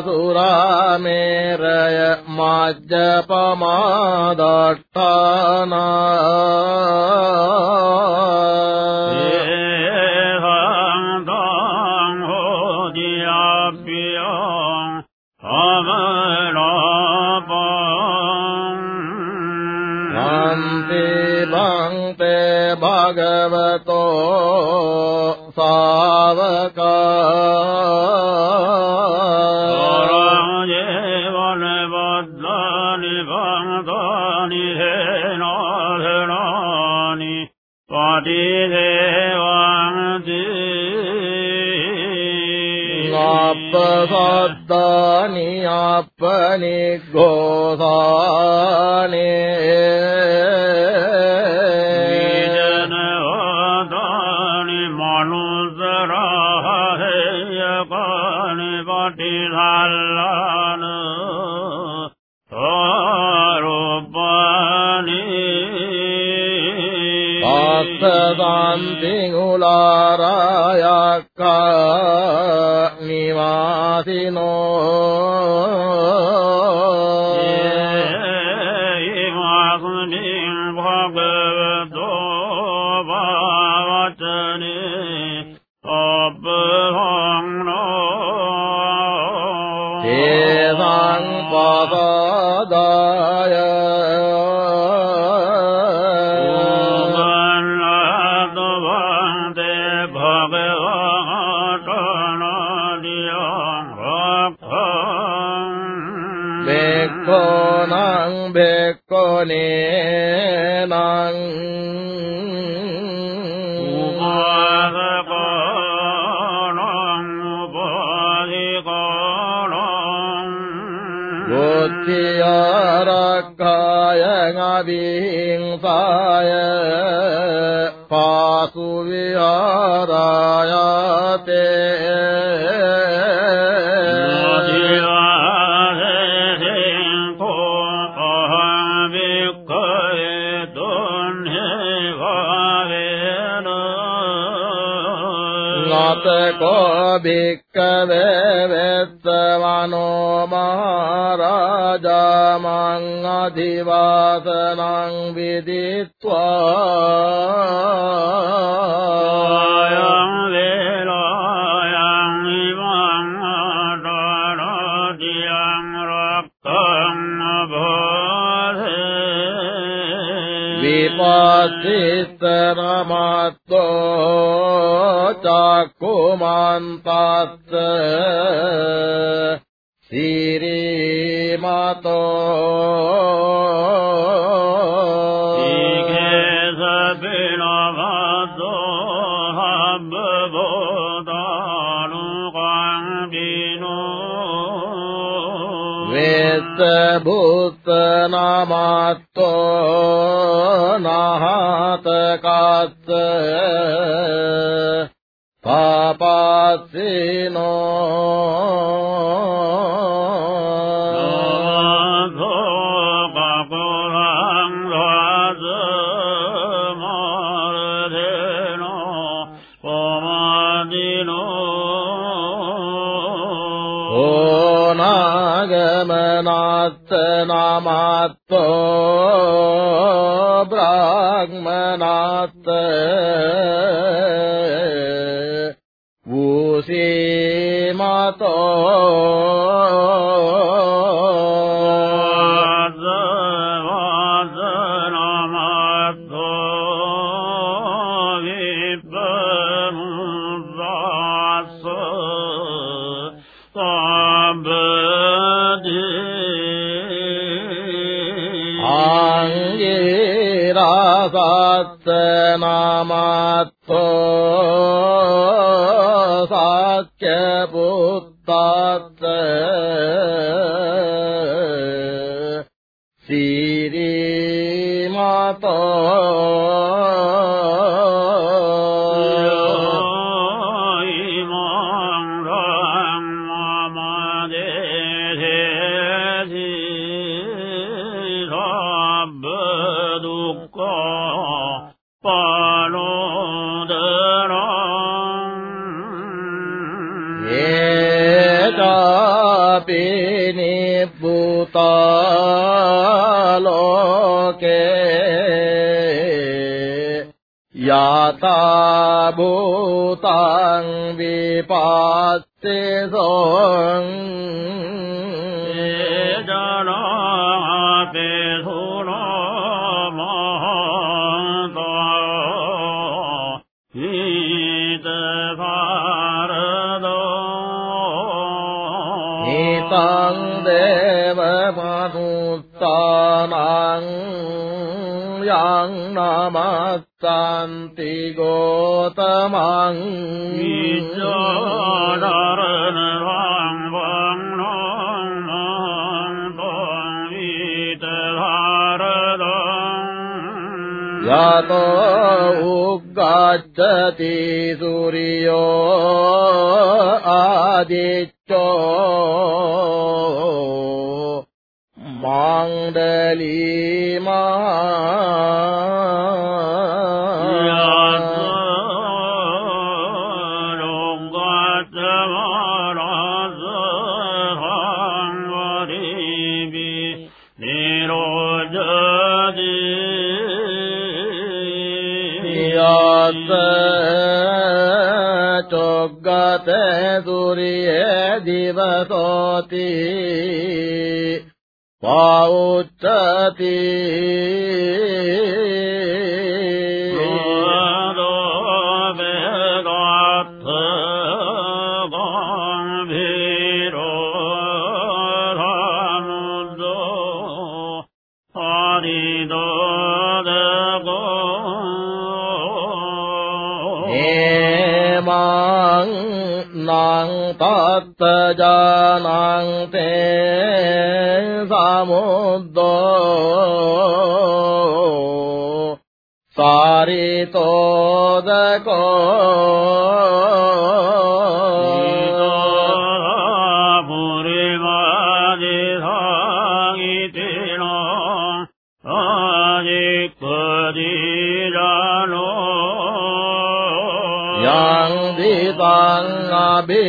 सुरा मेरय मा जमादक्षनो दियाप्यान्ते
भक्ते भगवते
අනෙග්ගෝ
කෝ භික්කවේ
වෙත්තවනෝ මහරජා මං අධිවාසනං විදිත් භූත නාමාත්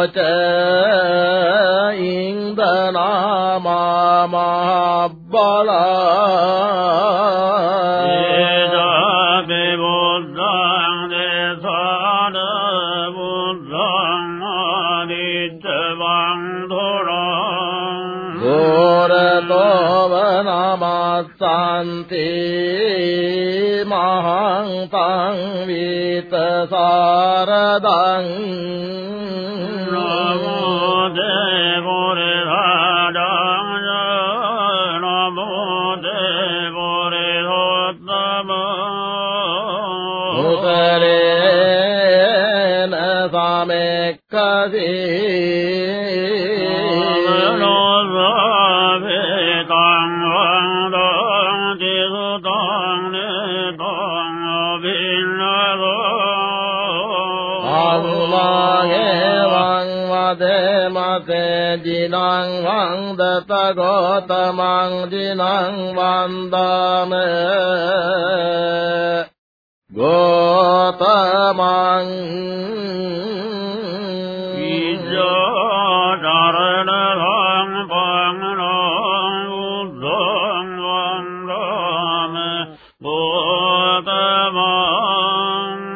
وتاب මං දිනං වන්දාම ගෝතමං විජාරණං
පංරං උද්ධං වන්දාම ගෝතමං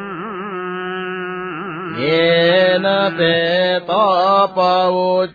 යේන
පේතපෝ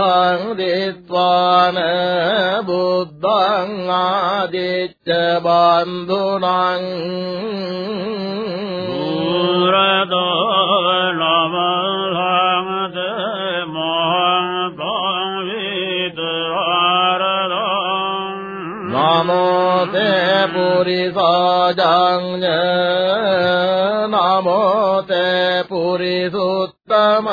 බුද්ධං දිත්වාන බුද්ධං ආදිච්ච බන්දුනං බුරදෝ
ලවං මොහං පංවිතරරං
නමෝ තේ පුරිසාජං
නමෝ තේ පුරිසුත්තමං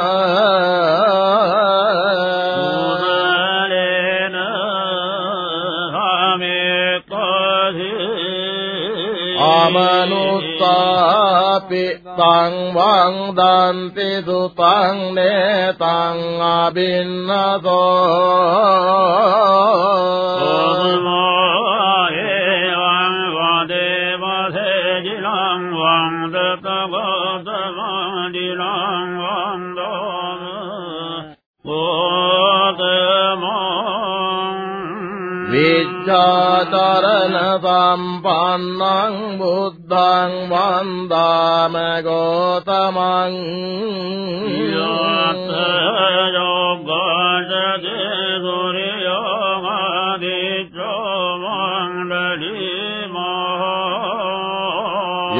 මනුස්සාපි
තං වං දන්ති සුතං නේතං අබින්නතෝ
ජාත
ुद्धं वन्दमगोतम योगयो
गोर्योमधीम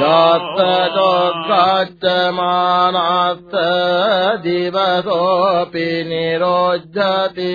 योत्तमानास्तवसोऽपि निरोज्झति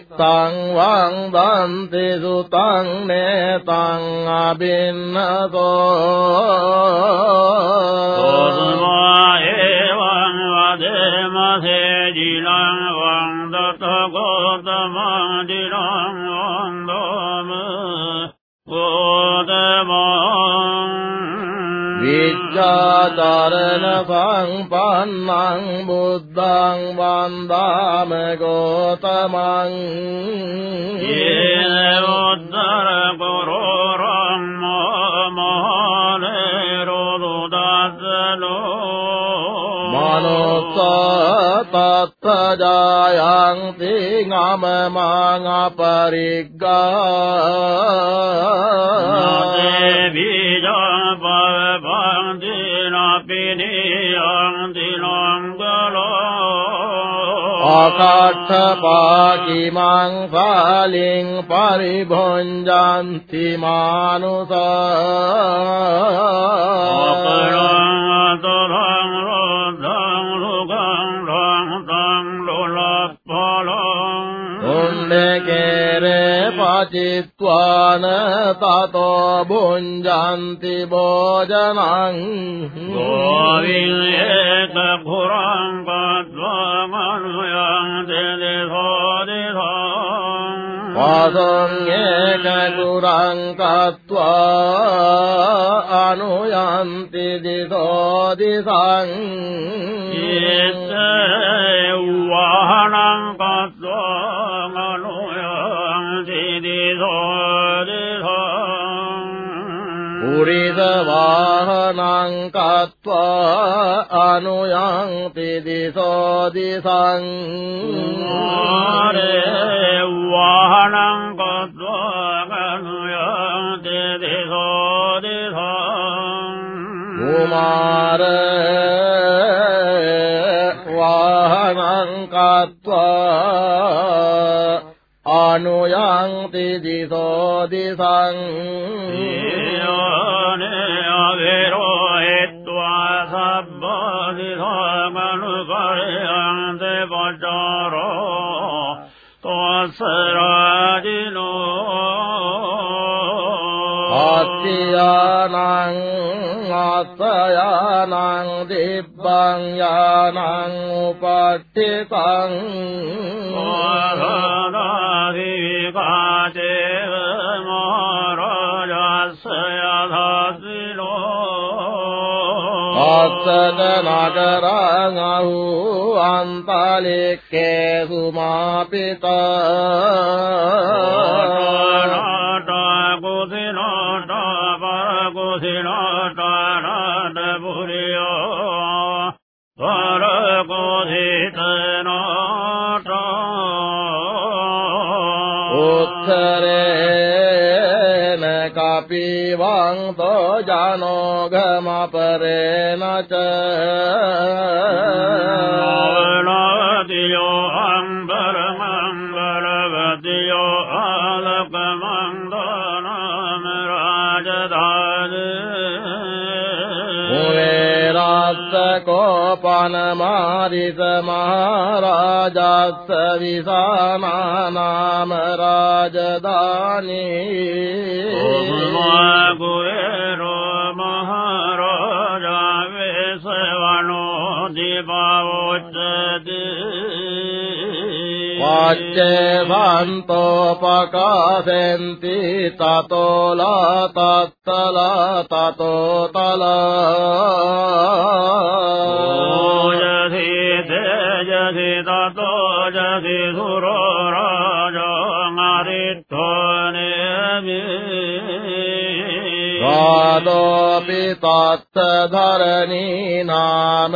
සුතං වං දන්ති සුතං නේතං අබින්නතෝ සෝමා එවං
වදමසේ ජිලං වං දත ගෝතම දිලං වං චරණ පංපන්නං
බුද්ධං වන්දාම ගෝතමං
යේන උත්තර
පුරෝරම්
මානේ රෝදදනෝ
මනෝසතත්තජායං තිංගම මං අපරිග්ගා
ปินิยังติล
ังกะโลอาคัตถ
ปากิมั
งสาลิงปริภญจันติมานุสา
อปรังตรั
ง චිත්වාන තතෝ බුඤ්ජන්ති භෝජනං
ගෝවිල්ලේක පුරං පද්වා මනුයං දෙදෙසෝ දෙසං
පාසංයේක
පුරං කତ୍වා
අනුයන්ති දිසෝ දිසං යේත වහණං පද්වා
रिभुरिदवाहनं
क्वा अनुयां तिदिशो दिश रे
वाहनाङ्कनुया देदि सिह
कुमारे
वाहनङ्कत्व अनुयान्ति दिशाद्वासी नया
देवजरोसरादिनो अस्य
दिव्याङ्गानामुपाठिताङ्ग
धारु
अन्तलिके सुमा पिता तो जानो गमपरेण च मारित महाराजाविम राजानी गुरु
महारो जावे सो देवा
जयन्तोपकासन्ति
ततो लतत् तल ततो तल
यदि ते जधि ततो यदि सूरो राजो
मारिध्वनि पादोऽपि तत्स धरणिनान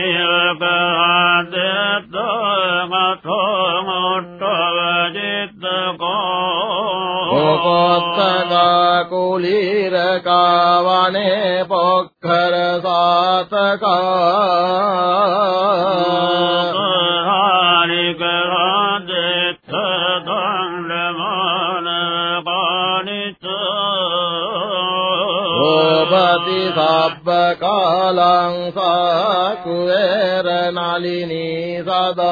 पोगा
कुलीरका वने पोखर सारिराज
धनवाणो
दिस
काल
स कुएर नालिनी सदा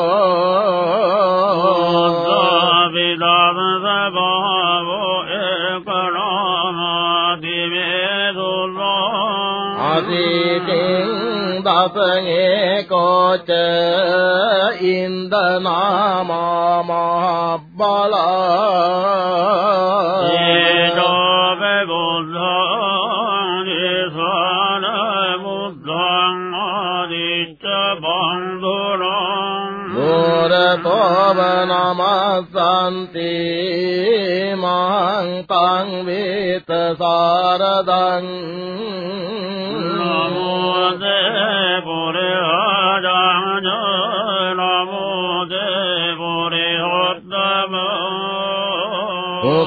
सङ्गे कच इन्द्रमबलोधे
स्वीच बन्धो
नोरवनम
सन्ति सारदं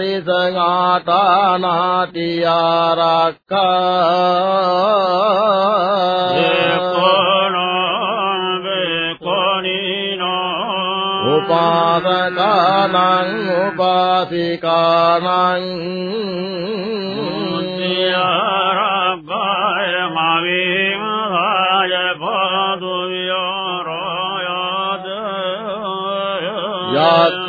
පරිසංආතානාති ආරක්ඛා
ඒකෝනං
වේකෝනිනෝ උපාසකානං
උපාසිකානං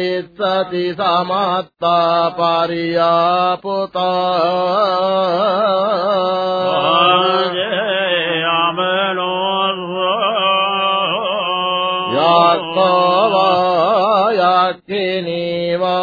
वेत्सति
समात्ता पारिया पुता
जयामनो
यात्मा
वा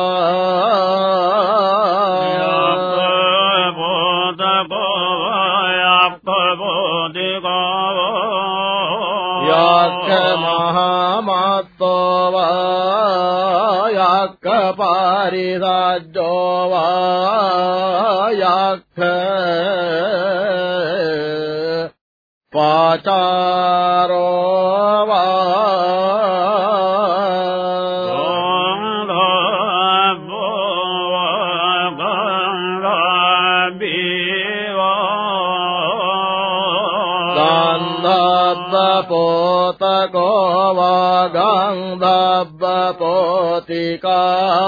पतिका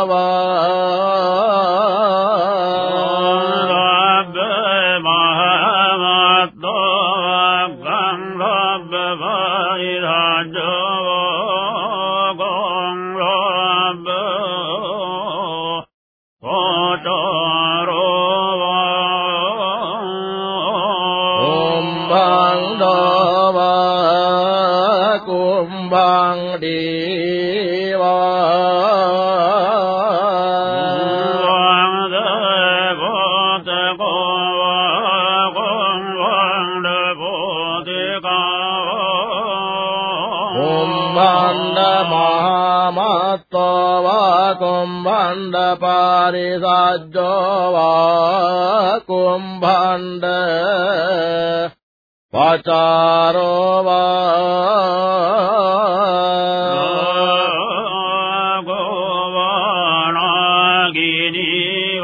वा चण्ड पारिराजो वा कुम्भण्ड पचारो वा
गोवा गिरिव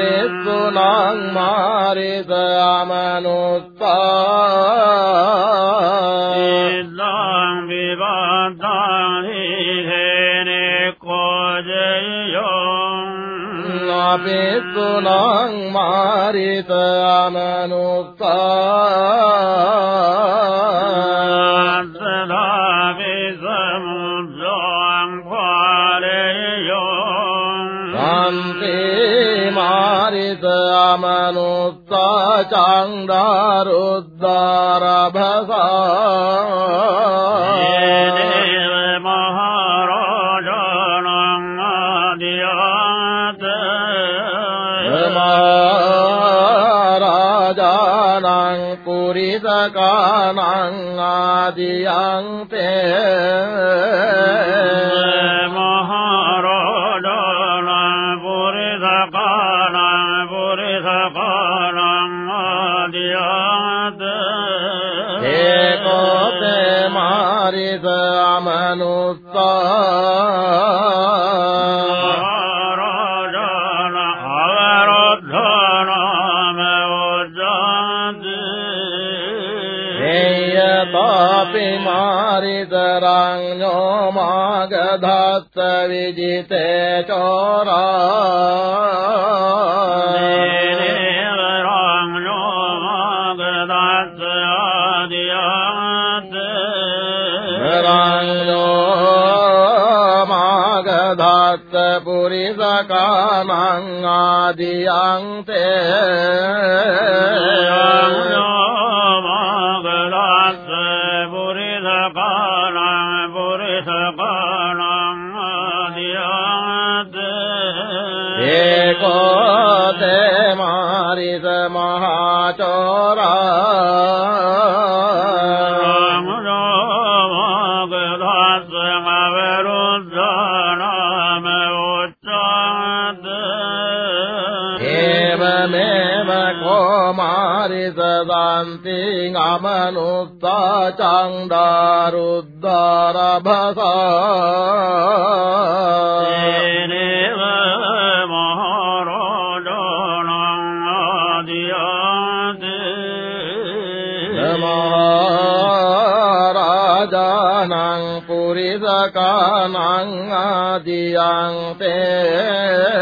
ेतोनाङ्
मारेतमनो عن तत्त विजिते चोरा पुरिसकामङ्गादियं පරිසදාන්තිං අමනුත්තා චණ්ඩාරුද්දාරභසා තේනේව
මහරෝඩණං
ආදියාති
නමහරජානං
පුරිසකානං ආදියං තේ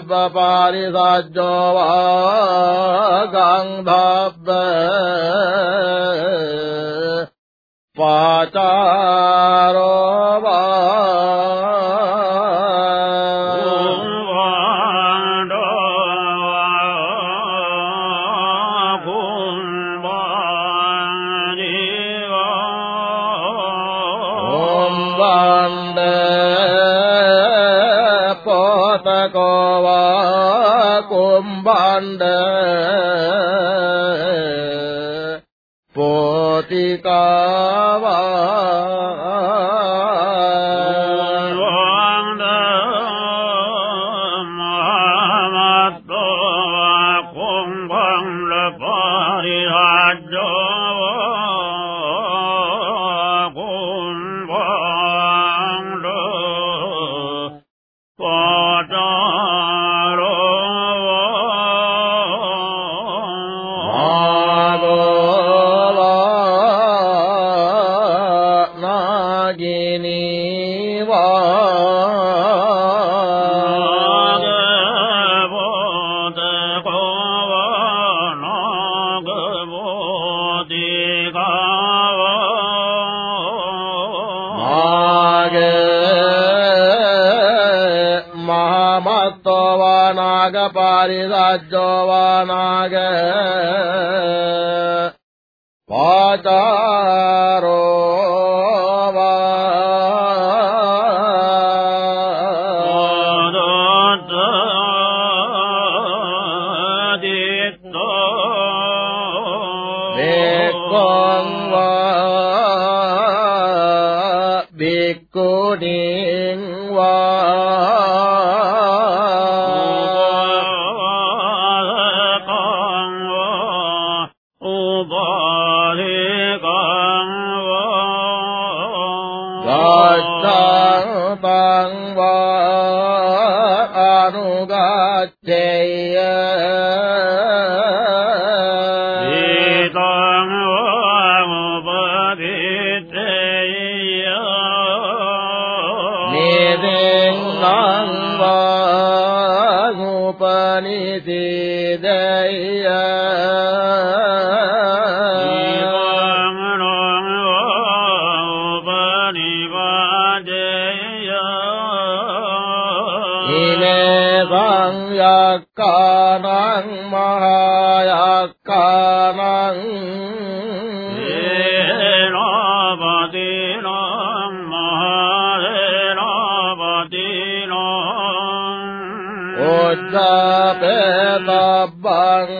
व्यापारि राजो जो वा नाग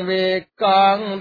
වේ කාං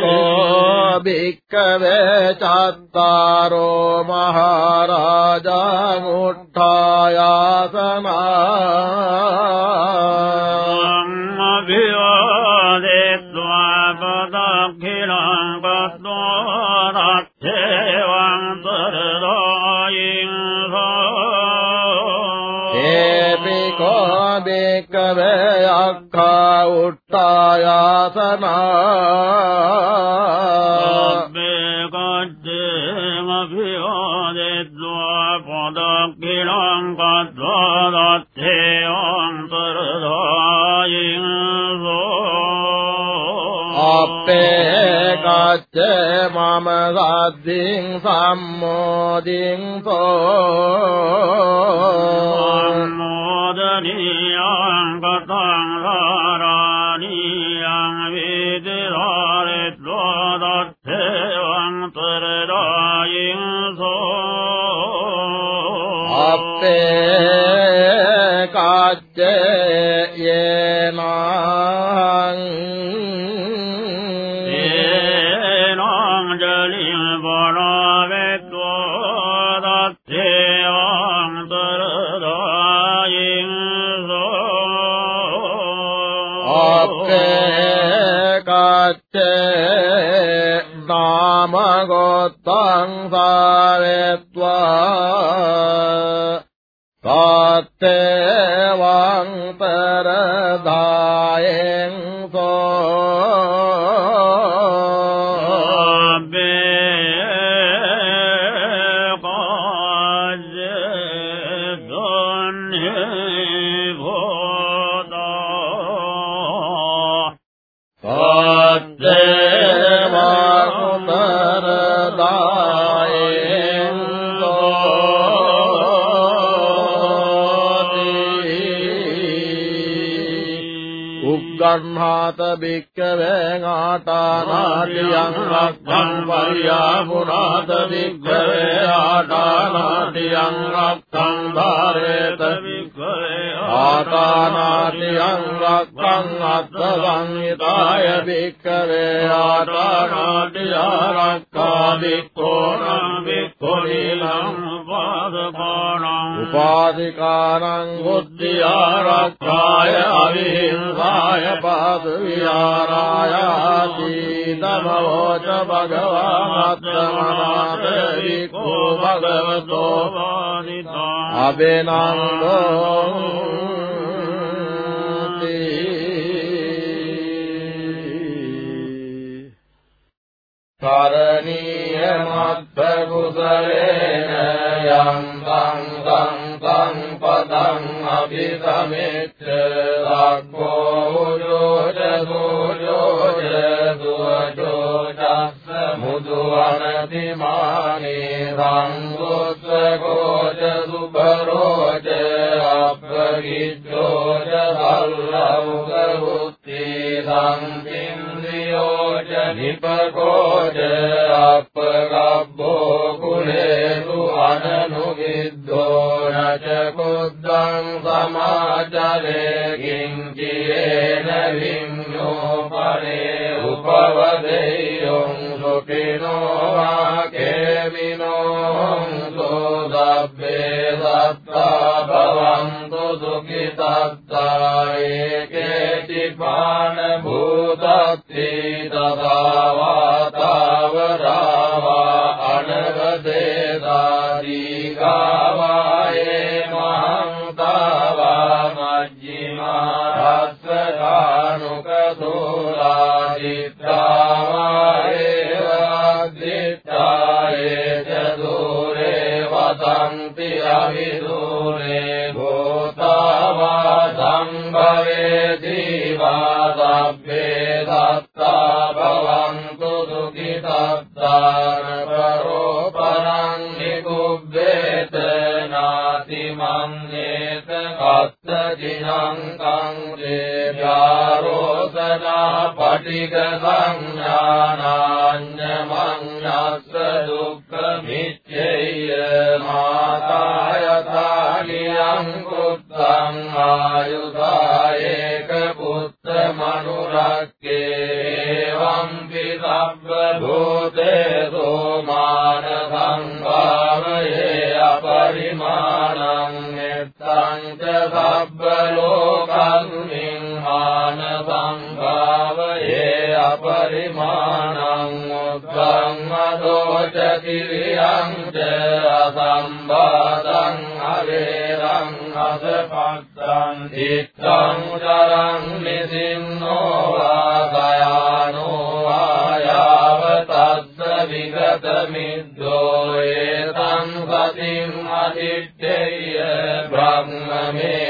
කෝ
භික්ඛව
ච මම සද්දින් සම්මෝදින් බෙනං ලෝකන්තිං හාන සංභාවයේ අපරිමාණං උත්සංහදෝච කිරියං ච අසම්බාදං අවේරං අසපත්තං චිත්තං චරං නිසින්නෝ වාසයානෝ ආයාව තද්ද විගත මිද්දෝ ඒතං සතින් අදිත්තේය බ්‍රහ්මමේ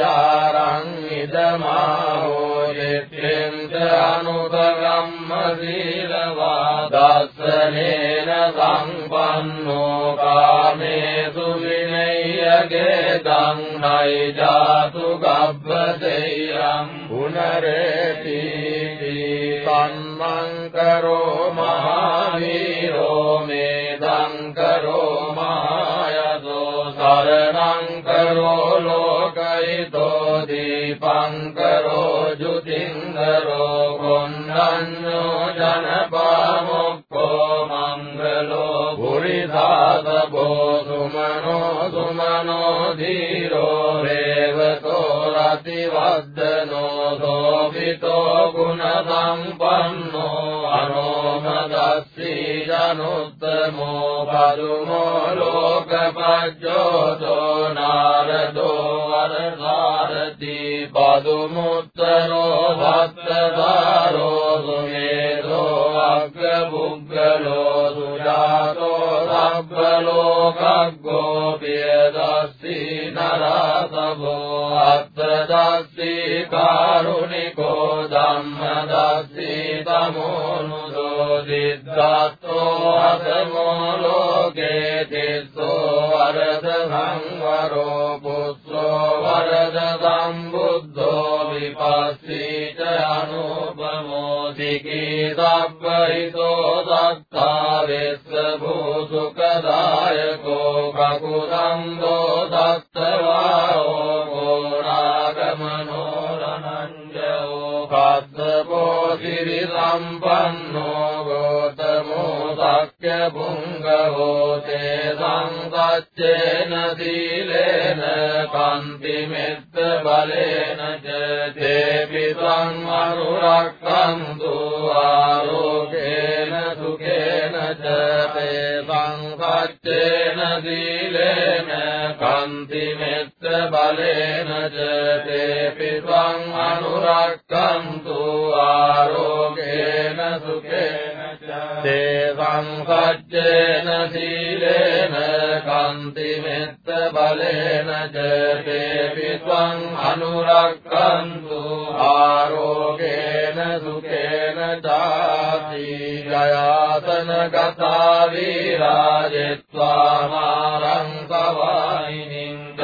ආරං ඉදමාහෝ යත්තෙන්ත අනුපගම්ම සීලවා දස්සනේන සම්පන්නෝ කාමේසු විනය්‍යගේ ගංහයි ජාතු ගබ්බසෙයම් පුනරේති සම්මං කරෝ මහාවීරෝ මේදං කරෝ මහායසෝ සරණං කරෝ पङ्करो जुतिङ्गरो गोण्डन्यो जनपामो धातवो सुमनो सुमनो धीरो देवतो सोपितो दोषितो अनो नोमदक्षिरनुत्तमो पदुमो लोकपज्योतो नारदो वरसारती पदुमुत्तरो भक्तदारो सुमेधो अलो सुजातो अग्रलोकगोपेदस्ति नरासभो अत्र दस्ति कारुणिको दम्मदस्ति तमोनुदोदि दत्तो अधमो लोके तिसो वरदभङ्गरो पुत्रो वरदम् बुद्धो विपस्ति च अनुपमोदिके दब्बरितो दत्ता सुकदायको बहुदम्बो दत्तवा ओ සිරි සම්පන්නෝ ගෝතමෝ සක්්‍ය පුංගවෝ තේ සංසච්චේන සීලේන කන්ති මෙත්ත බලේන ච තේපි සංවරුරක්ඛන්තු ආරෝගේන සුඛේන ච තේ සංසච්චේන සීලේන කන්ති මෙත්ත බලේන ච තේපි සංවරුරක්ඛන්තු ආරෝගේන ආරෝගේන සුකේන තේ සංසජ්ජේන සීලේන කාන්ති මෙත්ත බලේන ච තේ විද්වං අනුරක්ඛන්තු ආරෝගේන සුකේන දාති ජයාසන ගතා වීරාජෙත්වා මාරං සවායිනින්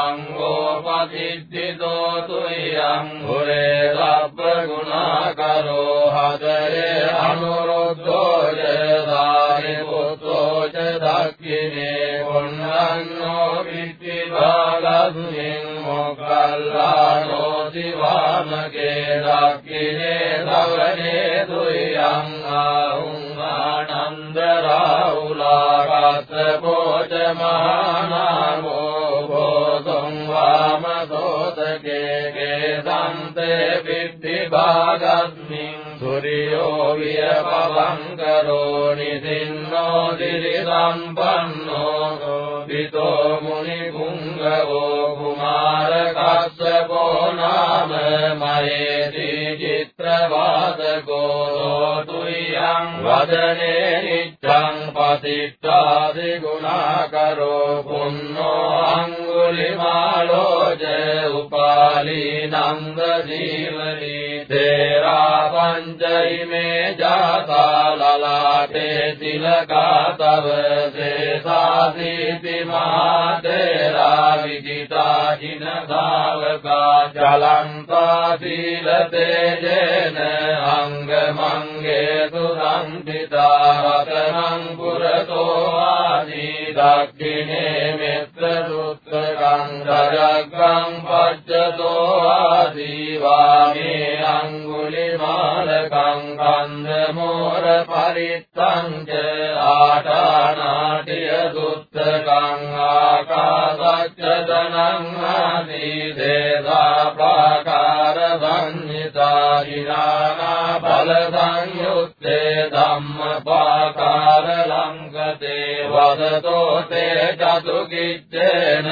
යං ඕපතිද්දිතෝතු යං හුරේ සබ්බගුණාකරෝ හදරේ අනුරුද්ධෝ ජයදාරි පුත්තෝ ච දක්ඛිනේ කොණ්ණන්නෝ පිත්තිභාගස්මින් මොක්ඛල්ලානෝ දිවානකේ දක්ඛිනේ සවනේ දුයං ආහුං ආනන්ද රාහුලා කස්සපෝච මහානාමෝ ಸಂ සෝතකේ ගේසන්තේ විද්ධි භාගස්මින් සුරියෝ විය පවං කරෝනි සින්නෝ දිලි සම්පන්නෝ විතෝ මුනි කුංගවෝ කුමාර කස්සපෝ නාම මයේති චිත්‍රවාදකෝ තුයං වදනේ නිච්ඡං පතිත්තාදි ගුණාකරෝ පුන්නෝ අංගුලිමාලෝච උපාලීනං වදීවනී තේරා පංචයිමේ ජාතා ලලාටේ තිලකා තව සේසාසීති මා තේරා විදිතා හින ධාවකා ජලන්තා සීලතේ ජේන අංග මංගේ සුදම්පිතා රතනං පුරතෝ ආදී දක්ඛිනේ මෙත්ත රුත්තරං රජග්ගා पश्यतो आदिवामे अङ्गुलिमालकम् कन्दमोरफलितम् च आटानाट्यदुत्तकम् आकाशचदनम् आदिदेशा प्राकारसंहिता हिराणाफलसंयुक्ते धम्मपाकारलम् गते वदतो ते चतुकिच्चेन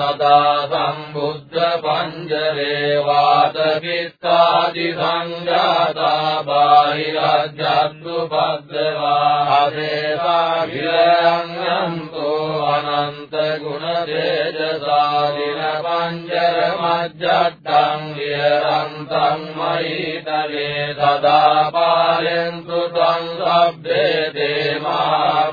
सदा सम्भु रुद्रपञ्जरे वातपित्तादिसञ्जाता बाहिराज्यादृभद्रवाहदेवाभिरङ्गम् को अनन्तगुणतेजसादिनपञ्जरमज्जड्डङ्गिरन्तम् मयि तवे तदा पालयन्तु त्वम् शब्दे ते मा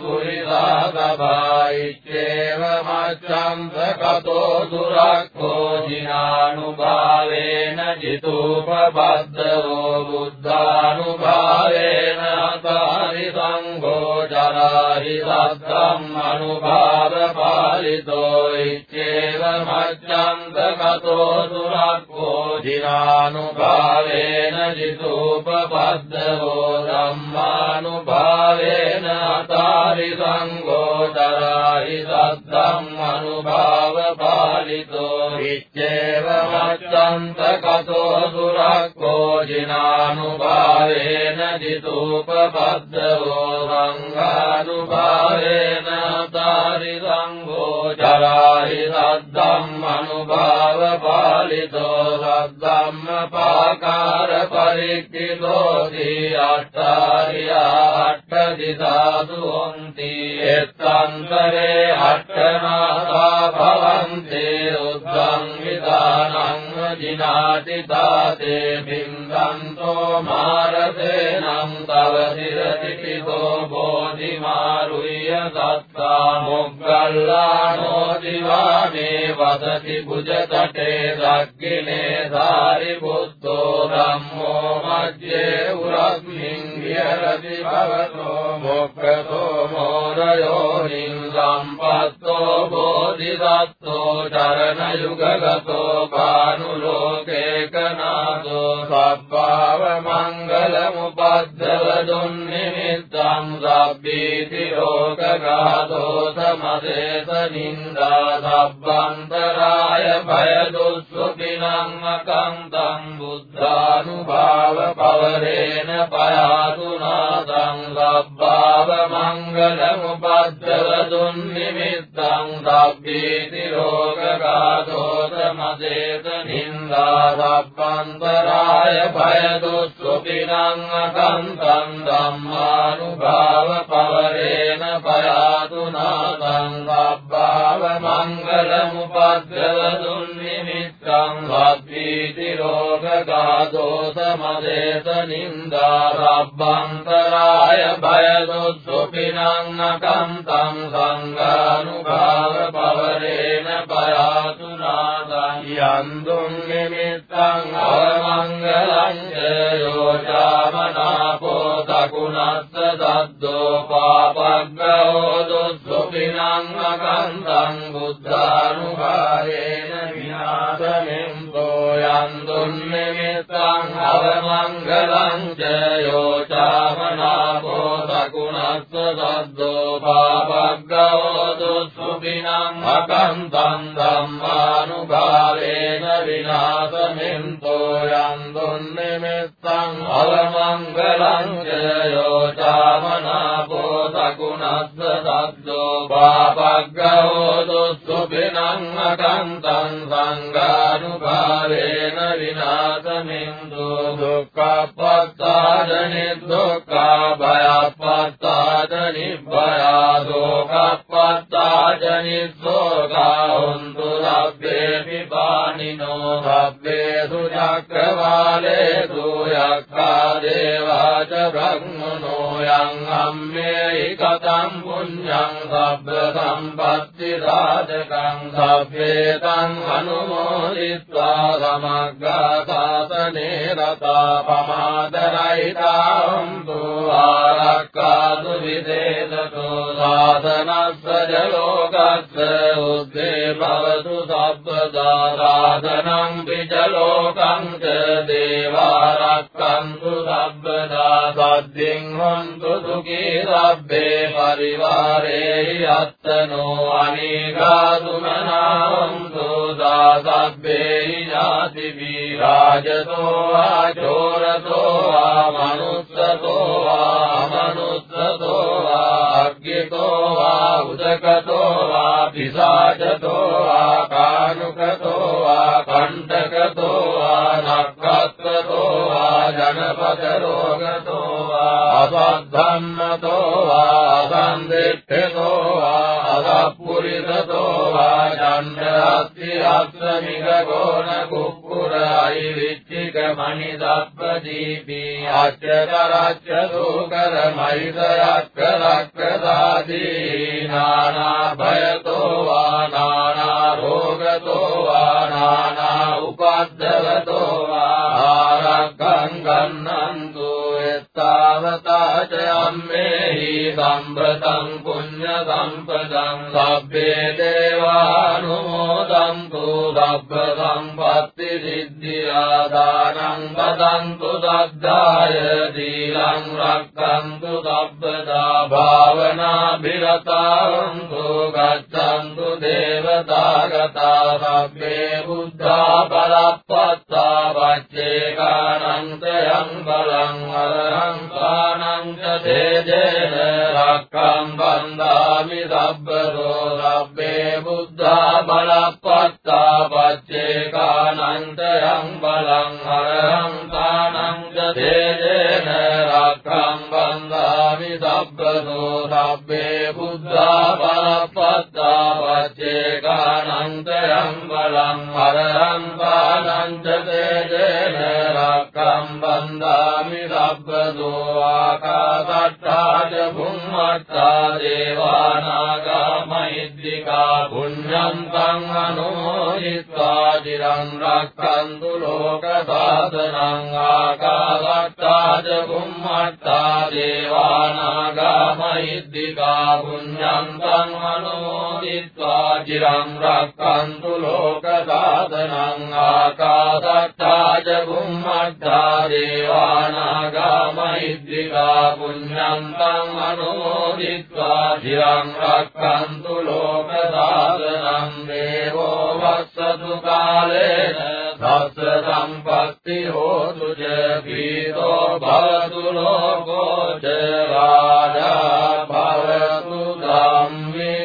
पुरिदा गभा इत्येव मच्छन्त कतो दुराक्षो जिनानुभावेन जितूपबद्धवो बुद्धानुभावेन तानि सङ्गोचराहि शब्दम् अनुभावपालितो इत्येव मज्जन्तकतो दुराको जिनानुभावेन जितूपबद्धवो ब्रह्मानुभावेन तानि सङ्गोचराहि शब्दम् अनुभावपालितो हि ඉච්ඡේව මච්ඡන්ත කතෝ සුරක්ඛෝ ජිනානුභාවේන දිතූපපද්දවෝ වංගානුභාවේන තාරි සංඝෝ චරාහි සද්දම්මනුභාව පාලිතෝ සද්දම්ම පාකාර පරික්ඛිතෝති අට්ඨාරියා අට්ඨ දිසාතු හොන්ති එත්තන්තරේ අට්ඨනාථා භවන්තේ බුද්ධං විදානං जिनातिता तव गन्तो बोधि बोधिमारुय दत्ता मोगल्ला नो वदति वसति भुज तटे दग्नि धारिबुद्धो रमो मध्ये रग्निं भवतो मोग्रतो मोरयो पत्तो बोधिदत्तो चरणयुगतो ලෝකේකනාදෝ සබ්බාව මංගලමුපද්දව දුන්නිමිත්තං සබ්බීති ලෝකගාදෝ සමදේශ නින්දා සබ්බන්තරාය භය දුස්සුපිනං අකන්තං බුද්ධානුභාව පවරේන පයාතු නාදං සබ්බාව මංගලමුපද්දව දුන්නිමිත්තං සබ්බීති ලෝකගාදෝ සමදේශ නින්දා निन्दासर्वान्तराय भयदुस्वपिनाङ्गकन्तम् धम्मानुभावपवरेण पयातु नाथम् भावमङ्गलमुपद्रवदुन्निमित्त සක්කං වද්දීති රෝගකාදෝ සමදේත නින්දා රබ්බන්තරාය භයදුත්සුපිනං අකන්තං සංඝානුභාව පවරේන පයාතු නාදං යන්දුම් නිමිත්තං අවමංගලං යෝචාමනාපෝ තකුණස්ස දද්දෝ පාපග්ගෝ දුත්සුපිනං අකන්තං බුද්ධානුභාවේන अस्मिन् गोयात् तुन्निमित्तम् हवमङ्गलम् जयो चामनापो सगुणस्व सद्दो पापगवो दुःसुभिनम् अकन्तम् धम्मानुभावेन विनाशमिन्तोऽयम् तुन्निमित्तम् हवमङ्गलम् जयो चामनापो सगुणस्व सद्दो पापगवो दुःसुभिनम् अकन्तम् सङ्गानुभावेन ो दुः क्वता जनि भयात् पत्ता जनि भया दोका पत्ता जनि दोका हन्दुराग्रे वि पाणिनो भगे सुक्रवाले सुयक्रादेवा च ब्रह्मणो यङ्गे कतं पुण्यं सव्रतं पत्तिराजगं
सभ्ये
समग्र ශාසනේ රතා පමාදරයිතාන්තු ආරක්කාදු විදේතකෝ සාසනස්ස ජලෝකස්ස උද්දේ භවතු සබ්බදා සාසනං විජලෝකං ච දේවාරක්කන්තු සබ්බදා සද්දින් හොන්තු සුඛී සබ්බේ පරිවාරේහි අත්තනෝ අනේකාසුමනාන්තු දා සබ්බේ ඥාතිවි राजतो वा चोरतो वा मनुत्सतो वा वा अज्ञतो वा वा पिशाचतो वा कानुकतो वा कण्टकतो वा नक्षत्रतो वा जनपदरोगतो वा वा असन्दिष्ठतो वा असा वा गतो न जाण्डराश्रमिगोरगुः पुर आइ विच्चिक मनिदब्वजीबी आच्चत राच्चतो कर भयतो वा नाना भोगतो वा नाना उकाद्धवतो वा आरागंगं नंदु। සත්තාවතා ච අම්මේහි සම්බතං පුඤ්ඤ සම්පදං සබ්බේ දේවානුමෝදන්තු සබ්බ සම්පත්ති සිද්ධියා දානං බදන්තු සද්ධාය දීලං රක්ඛන්තු සබ්බදා භාවනා බිරතං ගච්ඡන්තු දේවතාගතා සබ්බේ බුද්ධා බලප්පත්තා වච්චේ කාණං තයං බලං අරහං සංස්ථානං ච තේජේන රක්ඛං බන්දාමි සබ්බතෝ සබ්බේ බුද්ධා බලප්පත්තා පච්චේකානං ච යං බලං අරහං තානං ච තේජේන රක්ඛං සංගාමි සබ්බසෝ සබ්බේ බුද්ධා පරප්පත්තා වච්චේ කානන්තරං බලං අරහං පානං ච තේජේන රක්ඛම් බන්දාමි සබ්බසෝ ආකාසට්ඨා ච භුම්මට්ඨා දේවානාගා මහිද්దికා පුඤ්ඤං තං අනුමෝදිत्वा චිරං රක්ඛන්තු ලෝක සාසනං ආකාසට්ඨා ච භුම්මට්ඨා देवानागामयिद्दिका पुण्यन्तम् मनोदित्वा चिरम् रक्कन्तु लोकसाधनम् आकाशत्था च बुम्मद्धा देवानागामयिद्दिका पुण्यन्तम् मनोदित्वा चिरम् रक्कन्तु लोकसाधनम् देवो සතු කාලේන සස්ස සම්පත්ති හෝතු ච පීතෝ භවතු ලෝකෝ ච රාජා භවතු ධම්මේ